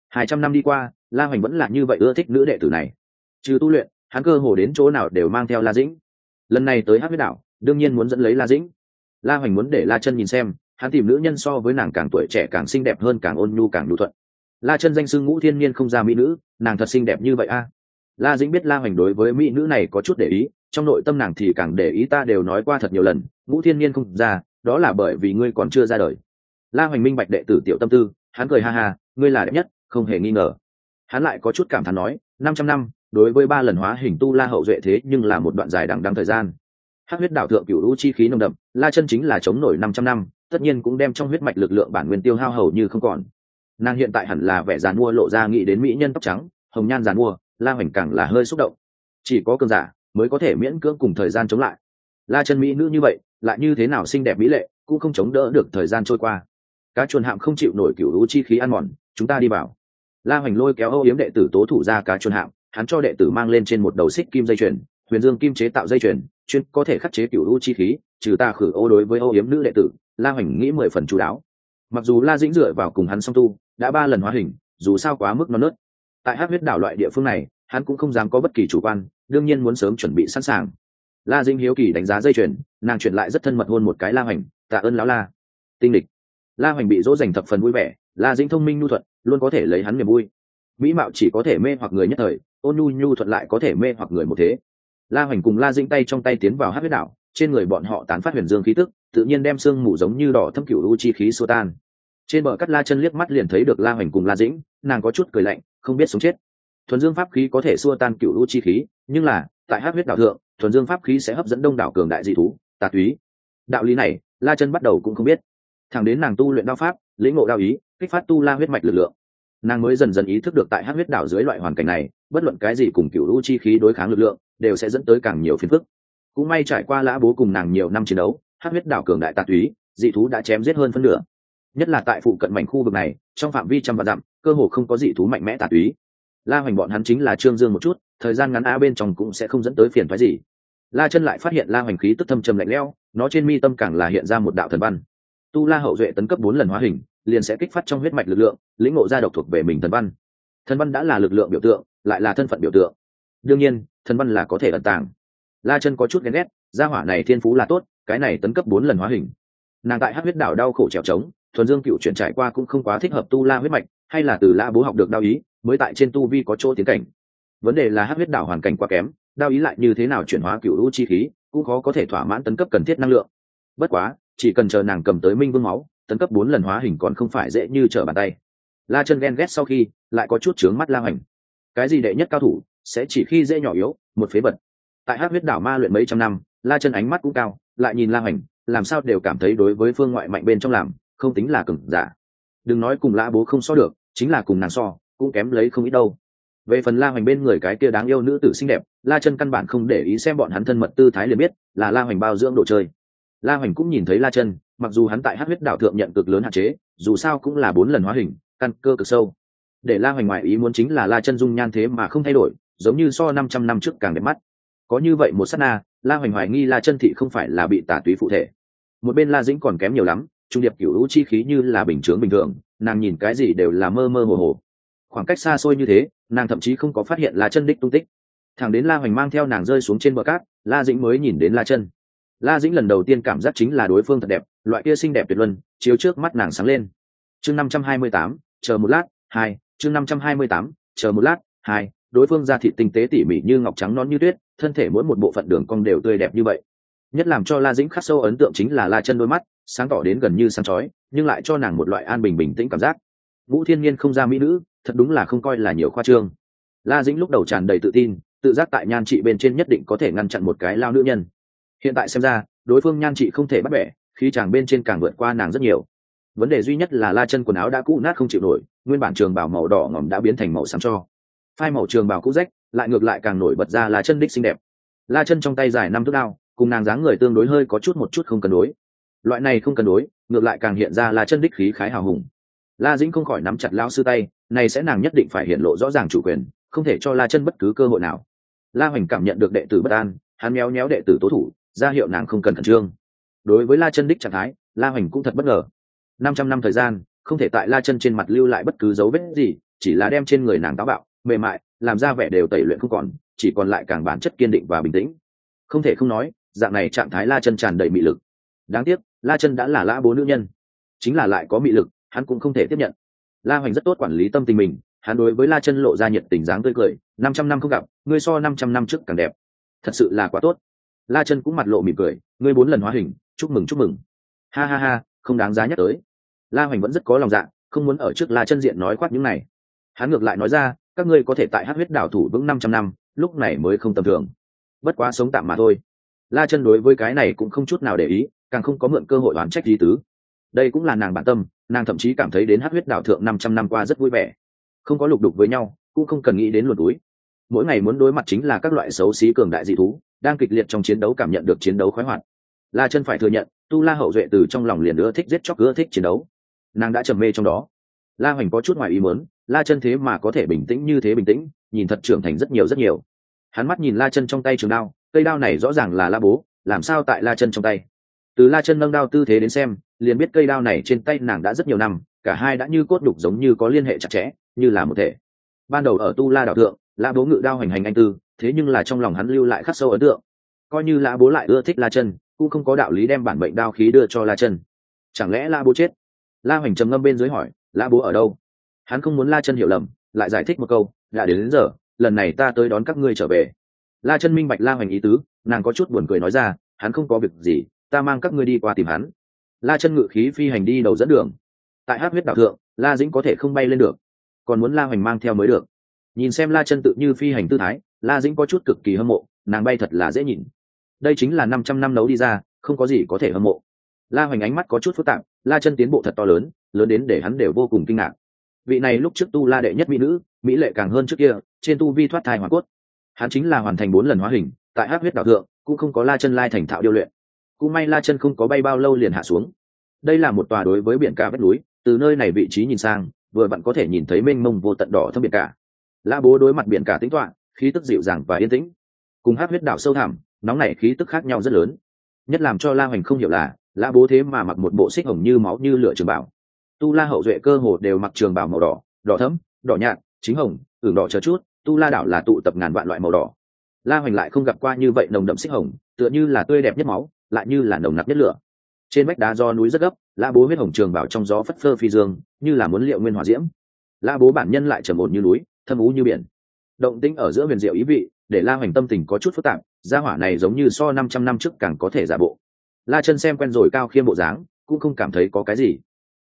Hai trăm năm đi qua, la hoành vẫn là như vậy ưa thích nữ đệ tử này. Trừ tu luyện, hắn cơ hồ đến chỗ nào đều mang theo la dĩnh lần này tới hát huyết đảo, đương nhiên muốn dẫn lấy la dĩnh. La hoành muốn để la chân nhìn xem, hắn tìm nữ nhân so với nàng càng tuổi trẻ càng xinh đẹp hơn càng ôn nhu càng nhu thuận. La chân danh sư ngũ thiên nhiên không ra mỹ nữ, nàng thật xinh đẹp như vậy a. La dĩnh biết la hoành đối với mỹ nữ này có chút để ý, trong nội tâm nàng thì càng để ý ta đều nói qua thật nhiều lần, ngũ thiên nhiên không ra, đó là bởi vì ngươi còn chưa ra đời. La hoành minh bạch đệ tử tiểu tâm tư, hắn cười ha ha, ngươi là đẹp nhất, không hề nghi ngờ. Hắn lại có chút cảm thán nói, năm trăm năm đối với ba lần hóa hình tu la hậu duệ thế nhưng là một đoạn dài đằng đằng thời gian. Hắc huyết đạo thượng cựu lũ chi khí nồng đậm, la chân chính là chống nổi năm trăm năm, tất nhiên cũng đem trong huyết mạch lực lượng bản nguyên tiêu hao hầu như không còn. Nàng hiện tại hẳn là vẻ giàn mua lộ ra nghĩ đến mỹ nhân tóc trắng, hồng nhan giàn mua, la hoành càng là hơi xúc động. Chỉ có cường giả mới có thể miễn cưỡng cùng thời gian chống lại. La chân mỹ nữ như vậy, lại như thế nào xinh đẹp mỹ lệ, cũng không chống đỡ được thời gian trôi qua. Cá chuồn hạm không chịu nổi cựu lũ chi khí ăn mòn, chúng ta đi vào. La hoành lôi kéo âu yếm đệ tử tố thủ ra cá chuồn hạm hắn cho đệ tử mang lên trên một đầu xích kim dây chuyền, huyền dương kim chế tạo dây chuyền, chuyên có thể khắc chế cựu u chi khí, trừ ta khử ô đối với ô yếm nữ đệ tử, la hoành nghĩ mười phần chú đáo. Mặc dù la dĩnh dựa vào cùng hắn song tu, đã ba lần hóa hình, dù sao quá mức non nớt. Tại hát huyết đảo loại địa phương này, hắn cũng không dám có bất kỳ chủ quan, đương nhiên muốn sớm chuẩn bị sẵn sàng. La dĩnh hiếu kỳ đánh giá dây chuyền, nàng chuyển lại rất thân mật hôn một cái la hoành, tạ ơn lão la. Tinh địch la hoành bị dỗ dành thập phần vui vẻ, la dĩnh thông minh nhu thuận, luôn có thể lấy hắn niềm vui. Mỹ mạo chỉ có thể mê hoặc người nhất thời ôn nhu nhu thuận lại có thể mê hoặc người một thế. La hoành cùng la dĩnh tay trong tay tiến vào hát huyết đảo, trên người bọn họ tán phát huyền dương khí tức, tự nhiên đem sương mù giống như đỏ thâm cựu u chi khí xua tan. Trên bờ cắt la chân liếc mắt liền thấy được la hoành cùng la dĩnh, nàng có chút cười lạnh, không biết sống chết. Thuần dương pháp khí có thể xua tan cựu u chi khí, nhưng là, tại hát huyết đảo thượng, thuần dương pháp khí sẽ hấp dẫn đông đảo cường đại dị thú, tà túy. Đạo lý này, la chân bắt đầu cũng không biết. Thẳng đến nàng tu luyện đao pháp, lĩnh ngộ đao ý, kích phát tu la huyết mạch lực lượng. Nàng mới dần dần ý thức được tại hát huyết đảo dưới loại hoàn cảnh này bất luận cái gì cùng cựu u chi khí đối kháng lực lượng, đều sẽ dẫn tới càng nhiều phiền phức. Cũng may trải qua lã bố cùng nàng nhiều năm chiến đấu hát huyết đảo cường đại tạ túy, dị thú đã chém giết hơn phân nửa. Nhất là tại phụ cận mảnh khu vực này, trong phạm vi trăm vạn dặm, cơ hồ không có dị thú mạnh mẽ tạ túy. La hoành bọn hắn chính là trương dương một chút, thời gian ngắn a bên trong cũng sẽ không dẫn tới phiền thoái gì. La chân lại phát hiện la hoành khí tức thâm trầm lạnh lẽo, nó trên mi tâm càng là hiện ra một đạo thần văn. Tu la hậu duệ tấn cấp bốn lần hóa hình, liền sẽ kích phát trong huyết mạch lực lượng, lĩnh ngộ ra độc thuộc về mình thần văn. Thần văn đã là lực lượng biểu tượng lại là thân phận biểu tượng. Đương nhiên, thần văn là có thể ẩn tàng. La chân có chút ghen ghét, gia hỏa này thiên phú là tốt, cái này tấn cấp bốn lần hóa hình. Nàng tại hát huyết đảo đau khổ trèo trống, thuần dương cựu chuyển trải qua cũng không quá thích hợp tu la huyết mạch, hay là từ la bố học được đao ý, mới tại trên tu vi có chỗ tiến cảnh. Vấn đề là hát huyết đảo hoàn cảnh quá kém, đao ý lại như thế nào chuyển hóa cựu lũ chi khí, cũng khó có thể thỏa mãn tấn cấp cần thiết năng lượng. Bất quá, chỉ cần chờ nàng cầm tới minh vương máu, tấn cấp bốn lần hóa hình còn không phải dễ như trở bàn tay. La chân ghen ghét sau khi, lại có chút trướng mắt la hoành cái gì đệ nhất cao thủ sẽ chỉ khi dễ nhỏ yếu, một phế vật. Tại hát huyết đảo ma luyện mấy trăm năm, la chân ánh mắt cũng cao, lại nhìn la hoành, làm sao đều cảm thấy đối với phương ngoại mạnh bên trong làm, không tính là cừng giả. Đừng nói cùng la bố không so được, chính là cùng nàng so, cũng kém lấy không ít đâu. Về phần la hoành bên người cái kia đáng yêu nữ tử xinh đẹp, la chân căn bản không để ý xem bọn hắn thân mật tư thái liền biết là la hoành bao dưỡng đồ chơi. La hoành cũng nhìn thấy la chân, mặc dù hắn tại hát huyết đảo thượng nhận cực lớn hạn chế, dù sao cũng là bốn lần hóa hình, căn cơ cực sâu để la hoành ngoại ý muốn chính là la chân dung nhan thế mà không thay đổi, giống như so năm trăm năm trước càng đẹp mắt. Có như vậy một s á t na, la hoành hoài nghi la chân thị không phải là bị tả túy phụ thể. Một bên la dĩnh còn kém nhiều lắm, trung điệp cựu lũ chi khí như là bình chướng bình thường, nàng nhìn cái gì đều là mơ mơ hồ hồ. Khoảng cách xa xôi như thế, nàng thậm chí không có phát hiện la chân đích tung tích. Thẳng đến la hoành mang theo nàng rơi xuống trên bờ cát, la dĩnh mới nhìn đến la chân. La dĩnh lần đầu tiên cảm giác chính là đối phương thật đẹp, loại kia xinh đẹp tuyệt luân, chiếu trước mắt nàng sáng lên. Chương năm trăm hai mươi tám, chờ một lát, hai chương năm trăm hai mươi tám, chờ một lát, hai, đối phương da thịt tinh tế tỉ mỉ như ngọc trắng non như tuyết, thân thể mỗi một bộ phận đường cong đều tươi đẹp như vậy. Nhất làm cho la dĩnh khắc sâu ấn tượng chính là la chân đôi mắt, sáng tỏ đến gần như sáng chói, nhưng lại cho nàng một loại an bình bình tĩnh cảm giác. Vũ thiên nhiên không ra mỹ nữ, thật đúng là không coi là nhiều khoa trương. La dĩnh lúc đầu tràn đầy tự tin, tự giác tại nhan trị bên trên nhất định có thể ngăn chặn một cái lao nữ nhân. Hiện tại xem ra, đối phương nhan trị không thể bắt bẻ khi chàng bên trên càng vượt qua nàng rất nhiều vấn đề duy nhất là la chân quần áo đã cũ nát không chịu nổi, nguyên bản trường bảo màu đỏ ngỏm đã biến thành màu xám cho. Phai màu trường bảo cũ rách, lại ngược lại càng nổi bật ra là chân đích xinh đẹp. La chân trong tay dài năm thước đao, cùng nàng dáng người tương đối hơi có chút một chút không cân đối. Loại này không cân đối, ngược lại càng hiện ra là chân đích khí khái hào hùng. La dĩnh không khỏi nắm chặt lão sư tay, này sẽ nàng nhất định phải hiện lộ rõ ràng chủ quyền, không thể cho la chân bất cứ cơ hội nào. La hoành cảm nhận được đệ tử bất an, hắn méo méo đệ tử tố thủ, ra hiệu nàng không cần khẩn trương. Đối với la chân đích trạng thái, la hoành cũng thật bất ngờ năm trăm năm thời gian, không thể tại la chân trên mặt lưu lại bất cứ dấu vết gì, chỉ là đem trên người nàng táo bạo, mềm mại, làm ra vẻ đều tẩy luyện không còn, chỉ còn lại càng bản chất kiên định và bình tĩnh. Không thể không nói, dạng này trạng thái la chân tràn đầy mị lực. Đáng tiếc, la chân đã là lã bố nữ nhân. Chính là lại có mị lực, hắn cũng không thể tiếp nhận. La hoành rất tốt quản lý tâm tình mình, hắn đối với la chân lộ ra nhiệt tình dáng tươi cười, năm trăm năm không gặp, ngươi so năm trăm năm trước càng đẹp. Thật sự là quá tốt. La chân cũng mặt lộ mỉm cười, ngươi bốn lần hóa hình, chúc mừng chúc mừng. Ha ha ha không đáng giá nhắc tới. La hoành vẫn rất có lòng dạ không muốn ở trước la chân diện nói khoác những này. Hắn ngược lại nói ra, các ngươi có thể tại hát huyết đảo thủ vững năm trăm năm, lúc này mới không tầm thường. Bất quá sống tạm mà thôi. La chân đối với cái này cũng không chút nào để ý, càng không có mượn cơ hội oán trách lý tứ. Đây cũng là nàng bản tâm, nàng thậm chí cảm thấy đến hát huyết đảo thượng năm trăm năm qua rất vui vẻ. Không có lục đục với nhau, cũng không cần nghĩ đến luồn túi. Mỗi ngày muốn đối mặt chính là các loại xấu xí cường đại dị thú, đang kịch liệt trong chiến đấu cảm nhận được chiến đấu khoái hoạt. La chân phải thừa nhận tu la hậu duệ từ trong lòng liền ưa thích giết chóc, ưa thích chiến đấu. Nàng đã trầm mê trong đó. La hoành có chút ngoài ý muốn, la chân thế mà có thể bình tĩnh như thế bình tĩnh, nhìn thật trưởng thành rất nhiều rất nhiều. Hắn mắt nhìn la chân trong tay trường đao, cây đao này rõ ràng là la bố, làm sao tại la chân trong tay? Từ la chân nâng đao tư thế đến xem, liền biết cây đao này trên tay nàng đã rất nhiều năm, cả hai đã như cốt đục giống như có liên hệ chặt chẽ, như là một thể. Ban đầu ở tu la đảo thượng, la bố ngự đao hành hành anh tư, thế nhưng là trong lòng hắn lưu lại khắc sâu ấn tượng. Coi như la bố lại ưa thích la chân cũng không có đạo lý đem bản mệnh đao khí đưa cho la chân. Chẳng lẽ la bố chết? La hoành trầm ngâm bên dưới hỏi la bố ở đâu? Hắn không muốn la chân hiểu lầm lại giải thích một câu đã đến, đến giờ lần này ta tới đón các ngươi trở về. La chân minh bạch la hoành ý tứ nàng có chút buồn cười nói ra hắn không có việc gì ta mang các ngươi đi qua tìm hắn. La chân ngự khí phi hành đi đầu dẫn đường. Tại hát huyết đạo thượng la dĩnh có thể không bay lên được còn muốn la hoành mang theo mới được. Nhìn xem la chân tự như phi hành tư thái la dĩnh có chút cực kỳ hâm mộ nàng bay thật là dễ nhìn đây chính là năm trăm năm nấu đi ra, không có gì có thể hâm mộ. La hoành ánh mắt có chút phức tạp, la chân tiến bộ thật to lớn lớn đến để hắn đều vô cùng kinh ngạc. Vị này lúc trước tu la đệ nhất mỹ nữ, mỹ lệ càng hơn trước kia, trên tu vi thoát thai hoàn cốt. Hắn chính là hoàn thành bốn lần hóa hình, tại hát huyết đạo thượng, cũng không có la chân lai thành thạo điêu luyện. Cũng may la chân không có bay bao lâu liền hạ xuống. Đây là một tòa đối với biển cả vách núi, từ nơi này vị trí nhìn sang, vừa vặn có thể nhìn thấy mênh mông vô tận đỏ thâm biển cả. La bố đối mặt biển cả tính toạ khí tức dịu dàng và yên tĩnh. Cùng hát huyết đảo sâu thẳm nóng nảy khí tức khác nhau rất lớn. Nhất làm cho la hoành không hiểu là la bố thế mà mặc một bộ xích hồng như máu như lửa trường bảo. Tu la hậu duệ cơ hồ đều mặc trường bảo màu đỏ đỏ thấm đỏ nhạt, chính hồng, ửng đỏ chờ chút, tu la đảo là tụ tập ngàn vạn loại màu đỏ. La hoành lại không gặp qua như vậy nồng đậm xích hồng, tựa như là tươi đẹp nhất máu, lại như là nồng nặc nhất lửa. Trên vách đá do núi rất gấp la bố huyết hồng trường bảo trong gió phất phơ phi dương, như là muốn liệu nguyên hòa diễm. La bố bản nhân lại trầm ổn như núi, thâm ú như biển. Động tĩnh ở giữa huyền diệu ý vị, để la hoành tâm tình có chút phức tạp gia hỏa này giống như so năm trăm năm trước càng có thể giả bộ. La chân xem quen rồi cao khiêm bộ dáng, cũng không cảm thấy có cái gì.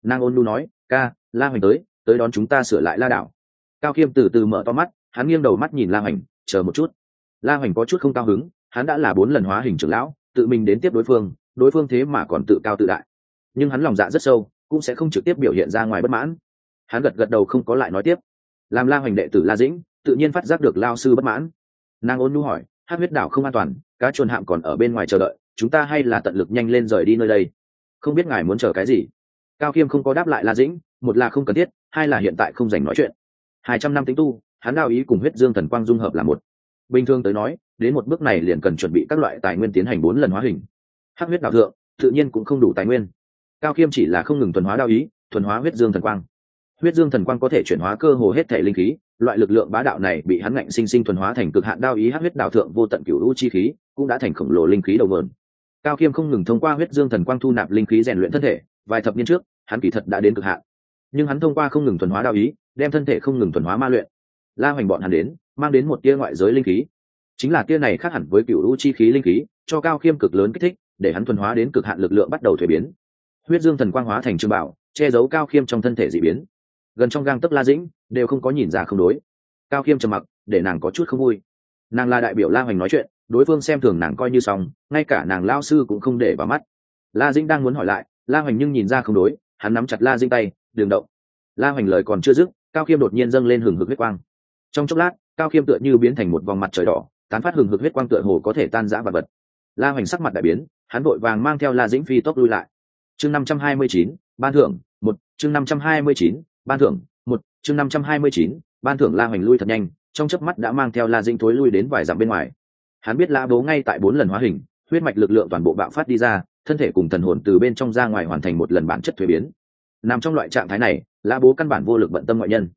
Nàng ôn Nu nói, ca, la hoành tới tới đón chúng ta sửa lại la đảo. Cao khiêm từ từ mở to mắt, hắn nghiêng đầu mắt nhìn la hoành, chờ một chút. La hoành có chút không cao hứng, hắn đã là bốn lần hóa hình trưởng lão, tự mình đến tiếp đối phương đối phương thế mà còn tự cao tự đại. Nhưng hắn lòng dạ rất sâu, cũng sẽ không trực tiếp biểu hiện ra ngoài bất mãn. Hắn gật gật đầu không có lại nói tiếp. Làm la hoành đệ tử la dĩnh, tự nhiên phát giác được lao sư bất mãn. Nàng ôn nu hỏi hát huyết đảo không an toàn, cá chuồn hạm còn ở bên ngoài chờ đợi, chúng ta hay là tận lực nhanh lên rời đi nơi đây. Không biết ngài muốn chờ cái gì? Cao khiêm không có đáp lại la dĩnh, một là không cần thiết, hai là hiện tại không dành nói chuyện. Hai trăm năm tính tu, hắn đạo ý cùng huyết dương thần quang dung hợp là một. Bình thường tới nói, đến một bước này liền cần chuẩn bị các loại tài nguyên tiến hành bốn lần hóa hình. Hắc huyết đạo thượng, tự nhiên cũng không đủ tài nguyên. Cao khiêm chỉ là không ngừng thuần hóa đao ý, thuần hóa huyết dương thần quang huyết dương thần quang có thể chuyển hóa cơ hồ hết thể linh khí, loại lực lượng bá đạo này bị hắn ngạnh sinh sinh thuần hóa thành cực hạn đao ý hát huyết đạo thượng vô tận cửu u chi khí, cũng đã thành khổng lồ linh khí đầu mượn cao khiêm không ngừng thông qua huyết dương thần quang thu nạp linh khí rèn luyện thân thể, vài thập niên trước, hắn kỳ thật đã đến cực hạn. Nhưng hắn thông qua không ngừng thuần hóa đạo ý, đem thân thể không ngừng thuần hóa ma luyện, la hoành bọn hắn đến, mang đến một tia ngoại giới linh khí. Chính là tia này khác hẳn với cựu Lũ chi khí linh khí, cho cao khiêm cực lớn kích thích, để hắn thuần hóa đến cực hạn lực lượng bắt đầu thuế biến. Huyết dương thần quang hóa thành trương bảo, che giấu cao khiêm trong thân thể dị biến gần trong gang tấc la dĩnh, đều không có nhìn ra không đối. Cao khiêm trầm mặc, để nàng có chút không vui. Nàng là đại biểu la hoành nói chuyện, đối phương xem thường nàng coi như xong, ngay cả nàng lao sư cũng không để vào mắt. La dĩnh đang muốn hỏi lại, la hoành nhưng nhìn ra không đối, hắn nắm chặt la dĩnh tay đường động. La hoành lời còn chưa dứt, cao khiêm đột nhiên dâng lên hừng hực huyết quang. Trong chốc lát, cao khiêm tựa như biến thành một vòng mặt trời đỏ, tán phát hừng hực huyết quang tựa hồ có thể tan rã vật vật. La hoành sắc mặt đại biến, hắn vội vàng mang theo la dĩnh phi tốc lui lại. Chương năm trăm hai mươi chín, ban thưởng, một, chương năm trăm hai mươi chín ban thưởng, một, chương năm trăm hai mươi chín, ban thưởng la hoành lui thật nhanh, trong chớp mắt đã mang theo la dinh thối lui đến vài dặm bên ngoài. Hắn biết la bố ngay tại bốn lần hóa hình, huyết mạch lực lượng toàn bộ bạo phát đi ra, thân thể cùng thần hồn từ bên trong ra ngoài hoàn thành một lần bản chất thuế biến. Nằm trong loại trạng thái này, la bố căn bản vô lực bận tâm ngoại nhân.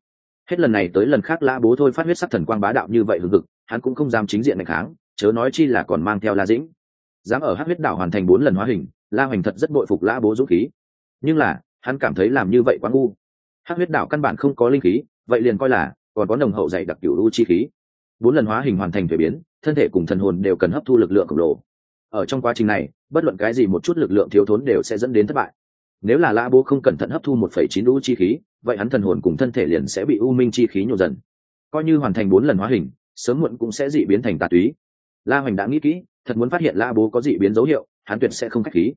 Hết lần này tới lần khác la bố thôi phát huyết sắc thần quang bá đạo như vậy hừng hực, hắn cũng không dám chính diện đánh kháng, chớ nói chi là còn mang theo la dĩnh. Dám ở hát huyết đảo hoàn thành bốn lần hóa hình, la hoành thật rất bội phục la bố dũng khí. Nhưng là, hắn cảm thấy làm như vậy quá ngu. Hắc huyết đảo căn bản không có linh khí, vậy liền coi là còn có nồng hậu dạy đặc cửu u chi khí. Bốn lần hóa hình hoàn thành thuế biến, thân thể cùng thần hồn đều cần hấp thu lực lượng khổng lồ. Ở trong quá trình này, bất luận cái gì một chút lực lượng thiếu thốn đều sẽ dẫn đến thất bại. Nếu là la bố không cẩn thận hấp thu một phẩy chín u chi khí, vậy hắn thần hồn cùng thân thể liền sẽ bị u minh chi khí nhổ dần. Coi như hoàn thành bốn lần hóa hình, sớm muộn cũng sẽ dị biến thành tà túy. La hoành đã nghĩ kỹ, thật muốn phát hiện la bố có dị biến dấu hiệu, hắn tuyệt sẽ không k h á c h khí.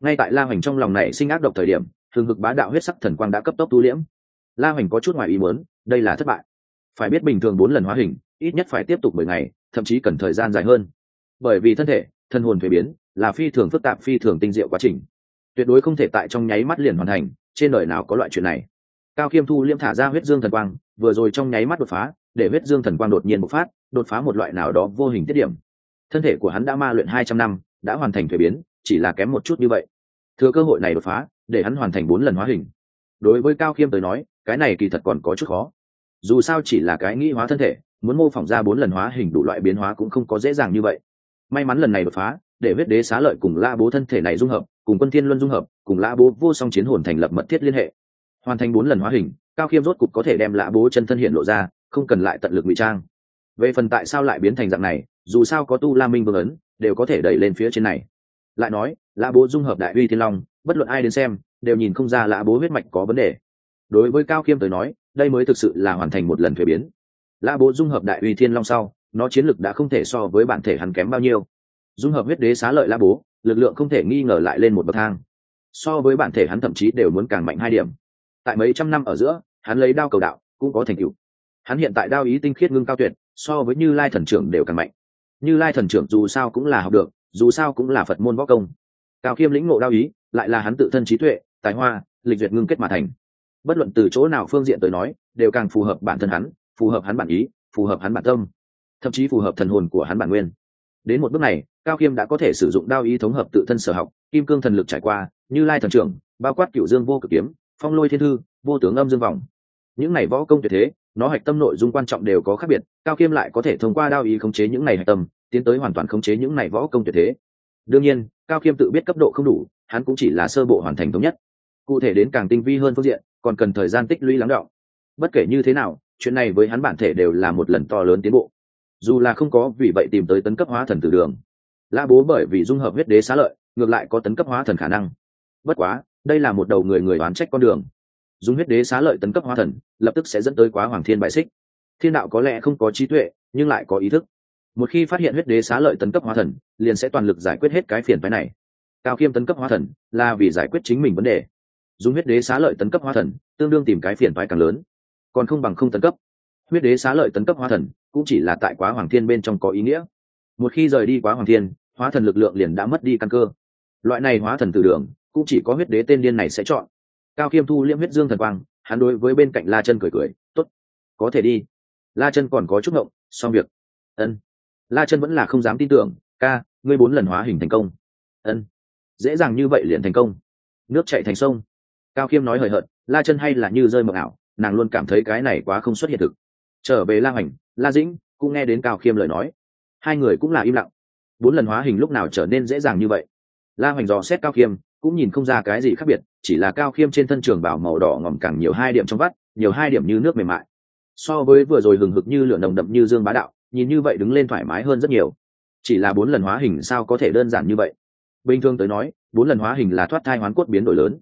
Ngay tại la hoành trong lòng này sinh ác độc thời điểm thường hực bá đạo huyết sắc thần quang đã cấp tốc tu liễm. La hoành có chút ngoài ý muốn, đây là thất bại. Phải biết bình thường bốn lần hóa hình, ít nhất phải tiếp tục mười ngày, thậm chí cần thời gian dài hơn. Bởi vì thân thể, thân hồn thuế biến, là phi thường phức tạp, phi thường tinh diệu quá trình. Tuyệt đối không thể tại trong nháy mắt liền hoàn thành, trên đời nào có loại chuyện này. Cao khiêm thu liêm thả ra huyết dương thần quang, vừa rồi trong nháy mắt đột phá, để huyết dương thần quang đột nhiên bộc phát, đột phá một loại nào đó vô hình tiết điểm. Thân thể của hắn đã ma luyện hai trăm năm, đã hoàn thành thuế biến, chỉ là kém một chút như vậy. Thừa cơ hội này đột phá để hắn hoàn thành bốn lần hóa hình. Đối với cao khiêm tới nói, cái này kỳ thật còn có chút khó. Dù sao chỉ là cái nghĩ hóa thân thể, muốn mô phỏng ra bốn lần hóa hình đủ loại biến hóa cũng không có dễ dàng như vậy. May mắn lần này đột phá, để huyết đế xá lợi cùng la bố thân thể này dung hợp, cùng quân thiên luân dung hợp, cùng la bố vô song chiến hồn thành lập mật thiết liên hệ. Hoàn thành bốn lần hóa hình, cao khiêm rốt cục có thể đem La bố chân thân hiện lộ ra, không cần lại tận lực ngụy trang. Về phần tại sao lại biến thành dạng này, dù sao có tu la minh vương ấn, đều có thể đẩy lên phía trên này. Lại nói La bố dung hợp đại uy thiên long bất luận ai đến xem, đều nhìn không ra lã bố huyết mạch có vấn đề. Đối với cao khiêm tới nói, đây mới thực sự là hoàn thành một lần thuế biến. Lã bố dung hợp đại uy thiên long sau, nó chiến lực đã không thể so với bản thể hắn kém bao nhiêu. Dung hợp huyết đế xá lợi lã bố, lực lượng không thể nghi ngờ lại lên một bậc thang. So với bản thể hắn thậm chí đều muốn càng mạnh hai điểm. Tại mấy trăm năm ở giữa, hắn lấy đao cầu đạo, cũng có thành tựu. Hắn hiện tại đao ý tinh khiết ngưng cao tuyệt, so với như lai thần trưởng đều càng mạnh. Như lai thần trưởng dù sao cũng là học được, dù sao cũng là phật môn võ công. Cao khiêm lĩnh ngộ đao ý lại là hắn tự thân trí tuệ, tài hoa, lịch duyệt ngưng kết mà thành. Bất luận từ chỗ nào phương diện tới nói, đều càng phù hợp bản thân hắn, phù hợp hắn bản ý, phù hợp hắn bản tâm, thậm chí phù hợp thần hồn của hắn bản nguyên. Đến một bước này, cao khiêm đã có thể sử dụng đao ý thống hợp tự thân sở học, kim cương thần lực trải qua, như lai thần trưởng, bao quát cựu dương vô cực kiếm, phong lôi thiên thư, vô tướng âm dương vòng. những này võ công tuyệt thế, nó hạch tâm nội dung quan trọng đều có khác biệt, cao khiêm lại có thể thông qua đao ý khống chế những này hạch tâm, tiến tới hoàn toàn khống chế những này võ công tuyệt thế đương nhiên, cao khiêm tự biết cấp độ không đủ, hắn cũng chỉ là sơ bộ hoàn thành thống nhất. Cụ thể đến càng tinh vi hơn phương diện, còn cần thời gian tích lũy lắng đọng. Bất kể như thế nào, chuyện này với hắn bản thể đều là một lần to lớn tiến bộ. Dù là không có vì vậy tìm tới tấn cấp hóa thần từ đường. La bố bởi vì dung hợp huyết đế xá lợi, ngược lại có tấn cấp hóa thần khả năng. Bất quá, đây là một đầu người người đoán trách con đường. Dùng huyết đế xá lợi tấn cấp hóa thần, lập tức sẽ dẫn tới quá hoàng thiên bại xích. Thiên đạo có lẽ không có trí tuệ, nhưng lại có ý thức một khi phát hiện huyết đế xá lợi tấn cấp hóa thần, liền sẽ toàn lực giải quyết hết cái phiền phái này. Cao khiêm tấn cấp hóa thần là vì giải quyết chính mình vấn đề. Dùng huyết đế xá lợi tấn cấp hóa thần, tương đương tìm cái phiền phái càng lớn. Còn không bằng không tấn cấp. Huyết đế xá lợi tấn cấp hóa thần cũng chỉ là tại quá hoàng thiên bên trong có ý nghĩa. Một khi rời đi quá hoàng thiên, hóa thần lực lượng liền đã mất đi căn cơ. Loại này hóa thần từ đường, cũng chỉ có huyết đế tên điên này sẽ chọn. Cao khiêm thu liễm huyết dương thần quang, hắn đối với bên cạnh la chân cười cười t ố t có thể đi. La chân còn có chút ngộng, xong việc. Ân la chân vẫn là không dám tin tưởng, ca, ngươi bốn lần hóa hình thành công. Ân, dễ dàng như vậy liền thành công. Nước chạy thành sông. Cao khiêm nói hời hợt, la chân hay là như rơi mộng ảo, nàng luôn cảm thấy cái này quá không xuất hiện thực. Trở về la hoành, la dĩnh cũng nghe đến cao khiêm lời nói. Hai người cũng là im lặng. Bốn lần hóa hình lúc nào trở nên dễ dàng như vậy? La hoành dò xét cao khiêm, cũng nhìn không ra cái gì khác biệt, chỉ là cao khiêm trên thân trường bảo màu đỏ ngòm càng nhiều hai điểm trong vắt, nhiều hai điểm như nước mềm mại. So với vừa rồi hừng hực như lửa nồng đậm như dương bá đạo nhìn như vậy đứng lên thoải mái hơn rất nhiều. Chỉ là bốn lần hóa hình sao có thể đơn giản như vậy? Bình thường tới nói, bốn lần hóa hình là thoát thai hoán cốt biến đổi lớn.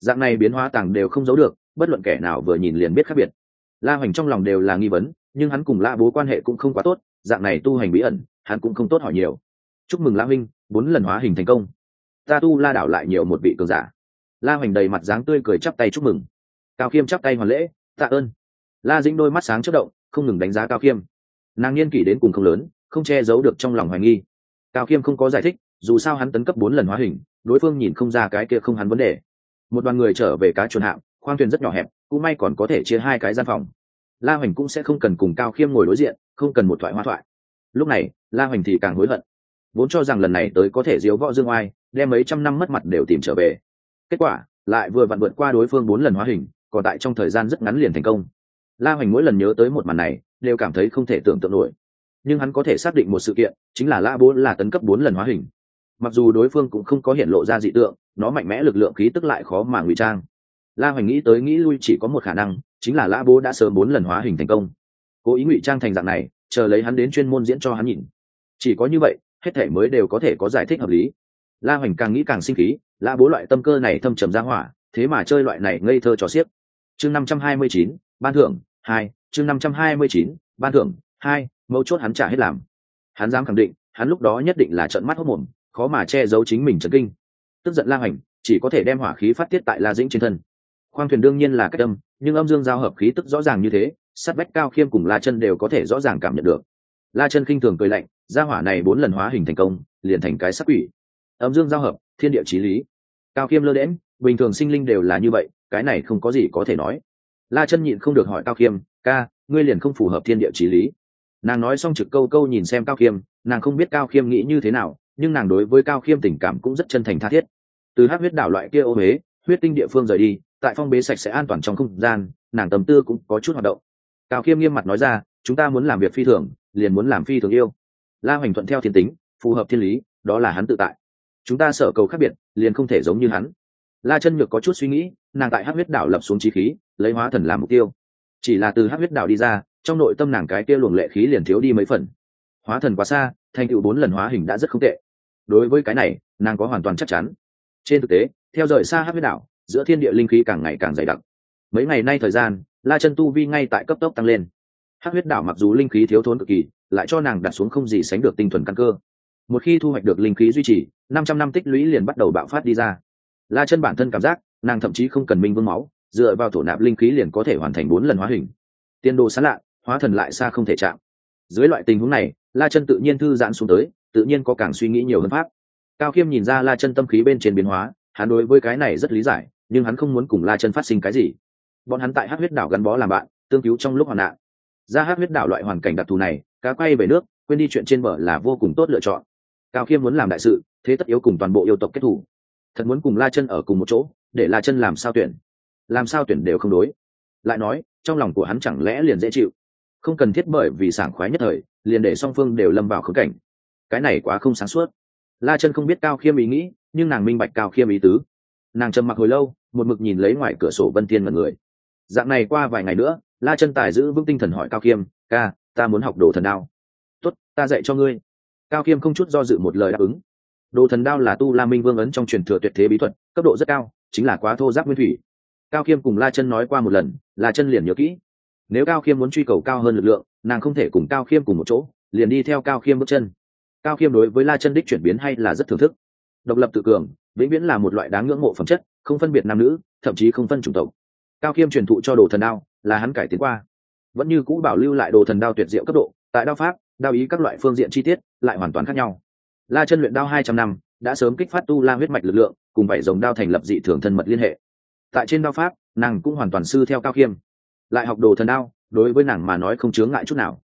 Dạng này biến hóa tàng đều không giấu được, bất luận kẻ nào vừa nhìn liền biết khác biệt. La hoành trong lòng đều là nghi vấn, nhưng hắn cùng la bố quan hệ cũng không quá tốt, dạng này tu hành bí ẩn, hắn cũng không tốt hỏi nhiều. Chúc mừng la huynh bốn lần hóa hình thành công. Ta tu la đảo lại nhiều một vị cường giả. La hoành đầy mặt dáng tươi cười chắp tay chúc mừng. Cao khiêm chắp tay hoàn lễ, tạ ơn. La dĩnh đôi mắt sáng chất động, không ngừng đánh giá cao khiêm nàng niên kỷ đến cùng không lớn, không che giấu được trong lòng hoài nghi. Cao khiêm không có giải thích, dù sao hắn tấn cấp bốn lần hóa hình, đối phương nhìn không ra cái kia không hắn vấn đề. Một đoàn người trở về cá chuồn hạm, khoang thuyền rất nhỏ hẹp, cũng may còn có thể chia hai cái gian phòng. La hoành cũng sẽ không cần cùng cao khiêm ngồi đối diện, không cần một thoại hoa thoại. Lúc này, la hoành thì càng hối hận. Vốn cho rằng lần này tới có thể diếu võ dương oai, đem mấy trăm năm mất mặt đều tìm trở về. Kết quả, lại vừa vặn vượt qua đối phương bốn lần hóa hình, còn tại trong thời gian rất ngắn liền thành công la hoành mỗi lần nhớ tới một màn này, đều cảm thấy không thể tưởng tượng nổi. Nhưng hắn có thể xác định một sự kiện, chính là la bố là tấn cấp bốn lần hóa hình. Mặc dù đối phương cũng không có hiện lộ ra dị tượng, nó mạnh mẽ lực lượng khí tức lại khó mà ngụy trang. La hoành nghĩ tới nghĩ lui chỉ có một khả năng, chính là la bố đã sớm bốn lần hóa hình thành công. Cố ý ngụy trang thành dạng này, chờ lấy hắn đến chuyên môn diễn cho hắn nhìn. Chỉ có như vậy, hết thể mới đều có thể có giải thích hợp lý. La hoành càng nghĩ càng sinh khí, la bố loại tâm cơ này thâm trầm ra hỏa, thế mà chơi loại này ngây thơ trò xiếc. Chương năm trăm hai mươi chín, ban thưởng hai, chương năm trăm hai mươi chín, ban thưởng, hai, mấu chốt hắn trả hết làm. Hắn dám khẳng định, hắn lúc đó nhất định là trận mắt hốc mồm, khó mà che giấu chính mình trấn kinh. Tức giận la hành, chỉ có thể đem hỏa khí phát tiết tại la dĩnh trên thân. Khoang thuyền đương nhiên là cách âm nhưng âm dương giao hợp khí tức rõ ràng như thế, sát vách cao khiêm cùng la chân đều có thể rõ ràng cảm nhận được. La chân khinh thường cười lạnh, gia hỏa này bốn lần hóa hình thành công, liền thành cái sắc quỷ. Âm dương giao hợp, thiên địa trí lý. Cao khiêm lơ đễm bình thường sinh linh đều là như vậy, cái này không có gì có thể nói la chân nhịn không được hỏi cao khiêm, ca, ngươi liền không phù hợp thiên địa trí lý. Nàng nói xong trực câu câu nhìn xem cao khiêm, nàng không biết cao khiêm nghĩ như thế nào, nhưng nàng đối với cao khiêm tình cảm cũng rất chân thành tha thiết. Từ hát huyết đảo loại kia ô huế, huyết tinh địa phương rời đi, tại phong bế sạch sẽ an toàn trong không gian, nàng tầm tư cũng có chút hoạt động. Cao khiêm nghiêm mặt nói ra, chúng ta muốn làm việc phi thường, liền muốn làm phi thường yêu. La hoành thuận theo thiên tính, phù hợp thiên lý, đó là hắn tự tại. Chúng ta sở cầu khác biệt, liền không thể giống như hắn. La chân nhược có chút suy nghĩ, nàng tại hát huyết đảo lập xuống trí khí lấy hóa thần làm mục tiêu. Chỉ là từ hát huyết Đạo đi ra trong nội tâm nàng cái kia luồng lệ khí liền thiếu đi mấy phần. Hóa thần quá xa thành tựu bốn lần hóa hình đã rất không tệ. Đối với cái này nàng có hoàn toàn chắc chắn. Trên thực tế theo rời xa hát huyết Đạo, giữa thiên địa linh khí càng ngày càng dày đặc. Mấy ngày nay thời gian la chân tu vi ngay tại cấp tốc tăng lên. Hát huyết Đạo mặc dù linh khí thiếu thốn cực kỳ lại cho nàng đặt xuống không gì sánh được tinh thuần căn cơ. Một khi thu hoạch được linh khí duy trì năm trăm năm tích lũy liền bắt đầu bạo phát đi ra. La chân bản thân cảm giác nàng thậm chí không cần minh vương máu dựa vào thổ nạp linh khí liền có thể hoàn thành bốn lần hóa hình. Tiên đồ sán lạ, hóa thần lại xa không thể chạm. Dưới loại tình huống này, la chân tự nhiên thư giãn xuống tới, tự nhiên có càng suy nghĩ nhiều hơn pháp. Cao khiêm nhìn ra la chân tâm khí bên trên biến hóa, hắn đối với cái này rất lý giải, nhưng hắn không muốn cùng la chân phát sinh cái gì. Bọn hắn tại hát huyết đảo gắn bó làm bạn, tương cứu trong lúc hoạn nạn. Ra hát huyết đảo loại hoàn cảnh đặc thù này, cá quay về nước, quên đi chuyện trên bờ là vô cùng tốt lựa chọn. Cao khiêm muốn làm đại sự, thế tất yếu cùng toàn bộ yêu tộc kết thủ. Thật muốn cùng la chân ở cùng một chỗ, để la chân làm sao tuyển? Làm sao tuyển đều không đối. Lại nói, trong lòng của hắn chẳng lẽ liền dễ chịu? Không cần thiết bởi vì sảng khoái nhất thời, liền để song phương đều lâm vào khống cảnh. Cái này quá không sáng suốt. La chân không biết cao khiêm ý nghĩ, nhưng nàng minh bạch cao khiêm ý tứ. Nàng trầm mặc hồi lâu, một mực nhìn lấy ngoài cửa sổ vân thiên mật người. Dạng này qua vài ngày nữa, la chân tài giữ vững tinh thần hỏi cao khiêm, ca, ta muốn học đồ thần đao. Tốt, ta dạy cho ngươi. Cao khiêm không chút do dự một lời đáp ứng. Đồ thần đao là tu la minh vương ấn trong truyền thừa tuyệt thế bí thuật, cấp độ rất cao, chính là quá thô giáp nguyên thủy cao khiêm cùng la chân nói qua một lần, la chân liền nhớ kỹ. Nếu cao khiêm muốn truy cầu cao hơn lực lượng, nàng không thể cùng cao khiêm cùng một chỗ, liền đi theo cao khiêm bước chân. Cao khiêm đối với la chân đích chuyển biến hay là rất thưởng thức. Độc lập tự cường, vĩnh viễn là một loại đáng ngưỡng mộ phẩm chất, không phân biệt nam nữ, thậm chí không phân chủng tộc. Cao khiêm truyền thụ cho đồ thần đao, là hắn cải tiến qua. Vẫn như cũ bảo lưu lại đồ thần đao tuyệt diệu cấp độ, tại đao pháp, đao ý các loại phương diện chi tiết, lại hoàn toàn khác nhau. La chân luyện đao hai trăm năm, đã sớm kích phát tu la huyết mạch lực lượng, cùng bảy dòng đao thành lập dị thường thân mật liên hệ tại trên đao pháp, nàng cũng hoàn toàn sư theo cao khiêm lại học đồ thần đao, đối với nàng mà nói không chướng ngại chút nào.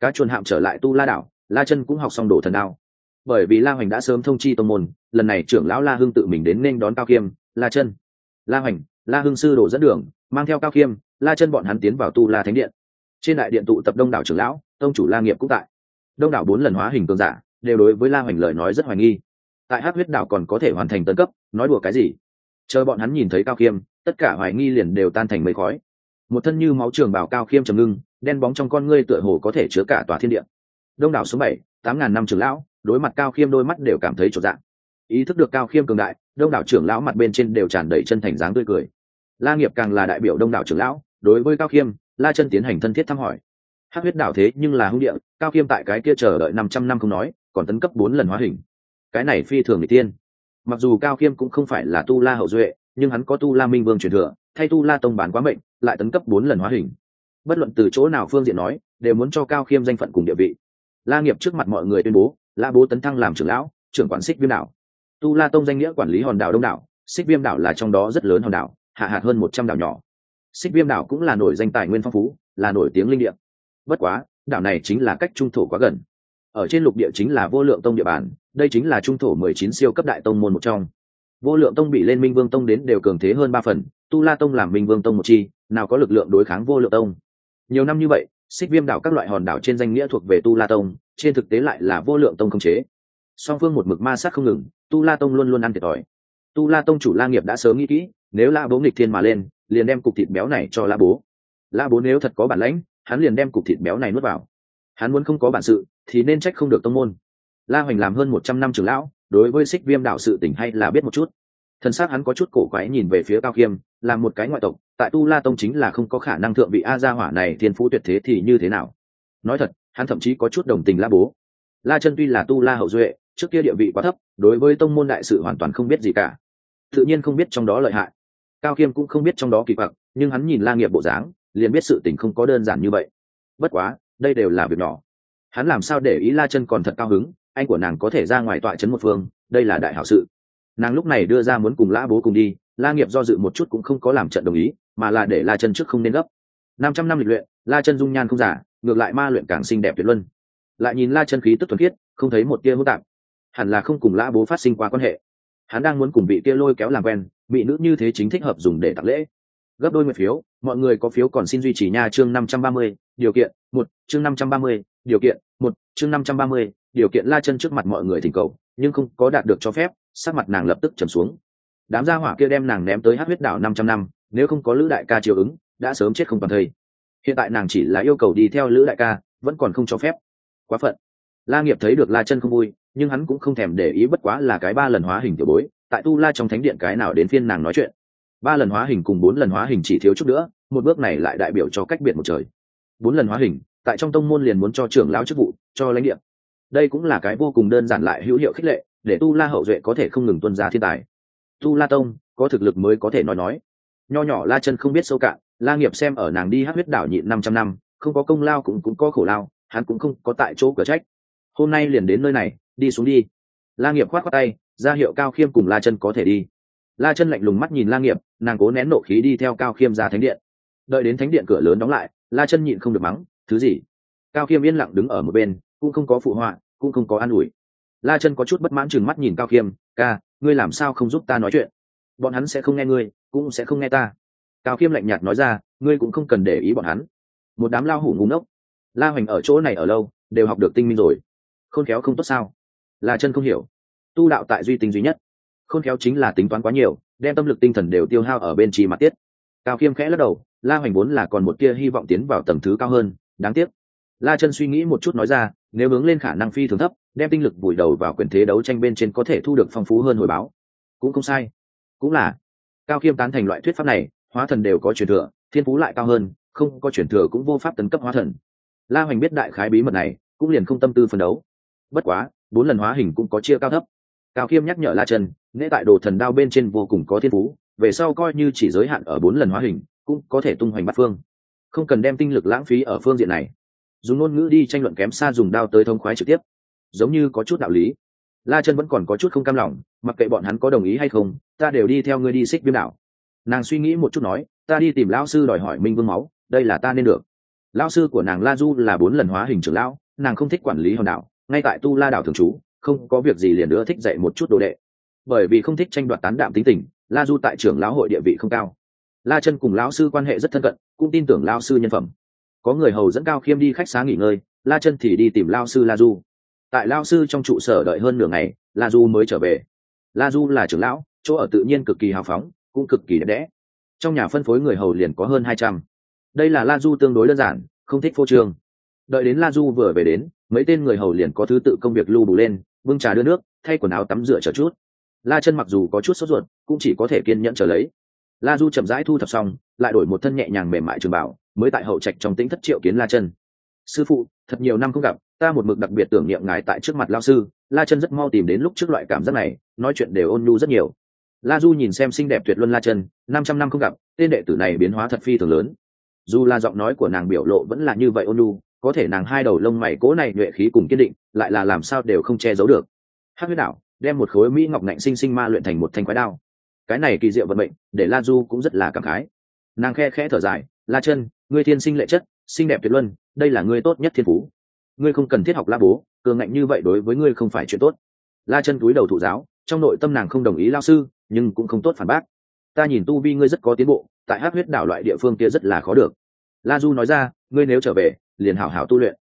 Cá chuồn hạm trở lại tu la đảo, la chân cũng học xong đồ thần đao. Bởi vì la hoành đã sớm thông chi tô môn, lần này trưởng lão la hưng tự mình đến nên đón cao khiêm la chân. La hoành, la hưng sư đồ dẫn đường, mang theo cao khiêm la chân bọn hắn tiến vào tu la thánh điện. Trên đại điện tụ tập đông đảo trưởng lão, tông chủ la nghiệp cũng tại. Đông đảo bốn lần hóa hình cường giả, đều đối với la hoành lời nói rất hoài nghi. Tại hát huyết đảo còn có thể hoàn thành tân cấp, nói đùa cái gì? Chờ bọn hắn nhìn thấy cao khiêm tất cả hoài nghi liền đều tan thành mây khói. Một thân như máu trường bảo cao khiêm trầm ngưng, đen bóng trong con ngươi tựa hồ có thể chứa cả tòa thiên địa. Đông đảo số bảy, tám ngàn năm trưởng lão, đối mặt cao khiêm đôi mắt đều cảm thấy trột dạng ý thức được cao khiêm cường đại, đông đảo trưởng lão mặt bên trên đều tràn đầy chân thành dáng tươi cười. La nghiệp càng là đại biểu đông đảo trưởng lão, đối với cao khiêm, la chân tiến hành thân thiết thăm hỏi. Hát huyết đảo thế nhưng là hung địa, cao khiêm tại cái kia chờ đợi năm trăm năm không nói, còn tấn cấp bốn lần hóa hình. Cái này phi thường người tiên mặc dù cao khiêm cũng không phải là tu la hậu duệ nhưng hắn có tu la minh vương truyền thừa, thay tu la tông bản quá mệnh, lại tấn cấp bốn lần hóa hình. Bất luận từ chỗ nào phương diện nói, đều muốn cho cao khiêm danh phận cùng địa vị. La nghiệp trước mặt mọi người tuyên bố, la bố tấn thăng làm trưởng lão, trưởng quản xích viêm đảo. Tu la tông danh nghĩa quản lý hòn đảo đông đảo, xích viêm đảo là trong đó rất lớn hòn đảo, hạ hạt hơn một trăm đảo nhỏ. Xích viêm đảo cũng là nổi danh tài nguyên phong phú, là nổi tiếng linh địa. Bất quá, đảo này chính là cách trung thổ quá gần. Ở trên lục địa chính là vô lượng tông địa bàn, đây chính là trung thổ mười chín siêu cấp đại tông môn một trong vô lượng tông bị lên minh vương tông đến đều cường thế hơn ba phần, tu la tông làm minh vương tông một chi, nào có lực lượng đối kháng vô lượng tông. Nhiều năm như vậy, xích viêm đảo các loại hòn đảo trên danh nghĩa thuộc về tu la tông, trên thực tế lại là vô lượng tông không chế. Song phương một mực ma sát không ngừng, tu la tông luôn luôn ăn thiệt thòi. Tu la tông chủ la nghiệp đã sớm nghĩ kỹ, nếu la bố nghịch thiên mà lên, liền đem cục thịt béo này cho la bố. La bố nếu thật có bản lãnh, hắn liền đem cục thịt béo này nuốt vào. Hắn muốn không có bản sự, thì nên trách không được tông môn. La hoành làm hơn một trăm năm trưởng lão đối với xích viêm đạo sự tỉnh hay là biết một chút. Thân xác hắn có chút cổ quái nhìn về phía cao khiêm, là một cái ngoại tộc, tại tu la tông chính là không có khả năng thượng vị a gia hỏa này thiên phú tuyệt thế thì như thế nào? Nói thật, hắn thậm chí có chút đồng tình la bố. La chân tuy là tu la hậu duệ, trước kia địa vị quá thấp, đối với tông môn đại sự hoàn toàn không biết gì cả. Tự nhiên không biết trong đó lợi hại. Cao khiêm cũng không biết trong đó kỳ quặc, nhưng hắn nhìn la nghiệp bộ dáng, liền biết sự tình không có đơn giản như vậy. Bất quá, đây đều là việc nhỏ. Hắn làm sao để ý la chân còn thật cao hứng? Anh của nàng có thể ra ngoài tọa trấn một phương, đây là đại hảo sự. Nàng lúc này đưa ra muốn cùng lã bố cùng đi, la nghiệp do dự một chút cũng không có làm trận đồng ý, mà là để la chân trước không nên gấp. Năm trăm năm lịch luyện, la chân dung nhan không giả, ngược lại ma luyện càng xinh đẹp tuyệt luân. Lại nhìn la chân khí tức thuần khiết, không thấy một tia hỗn tạp. Hẳn là không cùng lã bố phát sinh qua quan hệ. Hắn đang muốn cùng vị kia lôi kéo làm quen bị nữ như thế chính thích hợp dùng để tặng lễ. Gấp đôi nguyện phiếu, mọi người có phiếu còn xin duy trì nha chương năm trăm ba mươi, điều kiện, một, chương năm trăm ba mươi, điều kiện, một, chương năm trăm ba mươi điều kiện la chân trước mặt mọi người thỉnh cầu, nhưng không có đạt được cho phép, sắc mặt nàng lập tức trầm xuống. Đám gia hỏa kia đem nàng ném tới hát huyết đảo năm trăm năm, nếu không có lữ đại ca chiều ứng, đã sớm chết không toàn thây. Hiện tại nàng chỉ là yêu cầu đi theo lữ đại ca, vẫn còn không cho phép. Quá phận. La nghiệp thấy được la chân không vui, nhưng hắn cũng không thèm để ý bất quá là cái ba lần hóa hình tiểu bối, tại tu la trong thánh điện cái nào đến phiên nàng nói chuyện. Ba lần hóa hình cùng bốn lần hóa hình chỉ thiếu chút nữa, một bước này lại đại biểu cho cách biệt một trời. Bốn lần hóa hình, tại trong tông môn liền muốn cho trưởng lão chức vụ, cho lãnh địa đây cũng là cái vô cùng đơn giản lại hữu hiệu khích lệ, để tu la hậu duệ có thể không ngừng tuân ra thiên tài. Tu la tông, có thực lực mới có thể nói nói. Nho nhỏ la chân không biết sâu cạn, la nghiệp xem ở nàng đi hát huyết đảo nhịn năm trăm năm, không có công lao cũng cũng có khổ lao, hắn cũng không có tại chỗ cửa trách. Hôm nay liền đến nơi này, đi xuống đi. La nghiệp khoát khoát tay, ra hiệu cao khiêm cùng la chân có thể đi. La chân lạnh lùng mắt nhìn la nghiệp, nàng cố nén nộ khí đi theo cao khiêm ra thánh điện. Đợi đến thánh điện cửa lớn đóng lại, la chân nhịn không được mắng, thứ gì? Cao khiêm yên lặng đứng ở một bên cũng không có phụ họa, cũng không có an ủi. La chân có chút bất mãn chừng mắt nhìn cao khiêm ca, ngươi làm sao không giúp ta nói chuyện? Bọn hắn sẽ không nghe ngươi, cũng sẽ không nghe ta. Cao khiêm lạnh nhạt nói ra, ngươi cũng không cần để ý bọn hắn. Một đám lao hủ ngu ngốc. La hoành ở chỗ này ở lâu, đều học được tinh minh rồi. Khôn khéo không tốt sao? La chân không hiểu. Tu đạo tại duy tinh duy nhất. Khôn khéo chính là tính toán quá nhiều, đem tâm lực tinh thần đều tiêu hao ở bên trì mặt tiết. Cao khiêm khẽ lắc đầu, la hoành vốn là còn một tia hy vọng tiến vào tầng thứ cao hơn, đáng tiếc. La chân suy nghĩ một chút nói ra nếu hướng lên khả năng phi thường thấp đem tinh lực vùi đầu vào quyền thế đấu tranh bên trên có thể thu được phong phú hơn hồi báo. Cũng không sai. Cũng là. Cao khiêm tán thành loại thuyết pháp này hóa thần đều có truyền thừa thiên phú lại cao hơn không có truyền thừa cũng vô pháp tấn cấp hóa thần. La hoành biết đại khái bí mật này cũng liền không tâm tư phân đấu. Bất quá bốn lần hóa hình cũng có chia cao thấp. Cao khiêm nhắc nhở la Trần, nễ tại đồ thần đao bên trên vô cùng có thiên phú về sau coi như chỉ giới hạn ở bốn lần hóa hình cũng có thể tung hoành bắt phương. Không cần đem tinh lực lãng phí ở phương diện này dùng ngôn ngữ đi tranh luận kém xa dùng đao tới thông khoái trực tiếp. Giống như có chút đạo lý. La chân vẫn còn có chút không cam lòng, mặc kệ bọn hắn có đồng ý hay không, ta đều đi theo ngươi đi xích viêm đảo. Nàng suy nghĩ một chút nói, ta đi tìm lão sư đòi hỏi minh vương máu, đây là ta nên được. Lão sư của nàng la du là bốn lần hóa hình trưởng lão, nàng không thích quản lý hòn đảo, ngay tại tu la đảo thường trú, không có việc gì liền nữa thích dạy một chút đồ đệ. Bởi vì không thích tranh đoạt tán đạm tính tình, la du tại trưởng lão hội địa vị không cao. La chân cùng lão sư quan hệ rất thân cận, cũng tin tưởng lão sư nhân phẩm có người hầu dẫn cao khiêm đi khách xá nghỉ ngơi, la chân thì đi tìm lao sư la du. Tại lao sư trong trụ sở đợi hơn nửa ngày, la du mới trở về. La du là trưởng lão, chỗ ở tự nhiên cực kỳ hào phóng, cũng cực kỳ đẹp đẽ. Trong nhà phân phối người hầu liền có hơn hai trăm. Đây là la du tương đối đơn giản, không thích phô trương. Đợi đến la du vừa về đến, mấy tên người hầu liền có thứ tự công việc lưu bù lên, bưng trà đưa nước, thay quần áo tắm rửa chờ chút. La chân mặc dù có chút sốt ruột, cũng chỉ có thể kiên nhẫn trở lấy. La du chậm rãi thu thập xong, lại đổi một thân nhẹ nhàng mềm mại trường bảo mới tại hậu trạch trong tính thất triệu kiến la chân. Sư phụ, thật nhiều năm không gặp, ta một mực đặc biệt tưởng niệm ngài tại trước mặt lao sư, la chân rất mau tìm đến lúc trước loại cảm giác này, nói chuyện đều ôn nhu rất nhiều. La du nhìn xem xinh đẹp tuyệt luân la chân, năm trăm năm không gặp, tên đệ tử này biến hóa thật phi thường lớn. Dù là giọng nói của nàng biểu lộ vẫn là như vậy ôn nhu, có thể nàng hai đầu lông mày cố này nhuệ khí cùng kiên định, lại là làm sao đều không che giấu được. Hát huyết đạo đem một khối mỹ ngọc ngạnh sinh sinh ma luyện thành một thanh quái đao. Cái này kỳ diệu vận mệnh, để la du cũng rất là cảm khái. Nàng khe khẽ thở dài, la chân ngươi thiên sinh lệ chất, xinh đẹp tuyệt luân, đây là ngươi tốt nhất thiên phú. Ngươi không cần thiết học la bố, cường ngạnh như vậy đối với ngươi không phải chuyện tốt. La chân túi đầu thụ giáo, trong nội tâm nàng không đồng ý lao sư, nhưng cũng không tốt phản bác. Ta nhìn tu vi ngươi rất có tiến bộ, tại hát huyết đảo loại địa phương kia rất là khó được. La du nói ra, ngươi nếu trở về, liền hảo hảo tu luyện.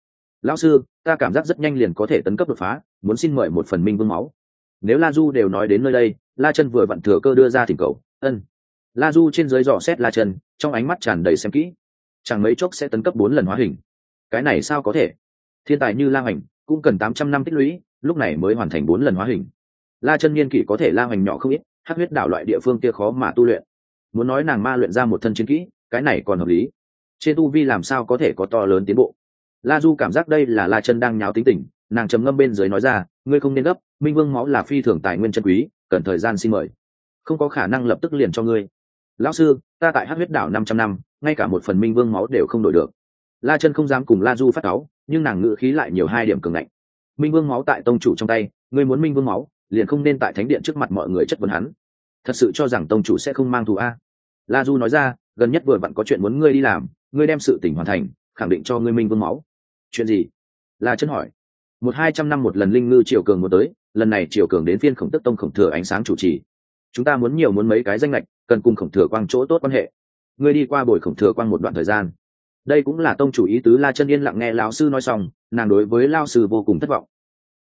Lão sư, ta cảm giác rất nhanh liền có thể tấn cấp đột phá, muốn xin mời một phần minh vương máu. Nếu la du đều nói đến nơi đây, la chân vừa vặn thừa cơ đưa ra thỉnh cầu. Ân. La du trên dưới dò xét la chân, trong ánh mắt tràn đầy xem kỹ chẳng mấy chốc sẽ tấn cấp bốn lần hóa hình. Cái này sao có thể? Thiên tài như la hoành cũng cần tám trăm năm tích lũy, lúc này mới hoàn thành bốn lần hóa hình. La chân niên kỷ có thể la hoành nhỏ không ít hát huyết đảo loại địa phương kia khó mà tu luyện. Muốn nói nàng ma luyện ra một thân chiến kỹ, cái này còn hợp lý. Trên tu vi làm sao có thể có to lớn tiến bộ? La du cảm giác đây là la chân đang nháo tính tình, nàng trầm ngâm bên dưới nói ra, ngươi không nên gấp, minh vương máu là phi thường tài nguyên chân quý, cần thời gian xin mời. Không có khả năng lập tức liền cho ngươi. Lão sư, ta tại hát huyết đảo năm trăm năm ngay cả một phần minh vương máu đều không đổi được. La chân không dám cùng la du phát cáu, nhưng nàng ngự khí lại nhiều hai điểm cường ngạnh. Minh vương máu tại tông chủ trong tay, ngươi muốn minh vương máu, liền không nên tại thánh điện trước mặt mọi người chất vấn hắn. Thật sự cho rằng tông chủ sẽ không mang thù a. La du nói ra, gần nhất vừa vặn có chuyện muốn ngươi đi làm, ngươi đem sự tỉnh hoàn thành, khẳng định cho ngươi minh vương máu. Chuyện gì? La chân hỏi. Một hai trăm năm một lần linh ngư triều cường muốn tới, lần này triều cường đến phiên khổng tức tông khổng thừa ánh sáng chủ trì. Chúng ta muốn nhiều muốn mấy cái danh lệch cần cùng khổng thừa quang chỗ tốt quan hệ ngươi đi qua bồi khổng thừa quang một đoạn thời gian. Đây cũng là tông chủ ý tứ la chân yên lặng nghe lão sư nói xong, nàng đối với lao sư vô cùng thất vọng.